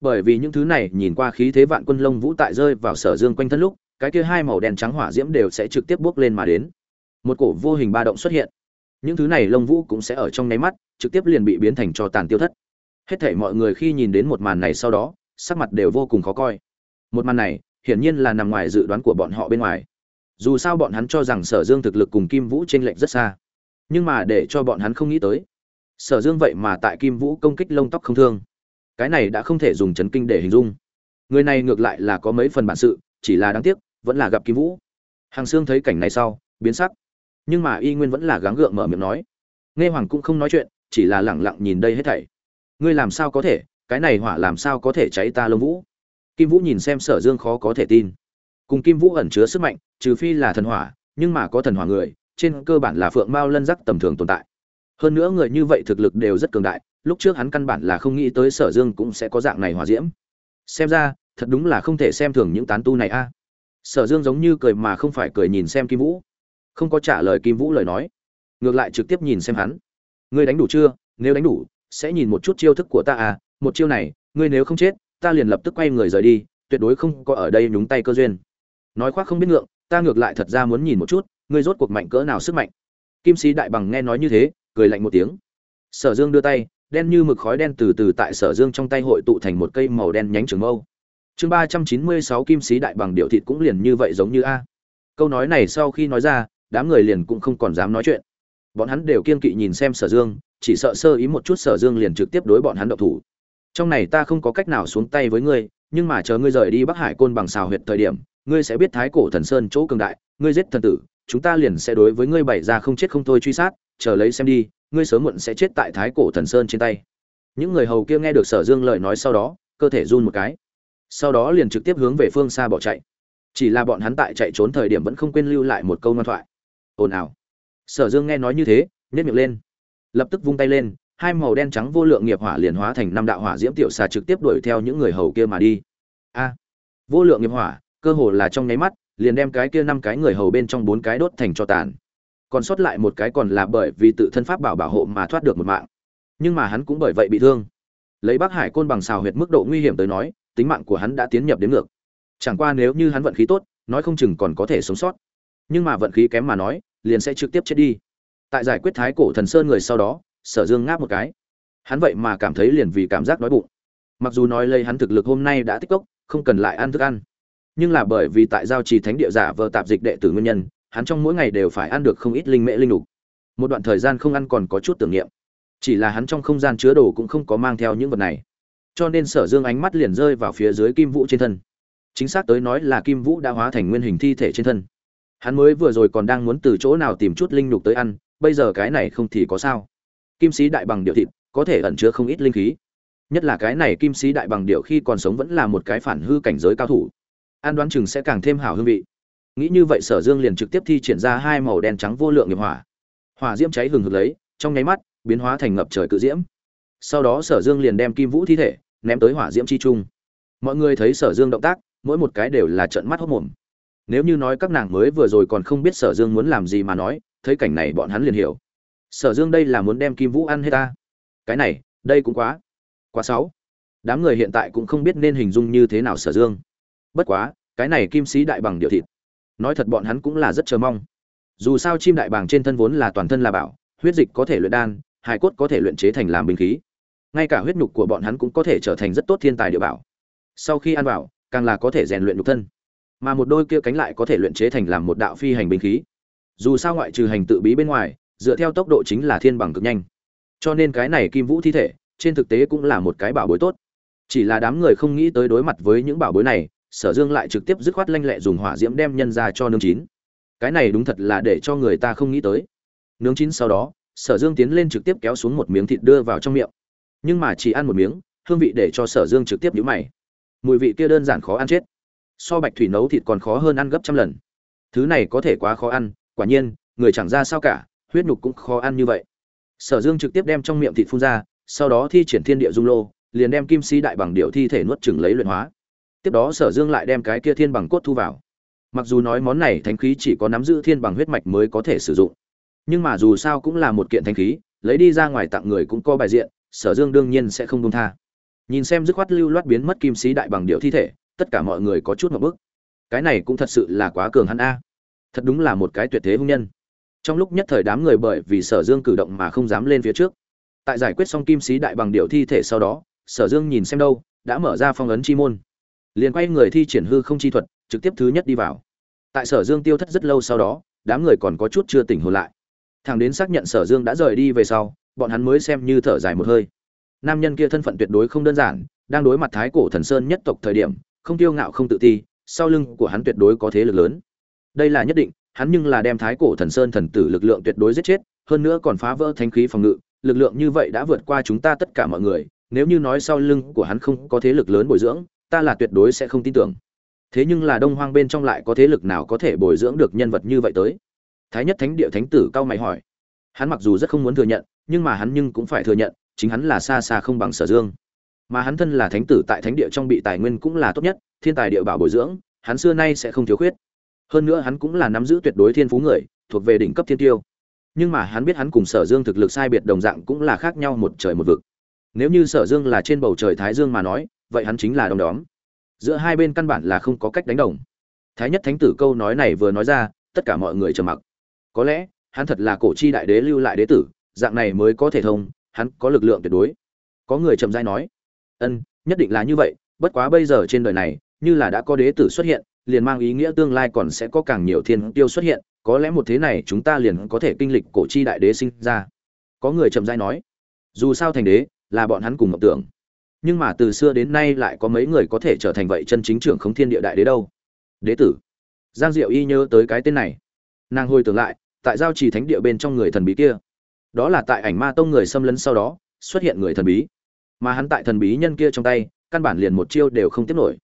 Bởi vì những thứ này, nhìn qua khí thế vạn quân lông vũ tại rơi vào sở dương quanh thân lúc, cái kia hai màu đen trắng hỏa diễm đều sẽ trực tiếp bước lên mà đến. Một cổ vô hình ba động xuất hiện. Những thứ này lông vũ cũng sẽ ở trong nháy mắt, trực tiếp liền bị biến thành cho tàn tiêu thất. Hết thảy mọi người khi nhìn đến một màn này sau đó, sắc mặt đều vô cùng khó coi. Một màn này, hiển nhiên là nằm ngoài dự đoán của bọn họ bên ngoài. Dù sao bọn hắn cho rằng sở dương thực lực cùng kim vũ t r ê n lệch rất xa. Nhưng mà để cho bọn hắn không nghĩ tới sở dương vậy mà tại kim vũ công kích lông tóc không thương. Cái này đã không thể dùng chấn kinh để hình dung. Người này ngược lại là có mấy phần bản sự, chỉ là đáng tiếc, vẫn là gặp kim vũ. Hàng sương thấy cảnh này sau, biến sắc. Nhưng mà y nguyên vẫn là gắng gượng mở miệng nói. Nghe hoàng cũng không nói chuyện, chỉ là lẳng lặng nhìn đây hết thảy. Ngươi làm sao có thể, cái này hỏa làm sao có thể cháy ta lông vũ? Kim vũ nhìn xem sở dương khó có thể tin. Cùng kim vũ ẩn chứa sức mạnh, trừ phi là thần hỏa, nhưng mà có thần hỏa người, trên cơ bản là phượng mao lân giác tầm thường tồn tại hơn nữa người như vậy thực lực đều rất cường đại, lúc trước hắn căn bản là không nghĩ tới sở dương cũng sẽ có dạng này hòa diễm. Xem ra, thật đúng là không thể xem thường những tán tu này a. Sở dương giống như cười mà không phải cười nhìn xem kim vũ. Không có trả lời kim vũ lời nói. Ngược lại trực tiếp nhìn xem hắn. Ngươi đánh đủ chưa? Nếu đánh đủ, sẽ nhìn một chút chiêu thức của ta à? Một chiêu này, ngươi nếu không chết, ta liền lập tức quay người rời đi, tuyệt đối không có ở đây nhúng tay cơ duyên. Nói khoác không biết ngượng, ta ngược lại thật ra muốn nhìn một chút, ngươi rốt cuộc mạnh cỡ nào sức mạnh. Kim sĩ đại bằng nghe nói như thế cười lạnh một tiếng. Sở dương đưa tay, đen như mực khói đen từ từ tại sở dương trong tay hội tụ thành một cây màu đen nhánh trường mâu. Chương ba trăm chín mươi sáu kim sĩ đại bằng điệu thịt cũng liền như vậy giống như a. Câu nói này sau khi nói ra, đám người liền cũng không còn dám nói chuyện. Bọn hắn đều kiên kỵ nhìn xem sở dương, chỉ sợ sơ ý một chút sở dương liền trực tiếp đối bọn hắn động thủ. Trong này ta không có cách nào xuống tay với ngươi, nhưng mà chờ ngươi rời đi bắc hải côn bằng xào huyệt thời điểm, ngươi sẽ biết thái cổ thần sơn chỗ cường đại, ngươi giết thần tử, chúng ta liền sẽ đối với ngươi bày ra không chết không thôi truy sát chờ lấy xem đi, ngươi sớm muộn sẽ chết tại thái cổ thần sơn trên tay. Những người hầu kia nghe được sở dương lời nói sau đó, cơ thể run một cái. Sau đó liền trực tiếp hướng về phương xa bỏ chạy. Chỉ là bọn hắn tại chạy trốn thời điểm vẫn không quên lưu lại một câu ngoan thoại. Ồn ào. Sở dương nghe nói như thế nhét miệng lên. Lập tức vung tay lên, hai màu đen trắng vô lượng nghiệp hỏa liền hóa thành năm đạo hỏa diễm tiểu xà trực tiếp đuổi theo những người hầu kia mà đi. A. Vô lượng nghiệp hỏa, cơ hồ là trong nháy mắt, liền đem cái kia năm cái người hầu bên trong bốn cái đốt thành cho tàn còn sót lại một cái còn là bởi vì tự thân pháp bảo bảo hộ mà thoát được một mạng. Nhưng mà hắn cũng bởi vậy bị thương. Lấy bắc hải côn bằng xào huyệt mức độ nguy hiểm tới nói, tính mạng của hắn đã tiến nhập đến ngược. Chẳng qua nếu như hắn vận khí tốt, nói không chừng còn có thể sống sót. Nhưng mà vận khí kém mà nói, liền sẽ trực tiếp chết đi. Tại giải quyết thái cổ thần sơn người sau đó, sở dương ngáp một cái. Hắn vậy mà cảm thấy liền vì cảm giác đói bụng. Mặc dù nói lây hắn thực lực hôm nay đã tích cốc, không cần lại ăn thức ăn. Nhưng là bởi vì tại giao trì thánh địa giả vờ tạp dịch đệ tử nguyên nhân hắn trong mỗi ngày đều phải ăn được không ít linh mễ linh lục. Một đoạn thời gian không ăn còn có chút tưởng niệm. Chỉ là hắn trong không gian chứa đồ cũng không có mang theo những vật này. Cho nên sở dương ánh mắt liền rơi vào phía dưới kim vũ trên thân. Chính xác tới nói là kim vũ đã hóa thành nguyên hình thi thể trên thân. Hắn mới vừa rồi còn đang muốn từ chỗ nào tìm chút linh lục tới ăn, bây giờ cái này không thì có sao. Kim sĩ đại bằng điệu thịt có thể ẩn chứa không ít linh khí. Nhất là cái này kim sĩ đại bằng điệu khi còn sống vẫn là một cái phản hư cảnh giới cao thủ. An đoán chừng sẽ càng thêm hảo hương vị nghĩ như vậy sở dương liền trực tiếp thi triển ra hai màu đen trắng vô lượng nghiệp hỏa. Hỏa diễm cháy hừng hực lấy, trong nháy mắt, biến hóa thành ngập trời cự diễm. Sau đó sở dương liền đem kim vũ thi thể ném tới hỏa diễm chi trung. Mọi người thấy sở dương động tác, mỗi một cái đều là trận mắt hốc mồm. Nếu như nói các nàng mới vừa rồi còn không biết sở dương muốn làm gì mà nói, thấy cảnh này bọn hắn liền hiểu. Sở dương đây là muốn đem kim vũ ăn hết ta. Cái này, đây cũng quá quá sáu đám người hiện tại cũng không biết nên hình dung như thế nào sở dương. Bất quá, cái này kim sĩ đại bằng điệu thịt nói thật bọn hắn cũng là rất chờ mong. Dù sao chim đại bàng trên thân vốn là toàn thân là bảo, huyết dịch có thể luyện đan, hài cốt có thể luyện chế thành làm binh khí. Ngay cả huyết nhục của bọn hắn cũng có thể trở thành rất tốt thiên tài địa bảo. Sau khi ăn vào, càng là có thể rèn luyện nhục thân. Mà một đôi kia cánh lại có thể luyện chế thành làm một đạo phi hành binh khí. Dù sao ngoại trừ hành tự bí bên ngoài, dựa theo tốc độ chính là thiên bằng cực nhanh. Cho nên cái này kim vũ thi thể, trên thực tế cũng là một cái bảo bối tốt. Chỉ là đám người không nghĩ tới đối mặt với những bảo bối này sở dương lại trực tiếp dứt khoát lanh lẹ dùng hỏa diễm đem nhân ra cho nướng chín. Cái này đúng thật là để cho người ta không nghĩ tới. Nướng chín sau đó, sở dương tiến lên trực tiếp kéo xuống một miếng thịt đưa vào trong miệng. Nhưng mà chỉ ăn một miếng, hương vị để cho sở dương trực tiếp nhũ mày. Mùi vị kia đơn giản khó ăn chết. So bạch thủy nấu thịt còn khó hơn ăn gấp trăm lần. Thứ này có thể quá khó ăn, quả nhiên, người chẳng ra sao cả, huyết nhục cũng khó ăn như vậy. Sở dương trực tiếp đem trong miệng thịt phun ra, sau đó thi triển thiên địa dung lô, liền đem kim si đại bằng điệu thi thể nuốt chừng lấy luyện hóa tiếp đó sở dương lại đem cái kia thiên bằng cốt thu vào. Mặc dù nói món này thánh khí chỉ có nắm giữ thiên bằng huyết mạch mới có thể sử dụng, nhưng mà dù sao cũng là một kiện thánh khí, lấy đi ra ngoài tặng người cũng có bài diện, sở dương đương nhiên sẽ không đông tha. Nhìn xem dứt khoát lưu loát biến mất kim sĩ đại bằng điệu thi thể, tất cả mọi người có chút một bức. Cái này cũng thật sự là quá cường hắn a. Thật đúng là một cái tuyệt thế hung nhân. Trong lúc nhất thời đám người bởi vì sở dương cử động mà không dám lên phía trước. Tại giải quyết xong kim sĩ đại bằng điệu thi thể sau đó, sở dương nhìn xem đâu, đã mở ra phong ấn chi môn liền quay người thi triển hư không chi thuật, trực tiếp thứ nhất đi vào. Tại sở dương tiêu thất rất lâu sau đó, đám người còn có chút chưa tỉnh hồn lại. Thằng đến xác nhận sở dương đã rời đi về sau, bọn hắn mới xem như thở dài một hơi. Nam nhân kia thân phận tuyệt đối không đơn giản, đang đối mặt thái cổ thần sơn nhất tộc thời điểm, không tiêu ngạo không tự ti, sau lưng của hắn tuyệt đối có thế lực lớn. Đây là nhất định, hắn nhưng là đem thái cổ thần sơn thần tử lực lượng tuyệt đối giết chết, hơn nữa còn phá vỡ thanh khí phòng ngự, lực lượng như vậy đã vượt qua chúng ta tất cả mọi người, nếu như nói sau lưng của hắn không có thế lực lớn bồi dưỡng ta là tuyệt đối sẽ không tin tưởng. Thế nhưng là đông hoang bên trong lại có thế lực nào có thể bồi dưỡng được nhân vật như vậy tới? Thái nhất thánh địa thánh tử cao mày hỏi. Hắn mặc dù rất không muốn thừa nhận, nhưng mà hắn nhưng cũng phải thừa nhận, chính hắn là xa xa không bằng sở dương. Mà hắn thân là thánh tử tại thánh địa trong bị tài nguyên cũng là tốt nhất, thiên tài địa bảo bồi dưỡng, hắn xưa nay sẽ không thiếu khuyết. Hơn nữa hắn cũng là nắm giữ tuyệt đối thiên phú người, thuộc về đỉnh cấp thiên tiêu. Nhưng mà hắn biết hắn cùng sở dương thực lực sai biệt đồng dạng cũng là khác nhau một trời một vực. Nếu như sở dương là trên bầu trời thái dương mà nói vậy hắn chính là đồng đóm. Giữa hai bên căn bản là không có cách đánh đồng. Thái nhất thánh tử câu nói này vừa nói ra, tất cả mọi người trầm mặc. Có lẽ, hắn thật là cổ chi đại đế lưu lại đế tử, dạng này mới có thể thông, hắn có lực lượng tuyệt đối. Có người trầm dai nói, ân, nhất định là như vậy, bất quá bây giờ trên đời này, như là đã có đế tử xuất hiện, liền mang ý nghĩa tương lai còn sẽ có càng nhiều thiên tiêu xuất hiện, có lẽ một thế này chúng ta liền có thể kinh lịch cổ chi đại đế sinh ra. Có người trầm dai nói, dù sao thành đế, là bọn hắn cùng mộng tưởng nhưng mà từ xưa đến nay lại có mấy người có thể trở thành vậy chân chính trưởng khống thiên địa đại đế đâu. Đế tử. Giang diệu y nhớ tới cái tên này. Nàng hồi tưởng lại, tại giao trì thánh địa bên trong người thần bí kia. Đó là tại ảnh ma tông người xâm lấn sau đó, xuất hiện người thần bí. Mà hắn tại thần bí nhân kia trong tay, căn bản liền một chiêu đều không tiếp nổi.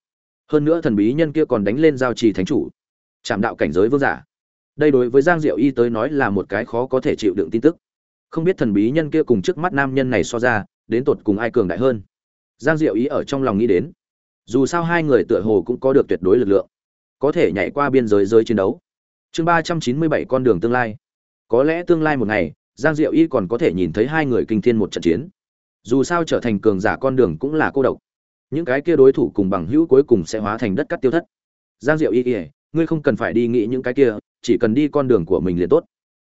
Hơn nữa thần bí nhân kia còn đánh lên giao trì thánh chủ. Chạm đạo cảnh giới vương giả. Đây đối với giang diệu y tới nói là một cái khó có thể chịu đựng tin tức. Không biết thần bí nhân kia cùng trước mắt nam nhân này so ra, đến tột cùng ai cường đại hơn? Giang diệu ý ở trong lòng nghĩ đến. Dù sao hai người tựa hồ cũng có được tuyệt đối lực lượng. Có thể nhảy qua biên giới giới chiến đấu. Chương ba trăm chín mươi bảy con đường tương lai. Có lẽ tương lai một ngày, giang diệu y còn có thể nhìn thấy hai người kinh thiên một trận chiến. Dù sao trở thành cường giả con đường cũng là cô độc. Những cái kia đối thủ cùng bằng hữu cuối cùng sẽ hóa thành đất cắt tiêu thất. Giang diệu y ỉa ngươi không cần phải đi nghĩ những cái kia, chỉ cần đi con đường của mình liền tốt.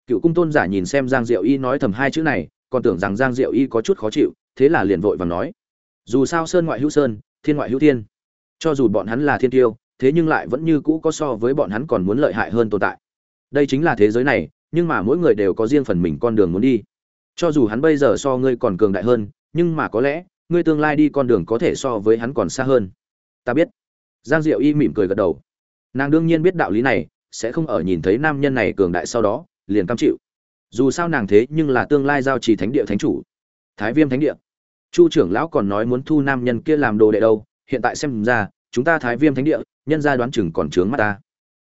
Cựu cung tôn giả nhìn xem giang diệu y nói thầm hai chữ này, còn tưởng rằng giang diệu y có chút khó chịu, thế là liền vội và nói dù sao sơn ngoại hữu sơn, thiên ngoại hữu thiên. Cho dù bọn hắn là thiên tiêu, thế nhưng lại vẫn như cũ có so với bọn hắn còn muốn lợi hại hơn tồn tại. Đây chính là thế giới này, nhưng mà mỗi người đều có riêng phần mình con đường muốn đi. Cho dù hắn bây giờ so ngươi còn cường đại hơn, nhưng mà có lẽ, ngươi tương lai đi con đường có thể so với hắn còn xa hơn. Ta biết. Giang diệu y mỉm cười gật đầu. Nàng đương nhiên biết đạo lý này, sẽ không ở nhìn thấy nam nhân này cường đại sau đó, liền cam chịu. Dù sao nàng thế nhưng là tương lai giao trì thánh địa thánh chủ. Thái viêm thánh địa chu trưởng lão còn nói muốn thu nam nhân kia làm đồ đệ đâu, hiện tại xem ra, chúng ta thái viêm thánh địa, nhân gia đoán chừng còn trướng mắt ta.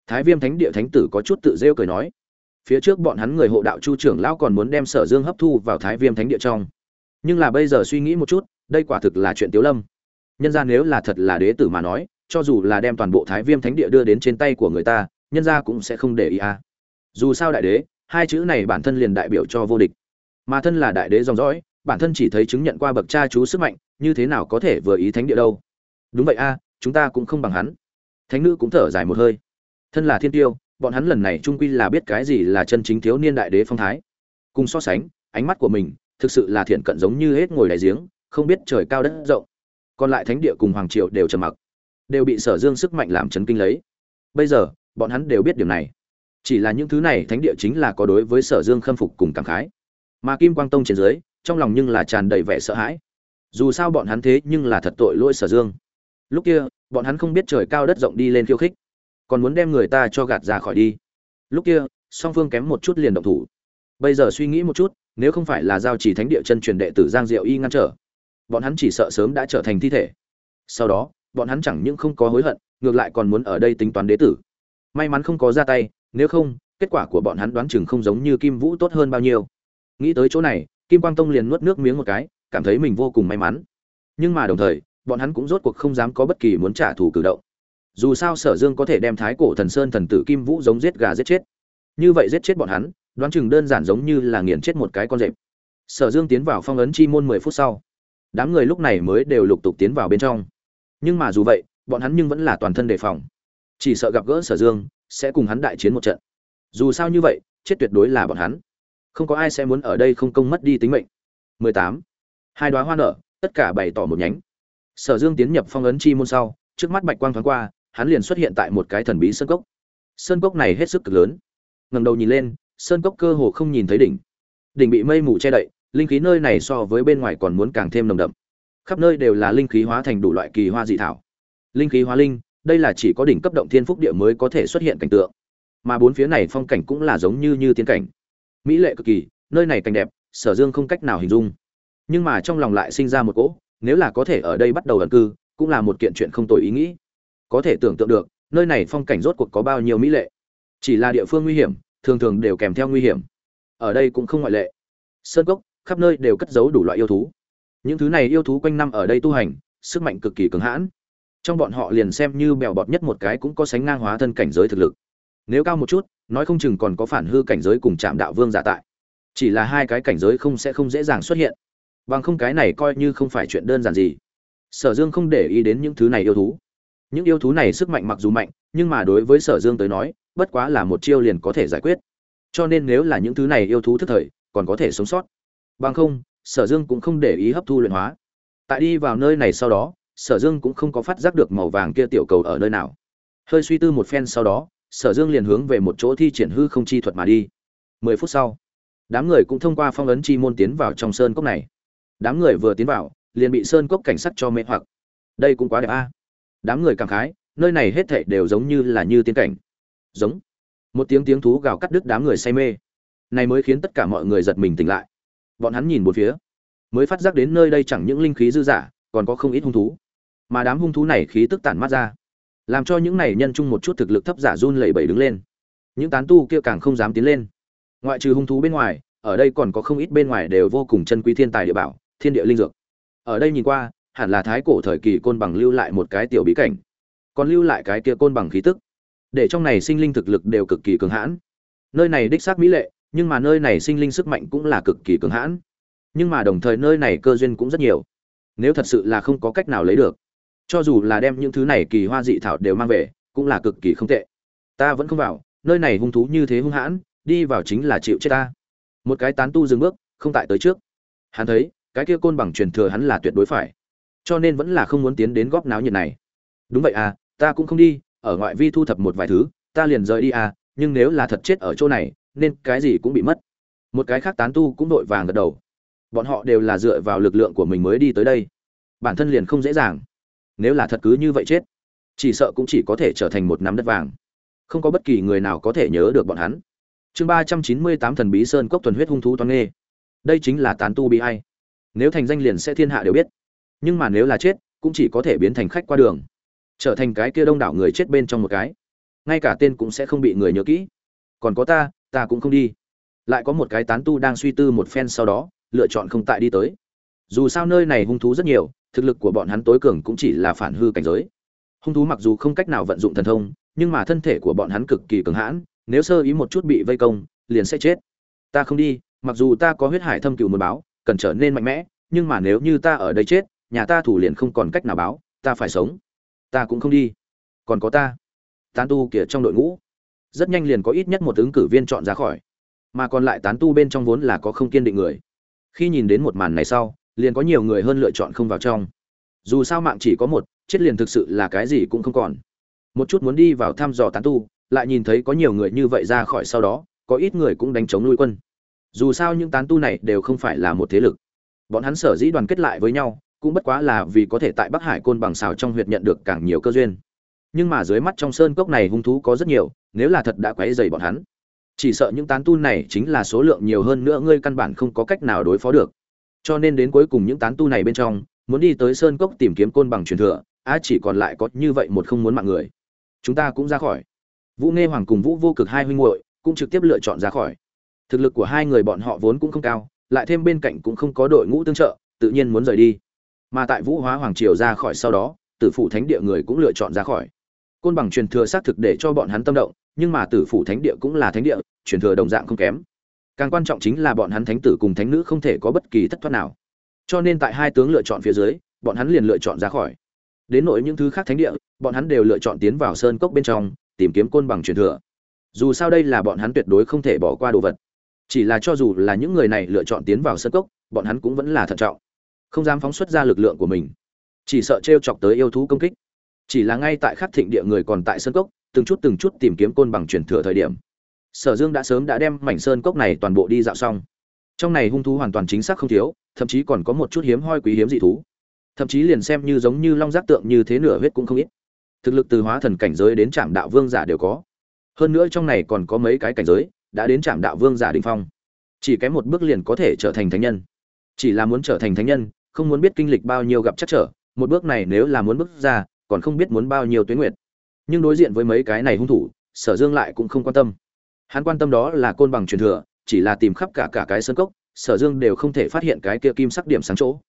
Thái viêm thánh địa thánh tử có chút tự rêu cười nói. Phía trước bọn hắn người hộ đạo chu trưởng lão còn muốn đem sở dương hấp thu vào thái viêm thánh địa trong. Nhưng là bây giờ suy nghĩ một chút, đây quả thực là chuyện tiếu lâm. Nhân gia nếu là thật là đế tử mà nói, cho dù là đem toàn bộ thái viêm thánh địa đưa đến trên tay của người ta, nhân gia cũng sẽ không để ý à. Dù sao đại đế, hai chữ này bản thân liền đại biểu cho vô địch. Mà thân là đại đế dòng dõi bản thân chỉ thấy chứng nhận qua bậc cha chú sức mạnh, như thế nào có thể vừa ý thánh địa đâu? Đúng vậy a, chúng ta cũng không bằng hắn. Thánh nữ cũng thở dài một hơi. Thân là thiên tiêu, bọn hắn lần này trung quy là biết cái gì là chân chính thiếu niên đại đế phong thái. Cùng so sánh, ánh mắt của mình thực sự là thiện cận giống như hết ngồi đại giếng, không biết trời cao đất rộng. Còn lại thánh địa cùng hoàng triệu đều trầm mặc, đều bị sở dương sức mạnh làm chấn kinh lấy. Bây giờ, bọn hắn đều biết điều này. Chỉ là những thứ này thánh địa chính là có đối với sở dương khâm phục cùng cảm khái. Mà kim quang tông trên dưới trong lòng nhưng là tràn đầy vẻ sợ hãi. Dù sao bọn hắn thế nhưng là thật tội lỗi sở dương. Lúc kia, bọn hắn không biết trời cao đất rộng đi lên khiêu khích, còn muốn đem người ta cho gạt ra khỏi đi. Lúc kia, song phương kém một chút liền động thủ. Bây giờ suy nghĩ một chút, nếu không phải là giao chỉ thánh địa chân truyền đệ tử giang diệu y ngăn trở, bọn hắn chỉ sợ sớm đã trở thành thi thể. Sau đó, bọn hắn chẳng những không có hối hận, ngược lại còn muốn ở đây tính toán đế tử. May mắn không có ra tay, nếu không, kết quả của bọn hắn đoán chừng không giống như kim vũ tốt hơn bao nhiêu. Nghĩ tới chỗ này kim quang tông liền nuốt nước miếng một cái, cảm thấy mình vô cùng may mắn. Nhưng mà đồng thời, bọn hắn cũng rốt cuộc không dám có bất kỳ muốn trả thù cử động. Dù sao sở dương có thể đem thái cổ thần sơn thần tử kim vũ giống giết gà giết chết. Như vậy giết chết bọn hắn, đoán chừng đơn giản giống như là nghiền chết một cái con rệp. Sở dương tiến vào phong ấn chi môn mười phút sau. Đám người lúc này mới đều lục tục tiến vào bên trong. Nhưng mà dù vậy, bọn hắn nhưng vẫn là toàn thân đề phòng. Chỉ sợ gặp gỡ sở dương, sẽ cùng hắn đại chiến một trận. Dù sao như vậy, chết tuyệt đối là bọn hắn không có ai sẽ muốn ở đây không công mất đi tính mệnh. 18. hai đóa hoa nở, tất cả bày tỏ một nhánh. Sở dương tiến nhập phong ấn chi môn sau, trước mắt bạch quang thoáng qua, hắn liền xuất hiện tại một cái thần bí sơn cốc. Sơn cốc này hết sức cực lớn. Ngẩng đầu nhìn lên, sơn cốc cơ hồ không nhìn thấy đỉnh. Đỉnh bị mây mù che đậy, linh khí nơi này so với bên ngoài còn muốn càng thêm nồng đậm. Khắp nơi đều là linh khí hóa thành đủ loại kỳ hoa dị thảo. Linh khí hóa linh, đây là chỉ có đỉnh cấp động thiên phúc địa mới có thể xuất hiện cảnh tượng. Mà bốn phía này phong cảnh cũng là giống như như tiên cảnh mỹ lệ cực kỳ, nơi này cảnh đẹp, sở dương không cách nào hình dung. Nhưng mà trong lòng lại sinh ra một cỗ, nếu là có thể ở đây bắt đầu ẩn cư, cũng là một kiện chuyện không tồi ý nghĩ. Có thể tưởng tượng được, nơi này phong cảnh rốt cuộc có bao nhiêu mỹ lệ. Chỉ là địa phương nguy hiểm, thường thường đều kèm theo nguy hiểm. Ở đây cũng không ngoại lệ. Sơn cốc, khắp nơi đều cất giấu đủ loại yêu thú. Những thứ này yêu thú quanh năm ở đây tu hành, sức mạnh cực kỳ cứng hãn. Trong bọn họ liền xem như bèo bọt nhất một cái cũng có sánh ngang hóa thân cảnh giới thực lực. Nếu cao một chút nói không chừng còn có phản hư cảnh giới cùng chạm đạo vương giả tại. Chỉ là hai cái cảnh giới không sẽ không dễ dàng xuất hiện. Bằng không cái này coi như không phải chuyện đơn giản gì. Sở dương không để ý đến những thứ này yêu thú. Những yêu thú này sức mạnh mặc dù mạnh, nhưng mà đối với sở dương tới nói, bất quá là một chiêu liền có thể giải quyết. Cho nên nếu là những thứ này yêu thú thức thời, còn có thể sống sót. Bằng không, sở dương cũng không để ý hấp thu luyện hóa. Tại đi vào nơi này sau đó, sở dương cũng không có phát giác được màu vàng kia tiểu cầu ở nơi nào. Hơi suy tư một phen sau đó sở dương liền hướng về một chỗ thi triển hư không chi thuật mà đi. Mười phút sau, đám người cũng thông qua phong ấn chi môn tiến vào trong sơn cốc này. Đám người vừa tiến vào, liền bị sơn cốc cảnh sát cho mê hoặc. Đây cũng quá đẹp a. Đám người cảm khái, nơi này hết thảy đều giống như là như tiên cảnh. Giống. Một tiếng tiếng thú gào cắt đứt đám người say mê. Này mới khiến tất cả mọi người giật mình tỉnh lại. Bọn hắn nhìn một phía, mới phát giác đến nơi đây chẳng những linh khí dư giả còn có không ít hung thú. Mà đám hung thú này khí tức tản mát ra làm cho những này nhân chung một chút thực lực thấp giả run lẩy bẩy đứng lên. Những tán tu kia càng không dám tiến lên. Ngoại trừ hung thú bên ngoài, ở đây còn có không ít bên ngoài đều vô cùng chân quý thiên tài địa bảo, thiên địa linh dược. Ở đây nhìn qua, hẳn là thái cổ thời kỳ côn bằng lưu lại một cái tiểu bí cảnh. Còn lưu lại cái kia côn bằng khí tức. Để trong này sinh linh thực lực đều cực kỳ cường hãn. Nơi này đích xác mỹ lệ, nhưng mà nơi này sinh linh sức mạnh cũng là cực kỳ cường hãn. Nhưng mà đồng thời nơi này cơ duyên cũng rất nhiều. Nếu thật sự là không có cách nào lấy được cho dù là đem những thứ này kỳ hoa dị thảo đều mang về, cũng là cực kỳ không tệ. Ta vẫn không vào, nơi này hung thú như thế hung hãn, đi vào chính là chịu chết ta. Một cái tán tu dừng bước, không tại tới trước. Hắn thấy, cái kia côn bằng truyền thừa hắn là tuyệt đối phải. Cho nên vẫn là không muốn tiến đến góp náo nhiệt này. Đúng vậy à ta cũng không đi, ở ngoại vi thu thập một vài thứ, ta liền rời đi à nhưng nếu là thật chết ở chỗ này, nên cái gì cũng bị mất. Một cái khác tán tu cũng đội vàng gật đầu. Bọn họ đều là dựa vào lực lượng của mình mới đi tới đây. Bản thân liền không dễ dàng nếu là thật cứ như vậy chết, chỉ sợ cũng chỉ có thể trở thành một nắm đất vàng. Không có bất kỳ người nào có thể nhớ được bọn hắn. Chương ba trăm chín mươi tám thần bí sơn cốc tuần huyết hung thú toan nghê. Đây chính là tán tu bị hay nếu thành danh liền sẽ thiên hạ đều biết. Nhưng mà nếu là chết, cũng chỉ có thể biến thành khách qua đường. Trở thành cái kia đông đảo người chết bên trong một cái. Ngay cả tên cũng sẽ không bị người nhớ kỹ. Còn có ta ta cũng không đi. Lại có một cái tán tu đang suy tư một phen sau đó, lựa chọn không tại đi tới dù sao nơi này hung thú rất nhiều, thực lực của bọn hắn tối cường cũng chỉ là phản hư cảnh giới. Hung thú mặc dù không cách nào vận dụng thần thông, nhưng mà thân thể của bọn hắn cực kỳ cường hãn, nếu sơ ý một chút bị vây công, liền sẽ chết. Ta không đi, mặc dù ta có huyết hải thâm cựu một báo, cần trở nên mạnh mẽ, nhưng mà nếu như ta ở đây chết, nhà ta thủ liền không còn cách nào báo, ta phải sống. Ta cũng không đi. Còn có ta. Tán tu kia trong đội ngũ, rất nhanh liền có ít nhất một ứng cử viên chọn ra khỏi. Mà còn lại tán tu bên trong vốn là có không kiên định người. Khi nhìn đến một màn này sau liền có nhiều người hơn lựa chọn không vào trong. Dù sao mạng chỉ có một, chết liền thực sự là cái gì cũng không còn. Một chút muốn đi vào thăm dò tán tu, lại nhìn thấy có nhiều người như vậy ra khỏi sau đó, có ít người cũng đánh chống nuôi quân. Dù sao những tán tu này đều không phải là một thế lực. Bọn hắn sở dĩ đoàn kết lại với nhau, cũng bất quá là vì có thể tại bắc hải côn bằng xào trong huyệt nhận được càng nhiều cơ duyên. Nhưng mà dưới mắt trong sơn cốc này hung thú có rất nhiều, nếu là thật đã quấy dày bọn hắn, chỉ sợ những tán tu này chính là số lượng nhiều hơn nữa, ngươi căn bản không có cách nào đối phó được cho nên đến cuối cùng những tán tu này bên trong, muốn đi tới sơn cốc tìm kiếm côn bằng truyền thừa, á chỉ còn lại có như vậy một không muốn mạng người. Chúng ta cũng ra khỏi. Vũ nghe hoàng cùng vũ vô cực hai huynh muội cũng trực tiếp lựa chọn ra khỏi. Thực lực của hai người bọn họ vốn cũng không cao, lại thêm bên cạnh cũng không có đội ngũ tương trợ, tự nhiên muốn rời đi. Mà tại vũ hóa hoàng triều ra khỏi sau đó, tử phủ thánh địa người cũng lựa chọn ra khỏi. Côn bằng truyền thừa xác thực để cho bọn hắn tâm động, nhưng mà tử phủ thánh địa cũng là thánh địa, truyền thừa đồng dạng không kém càng quan trọng chính là bọn hắn thánh tử cùng thánh nữ không thể có bất kỳ thất thoát nào. Cho nên tại hai tướng lựa chọn phía dưới, bọn hắn liền lựa chọn ra khỏi. Đến nội những thứ khác thánh địa, bọn hắn đều lựa chọn tiến vào sơn cốc bên trong, tìm kiếm côn bằng truyền thừa. Dù sao đây là bọn hắn tuyệt đối không thể bỏ qua đồ vật. Chỉ là cho dù là những người này lựa chọn tiến vào sơn cốc, bọn hắn cũng vẫn là thận trọng. Không dám phóng xuất ra lực lượng của mình. Chỉ sợ t r e o chọc tới yêu thú công kích. Chỉ là ngay tại khắc thịnh địa người còn tại sơn cốc, từng chút từng chút tìm kiếm côn bằng truyền thừa thời điểm sở dương đã sớm đã đem mảnh sơn cốc này toàn bộ đi dạo xong. Trong này hung thú hoàn toàn chính xác không thiếu, thậm chí còn có một chút hiếm hoi quý hiếm dị thú. Thậm chí liền xem như giống như long giác tượng như thế nửa huyết cũng không ít. Thực lực từ hóa thần cảnh giới đến trạm đạo vương giả đều có. Hơn nữa trong này còn có mấy cái cảnh giới đã đến trạm đạo vương giả đình phong. Chỉ kém một bước liền có thể trở thành thánh nhân. Chỉ là muốn trở thành thánh nhân, không muốn biết kinh lịch bao nhiêu gặp chắc trở, một bước này nếu là muốn bước ra, còn không biết muốn bao nhiêu tuyến nguyệt. Nhưng đối diện với mấy cái này hung thủ, sở dương lại cũng không quan tâm hắn quan tâm đó là côn bằng truyền thừa, chỉ là tìm khắp cả cả cái sân cốc, sở dương đều không thể phát hiện cái kia kim sắc điểm sáng chỗ.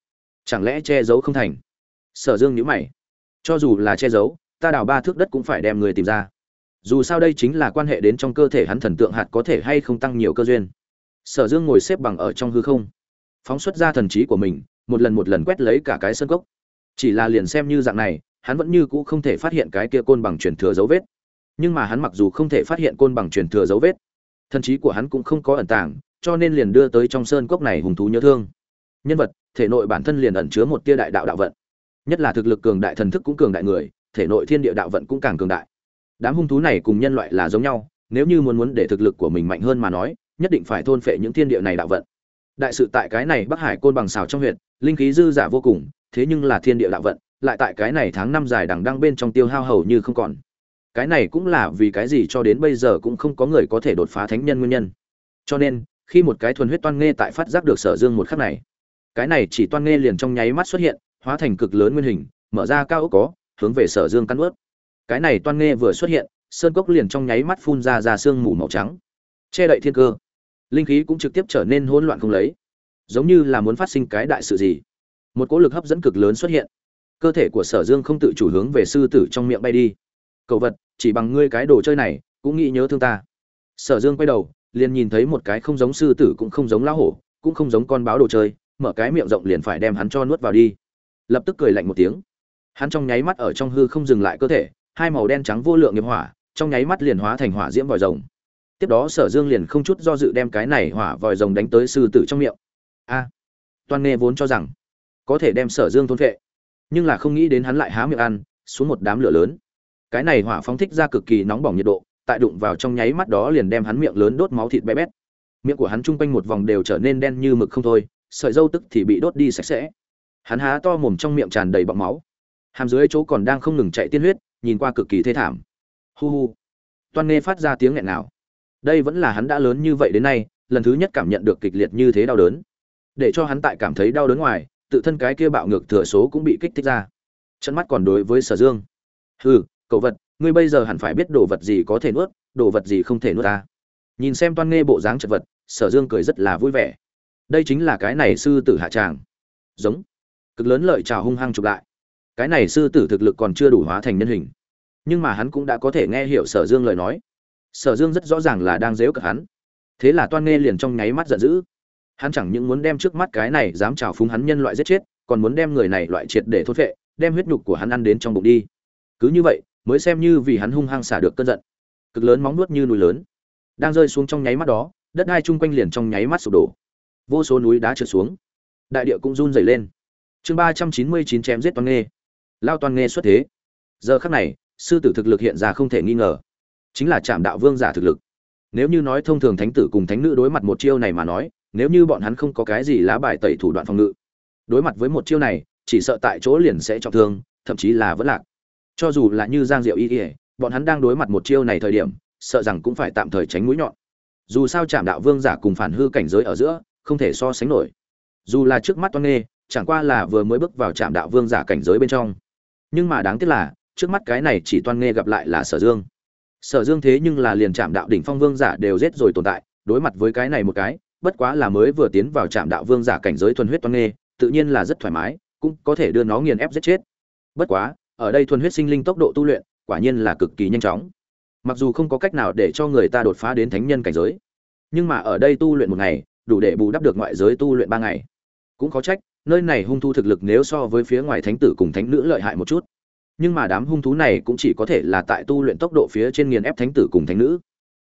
Chẳng lẽ che giấu không thành? Sở dương nhữ mày. Cho dù là che giấu, ta đào ba thước đất cũng phải đem người tìm ra. Dù sao đây chính là quan hệ đến trong cơ thể hắn thần tượng hạt có thể hay không tăng nhiều cơ duyên. Sở dương ngồi xếp bằng ở trong hư không. Phóng xuất ra thần trí của mình, một lần một lần quét lấy cả cái sân cốc. Chỉ là liền xem như dạng này, hắn vẫn như cũ không thể phát hiện cái kia côn bằng truyền thừa dấu vết nhưng mà hắn mặc dù không thể phát hiện côn bằng truyền thừa dấu vết thần trí của hắn cũng không có ẩn tàng, cho nên liền đưa tới trong sơn cốc này hùng thú nhớ thương. Nhân vật, thể nội bản thân liền ẩn chứa một tia đại đạo đạo vận. Nhất là thực lực cường đại thần thức cũng cường đại người, thể nội thiên địa đạo vận cũng càng cường đại. Đám hung thú này cùng nhân loại là giống nhau, nếu như muốn muốn để thực lực của mình mạnh hơn mà nói, nhất định phải thôn phệ những thiên địa này đạo vận. Đại sự tại cái này bắc hải côn bằng xào trong huyện linh khí dư giả vô cùng, thế nhưng là thiên địa đạo vận, lại tại cái này tháng năm dài đằng đang bên trong tiêu hao hầu như không còn cái này cũng là vì cái gì cho đến bây giờ cũng không có người có thể đột phá thánh nhân nguyên nhân. Cho nên, khi một cái thuần huyết toan nghê tại phát giác được sở dương một khắc này, cái này chỉ toan nghê liền trong nháy mắt xuất hiện, hóa thành cực lớn nguyên hình, mở ra cao ốc có, hướng về sở dương căn ướt. Cái này toan nghê vừa xuất hiện, sơn cốc liền trong nháy mắt phun ra ra sương mù màu trắng. Che đậy thiên cơ. Linh khí cũng trực tiếp trở nên hỗn loạn không lấy. Giống như là muốn phát sinh cái đại sự gì. Một cỗ lực hấp dẫn cực lớn xuất hiện. Cơ thể của sở dương không tự chủ hướng về sư tử trong miệng bay đi cậu vật, chỉ bằng ngươi cái đồ chơi này, cũng nghĩ nhớ thương ta. Sở dương quay đầu, liền nhìn thấy một cái không giống sư tử cũng không giống lão hổ, cũng không giống con báo đồ chơi, mở cái miệng rộng liền phải đem hắn cho nuốt vào đi. Lập tức cười lạnh một tiếng. Hắn trong nháy mắt ở trong hư không dừng lại cơ thể, hai màu đen trắng vô lượng nghiệp hỏa, trong nháy mắt liền hóa thành hỏa diễm vòi rồng. Tiếp đó sở dương liền không chút do dự đem cái này hỏa vòi rồng đánh tới sư tử trong miệng. A! Toàn nghe vốn cho rằng, có thể đem sở dương thôn vệ nhưng là không nghĩ đến hắn lại há miệng ăn, xuống một đám lửa lớn cái này hỏa phóng thích ra cực kỳ nóng bỏng nhiệt độ, tại đụng vào trong nháy mắt đó liền đem hắn miệng lớn đốt máu thịt bé bét. Miệng của hắn chung quanh một vòng đều trở nên đen như mực không thôi, sợi dâu tức thì bị đốt đi sạch sẽ. Hắn há to mồm trong miệng tràn đầy bọng máu. Hàm dưới chỗ còn đang không ngừng chạy tiên huyết, nhìn qua cực kỳ thê thảm. Hu hu. Toan nghe phát ra tiếng nghẹn nào. Đây vẫn là hắn đã lớn như vậy đến nay, lần thứ nhất cảm nhận được kịch liệt như thế đau đớn. Để cho hắn tại cảm thấy đau đớn ngoài, tự thân cái kia bạo ngược thừa số cũng bị kích thích ra. Chân mắt còn đối với sở dương. Hừ cậu vật, ngươi bây giờ hẳn phải biết đồ vật gì có thể nuốt, đồ vật gì không thể nuốt ta. Nhìn xem toan nghe bộ dáng chật vật, sở dương cười rất là vui vẻ. Đây chính là cái này sư tử hạ tràng. Giống. Cực lớn lợi trào hung hăng chụp lại. Cái này sư tử thực lực còn chưa đủ hóa thành nhân hình. Nhưng mà hắn cũng đã có thể nghe hiểu sở dương lời nói. Sở dương rất rõ ràng là đang dếu cả hắn. Thế là toan nghe liền trong nháy mắt giận dữ. Hắn chẳng những muốn đem trước mắt cái này dám trào phúng hắn nhân loại giết chết, còn muốn đem người này loại triệt để thốt vệ đem huyết nhục của hắn ăn đến trong bụng đi. Cứ như vậy mới xem như vì hắn hung hăng xả được cơn giận. Cực lớn móng nuốt như núi lớn. Đang rơi xuống trong nháy mắt đó, đất đai chung quanh liền trong nháy mắt sụp đổ. Vô số núi đá trượt xuống. Đại địa cũng run dày lên. Chương ba trăm chín mươi chín chém giết toàn nghê lao toàn nghê xuất thế. Giờ khắc này, sư tử thực lực hiện ra không thể nghi ngờ. Chính là trạm đạo vương giả thực lực. Nếu như nói thông thường thánh tử cùng thánh nữ đối mặt một chiêu này mà nói, nếu như bọn hắn không có cái gì lá bài tẩy thủ đoạn phòng ngự, đối mặt với một chiêu này, chỉ sợ tại chỗ liền sẽ trọng thương, thậm chí là vẫn lạc cho dù là như giang diệu y ỉa bọn hắn đang đối mặt một chiêu này thời điểm, sợ rằng cũng phải tạm thời tránh mũi nhọn. Dù sao chạm đạo vương giả cùng phản hư cảnh giới ở giữa, không thể so sánh nổi. Dù là trước mắt toan nghê, chẳng qua là vừa mới bước vào trạm đạo vương giả cảnh giới bên trong. Nhưng mà đáng tiếc là, trước mắt cái này chỉ toan nghe gặp lại là sở dương. Sở dương thế nhưng là liền trạm đạo đỉnh phong vương giả đều giết rồi tồn tại, đối mặt với cái này một cái, bất quá là mới vừa tiến vào trạm đạo vương giả cảnh giới thuần huyết toan nghê, tự nhiên là rất thoải mái, cũng có thể đưa nó nghiền ép giết chết. Bất quá ở đây thuần huyết sinh linh tốc độ tu luyện, quả nhiên là cực kỳ nhanh chóng. Mặc dù không có cách nào để cho người ta đột phá đến thánh nhân cảnh giới, nhưng mà ở đây tu luyện một ngày, đủ để bù đắp được ngoại giới tu luyện ba ngày. Cũng có trách, nơi này hung thu thực lực nếu so với phía ngoài thánh tử cùng thánh nữ lợi hại một chút. Nhưng mà đám hung thú này cũng chỉ có thể là tại tu luyện tốc độ phía trên nghiền ép thánh tử cùng thánh nữ.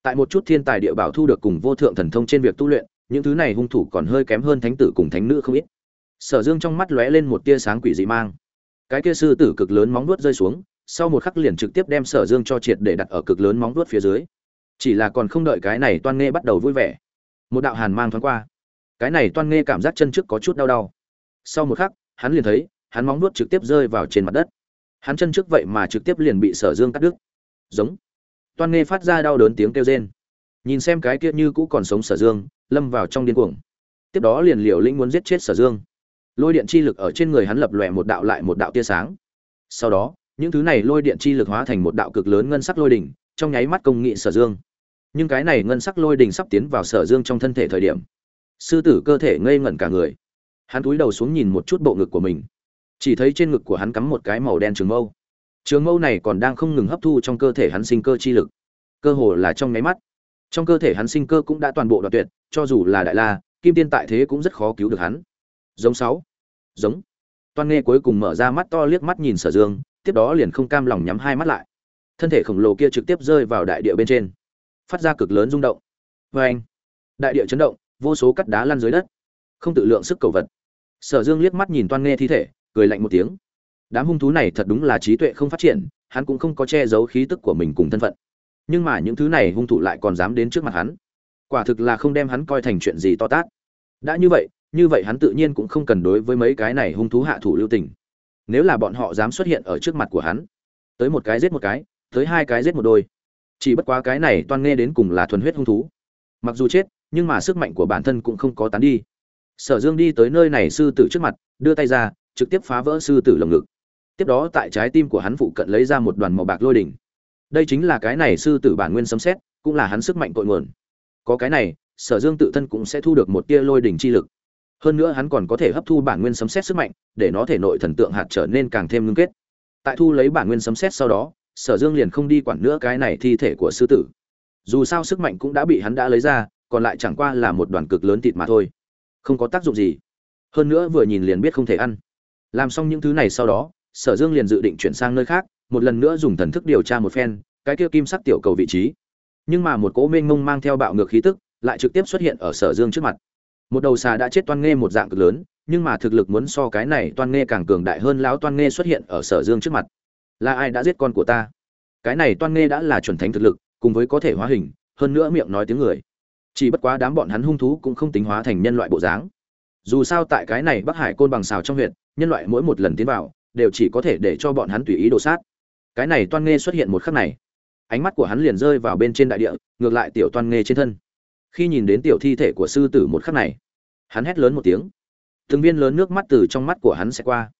Tại một chút thiên tài địa bảo thu được cùng vô thượng thần thông trên việc tu luyện, những thứ này hung thủ còn hơi kém hơn thánh tử cùng thánh nữ không ít. Sở dương trong mắt lóe lên một tia sáng quỷ dị mang cái kia sư tử cực lớn móng vuốt rơi xuống, sau một khắc liền trực tiếp đem sở dương cho triệt để đặt ở cực lớn móng vuốt phía dưới. Chỉ là còn không đợi cái này toan nghe bắt đầu vui vẻ. Một đạo hàn mang thoáng qua. Cái này toan nghe cảm giác chân trước có chút đau đau. Sau một khắc, hắn liền thấy, hắn móng vuốt trực tiếp rơi vào trên mặt đất. Hắn chân trước vậy mà trực tiếp liền bị sở dương cắt đứt. Giống. Toan nghe phát ra đau đớn tiếng kêu rên. Nhìn xem cái kia như cũ còn sống sở dương, lâm vào trong điên cuồng. Tiếp đó liền liều lĩnh muốn giết chết sở dương lôi điện chi lực ở trên người hắn lập lòe một đạo lại một đạo tia sáng. Sau đó, những thứ này lôi điện chi lực hóa thành một đạo cực lớn ngân sắc lôi đỉnh, trong nháy mắt công nghị sở dương. Nhưng cái này ngân sắc lôi đỉnh sắp tiến vào sở dương trong thân thể thời điểm, sư tử cơ thể ngây ngẩn cả người. Hắn cúi đầu xuống nhìn một chút bộ ngực của mình. Chỉ thấy trên ngực của hắn cắm một cái màu đen trường mâu. Trường mâu này còn đang không ngừng hấp thu trong cơ thể hắn sinh cơ chi lực. Cơ hồ là trong nháy mắt. Trong cơ thể hắn sinh cơ cũng đã toàn bộ đoạt tuyệt, cho dù là đại la, kim tiên tại thế cũng rất khó cứu được hắn giống sáu. Giống. Toan nghe cuối cùng mở ra mắt to liếc mắt nhìn sở dương, tiếp đó liền không cam lòng nhắm hai mắt lại. Thân thể khổng lồ kia trực tiếp rơi vào đại địa bên trên. Phát ra cực lớn rung động. Vê anh, đại địa chấn động, vô số cắt đá lăn dưới đất. Không tự lượng sức cầu vật. Sở dương liếc mắt nhìn toan nghe thi thể, cười lạnh một tiếng. Đám hung thú này thật đúng là trí tuệ không phát triển, hắn cũng không có che giấu khí tức của mình cùng thân phận. Nhưng mà những thứ này hung thủ lại còn dám đến trước mặt hắn. Quả thực là không đem hắn coi thành chuyện gì to tát. Đã như vậy như vậy hắn tự nhiên cũng không cần đối với mấy cái này hung thú hạ thủ lưu tình. Nếu là bọn họ dám xuất hiện ở trước mặt của hắn, tới một cái giết một cái, tới hai cái giết một đôi. Chỉ bất quá cái này toan nghe đến cùng là thuần huyết hung thú. Mặc dù chết, nhưng mà sức mạnh của bản thân cũng không có tán đi. Sở dương đi tới nơi này sư tử trước mặt, đưa tay ra, trực tiếp phá vỡ sư tử lồng ngực. Tiếp đó tại trái tim của hắn phụ cận lấy ra một đoàn màu bạc lôi đỉnh. Đây chính là cái này sư tử bản nguyên sấm xét cũng là hắn sức mạnh cội nguồn. Có cái này, sở dương tự thân cũng sẽ thu được một tia lôi đỉnh chi lực hơn nữa hắn còn có thể hấp thu bản nguyên sấm xét sức mạnh, để nó thể nội thần tượng hạt trở nên càng thêm ngưng kết. Tại thu lấy bản nguyên sấm xét sau đó, sở dương liền không đi quản nữa cái này thi thể của sư tử. Dù sao sức mạnh cũng đã bị hắn đã lấy ra, còn lại chẳng qua là một đoàn cực lớn thịt mà thôi. Không có tác dụng gì. Hơn nữa vừa nhìn liền biết không thể ăn. Làm xong những thứ này sau đó, sở dương liền dự định chuyển sang nơi khác, một lần nữa dùng thần thức điều tra một phen, cái kia kim sắc tiểu cầu vị trí. Nhưng mà một cỗ mênh mông mang theo bạo ngược khí tức, lại trực tiếp xuất hiện ở sở dương trước mặt một đầu xà đã chết toan nghe một dạng cực lớn, nhưng mà thực lực muốn so cái này toan nghe càng cường đại hơn lão toan nghe xuất hiện ở sở dương trước mặt. Là ai đã giết con của ta? Cái này toan nghe đã là chuẩn thánh thực lực, cùng với có thể hóa hình, hơn nữa miệng nói tiếng người. Chỉ bất quá đám bọn hắn hung thú cũng không tính hóa thành nhân loại bộ dáng. Dù sao tại cái này bắc hải côn bằng xào trong huyện, nhân loại mỗi một lần tiến vào, đều chỉ có thể để cho bọn hắn tùy ý đồ sát. Cái này toan nghe xuất hiện một khắc này. Ánh mắt của hắn liền rơi vào bên trên đại địa, ngược lại tiểu toan nghe trên thân khi nhìn đến tiểu thi thể của sư tử một khắc này, hắn hét lớn một tiếng. Từng viên lớn nước mắt từ trong mắt của hắn sẽ qua.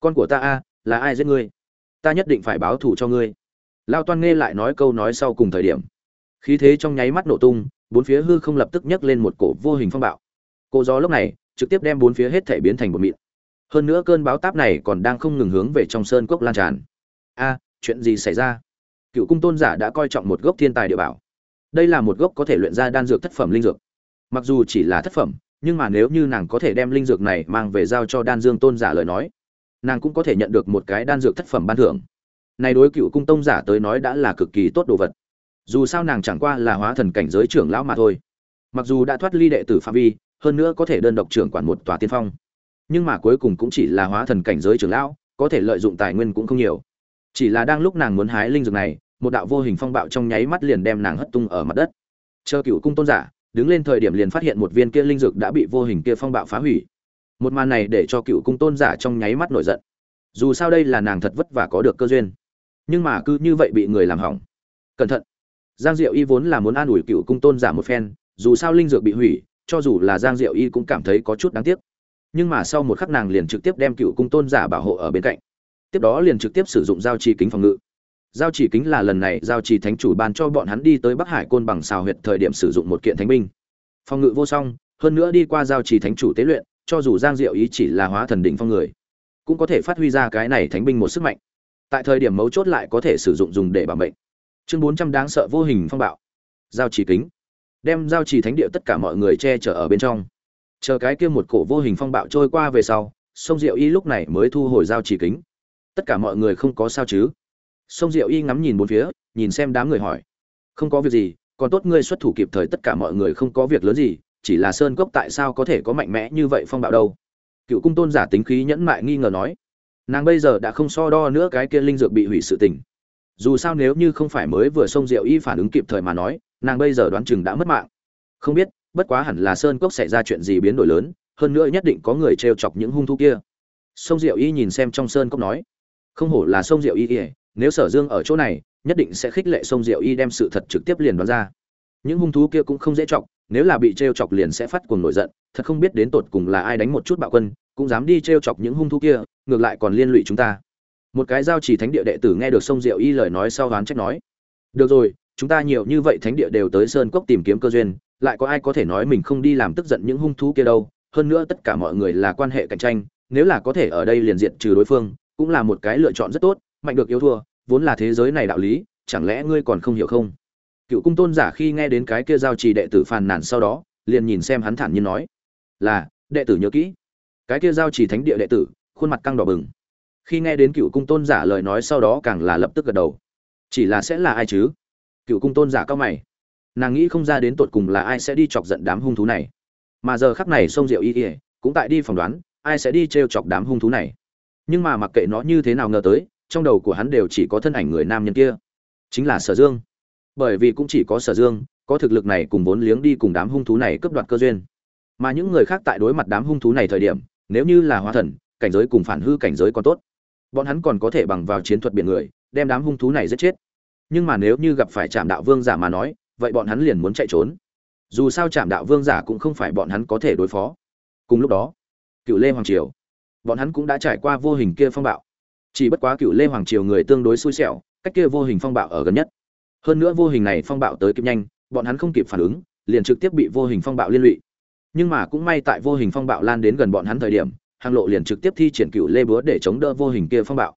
Con của ta a, là ai giết ngươi? Ta nhất định phải báo thù cho ngươi. Lao toan nghe lại nói câu nói sau cùng thời điểm, khí thế trong nháy mắt nổ tung, bốn phía hư không lập tức nhấc lên một cổ vô hình phong bạo. Cô gió lúc này, trực tiếp đem bốn phía hết thể biến thành một mịn. Hơn nữa cơn báo táp này còn đang không ngừng hướng về trong sơn cốc lan tràn. A, chuyện gì xảy ra? Cựu cung tôn giả đã coi trọng một gốc thiên tài địa bảo đây là một gốc có thể luyện ra đan dược thất phẩm linh dược. Mặc dù chỉ là thất phẩm, nhưng mà nếu như nàng có thể đem linh dược này mang về giao cho đan dương tôn giả lời nói, nàng cũng có thể nhận được một cái đan dược thất phẩm ban thưởng. Này đối cựu cung tông giả tới nói đã là cực kỳ tốt đồ vật. Dù sao nàng chẳng qua là hóa thần cảnh giới trưởng lão mà thôi. Mặc dù đã thoát ly đệ tử phạm vi, hơn nữa có thể đơn độc trưởng quản một tòa tiên phong. Nhưng mà cuối cùng cũng chỉ là hóa thần cảnh giới trưởng lão, có thể lợi dụng tài nguyên cũng không nhiều. Chỉ là đang lúc nàng muốn hái linh dược này một đạo vô hình phong bạo trong nháy mắt liền đem nàng hất tung ở mặt đất. Chờ cựu cung tôn giả, đứng lên thời điểm liền phát hiện một viên kia linh dược đã bị vô hình kia phong bạo phá hủy. Một màn này để cho cựu cung tôn giả trong nháy mắt nổi giận. Dù sao đây là nàng thật vất vả có được cơ duyên. Nhưng mà cứ như vậy bị người làm hỏng. Cẩn thận. Giang diệu y vốn là muốn an ủi cựu cung tôn giả một phen, dù sao linh dược bị hủy, cho dù là giang diệu y cũng cảm thấy có chút đáng tiếc. Nhưng mà sau một khắc nàng liền trực tiếp đem cựu cung tôn giả bảo hộ ở bên cạnh. Tiếp đó liền trực tiếp sử dụng giao trì kính phòng ngự giao chỉ kính là lần này giao chỉ thánh chủ ban cho bọn hắn đi tới bắc hải côn bằng xào huyệt thời điểm sử dụng một kiện thánh binh. Phòng ngự vô song, hơn nữa đi qua giao chỉ thánh chủ tế luyện, cho dù giang diệu ý chỉ là hóa thần đỉnh phong người, cũng có thể phát huy ra cái này thánh binh một sức mạnh. Tại thời điểm mấu chốt lại có thể sử dụng dùng để bảo mệnh. Chương bốn trăm đáng sợ vô hình phong bạo. Giao chỉ kính. Đem giao chỉ thánh địa tất cả mọi người che chở ở bên trong. Chờ cái kia một cổ vô hình phong bạo trôi qua về sau, sông diệu y lúc này mới thu hồi giao chỉ kính. Tất cả mọi người không có sao chứ? Sông diệu y ngắm nhìn bốn phía, nhìn xem đám người hỏi. Không có việc gì, còn tốt ngươi xuất thủ kịp thời tất cả mọi người không có việc lớn gì, chỉ là sơn cốc tại sao có thể có mạnh mẽ như vậy phong bạo đâu? Cựu cung tôn giả tính khí nhẫn mại nghi ngờ nói. Nàng bây giờ đã không so đo nữa cái kia linh dược bị hủy sự tình. Dù sao nếu như không phải mới vừa Song diệu y phản ứng kịp thời mà nói, nàng bây giờ đoán chừng đã mất mạng. Không biết, bất quá hẳn là sơn cốc xảy ra chuyện gì biến đổi lớn, hơn nữa nhất định có người t chọc những hung thú kia. Sông diệu y nhìn xem trong sơn cốc nói. Không hổ là sông diệu y ỉa nếu sở dương ở chỗ này, nhất định sẽ khích lệ sông diệu y đem sự thật trực tiếp liền đoán ra. Những hung thú kia cũng không dễ chọc, nếu là bị t r e o chọc liền sẽ phát cuồng nổi giận, thật không biết đến tột cùng là ai đánh một chút bạo quân, cũng dám đi t r e o chọc những hung thú kia, ngược lại còn liên lụy chúng ta. Một cái giao chỉ thánh địa đệ tử nghe được sông diệu y lời nói sau đoán trách nói, được rồi, chúng ta nhiều như vậy thánh địa đều tới sơn cốc tìm kiếm cơ duyên, lại có ai có thể nói mình không đi làm tức giận những hung thú kia đâu? Hơn nữa tất cả mọi người là quan hệ cạnh tranh, nếu là có thể ở đây liền diện trừ đối phương, cũng là một cái lựa chọn rất tốt mạnh được yếu thua, vốn là thế giới này đạo lý, chẳng lẽ ngươi còn không hiểu không? Cựu cung tôn giả khi nghe đến cái kia giao trì đệ tử phàn nàn sau đó, liền nhìn xem hắn thản nhiên nói, là, đệ tử nhớ kỹ. Cái kia giao trì thánh địa đệ tử, khuôn mặt căng đỏ bừng. Khi nghe đến cựu cung tôn giả lời nói sau đó càng là lập tức gật đầu. Chỉ là sẽ là ai chứ? Cựu cung tôn giả cao mày. Nàng nghĩ không ra đến tột cùng là ai sẽ đi chọc giận đám hung thú này. Mà giờ khắc này sông diệu y ỉa cũng tại đi phỏng đoán, ai sẽ đi t r e o chọc đám hung thú này. Nhưng mà mặc kệ nó như thế nào ngờ tới trong đầu của hắn đều chỉ có thân ảnh người nam nhân kia, chính là sở dương. Bởi vì cũng chỉ có sở dương, có thực lực này cùng vốn liếng đi cùng đám hung thú này cướp đoạt cơ duyên. Mà những người khác tại đối mặt đám hung thú này thời điểm, nếu như là hóa thần, cảnh giới cùng phản hư cảnh giới còn tốt. Bọn hắn còn có thể bằng vào chiến thuật biển người, đem đám hung thú này giết chết. Nhưng mà nếu như gặp phải trạm đạo vương giả mà nói, vậy bọn hắn liền muốn chạy trốn. Dù sao trạm đạo vương giả cũng không phải bọn hắn có thể đối phó. Cùng lúc đó, cựu lê hoàng triều, bọn hắn cũng đã trải qua vô hình kia phong bạo chỉ bất quá cựu lê hoàng triều người tương đối xui xẻo, cách kia vô hình phong bạo ở gần nhất. Hơn nữa vô hình này phong bạo tới kịp nhanh, bọn hắn không kịp phản ứng, liền trực tiếp bị vô hình phong bạo liên lụy. Nhưng mà cũng may tại vô hình phong bạo lan đến gần bọn hắn thời điểm, hàng lộ liền trực tiếp thi triển cựu lê búa để chống đỡ vô hình kia phong bạo.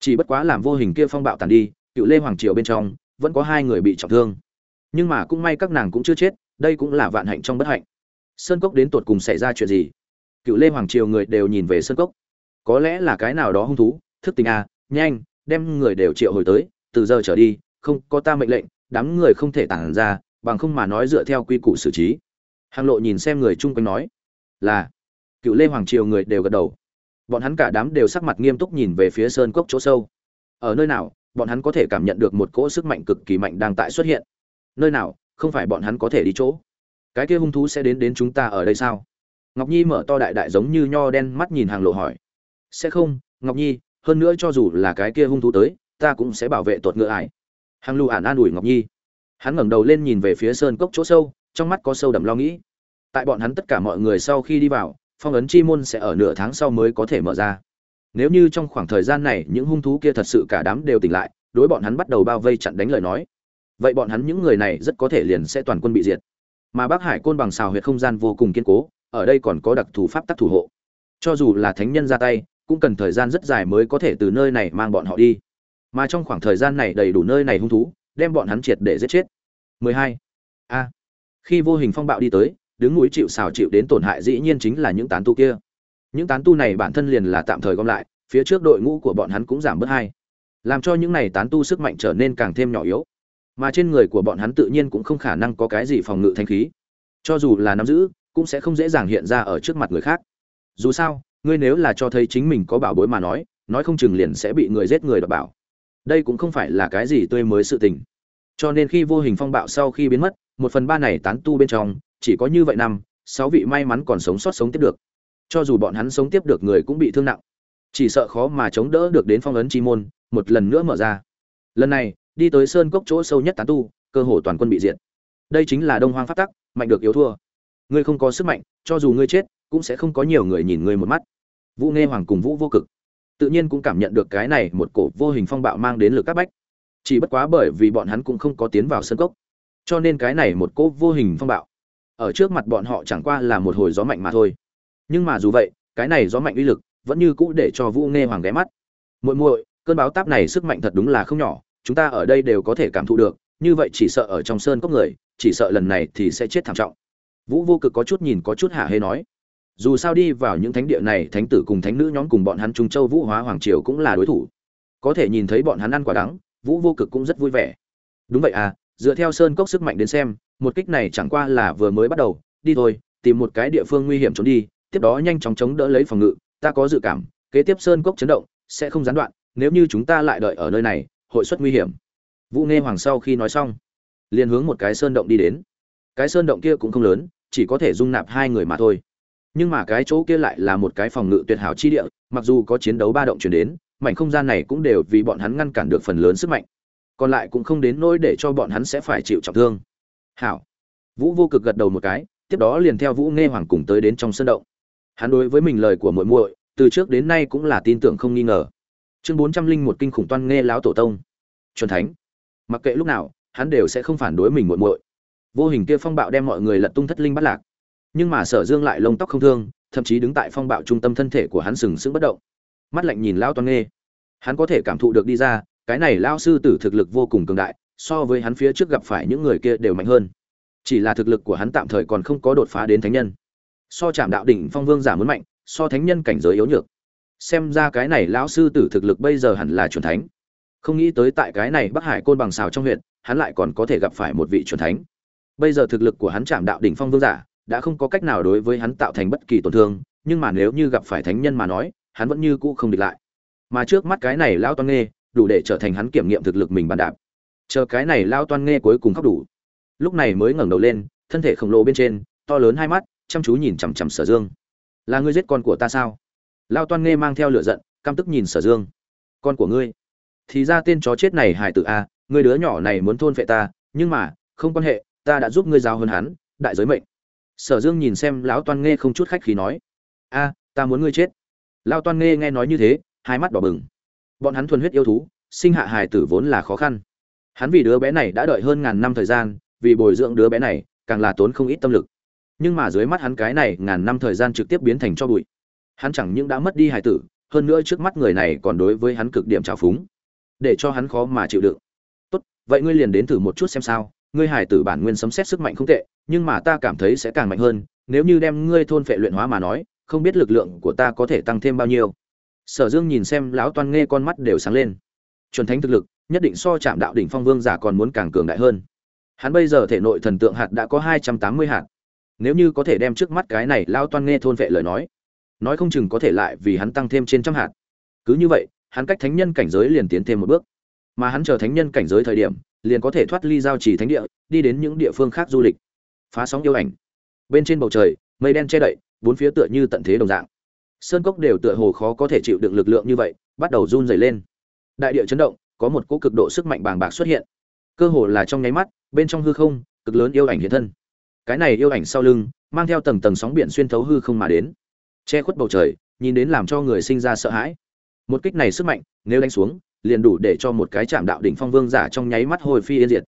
Chỉ bất quá làm vô hình kia phong bạo tàn đi, cựu lê hoàng triều bên trong, vẫn có hai người bị trọng thương. Nhưng mà cũng may các nàng cũng chưa chết, đây cũng là vạn hạnh trong bất hạnh. Sơn cốc đến tột cùng xảy ra chuyện gì? Cựu lê hoàng triều người đều nhìn về sơn cốc. Có lẽ là cái nào đó hung thú thức tình à nhanh, đem người đều triệu hồi tới, từ giờ trở đi, không có ta mệnh lệnh, đám người không thể tản ra, bằng không mà nói dựa theo quy củ xử trí. Hàng lộ nhìn xem người chung quanh nói, là. Cựu lê hoàng triều người đều gật đầu. Bọn hắn cả đám đều sắc mặt nghiêm túc nhìn về phía sơn cốc chỗ sâu. Ở nơi nào, bọn hắn có thể cảm nhận được một cỗ sức mạnh cực kỳ mạnh đang tại xuất hiện. Nơi nào, không phải bọn hắn có thể đi chỗ. Cái kia hung thú sẽ đến đến chúng ta ở đây sao? Ngọc nhi mở to đại đại giống như nho đen mắt nhìn hàng lộ hỏi. Sẽ không, ngọc nhi hơn nữa cho dù là cái kia hung thú tới, ta cũng sẽ bảo vệ tuột ngựa ải. Hằng lưu ản an ủi ngọc nhi. Hắn ngẩng đầu lên nhìn về phía sơn cốc chỗ sâu, trong mắt có sâu đậm lo nghĩ. Tại bọn hắn tất cả mọi người sau khi đi vào, phong ấn chi môn sẽ ở nửa tháng sau mới có thể mở ra. Nếu như trong khoảng thời gian này những hung thú kia thật sự cả đám đều tỉnh lại, đối bọn hắn bắt đầu bao vây chặn đánh lời nói, vậy bọn hắn những người này rất có thể liền sẽ toàn quân bị diệt. Mà bác hải côn bằng xào huyệt không gian vô cùng kiên cố, ở đây còn có đặc thù pháp tắc thủ hộ. Cho dù là thánh nhân ra tay cũng cần thời gian rất dài mới có thể từ nơi này mang bọn họ đi. Mà trong khoảng thời gian này đầy đủ nơi này hung thú, đem bọn hắn triệt để giết chết. 12. a. Khi vô hình phong bạo đi tới, đứng núi chịu xào chịu đến tổn hại dĩ nhiên chính là những tán tu kia. Những tán tu này bản thân liền là tạm thời gom lại, phía trước đội ngũ của bọn hắn cũng giảm bớt hai. Làm cho những này tán tu sức mạnh trở nên càng thêm nhỏ yếu. Mà trên người của bọn hắn tự nhiên cũng không khả năng có cái gì phòng ngự thanh khí. Cho dù là nắm giữ, cũng sẽ không dễ dàng hiện ra ở trước mặt người khác. Dù sao ngươi nếu là cho thấy chính mình có bảo bối mà nói nói không chừng liền sẽ bị người giết người đọc bảo. Đây cũng không phải là cái gì tươi mới sự tình. Cho nên khi vô hình phong bạo sau khi biến mất, một phần ba này tán tu bên trong, chỉ có như vậy năm, sáu vị may mắn còn sống sót sống tiếp được. Cho dù bọn hắn sống tiếp được người cũng bị thương nặng. Chỉ sợ khó mà chống đỡ được đến phong ấn chi môn, một lần nữa mở ra. Lần này, đi tới sơn cốc chỗ sâu nhất tán tu, cơ hồ toàn quân bị diệt. Đây chính là đông hoang phát tắc, mạnh được yếu thua. Ngươi không có sức mạnh, cho dù ngươi chết, cũng sẽ không có nhiều người nhìn ngươi một mắt vũ nghe hoàng cùng vũ vô cực. Tự nhiên cũng cảm nhận được cái này một cổ vô hình phong bạo mang đến lực các bách. Chỉ bất quá bởi vì bọn hắn cũng không có tiến vào sân cốc, cho nên cái này một cỗ vô hình phong bạo, ở trước mặt bọn họ chẳng qua là một hồi gió mạnh mà thôi. Nhưng mà dù vậy, cái này gió mạnh uy lực vẫn như cũ để cho vũ nghe hoàng ghé mắt. Muội muội, cơn báo táp này sức mạnh thật đúng là không nhỏ, chúng ta ở đây đều có thể cảm thụ được, như vậy chỉ sợ ở trong sơn cốc người, chỉ sợ lần này thì sẽ chết thảm trọng. Vũ vô cực có chút nhìn có chút hạ hê nói dù sao đi vào những thánh địa này, thánh tử cùng thánh nữ nhóm cùng bọn hắn trung châu vũ hóa hoàng triều cũng là đối thủ. Có thể nhìn thấy bọn hắn ăn quả đắng, vũ vô cực cũng rất vui vẻ. Đúng vậy à dựa theo sơn cốc sức mạnh đến xem, một kích này chẳng qua là vừa mới bắt đầu, đi thôi, tìm một cái địa phương nguy hiểm trốn đi, tiếp đó nhanh chóng chống đỡ lấy phòng ngự, ta có dự cảm, kế tiếp sơn cốc chấn động, sẽ không gián đoạn, nếu như chúng ta lại đợi ở nơi này, hội suất nguy hiểm. Vũ nghe hoàng sau khi nói xong, liền hướng một cái sơn động đi đến. Cái sơn động kia cũng không lớn, chỉ có thể dung nạp hai người mà thôi nhưng mà cái chỗ kia lại là một cái phòng ngự tuyệt hảo chi địa, mặc dù có chiến đấu ba động chuyển đến, mảnh không gian này cũng đều vì bọn hắn ngăn cản được phần lớn sức mạnh. Còn lại cũng không đến nỗi để cho bọn hắn sẽ phải chịu trọng thương. Hảo. Vũ vô cực gật đầu một cái, tiếp đó liền theo vũ nghe hoàng cùng tới đến trong sân động. Hắn đối với mình lời của muội muội, từ trước đến nay cũng là tin tưởng không nghi ngờ. Chương bốn trăm linh một kinh khủng toan nghe láo tổ tông. Chuẩn thánh. Mặc kệ lúc nào, hắn đều sẽ không phản đối mình muội muội. Vô hình kia phong bạo đem mọi người lật tung thất linh bắt lạc nhưng mà sở dương lại lông tóc không thương, thậm chí đứng tại phong bạo trung tâm thân thể của hắn sừng sững bất động. Mắt lạnh nhìn lao toan nghê. Hắn có thể cảm thụ được đi ra, cái này lao sư tử thực lực vô cùng cường đại, so với hắn phía trước gặp phải những người kia đều mạnh hơn. Chỉ là thực lực của hắn tạm thời còn không có đột phá đến thánh nhân. So chạm đạo đỉnh phong vương giả muốn mạnh, so thánh nhân cảnh giới yếu nhược. Xem ra cái này lão sư tử thực lực bây giờ hẳn là chuẩn thánh. Không nghĩ tới tại cái này bắc hải côn bằng xào trong huyện, hắn lại còn có thể gặp phải một vị chuẩn thánh. Bây giờ thực lực của hắn chạm đạo đỉnh phong vương giả đã không có cách nào đối với hắn tạo thành bất kỳ tổn thương, nhưng mà nếu như gặp phải thánh nhân mà nói, hắn vẫn như cũ không địch lại. Mà trước mắt cái này lao toan nghê, đủ để trở thành hắn kiểm nghiệm thực lực mình bàn đạp. Chờ cái này lao toan nghê cuối cùng khóc đủ. Lúc này mới ngẩng đầu lên, thân thể khổng lồ bên trên, to lớn hai mắt, chăm chú nhìn chằm chằm sở dương. Là ngươi giết con của ta sao? Lao toan nghê mang theo lửa giận, căm tức nhìn sở dương. Con của ngươi? Thì ra tên chó chết này Hải tử a người đứa nhỏ này muốn thôn phệ ta, nhưng mà, không quan hệ, ta đã giúp ngươi giao hơn hắn, đại giới mệnh sở dương nhìn xem lão toan nghe không chút khách khí nói, a, ta muốn ngươi chết. Lão toan nghe nghe nói như thế, hai mắt đỏ bừng. Bọn hắn thuần huyết yêu thú, sinh hạ hài tử vốn là khó khăn. Hắn vì đứa bé này đã đợi hơn ngàn năm thời gian, vì bồi dưỡng đứa bé này, càng là tốn không ít tâm lực. Nhưng mà dưới mắt hắn cái này ngàn năm thời gian trực tiếp biến thành cho bụi. Hắn chẳng những đã mất đi hài tử, hơn nữa trước mắt người này còn đối với hắn cực điểm trào phúng. Để cho hắn khó mà chịu đựng. Tốt, vậy ngươi liền đến thử một chút xem sao, ngươi hài tử bản nguyên sấm xét sức mạnh không tệ nhưng mà ta cảm thấy sẽ càng mạnh hơn, nếu như đem ngươi thôn phệ luyện hóa mà nói, không biết lực lượng của ta có thể tăng thêm bao nhiêu. Sở dương nhìn xem lão toan nghe con mắt đều sáng lên. Chuẩn thánh thực lực, nhất định so chạm đạo đỉnh phong vương giả còn muốn càng cường đại hơn. Hắn bây giờ thể nội thần tượng hạt đã có hai trăm tám mươi hạt. Nếu như có thể đem trước mắt cái này lao toan nghe thôn vệ lời nói nói không chừng có thể lại vì hắn tăng thêm trên trăm hạt. Cứ như vậy, hắn cách thánh nhân cảnh giới liền tiến thêm một bước. Mà hắn chờ thánh nhân cảnh giới thời điểm, liền có thể thoát ly giao trì thánh địa, đi đến những địa phương khác du lịch phá sóng yêu ảnh. Bên trên bầu trời, mây đen che đậy, bốn phía tựa như tận thế đồng dạng. Sơn cốc đều tựa hồ khó có thể chịu đựng lực lượng như vậy, bắt đầu run rẩy lên. Đại địa chấn động, có một cỗ cực độ sức mạnh bàng bạc xuất hiện. Cơ hồ là trong nháy mắt, bên trong hư không, cực lớn yêu ảnh hiện thân. Cái này yêu ảnh sau lưng, mang theo tầng tầng sóng biển xuyên thấu hư không mà đến. Che khuất bầu trời, nhìn đến làm cho người sinh ra sợ hãi. Một kích này sức mạnh, nếu đánh xuống, liền đủ để cho một cái chạm đạo đỉnh phong vương giả trong nháy mắt hồi phi yên diệt.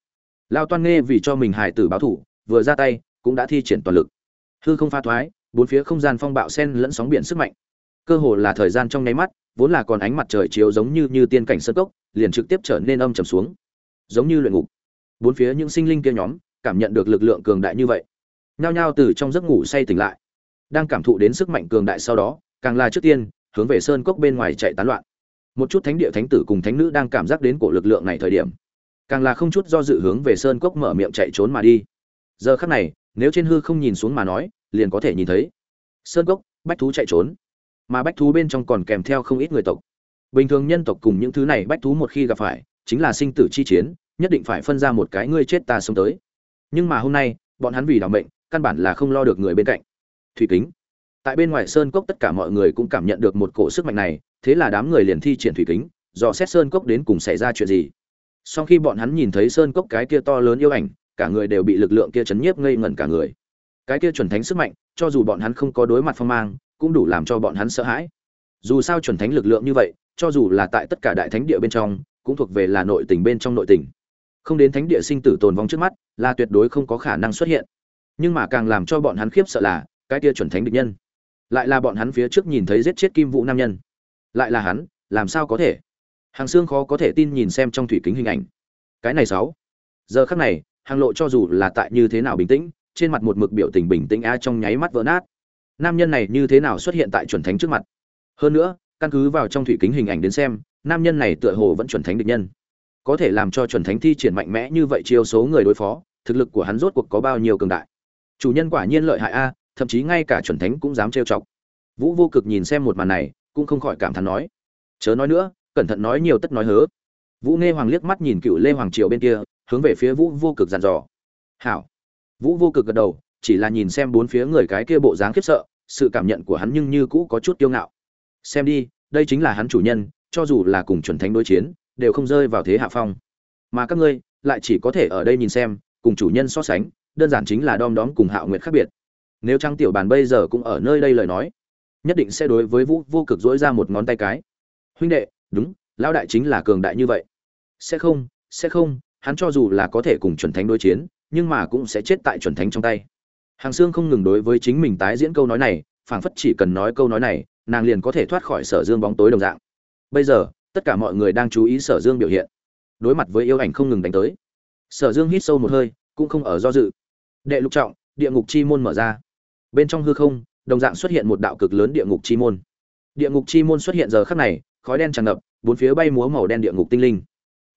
Lao toan nghe vì cho mình hài tử báo thủ vừa ra tay, cũng đã thi triển toàn lực. Hư không pha thoái, bốn phía không gian phong bạo sen lẫn sóng biển sức mạnh. Cơ hồ là thời gian trong nháy mắt, vốn là còn ánh mặt trời chiếu giống như như tiên cảnh sơ cốc, liền trực tiếp trở nên âm trầm xuống. Giống như luyện ngục. Bốn phía những sinh linh kia nhóm, cảm nhận được lực lượng cường đại như vậy. Nhao nhao từ trong giấc ngủ say tỉnh lại. Đang cảm thụ đến sức mạnh cường đại sau đó, càng là trước tiên, hướng về sơn cốc bên ngoài chạy tán loạn. Một chút thánh địa thánh tử cùng thánh nữ đang cảm giác đến cổ lực lượng này thời điểm, càng là không chút do dự hướng về sơn cốc mở miệng chạy trốn mà đi giờ khắc này, nếu trên hư không nhìn xuống mà nói, liền có thể nhìn thấy. Sơn cốc, bách thú chạy trốn. Mà bách thú bên trong còn kèm theo không ít người tộc. Bình thường nhân tộc cùng những thứ này bách thú một khi gặp phải, chính là sinh tử chi chiến, nhất định phải phân ra một cái ngươi chết ta sống tới. Nhưng mà hôm nay, bọn hắn vì đảm mệnh, căn bản là không lo được người bên cạnh. Thủy kính. Tại bên ngoài sơn cốc tất cả mọi người cũng cảm nhận được một cổ sức mạnh này, thế là đám người liền thi triển thủy kính, dò xét sơn cốc đến cùng xảy ra chuyện gì. Sau khi bọn hắn nhìn thấy sơn cốc cái kia to lớn yêu ảnh cả người đều bị lực lượng kia chấn nhiếp ngây ngẩn cả người. Cái kia chuẩn thánh sức mạnh, cho dù bọn hắn không có đối mặt phong mang, cũng đủ làm cho bọn hắn sợ hãi. Dù sao chuẩn thánh lực lượng như vậy, cho dù là tại tất cả đại thánh địa bên trong, cũng thuộc về là nội tình bên trong nội tình. Không đến thánh địa sinh tử tồn vong trước mắt, là tuyệt đối không có khả năng xuất hiện. Nhưng mà càng làm cho bọn hắn khiếp sợ là, cái kia chuẩn thánh địch nhân. Lại là bọn hắn phía trước nhìn thấy giết chết kim vũ nam nhân. Lại là hắn, làm sao có thể? Hàng xương khó có thể tin nhìn xem trong thủy kính hình ảnh. Cái này sáu. Giờ khắc này hàng lộ cho dù là tại như thế nào bình tĩnh, trên mặt một mực biểu tình bình tĩnh a trong nháy mắt vỡ nát. Nam nhân này như thế nào xuất hiện tại chuẩn thánh trước mặt? Hơn nữa, căn cứ vào trong thủy kính hình ảnh đến xem, nam nhân này tựa hồ vẫn chuẩn thánh địch nhân. Có thể làm cho chuẩn thánh thi triển mạnh mẽ như vậy chiêu số người đối phó, thực lực của hắn rốt cuộc có bao nhiêu cường đại? Chủ nhân quả nhiên lợi hại a, thậm chí ngay cả chuẩn thánh cũng dám trêu chọc. Vũ vô cực nhìn xem một màn này, cũng không khỏi cảm thán nói, chớ nói nữa, cẩn thận nói nhiều tất nói hớ. Vũ nghe hoàng liếc mắt nhìn cựu lê hoàng triều bên kia hướng về phía vũ vô cực dàn dò. Hảo. Vũ vô cực gật đầu, chỉ là nhìn xem bốn phía người cái kia bộ dáng khiếp sợ, sự cảm nhận của hắn nhưng như cũ có chút kiêu ngạo. Xem đi, đây chính là hắn chủ nhân, cho dù là cùng chuẩn thánh đối chiến, đều không rơi vào thế hạ phong. Mà các ngươi, lại chỉ có thể ở đây nhìn xem, cùng chủ nhân so sánh, đơn giản chính là đom đóm cùng hạo nguyệt khác biệt. Nếu trang tiểu bàn bây giờ cũng ở nơi đây lời nói, nhất định sẽ đối với vũ vô cực dỗi ra một ngón tay cái. Huynh đệ, đúng, lão đại chính là cường đại như vậy. Sẽ không sẽ không hắn cho dù là có thể cùng chuẩn thánh đối chiến, nhưng mà cũng sẽ chết tại chuẩn thánh trong tay. Hàng xương không ngừng đối với chính mình tái diễn câu nói này, phảng phất chỉ cần nói câu nói này, nàng liền có thể thoát khỏi sở dương bóng tối đồng dạng. Bây giờ, tất cả mọi người đang chú ý sở dương biểu hiện. Đối mặt với yêu ảnh không ngừng đánh tới. Sở dương hít sâu một hơi, cũng không ở do dự. Đệ lục trọng, địa ngục chi môn mở ra. Bên trong hư không, đồng dạng xuất hiện một đạo cực lớn địa ngục chi môn. Địa ngục chi môn xuất hiện giờ khắc này, khói đen tràn ngập, bốn phía bay múa màu đen địa ngục tinh linh.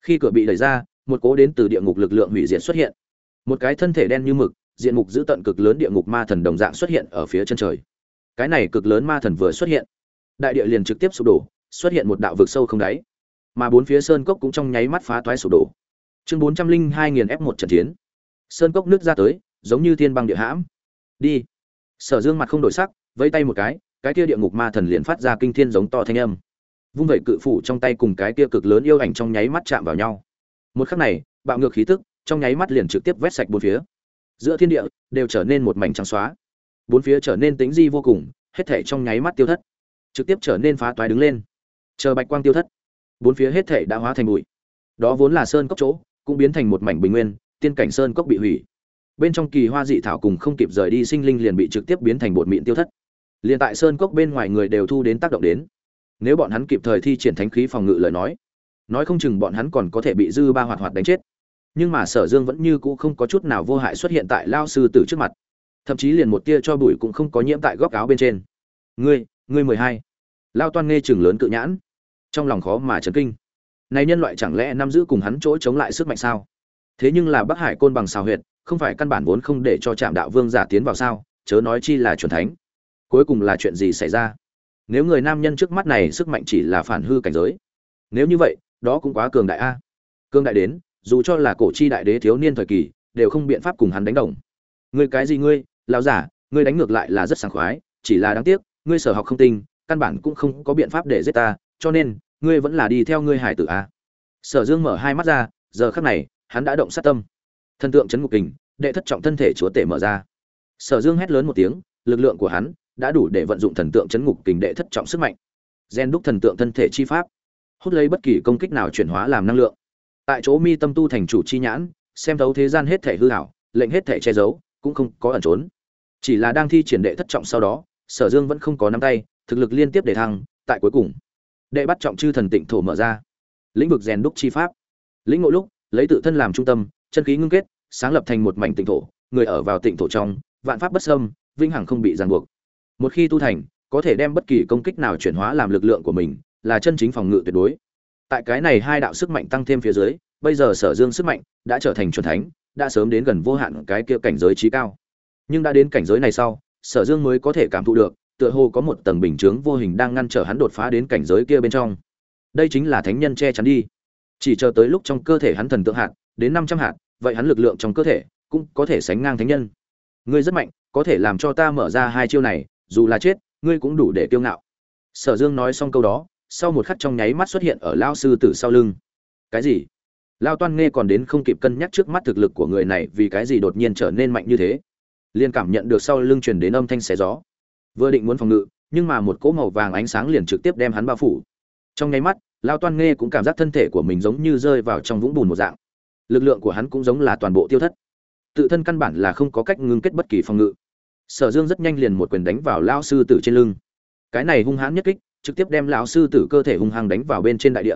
Khi cửa bị đẩy ra một cố đến từ địa ngục lực lượng hủy diệt xuất hiện. Một cái thân thể đen như mực, diện mục giữ tận cực lớn địa ngục ma thần đồng dạng xuất hiện ở phía chân trời. Cái này cực lớn ma thần vừa xuất hiện, đại địa liền trực tiếp sụp đổ, xuất hiện một đạo vực sâu không đáy. Mà bốn phía sơn cốc cũng trong nháy mắt phá toái sụp đổ. Chương bốn trăm linh hai nghìn f một trận chiến. Sơn cốc nước ra tới, giống như thiên băng địa hãm. Đi. Sở dương mặt không đổi sắc, vẫy tay một cái cái kia địa ngục ma thần liền phát ra kinh thiên giống to thanh âm. Vung vẩy cự phủ trong tay cùng cái kia cực lớn yêu ảnh trong nháy mắt chạm vào nhau một khắc này, bạo ngược khí tức, trong nháy mắt liền trực tiếp vét sạch bốn phía. Giữa thiên địa, đều trở nên một mảnh trắng xóa. Bốn phía trở nên tính di vô cùng, hết thể trong nháy mắt tiêu thất. Trực tiếp trở nên phá toái đứng lên. Chờ bạch quang tiêu thất, bốn phía hết thể đã hóa thành bụi. Đó vốn là sơn cốc chỗ, cũng biến thành một mảnh bình nguyên, tiên cảnh sơn cốc bị hủy. Bên trong kỳ hoa dị thảo cùng không kịp rời đi sinh linh liền bị trực tiếp biến thành bột mịn tiêu thất. Liền tại sơn cốc bên ngoài người đều thu đến tác động đến. Nếu bọn hắn kịp thời thi triển thánh khí phòng ngự lời nói nói không chừng bọn hắn còn có thể bị dư ba hoạt hoạt đánh chết. Nhưng mà sở dương vẫn như cũ không có chút nào vô hại xuất hiện tại lao sư tử trước mặt. Thậm chí liền một tia cho bụi cũng không có nhiễm tại góc áo bên trên. Ngươi ngươi mười hai. Lao toan nghe chừng lớn cự nhãn, trong lòng khó mà chấn kinh. Này nhân loại chẳng lẽ nắm giữ cùng hắn chỗ chống lại sức mạnh sao? Thế nhưng là bắc hải côn bằng xào huyệt, không phải căn bản vốn không để cho trạm đạo vương giả tiến vào sao? Chớ nói chi là chuẩn thánh. Cuối cùng là chuyện gì xảy ra? Nếu người nam nhân trước mắt này sức mạnh chỉ là phản hư cảnh giới, nếu như vậy đó cũng quá cường đại a. Cường đại đến, dù cho là cổ chi đại đế thiếu niên thời kỳ, đều không biện pháp cùng hắn đánh đồng. Ngươi cái gì ngươi, lão giả, ngươi đánh ngược lại là rất sảng khoái, chỉ là đáng tiếc, ngươi sở học không tinh, căn bản cũng không có biện pháp để giết ta, cho nên, ngươi vẫn là đi theo ngươi hải tử a. Sở dương mở hai mắt ra, giờ khắc này, hắn đã động sát tâm. Thần tượng chấn ngục kình, đệ thất trọng thân thể chúa tể mở ra. Sở dương hét lớn một tiếng, lực lượng của hắn đã đủ để vận dụng thần tượng chấn ngục kình đệ thất trọng sức mạnh. Gen đúc thần tượng thân thể chi pháp hút lấy bất kỳ công kích nào chuyển hóa làm năng lượng. Tại chỗ mi tâm tu thành chủ chi nhãn, xem thấu thế gian hết thể hư hảo lệnh hết thể che giấu, cũng không có ẩn trốn. Chỉ là đang thi triển đệ thất trọng sau đó, sở dương vẫn không có nắm tay, thực lực liên tiếp để thăng, tại cuối cùng, đệ bắt trọng chư thần tịnh thổ mở ra. Lĩnh vực rèn đúc chi pháp. Lĩnh ngộ lúc, lấy tự thân làm trung tâm, chân khí ngưng kết, sáng lập thành một mảnh tịnh thổ, người ở vào tịnh thổ trong, vạn pháp bất xâm, vĩnh hằng không bị ràng buộc. Một khi tu thành, có thể đem bất kỳ công kích nào chuyển hóa làm lực lượng của mình là chân chính phòng ngự tuyệt đối. Tại cái này hai đạo sức mạnh tăng thêm phía dưới, bây giờ sở dương sức mạnh đã trở thành chuẩn thánh, đã sớm đến gần vô hạn cái kia cảnh giới trí cao. Nhưng đã đến cảnh giới này sau, sở dương mới có thể cảm thụ được, tựa hồ có một tầng bình chướng vô hình đang ngăn trở hắn đột phá đến cảnh giới kia bên trong. Đây chính là thánh nhân che chắn đi. Chỉ chờ tới lúc trong cơ thể hắn thần tượng hạt, đến năm trăm hạt, vậy hắn lực lượng trong cơ thể cũng có thể sánh ngang thánh nhân. Ngươi rất mạnh, có thể làm cho ta mở ra hai chiêu này, dù là chết, ngươi cũng đủ để kiêu ngạo. Sở dương nói xong câu đó sau một khắc trong nháy mắt xuất hiện ở lao sư tử sau lưng. Cái gì? Lao toan nghe còn đến không kịp cân nhắc trước mắt thực lực của người này vì cái gì đột nhiên trở nên mạnh như thế. Liền cảm nhận được sau lưng truyền đến âm thanh xé gió. Vừa định muốn phòng ngự, nhưng mà một cỗ màu vàng ánh sáng liền trực tiếp đem hắn bao phủ. Trong nháy mắt, lao toan nghe cũng cảm giác thân thể của mình giống như rơi vào trong vũng bùn một dạng. Lực lượng của hắn cũng giống là toàn bộ tiêu thất. Tự thân căn bản là không có cách ngưng kết bất kỳ phòng ngự. Sở dương rất nhanh liền một quyền đánh vào lao sư tử trên lưng. Cái này hung hãn nhất kích trực tiếp đem lão sư tử cơ thể hung hăng đánh vào bên trên đại địa.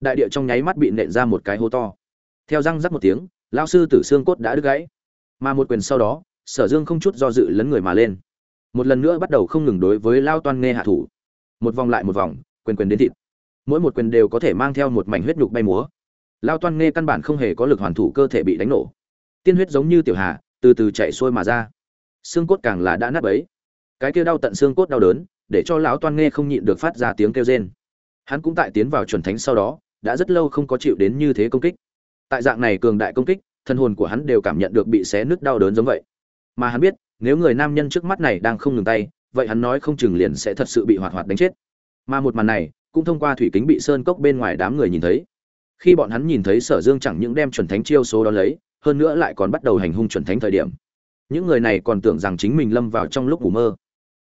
Đại địa trong nháy mắt bị nện ra một cái hố to. Theo răng rắc một tiếng, lão sư tử xương cốt đã đứt gãy. Mà một quyền sau đó, sở dương không chút do dự lấn người mà lên. Một lần nữa bắt đầu không ngừng đối với lao toan nghe hạ thủ. Một vòng lại một vòng, quyền quyền đến thịt. Mỗi một quyền đều có thể mang theo một mảnh huyết nhục bay múa. Lao toan nghe căn bản không hề có lực hoàn thủ cơ thể bị đánh nổ. Tiên huyết giống như tiểu hà, từ từ chạy xuôi mà ra. Xương cốt càng là đã nát bấy. Cái kia đau tận xương cốt đau đớn để cho lão toan nghe không nhịn được phát ra tiếng kêu rên. Hắn cũng tại tiến vào chuẩn thánh sau đó, đã rất lâu không có chịu đến như thế công kích. Tại dạng này cường đại công kích, thân hồn của hắn đều cảm nhận được bị xé nứt đau đớn giống vậy. Mà hắn biết, nếu người nam nhân trước mắt này đang không ngừng tay, vậy hắn nói không chừng liền sẽ thật sự bị hoạt hoạt đánh chết. Mà một màn này, cũng thông qua thủy kính bị sơn cốc bên ngoài đám người nhìn thấy. Khi bọn hắn nhìn thấy sở dương chẳng những đem chuẩn thánh chiêu số đó lấy, hơn nữa lại còn bắt đầu hành hung chuẩn thánh thời điểm. Những người này còn tưởng rằng chính mình lâm vào trong lúc ngủ mơ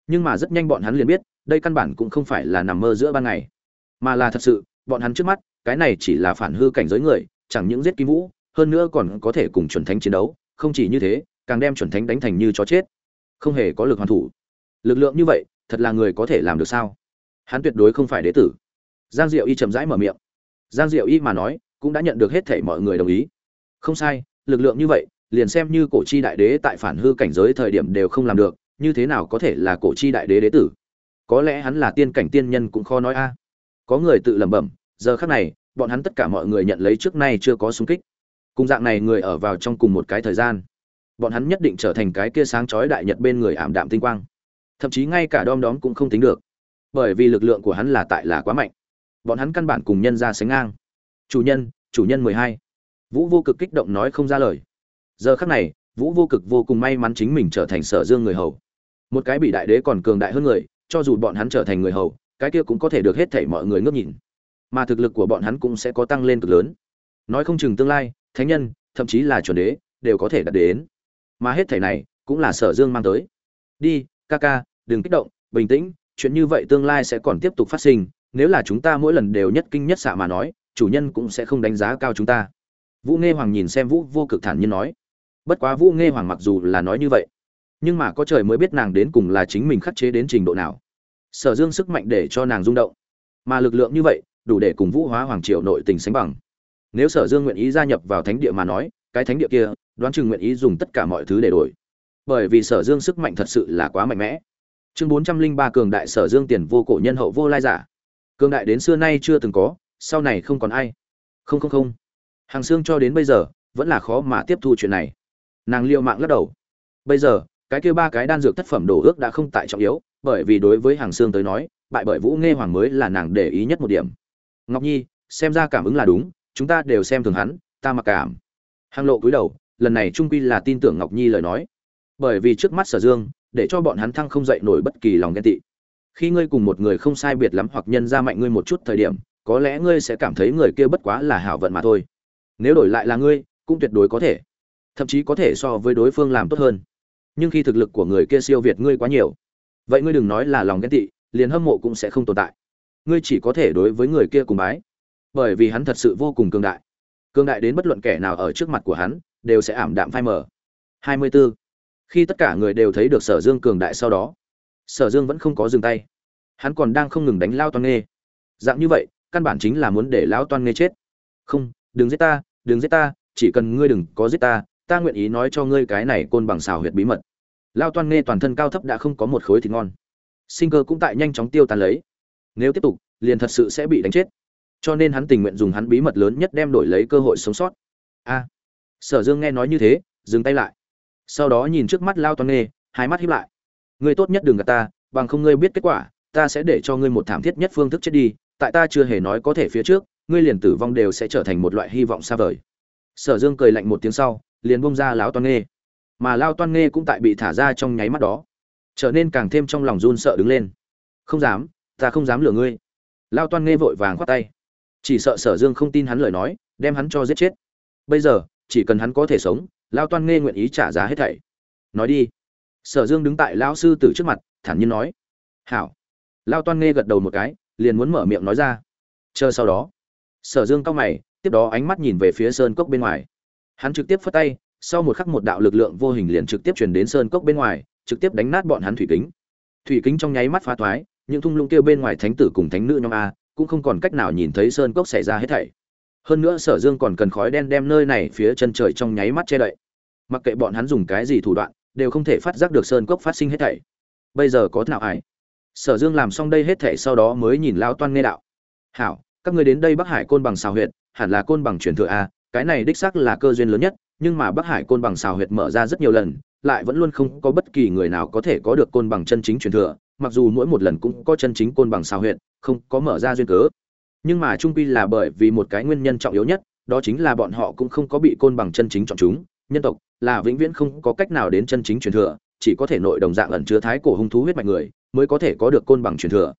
nhưng mà rất nhanh bọn hắn liền biết, đây căn bản cũng không phải là nằm mơ giữa ban ngày, mà là thật sự, bọn hắn trước mắt, cái này chỉ là phản hư cảnh giới người, chẳng những giết kim vũ, hơn nữa còn có thể cùng chuẩn thánh chiến đấu, không chỉ như thế, càng đem chuẩn thánh đánh thành như chó chết. Không hề có lực hoàn thủ. Lực lượng như vậy, thật là người có thể làm được sao? Hắn tuyệt đối không phải đế tử. Giang diệu y chậm rãi mở miệng. Giang diệu y mà nói, cũng đã nhận được hết thể mọi người đồng ý. Không sai, lực lượng như vậy, liền xem như cổ chi đại đế tại phản hư cảnh giới thời điểm đều không làm được như thế nào có thể là cổ chi đại đế đế tử? Có lẽ hắn là tiên cảnh tiên nhân cũng khó nói a. Có người tự lẩm bẩm, giờ khắc này, bọn hắn tất cả mọi người nhận lấy trước nay chưa có sung kích. Cùng dạng này người ở vào trong cùng một cái thời gian, bọn hắn nhất định trở thành cái kia sáng chói đại nhật bên người ảm đạm tinh quang. Thậm chí ngay cả đom đóm cũng không tính được. Bởi vì lực lượng của hắn là tại là quá mạnh. Bọn hắn căn bản cùng nhân ra sánh ngang. Chủ nhân chủ nhân mười hai. Vũ vô cực kích động nói không ra lời. Giờ khắc này, vũ vô cực vô cùng may mắn chính mình trở thành sở dương người hầu một cái bị đại đế còn cường đại hơn người, cho dù bọn hắn trở thành người hầu, cái kia cũng có thể được hết thảy mọi người ngước nhìn. Mà thực lực của bọn hắn cũng sẽ có tăng lên cực lớn. Nói không chừng tương lai, thánh nhân, thậm chí là chuẩn đế, đều có thể đạt đến. Mà hết thảy này, cũng là sở dương mang tới. Đi, ca ca, đừng kích động, bình tĩnh, chuyện như vậy tương lai sẽ còn tiếp tục phát sinh, nếu là chúng ta mỗi lần đều nhất kinh nhất xạ mà nói, chủ nhân cũng sẽ không đánh giá cao chúng ta. Vũ nghe hoàng nhìn xem vũ vô cực thản nhiên nói. Bất quá vũ nghe hoàng mặc dù là nói như vậy nhưng mà có trời mới biết nàng đến cùng là chính mình khắc chế đến trình độ nào. Sở dương sức mạnh để cho nàng rung động. Mà lực lượng như vậy, đủ để cùng vũ hóa hoàng triều nội tình sánh bằng. Nếu sở dương nguyện ý gia nhập vào thánh địa mà nói, cái thánh địa kia, đoán chừng nguyện ý dùng tất cả mọi thứ để đổi. Bởi vì sở dương sức mạnh thật sự là quá mạnh mẽ. Chương bốn trăm linh ba cường đại sở dương tiền vô cổ nhân hậu vô lai giả. Cường đại đến xưa nay chưa từng có, sau này không còn ai. Không không không. Hàng xương cho đến bây giờ, vẫn là khó mà tiếp thu chuyện này. Nàng liêu mạng lắc đầu. Bây giờ cái kia ba cái đan dược thất phẩm đổ ước đã không tại trọng yếu, bởi vì đối với hàng xương tới nói, bại bởi vũ nghe hoàng mới là nàng để ý nhất một điểm. Ngọc nhi, xem ra cảm ứng là đúng, chúng ta đều xem thường hắn, ta mặc cảm. Hàng lộ cúi đầu, lần này trung quy là tin tưởng ngọc nhi lời nói. Bởi vì trước mắt sở dương, để cho bọn hắn thăng không dậy nổi bất kỳ lòng ghen tị. Khi ngươi cùng một người không sai biệt lắm hoặc nhân ra mạnh ngươi một chút thời điểm, có lẽ ngươi sẽ cảm thấy người kia bất quá là hảo vận mà thôi. Nếu đổi lại là ngươi, cũng tuyệt đối có thể. Thậm chí có thể so với đối phương làm tốt hơn nhưng khi thực lực của người kia siêu việt ngươi quá nhiều, vậy ngươi đừng nói là lòng ghen tị, liền hâm mộ cũng sẽ không tồn tại. Ngươi chỉ có thể đối với người kia cùng bái, bởi vì hắn thật sự vô cùng cường đại. Cường đại đến bất luận kẻ nào ở trước mặt của hắn, đều sẽ ảm đạm phai mờ. 24. khi tất cả người đều thấy được sở dương cường đại sau đó, sở dương vẫn không có dừng tay. Hắn còn đang không ngừng đánh lao toan nghê. Dạng như vậy, căn bản chính là muốn để lão toan nghê chết. Không, đừng giết ta, đừng giết ta, chỉ cần ngươi đừng có giết ta ta nguyện ý nói cho ngươi cái này côn bằng xào huyệt bí mật lao toan nghe toàn thân cao thấp đã không có một khối thịt ngon. Sinh cơ cũng tại nhanh chóng tiêu tan lấy. Nếu tiếp tục liền thật sự sẽ bị đánh chết. Cho nên hắn tình nguyện dùng hắn bí mật lớn nhất đem đổi lấy cơ hội sống sót. A. Sở dương nghe nói như thế dừng tay lại. Sau đó nhìn trước mắt lao toan nghe, hai mắt hiếp lại. Ngươi tốt nhất đừng gạt ta bằng không ngươi biết kết quả ta sẽ để cho ngươi một thảm thiết nhất phương thức chết đi tại ta chưa hề nói có thể phía trước ngươi liền tử vong đều sẽ trở thành một loại hy vọng xa vời. Sở dương cười lạnh một tiếng sau liền bông ra lão toan nghe mà lao toan nghê cũng tại bị thả ra trong nháy mắt đó. Trở nên càng thêm trong lòng run sợ đứng lên. Không dám, ta không dám lừa ngươi. Lao toan nghê vội vàng khoát tay. Chỉ sợ sở dương không tin hắn lời nói, đem hắn cho giết chết. Bây giờ, chỉ cần hắn có thể sống, lao toan nghe nguyện ý trả giá hết thảy. Nói đi. Sở dương đứng tại lão sư tử trước mặt, thản nhiên nói. Hảo. Lao toan nghe gật đầu một cái, liền muốn mở miệng nói ra. Chờ sau đó, sở dương cao mày, tiếp đó ánh mắt nhìn về phía sơn cốc bên ngoài. Hắn trực tiếp phất tay sau một khắc một đạo lực lượng vô hình liền trực tiếp truyền đến sơn cốc bên ngoài, trực tiếp đánh nát bọn hắn thủy kính. Thủy kính trong nháy mắt phá thoái, những thung lũng kia bên ngoài thánh tử cùng thánh nữ nhóm a, cũng không còn cách nào nhìn thấy sơn cốc xảy ra hết thảy. Hơn nữa sở dương còn cần khói đen đem nơi này phía chân trời trong nháy mắt che đậy. Mặc kệ bọn hắn dùng cái gì thủ đoạn, đều không thể phát giác được sơn cốc phát sinh hết thảy. Bây giờ có nào ai? Sở dương làm xong đây hết thảy sau đó mới nhìn lao toan nghe đạo. Hảo, các người đến đây bắc hải côn bằng xào huyệt, hẳn là côn bằng truyền thừa a cái này đích xác là cơ duyên lớn nhất, nhưng mà bắc hải côn bằng xào huyệt mở ra rất nhiều lần, lại vẫn luôn không có bất kỳ người nào có thể có được côn bằng chân chính truyền thừa, mặc dù mỗi một lần cũng có chân chính côn bằng xào huyệt, không có mở ra duyên cớ. Nhưng mà trung quy là bởi vì một cái nguyên nhân trọng yếu nhất, đó chính là bọn họ cũng không có bị côn bằng chân chính chọn chúng, nhân tộc là vĩnh viễn không có cách nào đến chân chính truyền thừa, chỉ có thể nội đồng dạng ẩn chứa thái cổ hung thú huyết mạch người mới có thể có được côn bằng truyền thừa.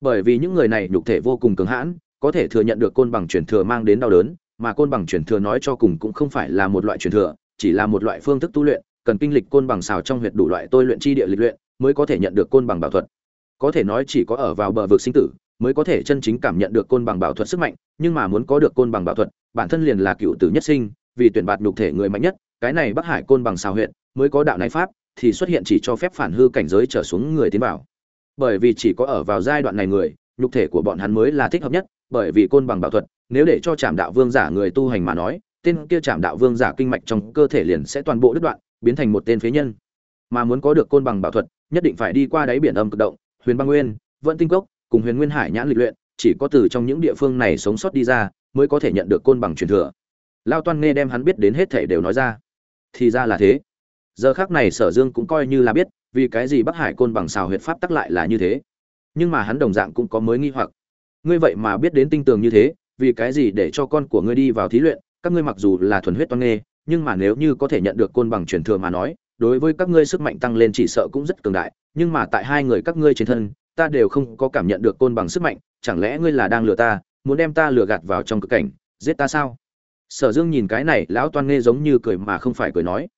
Bởi vì những người này nhục thể vô cùng cứng hãn, có thể thừa nhận được côn bằng truyền thừa mang đến đau đớn mà côn bằng truyền thừa nói cho cùng cũng không phải là một loại truyền thừa, chỉ là một loại phương thức tu luyện, cần kinh lịch côn bằng xào trong huyệt đủ loại tôi luyện chi địa lịch luyện mới có thể nhận được côn bằng bảo thuật. Có thể nói chỉ có ở vào bờ vực sinh tử mới có thể chân chính cảm nhận được côn bằng bảo thuật sức mạnh, nhưng mà muốn có được côn bằng bảo thuật, bản thân liền là cựu tử nhất sinh, vì tuyển bạt nhục thể người mạnh nhất, cái này bắc hải côn bằng xào huyệt mới có đạo này pháp, thì xuất hiện chỉ cho phép phản hư cảnh giới trở xuống người tiến vào. Bởi vì chỉ có ở vào giai đoạn này người, nhục thể của bọn hắn mới là thích hợp nhất, bởi vì côn bằng bảo thuật nếu để cho trạm đạo vương giả người tu hành mà nói, tên kia trạm đạo vương giả kinh mạch trong cơ thể liền sẽ toàn bộ đứt đoạn, biến thành một tên phế nhân. Mà muốn có được côn bằng bảo thuật, nhất định phải đi qua đáy biển âm cực động, huyền băng nguyên, vận tinh cốc, cùng huyền nguyên hải nhãn lịch luyện, chỉ có từ trong những địa phương này sống sót đi ra, mới có thể nhận được côn bằng truyền thừa. Lao toan nghe đem hắn biết đến hết thảy đều nói ra. Thì ra là thế. Giờ khắc này sở dương cũng coi như là biết, vì cái gì bắc hải côn bằng xào huyệt pháp tắc lại là như thế. Nhưng mà hắn đồng dạng cũng có mới nghi hoặc. Ngươi vậy mà biết đến tinh tường như thế vì cái gì để cho con của ngươi đi vào thí luyện, các ngươi mặc dù là thuần huyết toan nghê, nhưng mà nếu như có thể nhận được côn bằng truyền thừa mà nói, đối với các ngươi sức mạnh tăng lên chỉ sợ cũng rất cường đại, nhưng mà tại hai người các ngươi trên thân, ta đều không có cảm nhận được côn bằng sức mạnh, chẳng lẽ ngươi là đang lừa ta, muốn đem ta lừa gạt vào trong cực cảnh, giết ta sao? Sở dương nhìn cái này, lão toan nghê giống như cười mà không phải cười nói.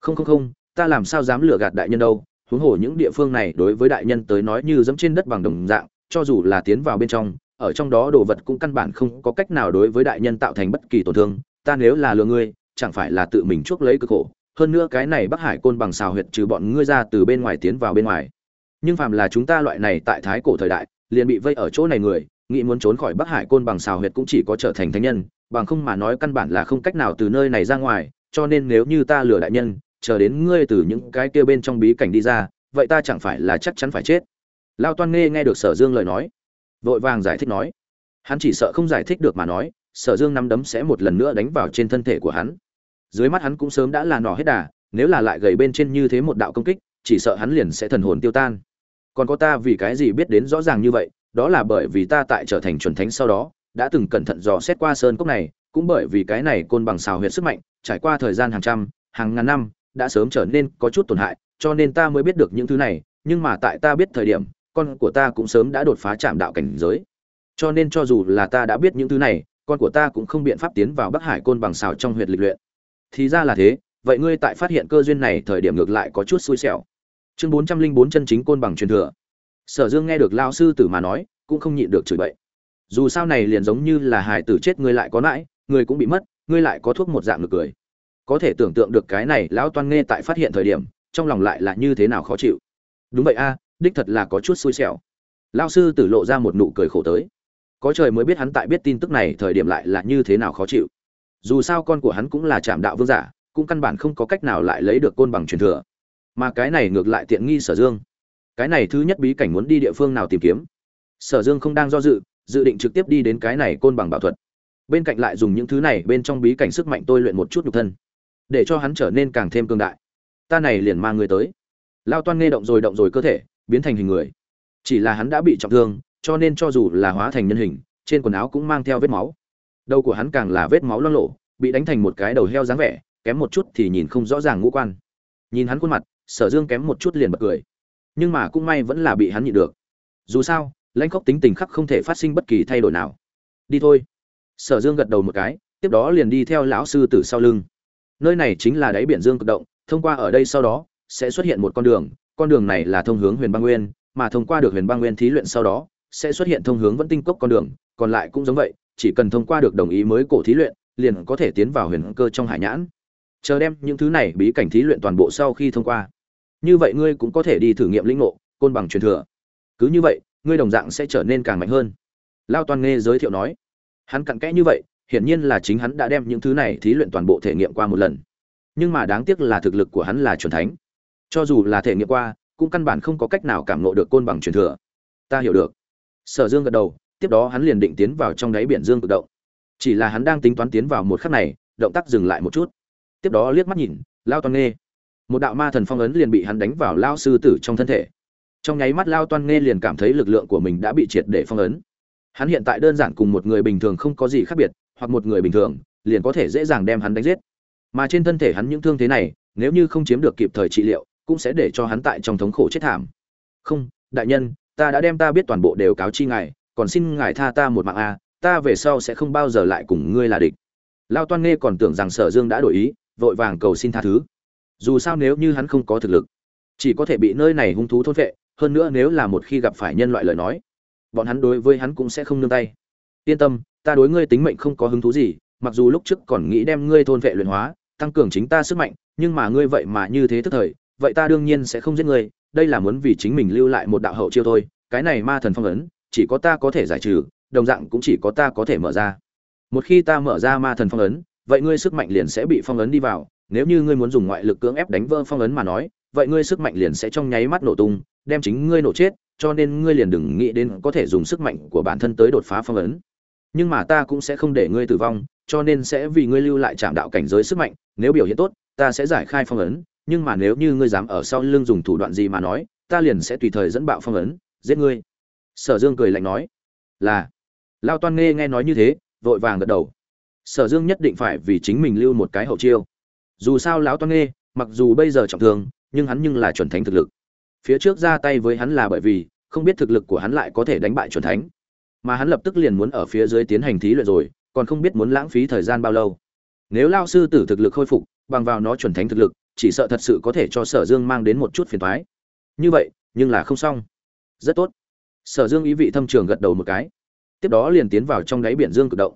Không không không, ta làm sao dám lừa gạt đại nhân đâu, huống hồ những địa phương này đối với đại nhân tới nói như dẫm trên đất bằng đồng dạng, cho dù là tiến vào bên trong ở trong đó đồ vật cũng căn bản không có cách nào đối với đại nhân tạo thành bất kỳ tổn thương, ta nếu là lừa ngươi, chẳng phải là tự mình chuốc lấy cực khổ. Hơn nữa cái này bắc hải côn bằng xào huyệt trừ bọn ngươi ra từ bên ngoài tiến vào bên ngoài. Nhưng phàm là chúng ta loại này tại thái cổ thời đại, liền bị vây ở chỗ này người, nghĩ muốn trốn khỏi bắc hải côn bằng xào huyệt cũng chỉ có trở thành thánh nhân, bằng không mà nói căn bản là không cách nào từ nơi này ra ngoài, cho nên nếu như ta lừa đại nhân, chờ đến ngươi từ những cái kia bên trong bí cảnh đi ra, vậy ta chẳng phải là chắc chắn phải chết. Lao toan nghe nghe được sở dương lời nói vội vàng giải thích nói. Hắn chỉ sợ không giải thích được mà nói, sở dương nắm đấm sẽ một lần nữa đánh vào trên thân thể của hắn. Dưới mắt hắn cũng sớm đã là nỏ hết đà, nếu là lại gầy bên trên như thế một đạo công kích, chỉ sợ hắn liền sẽ thần hồn tiêu tan. Còn có ta vì cái gì biết đến rõ ràng như vậy, đó là bởi vì ta tại trở thành chuẩn thánh sau đó, đã từng cẩn thận dò xét qua sơn cốc này, cũng bởi vì cái này côn bằng xào huyệt sức mạnh, trải qua thời gian hàng trăm, hàng ngàn năm, đã sớm trở nên có chút tổn hại, cho nên ta mới biết được những thứ này, nhưng mà tại ta biết thời điểm con của ta cũng sớm đã đột phá chạm đạo cảnh giới. Cho nên cho dù là ta đã biết những thứ này, con của ta cũng không biện pháp tiến vào bắc hải côn bằng xào trong huyệt lịch luyện. Thì ra là thế, vậy ngươi tại phát hiện cơ duyên này thời điểm ngược lại có chút xui xẻo. Chương bốn trăm linh bốn chân chính côn bằng truyền thừa. Sở dương nghe được lao sư tử mà nói, cũng không nhịn được chửi bậy. Dù sao này liền giống như là hài tử chết ngươi lại có nãi ngươi cũng bị mất, ngươi lại có thuốc một dạng được cười. Có thể tưởng tượng được cái này lão toan nghe tại phát hiện thời điểm, trong lòng lại là như thế nào khó chịu. Đúng vậy a đích thật là có chút xui xẻo. Lao sư tử lộ ra một nụ cười khổ tới. Có trời mới biết hắn tại biết tin tức này thời điểm lại là như thế nào khó chịu. Dù sao con của hắn cũng là trạm đạo vương giả, cũng căn bản không có cách nào lại lấy được côn bằng truyền thừa. Mà cái này ngược lại tiện nghi sở dương. Cái này thứ nhất bí cảnh muốn đi địa phương nào tìm kiếm? Sở dương không đang do dự dự định trực tiếp đi đến cái này côn bằng bảo thuật. Bên cạnh lại dùng những thứ này bên trong bí cảnh sức mạnh tôi luyện một chút nhục thân, để cho hắn trở nên càng thêm cương đại. Ta này liền mang người tới. Lao toan nghe động rồi động rồi cơ thể biến thành hình người. Chỉ là hắn đã bị trọng thương, cho nên cho dù là hóa thành nhân hình, trên quần áo cũng mang theo vết máu. Đầu của hắn càng là vết máu lo lộ bị đánh thành một cái đầu heo dáng vẻ, kém một chút thì nhìn không rõ ràng ngũ quan. Nhìn hắn khuôn mặt, sở dương kém một chút liền bật cười. Nhưng mà cũng may vẫn là bị hắn nhịn được. Dù sao, lãnh khóc tính tình khắc không thể phát sinh bất kỳ thay đổi nào. Đi thôi. Sở dương gật đầu một cái, tiếp đó liền đi theo lão sư tử sau lưng. Nơi này chính là đáy biển dương cực động, thông qua ở đây sau đó, sẽ xuất hiện một con đường con đường này là thông hướng huyền băng nguyên, mà thông qua được huyền băng nguyên thí luyện sau đó, sẽ xuất hiện thông hướng vẫn tinh cốc con đường, còn lại cũng giống vậy, chỉ cần thông qua được đồng ý mới cổ thí luyện, liền có thể tiến vào huyền cơ trong hải nhãn. Chờ đem những thứ này bí cảnh thí luyện toàn bộ sau khi thông qua. Như vậy ngươi cũng có thể đi thử nghiệm lĩnh ngộ, côn bằng truyền thừa. Cứ như vậy, ngươi đồng dạng sẽ trở nên càng mạnh hơn. Lao toàn nghe giới thiệu nói. Hắn cặn kẽ như vậy, hiển nhiên là chính hắn đã đem những thứ này thí luyện toàn bộ thể nghiệm qua một lần. Nhưng mà đáng tiếc là thực lực của hắn là chuẩn thánh cho dù là thể nghiệm qua, cũng căn bản không có cách nào cảm ngộ được côn bằng truyền thừa. Ta hiểu được. Sở dương gật đầu, tiếp đó hắn liền định tiến vào trong đáy biển dương cực động. Chỉ là hắn đang tính toán tiến vào một khắc này, động tác dừng lại một chút. Tiếp đó liếc mắt nhìn, lao Toan nghê. Một đạo ma thần phong ấn liền bị hắn đánh vào lao sư tử trong thân thể. Trong nháy mắt lao toan nghe liền cảm thấy lực lượng của mình đã bị triệt để phong ấn. Hắn hiện tại đơn giản cùng một người bình thường không có gì khác biệt, hoặc một người bình thường, liền có thể dễ dàng đem hắn đánh giết. Mà trên thân thể hắn những thương thế này, nếu như không chiếm được kịp thời trị liệu cũng sẽ để cho hắn tại trong thống khổ chết thảm. Không, đại nhân, ta đã đem ta biết toàn bộ đều cáo chi ngài, còn xin ngài tha ta một mạng a ta về sau sẽ không bao giờ lại cùng ngươi là địch. Lao toan nghe còn tưởng rằng sở dương đã đổi ý, vội vàng cầu xin tha thứ. Dù sao nếu như hắn không có thực lực, chỉ có thể bị nơi này hung thú thôn vệ hơn nữa nếu là một khi gặp phải nhân loại lời nói, bọn hắn đối với hắn cũng sẽ không nương tay. Yên tâm, ta đối ngươi tính mệnh không có hứng thú gì, mặc dù lúc trước còn nghĩ đem ngươi thôn vệ luyện hóa, tăng cường chính ta sức mạnh, nhưng mà ngươi vậy mà như thế tức thời vậy ta đương nhiên sẽ không giết ngươi, đây là muốn vì chính mình lưu lại một đạo hậu chiêu thôi, cái này ma thần phong ấn, chỉ có ta có thể giải trừ, đồng dạng cũng chỉ có ta có thể mở ra. Một khi ta mở ra ma thần phong ấn, vậy ngươi sức mạnh liền sẽ bị phong ấn đi vào, nếu như ngươi muốn dùng ngoại lực cưỡng ép đánh vỡ phong ấn mà nói, vậy ngươi sức mạnh liền sẽ trong nháy mắt nổ tung, đem chính ngươi nổ chết, cho nên ngươi liền đừng nghĩ đến có thể dùng sức mạnh của bản thân tới đột phá phong ấn. Nhưng mà ta cũng sẽ không để ngươi tử vong, cho nên sẽ vì ngươi lưu lại trạm đạo cảnh giới sức mạnh, nếu biểu hiện tốt, ta sẽ giải khai phong ấn nhưng mà nếu như ngươi dám ở sau lưng dùng thủ đoạn gì mà nói, ta liền sẽ tùy thời dẫn bạo phong ấn, giết ngươi. Sở dương cười lạnh nói. Là. Lao toan nghe nghe nói như thế, vội vàng gật đầu. Sở dương nhất định phải vì chính mình lưu một cái hậu chiêu. Dù sao lão toan nghe, mặc dù bây giờ trọng thương, nhưng hắn nhưng là chuẩn thánh thực lực. Phía trước ra tay với hắn là bởi vì, không biết thực lực của hắn lại có thể đánh bại chuẩn thánh. Mà hắn lập tức liền muốn ở phía dưới tiến hành thí luyện rồi, còn không biết muốn lãng phí thời gian bao lâu. Nếu lao sư tử thực lực khôi phục, bằng vào nó chuẩn thánh thực lực chỉ sợ thật sự có thể cho sở dương mang đến một chút phiền thoái như vậy, nhưng là không xong. Rất tốt. Sở dương ý vị thâm trường gật đầu một cái. Tiếp đó liền tiến vào trong đáy biển dương cực động.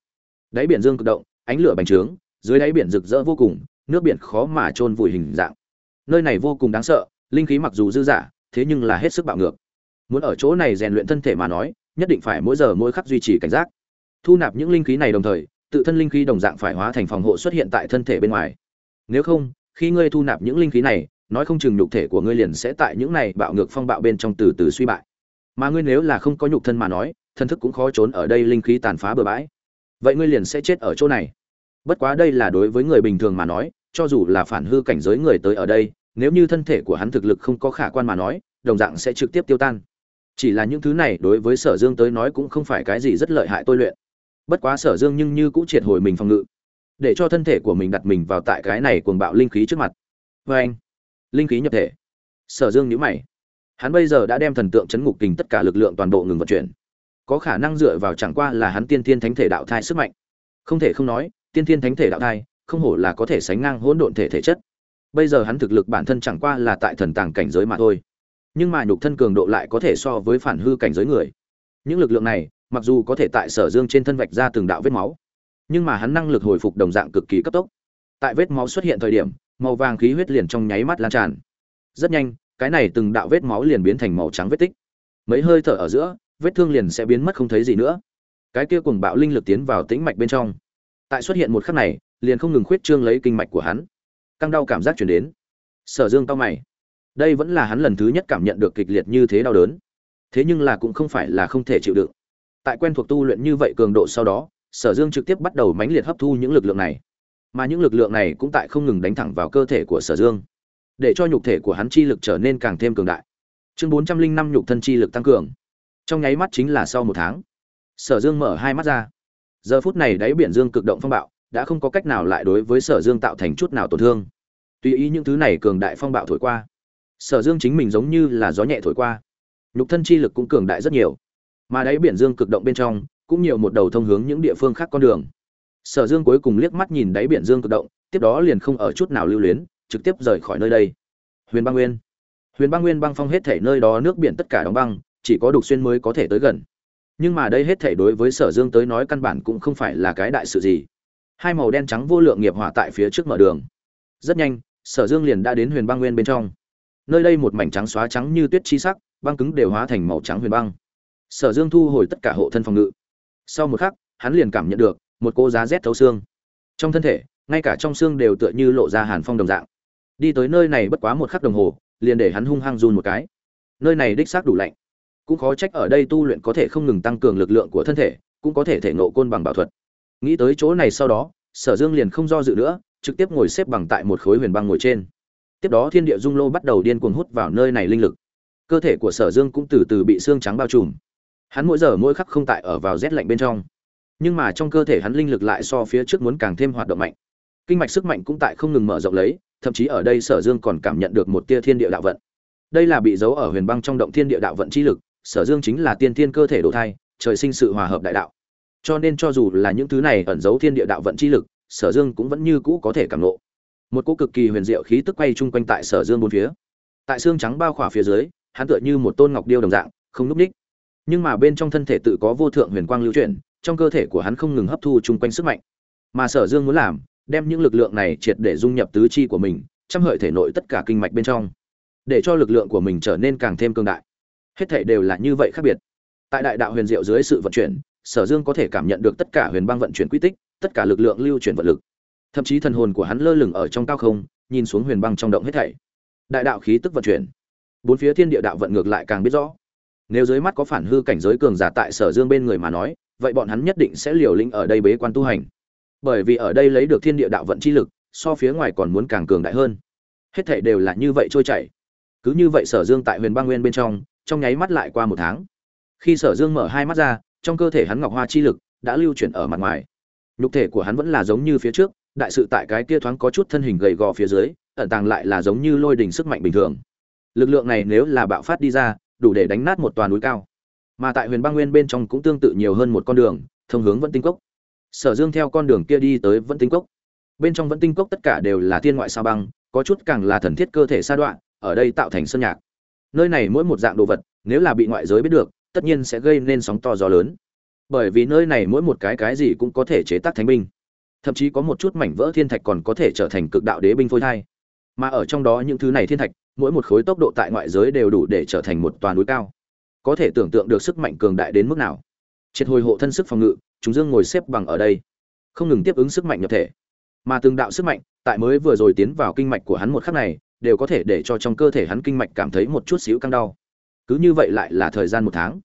Đáy biển dương cực động, ánh lửa bành trướng, dưới đáy biển rực rỡ vô cùng, nước biển khó mà trôn vùi hình dạng. Nơi này vô cùng đáng sợ, linh khí mặc dù dư dả, thế nhưng là hết sức bạo ngược. Muốn ở chỗ này rèn luyện thân thể mà nói, nhất định phải mỗi giờ mỗi khắc duy trì cảnh giác. Thu nạp những linh khí này đồng thời, tự thân linh khí đồng dạng phải hóa thành phòng hộ xuất hiện tại thân thể bên ngoài. Nếu không khi ngươi thu nạp những linh khí này, nói không chừng nhục thể của ngươi liền sẽ tại những này bạo ngược phong bạo bên trong từ từ suy bại. Mà ngươi nếu là không có nhục thân mà nói thân thức cũng khó trốn ở đây linh khí tàn phá bừa bãi. Vậy ngươi liền sẽ chết ở chỗ này. Bất quá đây là đối với người bình thường mà nói, cho dù là phản hư cảnh giới người tới ở đây, nếu như thân thể của hắn thực lực không có khả quan mà nói, đồng dạng sẽ trực tiếp tiêu tan. Chỉ là những thứ này đối với sở dương tới nói cũng không phải cái gì rất lợi hại tôi luyện. Bất quá sở dương nhưng như cũng triệt hồi mình phòng ngự để cho thân thể của mình đặt mình vào tại cái này cuồng bạo linh khí trước mặt. Vê anh, linh khí nhập thể. Sở dương nhữ mày. Hắn bây giờ đã đem thần tượng chấn ngục kình tất cả lực lượng toàn bộ ngừng vận chuyển. Có khả năng dựa vào chẳng qua là hắn tiên thiên thánh thể đạo thai sức mạnh. Không thể không nói, tiên thiên thánh thể đạo thai, không hổ là có thể sánh ngang hỗn độn thể thể chất. Bây giờ hắn thực lực bản thân chẳng qua là tại thần tàng cảnh giới mà thôi. Nhưng mà nhục thân cường độ lại có thể so với phản hư cảnh giới người. Những lực lượng này, mặc dù có thể tại sở dương trên thân vạch ra từng đạo vết máu nhưng mà hắn năng lực hồi phục đồng dạng cực kỳ cấp tốc. Tại vết máu xuất hiện thời điểm, màu vàng khí huyết liền trong nháy mắt lan tràn. Rất nhanh, cái này từng đạo vết máu liền biến thành màu trắng vết tích. Mấy hơi thở ở giữa, vết thương liền sẽ biến mất không thấy gì nữa. Cái kia cùng bạo linh lực tiến vào tĩnh mạch bên trong. Tại xuất hiện một khắc này, liền không ngừng khuyết trương lấy kinh mạch của hắn. Căng đau cảm giác chuyển đến. Sở dương tao mày. Đây vẫn là hắn lần thứ nhất cảm nhận được kịch liệt như thế đau đớn. Thế nhưng là cũng không phải là không thể chịu đựng. Tại quen thuộc tu luyện như vậy cường độ sau đó sở dương trực tiếp bắt đầu mãnh liệt hấp thu những lực lượng này. Mà những lực lượng này cũng tại không ngừng đánh thẳng vào cơ thể của sở dương, để cho nhục thể của hắn chi lực trở nên càng thêm cường đại. Chương bốn trăm linh năm nhục thân chi lực tăng cường. Trong nháy mắt chính là sau một tháng, sở dương mở hai mắt ra. Giờ phút này đáy biển dương cực động phong bạo, đã không có cách nào lại đối với sở dương tạo thành chút nào tổn thương. Tùy ý những thứ này cường đại phong bạo thổi qua, sở dương chính mình giống như là gió nhẹ thổi qua. Nhục thân chi lực cũng cường đại rất nhiều. Mà đáy biển dương cực động bên trong cũng nhiều một đầu thông hướng những địa phương khác con đường. Sở dương cuối cùng liếc mắt nhìn đáy biển dương cực động, tiếp đó liền không ở chút nào lưu luyến, trực tiếp rời khỏi nơi đây. Huyền băng nguyên. Huyền băng nguyên băng phong hết thể nơi đó nước biển tất cả đóng băng, chỉ có đục xuyên mới có thể tới gần. Nhưng mà đây hết thể đối với sở dương tới nói căn bản cũng không phải là cái đại sự gì. Hai màu đen trắng vô lượng nghiệp hỏa tại phía trước mở đường. Rất nhanh, sở dương liền đã đến huyền băng nguyên bên trong. Nơi đây một mảnh trắng xóa trắng như tuyết chi sắc, băng cứng đều hóa thành màu trắng huyền băng. Sở dương thu hồi tất cả hộ thân phòng ngự sau một khắc, hắn liền cảm nhận được một cô giá rét thấu xương. Trong thân thể, ngay cả trong xương đều tựa như lộ ra hàn phong đồng dạng. Đi tới nơi này bất quá một khắc đồng hồ, liền để hắn hung hăng run một cái. Nơi này đích xác đủ lạnh. Cũng khó trách ở đây tu luyện có thể không ngừng tăng cường lực lượng của thân thể, cũng có thể thể nộ côn bằng bảo thuật. Nghĩ tới chỗ này sau đó, sở dương liền không do dự nữa, trực tiếp ngồi xếp bằng tại một khối huyền băng ngồi trên. Tiếp đó thiên địa dung lô bắt đầu điên cuồng hút vào nơi này linh lực. Cơ thể của sở dương cũng từ từ bị xương trắng bao trùm hắn mỗi giờ mỗi khắc không tại ở vào rét lạnh bên trong. Nhưng mà trong cơ thể hắn linh lực lại so phía trước muốn càng thêm hoạt động mạnh. Kinh mạch sức mạnh cũng tại không ngừng mở rộng lấy, thậm chí ở đây sở dương còn cảm nhận được một tia thiên địa đạo vận. Đây là bị giấu ở huyền băng trong động thiên địa đạo vận chi lực, sở dương chính là tiên thiên cơ thể độ thai, trời sinh sự hòa hợp đại đạo. Cho nên cho dù là những thứ này ẩn giấu thiên địa đạo vận chi lực, sở dương cũng vẫn như cũ có thể cảm lộ một cỗ cực kỳ huyền diệu khí tức quay chung quanh tại sở dương bốn phía. Tại xương trắng bao khỏa phía dưới, hắn tựa như một tôn ngọc điêu đồng dạng, không núp ních nhưng mà bên trong thân thể tự có vô thượng huyền quang lưu chuyển, trong cơ thể của hắn không ngừng hấp thu chung quanh sức mạnh. Mà sở dương muốn làm, đem những lực lượng này triệt để dung nhập tứ chi của mình chăm hợi thể nội tất cả kinh mạch bên trong, để cho lực lượng của mình trở nên càng thêm cương đại. Hết thể đều là như vậy khác biệt. Tại đại đạo huyền diệu dưới sự vận chuyển, sở dương có thể cảm nhận được tất cả huyền băng vận chuyển quy tích, tất cả lực lượng lưu chuyển vật lực. Thậm chí thần hồn của hắn lơ lửng ở trong cao không, nhìn xuống huyền băng trong động hết thảy. Đại đạo khí tức vận chuyển. Bốn phía thiên địa đạo vận ngược lại càng biết rõ nếu dưới mắt có phản hư cảnh giới cường giả tại sở dương bên người mà nói, vậy bọn hắn nhất định sẽ liều lĩnh ở đây bế quan tu hành. Bởi vì ở đây lấy được thiên địa đạo vận chi lực, so phía ngoài còn muốn càng cường đại hơn. Hết thể đều là như vậy trôi chảy. Cứ như vậy sở dương tại huyền băng nguyên bên trong trong nháy mắt lại qua một tháng. Khi sở dương mở hai mắt ra, trong cơ thể hắn ngọc hoa chi lực đã lưu chuyển ở mặt ngoài. Nhục thể của hắn vẫn là giống như phía trước, đại sự tại cái kia thoáng có chút thân hình gầy gò phía dưới, ẩn tàng lại là giống như lôi đỉnh sức mạnh bình thường. Lực lượng này nếu là bạo phát đi ra đủ để đánh nát một toàn núi cao. Mà tại huyền băng nguyên bên trong cũng tương tự nhiều hơn một con đường, thông hướng vẫn tinh cốc. Sở dương theo con đường kia đi tới vẫn tinh cốc. Bên trong vẫn tinh cốc tất cả đều là thiên ngoại sao băng, có chút càng là thần thiết cơ thể sa đoạn, ở đây tạo thành sơn nhạc. Nơi này mỗi một dạng đồ vật, nếu là bị ngoại giới biết được, tất nhiên sẽ gây nên sóng to gió lớn. Bởi vì nơi này mỗi một cái cái gì cũng có thể chế tác thánh binh. Thậm chí có một chút mảnh vỡ thiên thạch còn có thể trở thành cực đạo đế binh phôi thai. Mà ở trong đó những thứ này thiên thạch mỗi một khối tốc độ tại ngoại giới đều đủ để trở thành một toàn núi cao. Có thể tưởng tượng được sức mạnh cường đại đến mức nào. Triệt hồi hộ thân sức phòng ngự, chúng dương ngồi xếp bằng ở đây. Không ngừng tiếp ứng sức mạnh nhập thể. Mà từng đạo sức mạnh, tại mới vừa rồi tiến vào kinh mạch của hắn một khắc này, đều có thể để cho trong cơ thể hắn kinh mạch cảm thấy một chút xíu căng đau. Cứ như vậy lại là thời gian một tháng.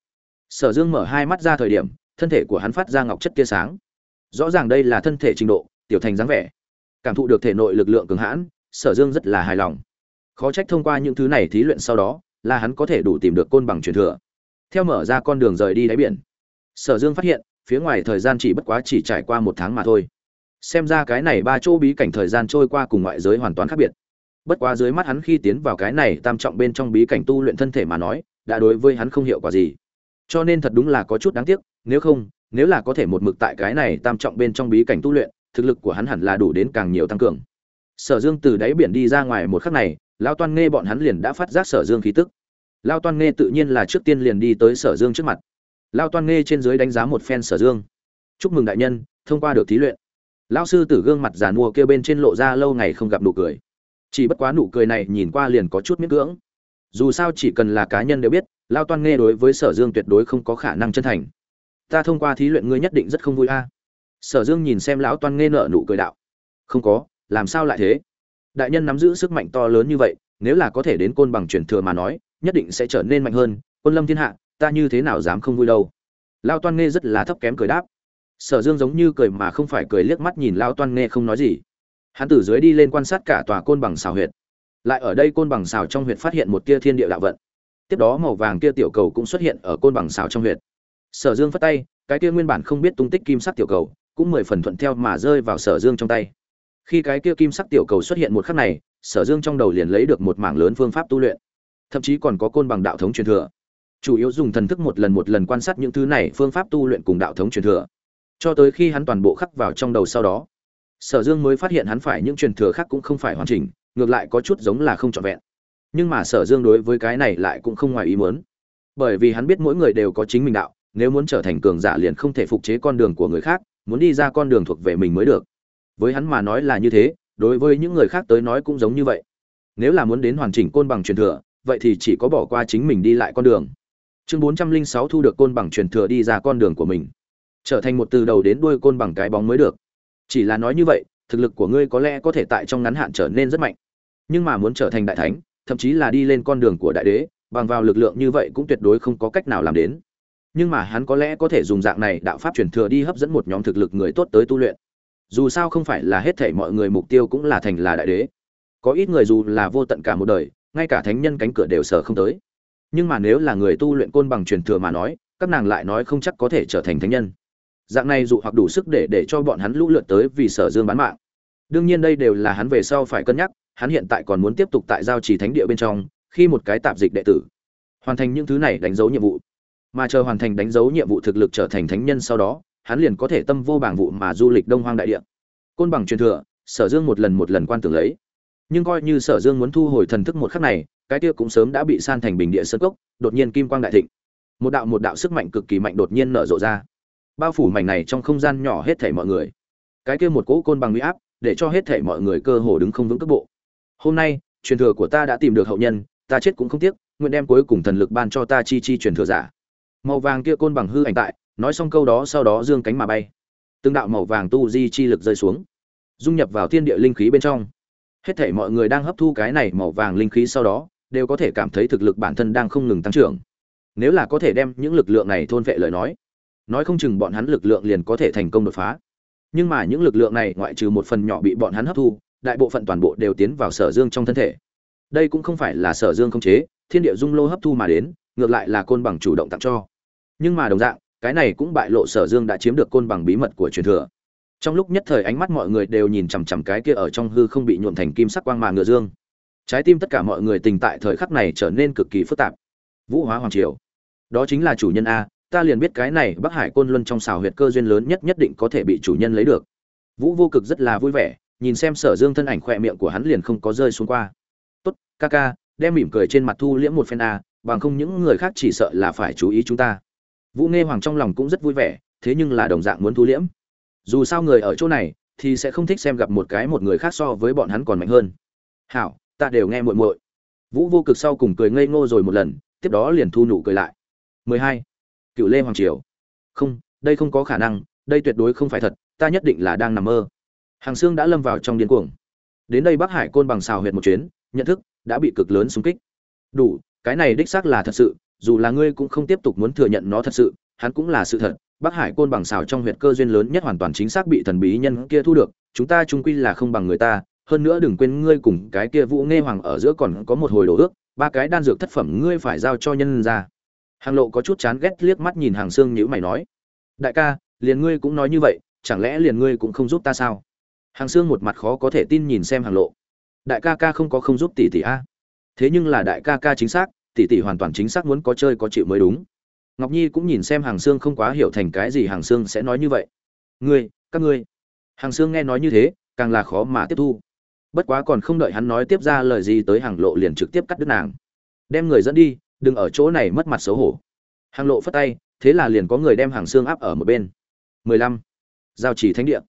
Sở dương mở hai mắt ra thời điểm, thân thể của hắn phát ra ngọc chất tia sáng. Rõ ràng đây là thân thể trình độ, tiểu thành dáng vẻ. Cảm thụ được thể nội lực lượng cường hãn, sở dương rất là hài lòng khó trách thông qua những thứ này thí luyện sau đó, là hắn có thể đủ tìm được côn bằng truyền thừa. Theo mở ra con đường rời đi đáy biển, sở dương phát hiện, phía ngoài thời gian chỉ bất quá chỉ trải qua một tháng mà thôi. Xem ra cái này ba chỗ bí cảnh thời gian trôi qua cùng ngoại giới hoàn toàn khác biệt. Bất quá dưới mắt hắn khi tiến vào cái này tam trọng bên trong bí cảnh tu luyện thân thể mà nói, đã đối với hắn không hiệu quả gì. Cho nên thật đúng là có chút đáng tiếc, nếu không, nếu là có thể một mực tại cái này tam trọng bên trong bí cảnh tu luyện, thực lực của hắn hẳn là đủ đến càng nhiều tăng cường. Sở dương từ đáy biển đi ra ngoài một khắc này lao toan nghe bọn hắn liền đã phát giác sở dương khí tức. Lao toan nghe tự nhiên là trước tiên liền đi tới sở dương trước mặt. Lao toan nghe trên dưới đánh giá một phen sở dương. Chúc mừng đại nhân, thông qua được thí luyện. Lao sư tử gương mặt giàn mua kêu bên trên lộ ra lâu ngày không gặp nụ cười. Chỉ bất quá nụ cười này nhìn qua liền có chút miễn cưỡng. Dù sao chỉ cần là cá nhân đều biết, lao toan nghe đối với sở dương tuyệt đối không có khả năng chân thành. Ta thông qua thí luyện ngươi nhất định rất không vui a. Sở dương nhìn xem lão toan nghe nợ nụ cười đạo. Không có, làm sao lại thế? Đại nhân nắm giữ sức mạnh to lớn như vậy, nếu là có thể đến côn bằng truyền thừa mà nói, nhất định sẽ trở nên mạnh hơn. Quân lâm thiên hạ, ta như thế nào dám không vui đâu? Lao toan nghe rất là thấp kém cười đáp. Sở dương giống như cười mà không phải cười liếc mắt nhìn lao toan nghe không nói gì. Hắn từ dưới đi lên quan sát cả tòa côn bằng xào huyệt. Lại ở đây côn bằng xào trong huyệt phát hiện một tia thiên địa đạo vận. Tiếp đó màu vàng kia tiểu cầu cũng xuất hiện ở côn bằng xào trong huyệt. Sở dương phát tay, cái kia nguyên bản không biết tung tích kim sắc tiểu cầu, cũng mười phần thuận theo mà rơi vào sở dương trong tay khi cái kia kim sắc tiểu cầu xuất hiện một khắc này, sở dương trong đầu liền lấy được một mảng lớn phương pháp tu luyện. Thậm chí còn có côn bằng đạo thống truyền thừa. Chủ yếu dùng thần thức một lần một lần quan sát những thứ này, phương pháp tu luyện cùng đạo thống truyền thừa. Cho tới khi hắn toàn bộ khắc vào trong đầu sau đó, sở dương mới phát hiện hắn phải những truyền thừa khác cũng không phải hoàn chỉnh, ngược lại có chút giống là không trọn vẹn. Nhưng mà sở dương đối với cái này lại cũng không ngoài ý muốn. Bởi vì hắn biết mỗi người đều có chính mình đạo, nếu muốn trở thành cường giả liền không thể phục chế con đường của người khác, muốn đi ra con đường thuộc về mình mới được với hắn mà nói là như thế, đối với những người khác tới nói cũng giống như vậy. Nếu là muốn đến hoàn chỉnh côn bằng truyền thừa, vậy thì chỉ có bỏ qua chính mình đi lại con đường. Chương bốn trăm linh sáu thu được côn bằng truyền thừa đi ra con đường của mình. Trở thành một từ đầu đến đuôi côn bằng cái bóng mới được. Chỉ là nói như vậy, thực lực của ngươi có lẽ có thể tại trong ngắn hạn trở nên rất mạnh. Nhưng mà muốn trở thành đại thánh, thậm chí là đi lên con đường của đại đế, bằng vào lực lượng như vậy cũng tuyệt đối không có cách nào làm đến. Nhưng mà hắn có lẽ có thể dùng dạng này đạo pháp truyền thừa đi hấp dẫn một nhóm thực lực người tốt tới tu luyện dù sao không phải là hết thảy mọi người mục tiêu cũng là thành là đại đế. Có ít người dù là vô tận cả một đời, ngay cả thánh nhân cánh cửa đều sợ không tới. Nhưng mà nếu là người tu luyện côn bằng truyền thừa mà nói, các nàng lại nói không chắc có thể trở thành thánh nhân. Dạng này dụ hoặc đủ sức để để cho bọn hắn lũ lượt tới vì sở dương bán mạng. Đương nhiên đây đều là hắn về sau phải cân nhắc, hắn hiện tại còn muốn tiếp tục tại giao trì thánh địa bên trong, khi một cái tạp dịch đệ tử, hoàn thành những thứ này đánh dấu nhiệm vụ. Mà chờ hoàn thành đánh dấu nhiệm vụ thực lực trở thành thánh nhân sau đó hắn liền có thể tâm vô bảng vụ mà du lịch đông hoang đại địa. Côn bằng truyền thừa, sở dương một lần một lần quan tưởng lấy. Nhưng coi như sở dương muốn thu hồi thần thức một khắc này, cái kia cũng sớm đã bị san thành bình địa sơn cốc, đột nhiên kim quang đại thịnh. Một đạo một đạo sức mạnh cực kỳ mạnh đột nhiên nở rộ ra. Bao phủ mảnh này trong không gian nhỏ hết thảy mọi người. Cái kia một cỗ côn bằng uy áp, để cho hết thảy mọi người cơ hồ đứng không vững cước bộ. Hôm nay, truyền thừa của ta đã tìm được hậu nhân, ta chết cũng không tiếc, nguyện đem cuối cùng thần lực ban cho ta chi chi truyền thừa giả. Màu vàng kia côn bằng hư ảnh tại nói xong câu đó sau đó dương cánh mà bay. Từng đạo màu vàng tu di chi lực rơi xuống, dung nhập vào thiên địa linh khí bên trong. Hết thảy mọi người đang hấp thu cái này màu vàng linh khí sau đó, đều có thể cảm thấy thực lực bản thân đang không ngừng tăng trưởng. Nếu là có thể đem những lực lượng này thôn vệ lời nói nói không chừng bọn hắn lực lượng liền có thể thành công đột phá. Nhưng mà những lực lượng này ngoại trừ một phần nhỏ bị bọn hắn hấp thu, đại bộ phận toàn bộ đều tiến vào sở dương trong thân thể. Đây cũng không phải là sở dương không chế, thiên địa dung lô hấp thu mà đến, ngược lại là côn bằng chủ động tặng cho. Nhưng mà đồng dạng cái này cũng bại lộ sở dương đã chiếm được côn bằng bí mật của truyền thừa. Trong lúc nhất thời ánh mắt mọi người đều nhìn chằm chằm cái kia ở trong hư không bị nhuộm thành kim sắc quang mà ngựa dương. Trái tim tất cả mọi người tình tại thời khắc này trở nên cực kỳ phức tạp. Vũ hóa hoàng triều. Đó chính là chủ nhân a, ta liền biết cái này bắc hải côn luân trong xào huyệt cơ duyên lớn nhất nhất định có thể bị chủ nhân lấy được. Vũ vô cực rất là vui vẻ, nhìn xem sở dương thân ảnh khỏe miệng của hắn liền không có rơi xuống qua. Tốt, ca ca, đem mỉm cười trên mặt thu liễm một phen a, bằng không những người khác chỉ sợ là phải chú ý chúng ta vũ nghe hoàng trong lòng cũng rất vui vẻ, thế nhưng là đồng dạng muốn thu liễm. Dù sao người ở chỗ này thì sẽ không thích xem gặp một cái một người khác so với bọn hắn còn mạnh hơn. Hảo, ta đều nghe muội muội. Vũ vô cực sau cùng cười ngây ngô rồi một lần, tiếp đó liền thu nụ cười lại. 12. cựu lê hoàng triều. Không, đây không có khả năng, đây tuyệt đối không phải thật, ta nhất định là đang nằm mơ. Hàng xương đã lâm vào trong điên cuồng. Đến đây bắc hải côn bằng xào huyệt một chuyến, nhận thức đã bị cực lớn xung kích. Đủ, cái này đích xác là thật sự dù là ngươi cũng không tiếp tục muốn thừa nhận nó thật sự, hắn cũng là sự thật, bắc hải côn bằng xảo trong huyệt cơ duyên lớn nhất hoàn toàn chính xác bị thần bí nhân kia thu được, chúng ta trung quy là không bằng người ta, hơn nữa đừng quên ngươi cùng cái kia vũ Nghê hoàng ở giữa còn có một hồi đồ ước, ba cái đan dược thất phẩm ngươi phải giao cho nhân ra. Hàng lộ có chút chán ghét liếc mắt nhìn hàng xương nhíu mày nói, đại ca, liền ngươi cũng nói như vậy, chẳng lẽ liền ngươi cũng không giúp ta sao? Hàng xương một mặt khó có thể tin nhìn xem hàng lộ. Đại ca ca không có không giúp tỷ tỷ a. Thế nhưng là đại ca ca chính xác tỷ tỷ hoàn toàn chính xác muốn có chơi có chịu mới đúng. Ngọc nhi cũng nhìn xem hàng xương không quá hiểu thành cái gì hàng xương sẽ nói như vậy. Ngươi, các ngươi. Hàng xương nghe nói như thế, càng là khó mà tiếp thu. Bất quá còn không đợi hắn nói tiếp ra lời gì tới hàng lộ liền trực tiếp cắt đứt nàng. Đem người dẫn đi, đừng ở chỗ này mất mặt xấu hổ. Hàng lộ phất tay, thế là liền có người đem hàng xương áp ở một bên. Mười lăm. Giao chỉ thánh địa.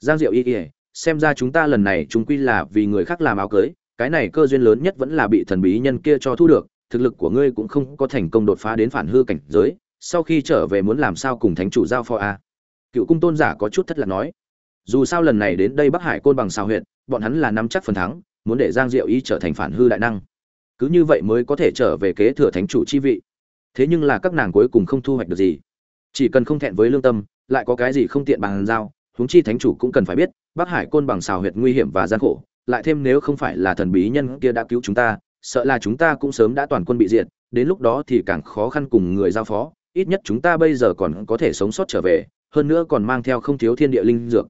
Giang diệu y ỉa xem ra chúng ta lần này chúng quy là vì người khác làm áo cưới, cái này cơ duyên lớn nhất vẫn là bị thần bí nhân kia cho thu được thực lực của ngươi cũng không có thành công đột phá đến phản hư cảnh giới, sau khi trở về muốn làm sao cùng thánh chủ giao phó a? Cựu cung tôn giả có chút thất lạc nói. Dù sao lần này đến đây bắc hải côn bằng xào huyện bọn hắn là nắm chắc phần thắng, muốn để giang diệu y trở thành phản hư đại năng. Cứ như vậy mới có thể trở về kế thừa thánh chủ chi vị. Thế nhưng là các nàng cuối cùng không thu hoạch được gì. Chỉ cần không thẹn với lương tâm, lại có cái gì không tiện bằng giao, huống chi thánh chủ cũng cần phải biết, bắc hải côn bằng xào huyệt nguy hiểm và gian khổ, lại thêm nếu không phải là thần bí nhân kia đã cứu chúng ta sợ là chúng ta cũng sớm đã toàn quân bị diệt, đến lúc đó thì càng khó khăn cùng người giao phó, ít nhất chúng ta bây giờ còn có thể sống sót trở về, hơn nữa còn mang theo không thiếu thiên địa linh dược.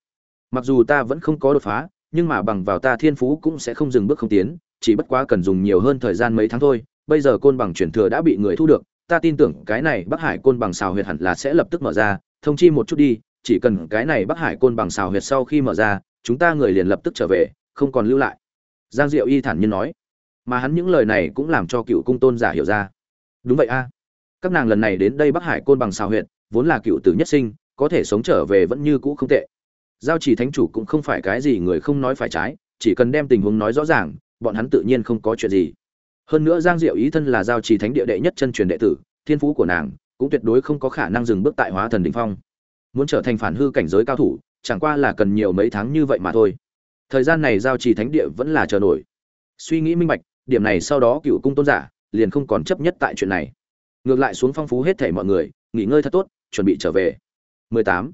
Mặc dù ta vẫn không có đột phá, nhưng mà bằng vào ta thiên phú cũng sẽ không dừng bước không tiến, chỉ bất quá cần dùng nhiều hơn thời gian mấy tháng thôi, bây giờ côn bằng chuyển thừa đã bị người thu được, ta tin tưởng cái này bắc hải côn bằng xào huyệt hẳn là sẽ lập tức mở ra, thông chi một chút đi, chỉ cần cái này bắc hải côn bằng xào huyệt sau khi mở ra, chúng ta người liền lập tức trở về, không còn lưu lại. Giang diệu y thản nhiên nói mà hắn những lời này cũng làm cho cựu cung tôn giả hiểu ra. Đúng vậy a. Các nàng lần này đến đây bắc hải côn bằng xào huyện vốn là cựu tử nhất sinh, có thể sống trở về vẫn như cũ không tệ. Giao chỉ thánh chủ cũng không phải cái gì người không nói phải trái, chỉ cần đem tình huống nói rõ ràng, bọn hắn tự nhiên không có chuyện gì. Hơn nữa giang diệu ý thân là giao chỉ thánh địa đệ nhất chân truyền đệ tử, thiên phú của nàng cũng tuyệt đối không có khả năng dừng bước tại hóa thần đỉnh phong. Muốn trở thành phản hư cảnh giới cao thủ, chẳng qua là cần nhiều mấy tháng như vậy mà thôi. Thời gian này giao trì thánh địa vẫn là chờ nổi. Suy nghĩ minh bạch điểm này sau đó cựu cung tôn giả liền không còn chấp nhất tại chuyện này. Ngược lại xuống phong phú hết thảy mọi người, nghỉ ngơi thật tốt, chuẩn bị trở về. 18.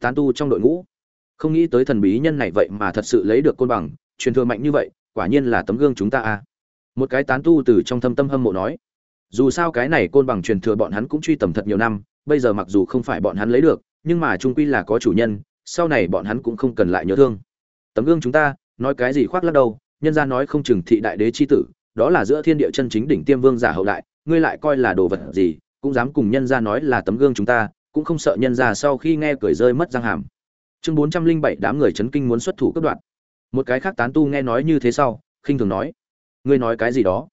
tán tu trong đội ngũ. Không nghĩ tới thần bí nhân này vậy mà thật sự lấy được côn bằng, truyền thừa mạnh như vậy, quả nhiên là tấm gương chúng ta a. Một cái tán tu từ trong thâm tâm hâm mộ nói, dù sao cái này côn bằng truyền thừa bọn hắn cũng truy tầm thật nhiều năm, bây giờ mặc dù không phải bọn hắn lấy được, nhưng mà trung quy là có chủ nhân, sau này bọn hắn cũng không cần lại nhớ thương. Tấm gương chúng ta, nói cái gì khoác lắc đâu nhân gia nói không chừng thị đại đế chi tử, đó là giữa thiên địa chân chính đỉnh tiêm vương giả hậu đại, ngươi lại coi là đồ vật gì, cũng dám cùng nhân gia nói là tấm gương chúng ta, cũng không sợ nhân gia sau khi nghe cười rơi mất răng hàm. Chương bốn trăm linh bảy, đám người chấn kinh muốn xuất thủ cấp đoạn một cái khác tán tu nghe nói như thế sau, khinh thường nói, ngươi nói cái gì đó?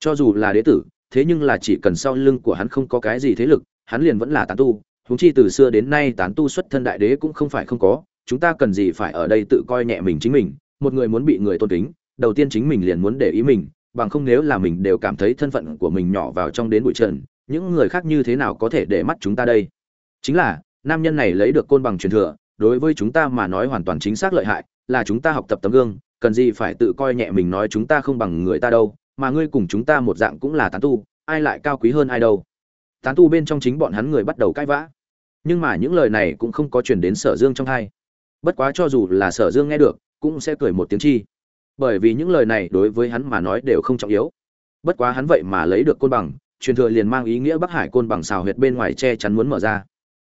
Cho dù là đế tử, thế nhưng là chỉ cần sau lưng của hắn không có cái gì thế lực, hắn liền vẫn là tán tu. Huống chi từ xưa đến nay tán tu xuất thân đại đế cũng không phải không có, chúng ta cần gì phải ở đây tự coi nhẹ mình chính mình, một người muốn bị người tôn kính đầu tiên chính mình liền muốn để ý mình, bằng không nếu là mình đều cảm thấy thân phận của mình nhỏ vào trong đến bụi trần, những người khác như thế nào có thể để mắt chúng ta đây? Chính là, nam nhân này lấy được côn bằng truyền thừa, đối với chúng ta mà nói hoàn toàn chính xác lợi hại, là chúng ta học tập tấm gương, cần gì phải tự coi nhẹ mình nói chúng ta không bằng người ta đâu, mà ngươi cùng chúng ta một dạng cũng là tán tu, ai lại cao quý hơn ai đâu. Tán tu bên trong chính bọn hắn người bắt đầu cãi vã. Nhưng mà những lời này cũng không có chuyển đến sở dương trong hai. Bất quá cho dù là sở dương nghe được, cũng sẽ cười một tiếng chi bởi vì những lời này đối với hắn mà nói đều không trọng yếu. Bất quá hắn vậy mà lấy được côn bằng, truyền thừa liền mang ý nghĩa bắc hải côn bằng xào huyệt bên ngoài che chắn muốn mở ra.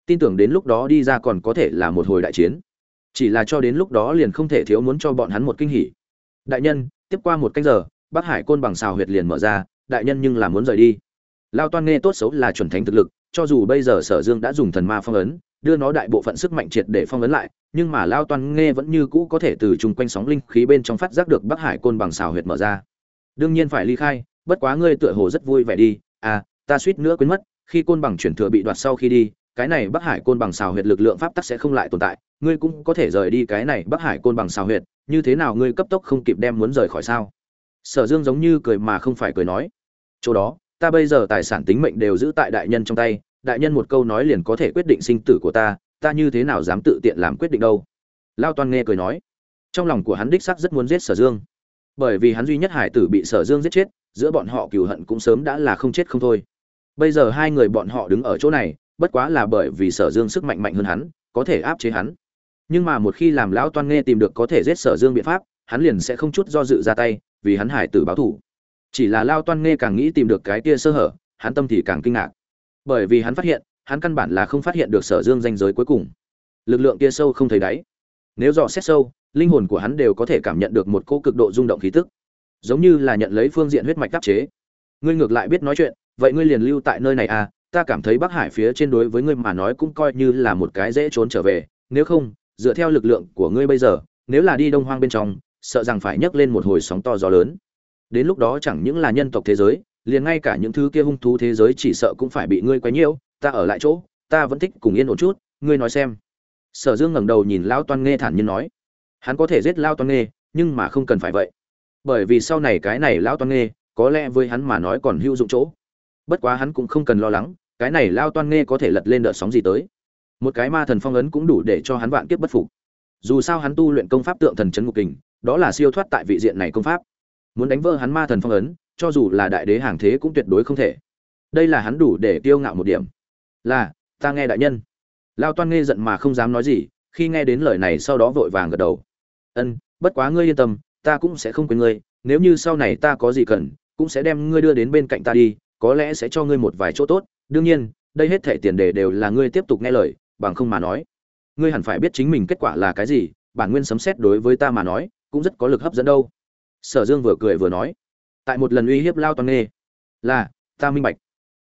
Tin tưởng đến lúc đó đi ra còn có thể là một hồi đại chiến. Chỉ là cho đến lúc đó liền không thể thiếu muốn cho bọn hắn một kinh hỉ. Đại nhân, tiếp qua một canh giờ, bắc hải côn bằng xào huyệt liền mở ra, đại nhân nhưng là muốn rời đi. Lao toan nghe tốt xấu là chuẩn thánh thực lực, cho dù bây giờ sở dương đã dùng thần ma phong ấn, đưa nó đại bộ phận sức mạnh triệt để phong ấn lại nhưng mà lao toan nghe vẫn như cũ có thể từ chung quanh sóng linh khí bên trong phát giác được bắc hải côn bằng xào huyệt mở ra. Đương nhiên phải ly khai, bất quá ngươi tựa hồ rất vui vẻ đi. À ta suýt nữa quên mất, khi côn bằng chuyển thừa bị đoạt sau khi đi, cái này bắc hải côn bằng xào huyệt lực lượng pháp tắc sẽ không lại tồn tại. Ngươi cũng có thể rời đi cái này bắc hải côn bằng xào huyệt, như thế nào ngươi cấp tốc không kịp đem muốn rời khỏi sao? Sở dương giống như cười mà không phải cười nói. Chỗ đó, ta bây giờ tài sản tính mệnh đều giữ tại đại nhân trong tay, đại nhân một câu nói liền có thể quyết định sinh tử của ta ta như thế nào dám tự tiện làm quyết định đâu? Lao toan nghe cười nói. Trong lòng của hắn đích sắc rất muốn giết sở dương. Bởi vì hắn duy nhất hải tử bị sở dương giết chết, giữa bọn họ cừu hận cũng sớm đã là không chết không thôi. Bây giờ hai người bọn họ đứng ở chỗ này, bất quá là bởi vì sở dương sức mạnh mạnh hơn hắn, có thể áp chế hắn. Nhưng mà một khi làm lão toan nghe tìm được có thể giết sở dương biện pháp, hắn liền sẽ không chút do dự ra tay, vì hắn hải tử báo thủ chỉ là lao toan nghe càng nghĩ tìm được cái kia sơ hở, hắn tâm thì càng kinh ngạc. Bởi vì hắn phát hiện hắn căn bản là không phát hiện được sở dương danh giới cuối cùng. Lực lượng kia sâu không thấy đáy. Nếu dò xét sâu, linh hồn của hắn đều có thể cảm nhận được một cô cực độ rung động khí tức. Giống như là nhận lấy phương diện huyết mạch đắc chế. Ngươi ngược lại biết nói chuyện, vậy ngươi liền lưu tại nơi này à? Ta cảm thấy bắc hải phía trên đối với ngươi mà nói cũng coi như là một cái dễ trốn trở về. Nếu không, dựa theo lực lượng của ngươi bây giờ, nếu là đi đông hoang bên trong, sợ rằng phải nhấc lên một hồi sóng to gió lớn. Đến lúc đó chẳng những là nhân tộc thế giới, liền ngay cả những thứ kia hung thú thế giới chỉ sợ cũng phải bị ngươi quấy nhiễu ta ở lại chỗ, ta vẫn thích cùng yên ổn chút, ngươi nói xem. Sở dương ngẩng đầu nhìn lão toan nghe thản nhiên nói. Hắn có thể giết lao toan nghe nhưng mà không cần phải vậy. Bởi vì sau này cái này lão toan nghe có lẽ với hắn mà nói còn hữu dụng chỗ. Bất quá hắn cũng không cần lo lắng, cái này lao toan nghe có thể lật lên đợt sóng gì tới. Một cái ma thần phong ấn cũng đủ để cho hắn vạn kiếp bất phục. Dù sao hắn tu luyện công pháp tượng thần chấn ngục kình, đó là siêu thoát tại vị diện này công pháp. Muốn đánh vỡ hắn ma thần phong ấn, cho dù là đại đế hàng thế cũng tuyệt đối không thể. Đây là hắn đủ để tiêu ngạo một điểm là, ta nghe đại nhân. Lao toan nghe giận mà không dám nói gì, khi nghe đến lời này sau đó vội vàng gật đầu. Ân, bất quá ngươi yên tâm, ta cũng sẽ không quên ngươi, nếu như sau này ta có gì cần, cũng sẽ đem ngươi đưa đến bên cạnh ta đi, có lẽ sẽ cho ngươi một vài chỗ tốt. Đương nhiên, đây hết thảy tiền đề đều là ngươi tiếp tục nghe lời, bằng không mà nói, ngươi hẳn phải biết chính mình kết quả là cái gì, bản nguyên sấm xét đối với ta mà nói, cũng rất có lực hấp dẫn đâu. Sở dương vừa cười vừa nói, tại một lần uy hiếp lao toan nghê là, ta minh bạch.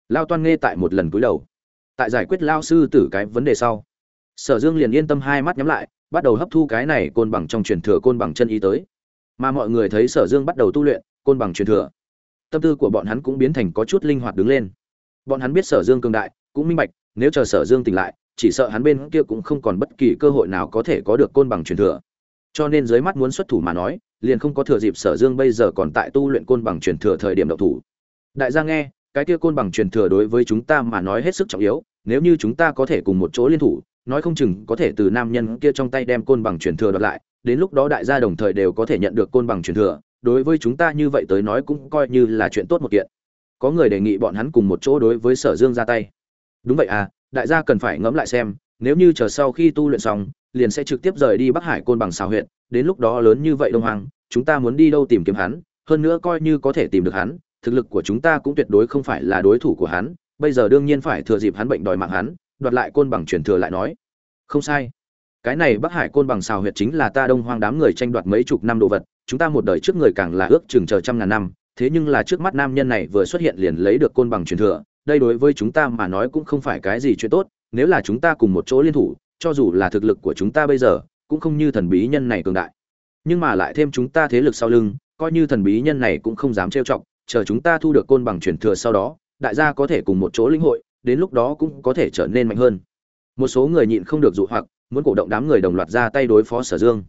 Lao toan nghê tại một lần cúi đầu tại giải quyết lao sư tử cái vấn đề sau. Sở dương liền yên tâm hai mắt nhắm lại, bắt đầu hấp thu cái này côn bằng trong truyền thừa côn bằng chân ý tới. Mà mọi người thấy sở dương bắt đầu tu luyện, côn bằng truyền thừa, tâm tư của bọn hắn cũng biến thành có chút linh hoạt đứng lên. Bọn hắn biết sở dương cường đại, cũng minh bạch, nếu chờ sở dương tỉnh lại, chỉ sợ hắn bên kia cũng không còn bất kỳ cơ hội nào có thể có được côn bằng truyền thừa. Cho nên dưới mắt muốn xuất thủ mà nói, liền không có thừa dịp sở dương bây giờ còn tại tu luyện côn bằng truyền thừa thời điểm đậu thủ. Đại gia nghe cái kia côn bằng truyền thừa đối với chúng ta mà nói hết sức trọng yếu, nếu như chúng ta có thể cùng một chỗ liên thủ, nói không chừng có thể từ nam nhân kia trong tay đem côn bằng truyền thừa đoạt lại, đến lúc đó đại gia đồng thời đều có thể nhận được côn bằng truyền thừa, đối với chúng ta như vậy tới nói cũng coi như là chuyện tốt một kiện. Có người đề nghị bọn hắn cùng một chỗ đối với sở dương ra tay. Đúng vậy à đại gia cần phải ngẫm lại xem, nếu như chờ sau khi tu luyện xong, liền sẽ trực tiếp rời đi bắc hải côn bằng xào huyện đến lúc đó lớn như vậy đông hoàng chúng ta muốn đi đâu tìm kiếm hắn, hơn nữa coi như có thể tìm được hắn thực lực của chúng ta cũng tuyệt đối không phải là đối thủ của hắn, bây giờ đương nhiên phải thừa dịp hắn bệnh đòi mạng hắn, đoạt lại côn bằng truyền thừa lại nói. Không sai. Cái này bắc hải côn bằng xào huyệt chính là ta đông hoang đám người tranh đoạt mấy chục năm đồ vật, chúng ta một đời trước người càng là ước chừng chờ trăm ngàn năm, thế nhưng là trước mắt nam nhân này vừa xuất hiện liền lấy được côn bằng truyền thừa, đây đối với chúng ta mà nói cũng không phải cái gì chuyện tốt, nếu là chúng ta cùng một chỗ liên thủ, cho dù là thực lực của chúng ta bây giờ, cũng không như thần bí nhân này cường đại. Nhưng mà lại thêm chúng ta thế lực sau lưng, coi như thần bí nhân này cũng không dám trêu chọc chờ chúng ta thu được côn bằng truyền thừa sau đó, đại gia có thể cùng một chỗ linh hội, đến lúc đó cũng có thể trở nên mạnh hơn. Một số người nhịn không được dụ hoặc, muốn cổ động đám người đồng loạt ra tay đối phó sở dương.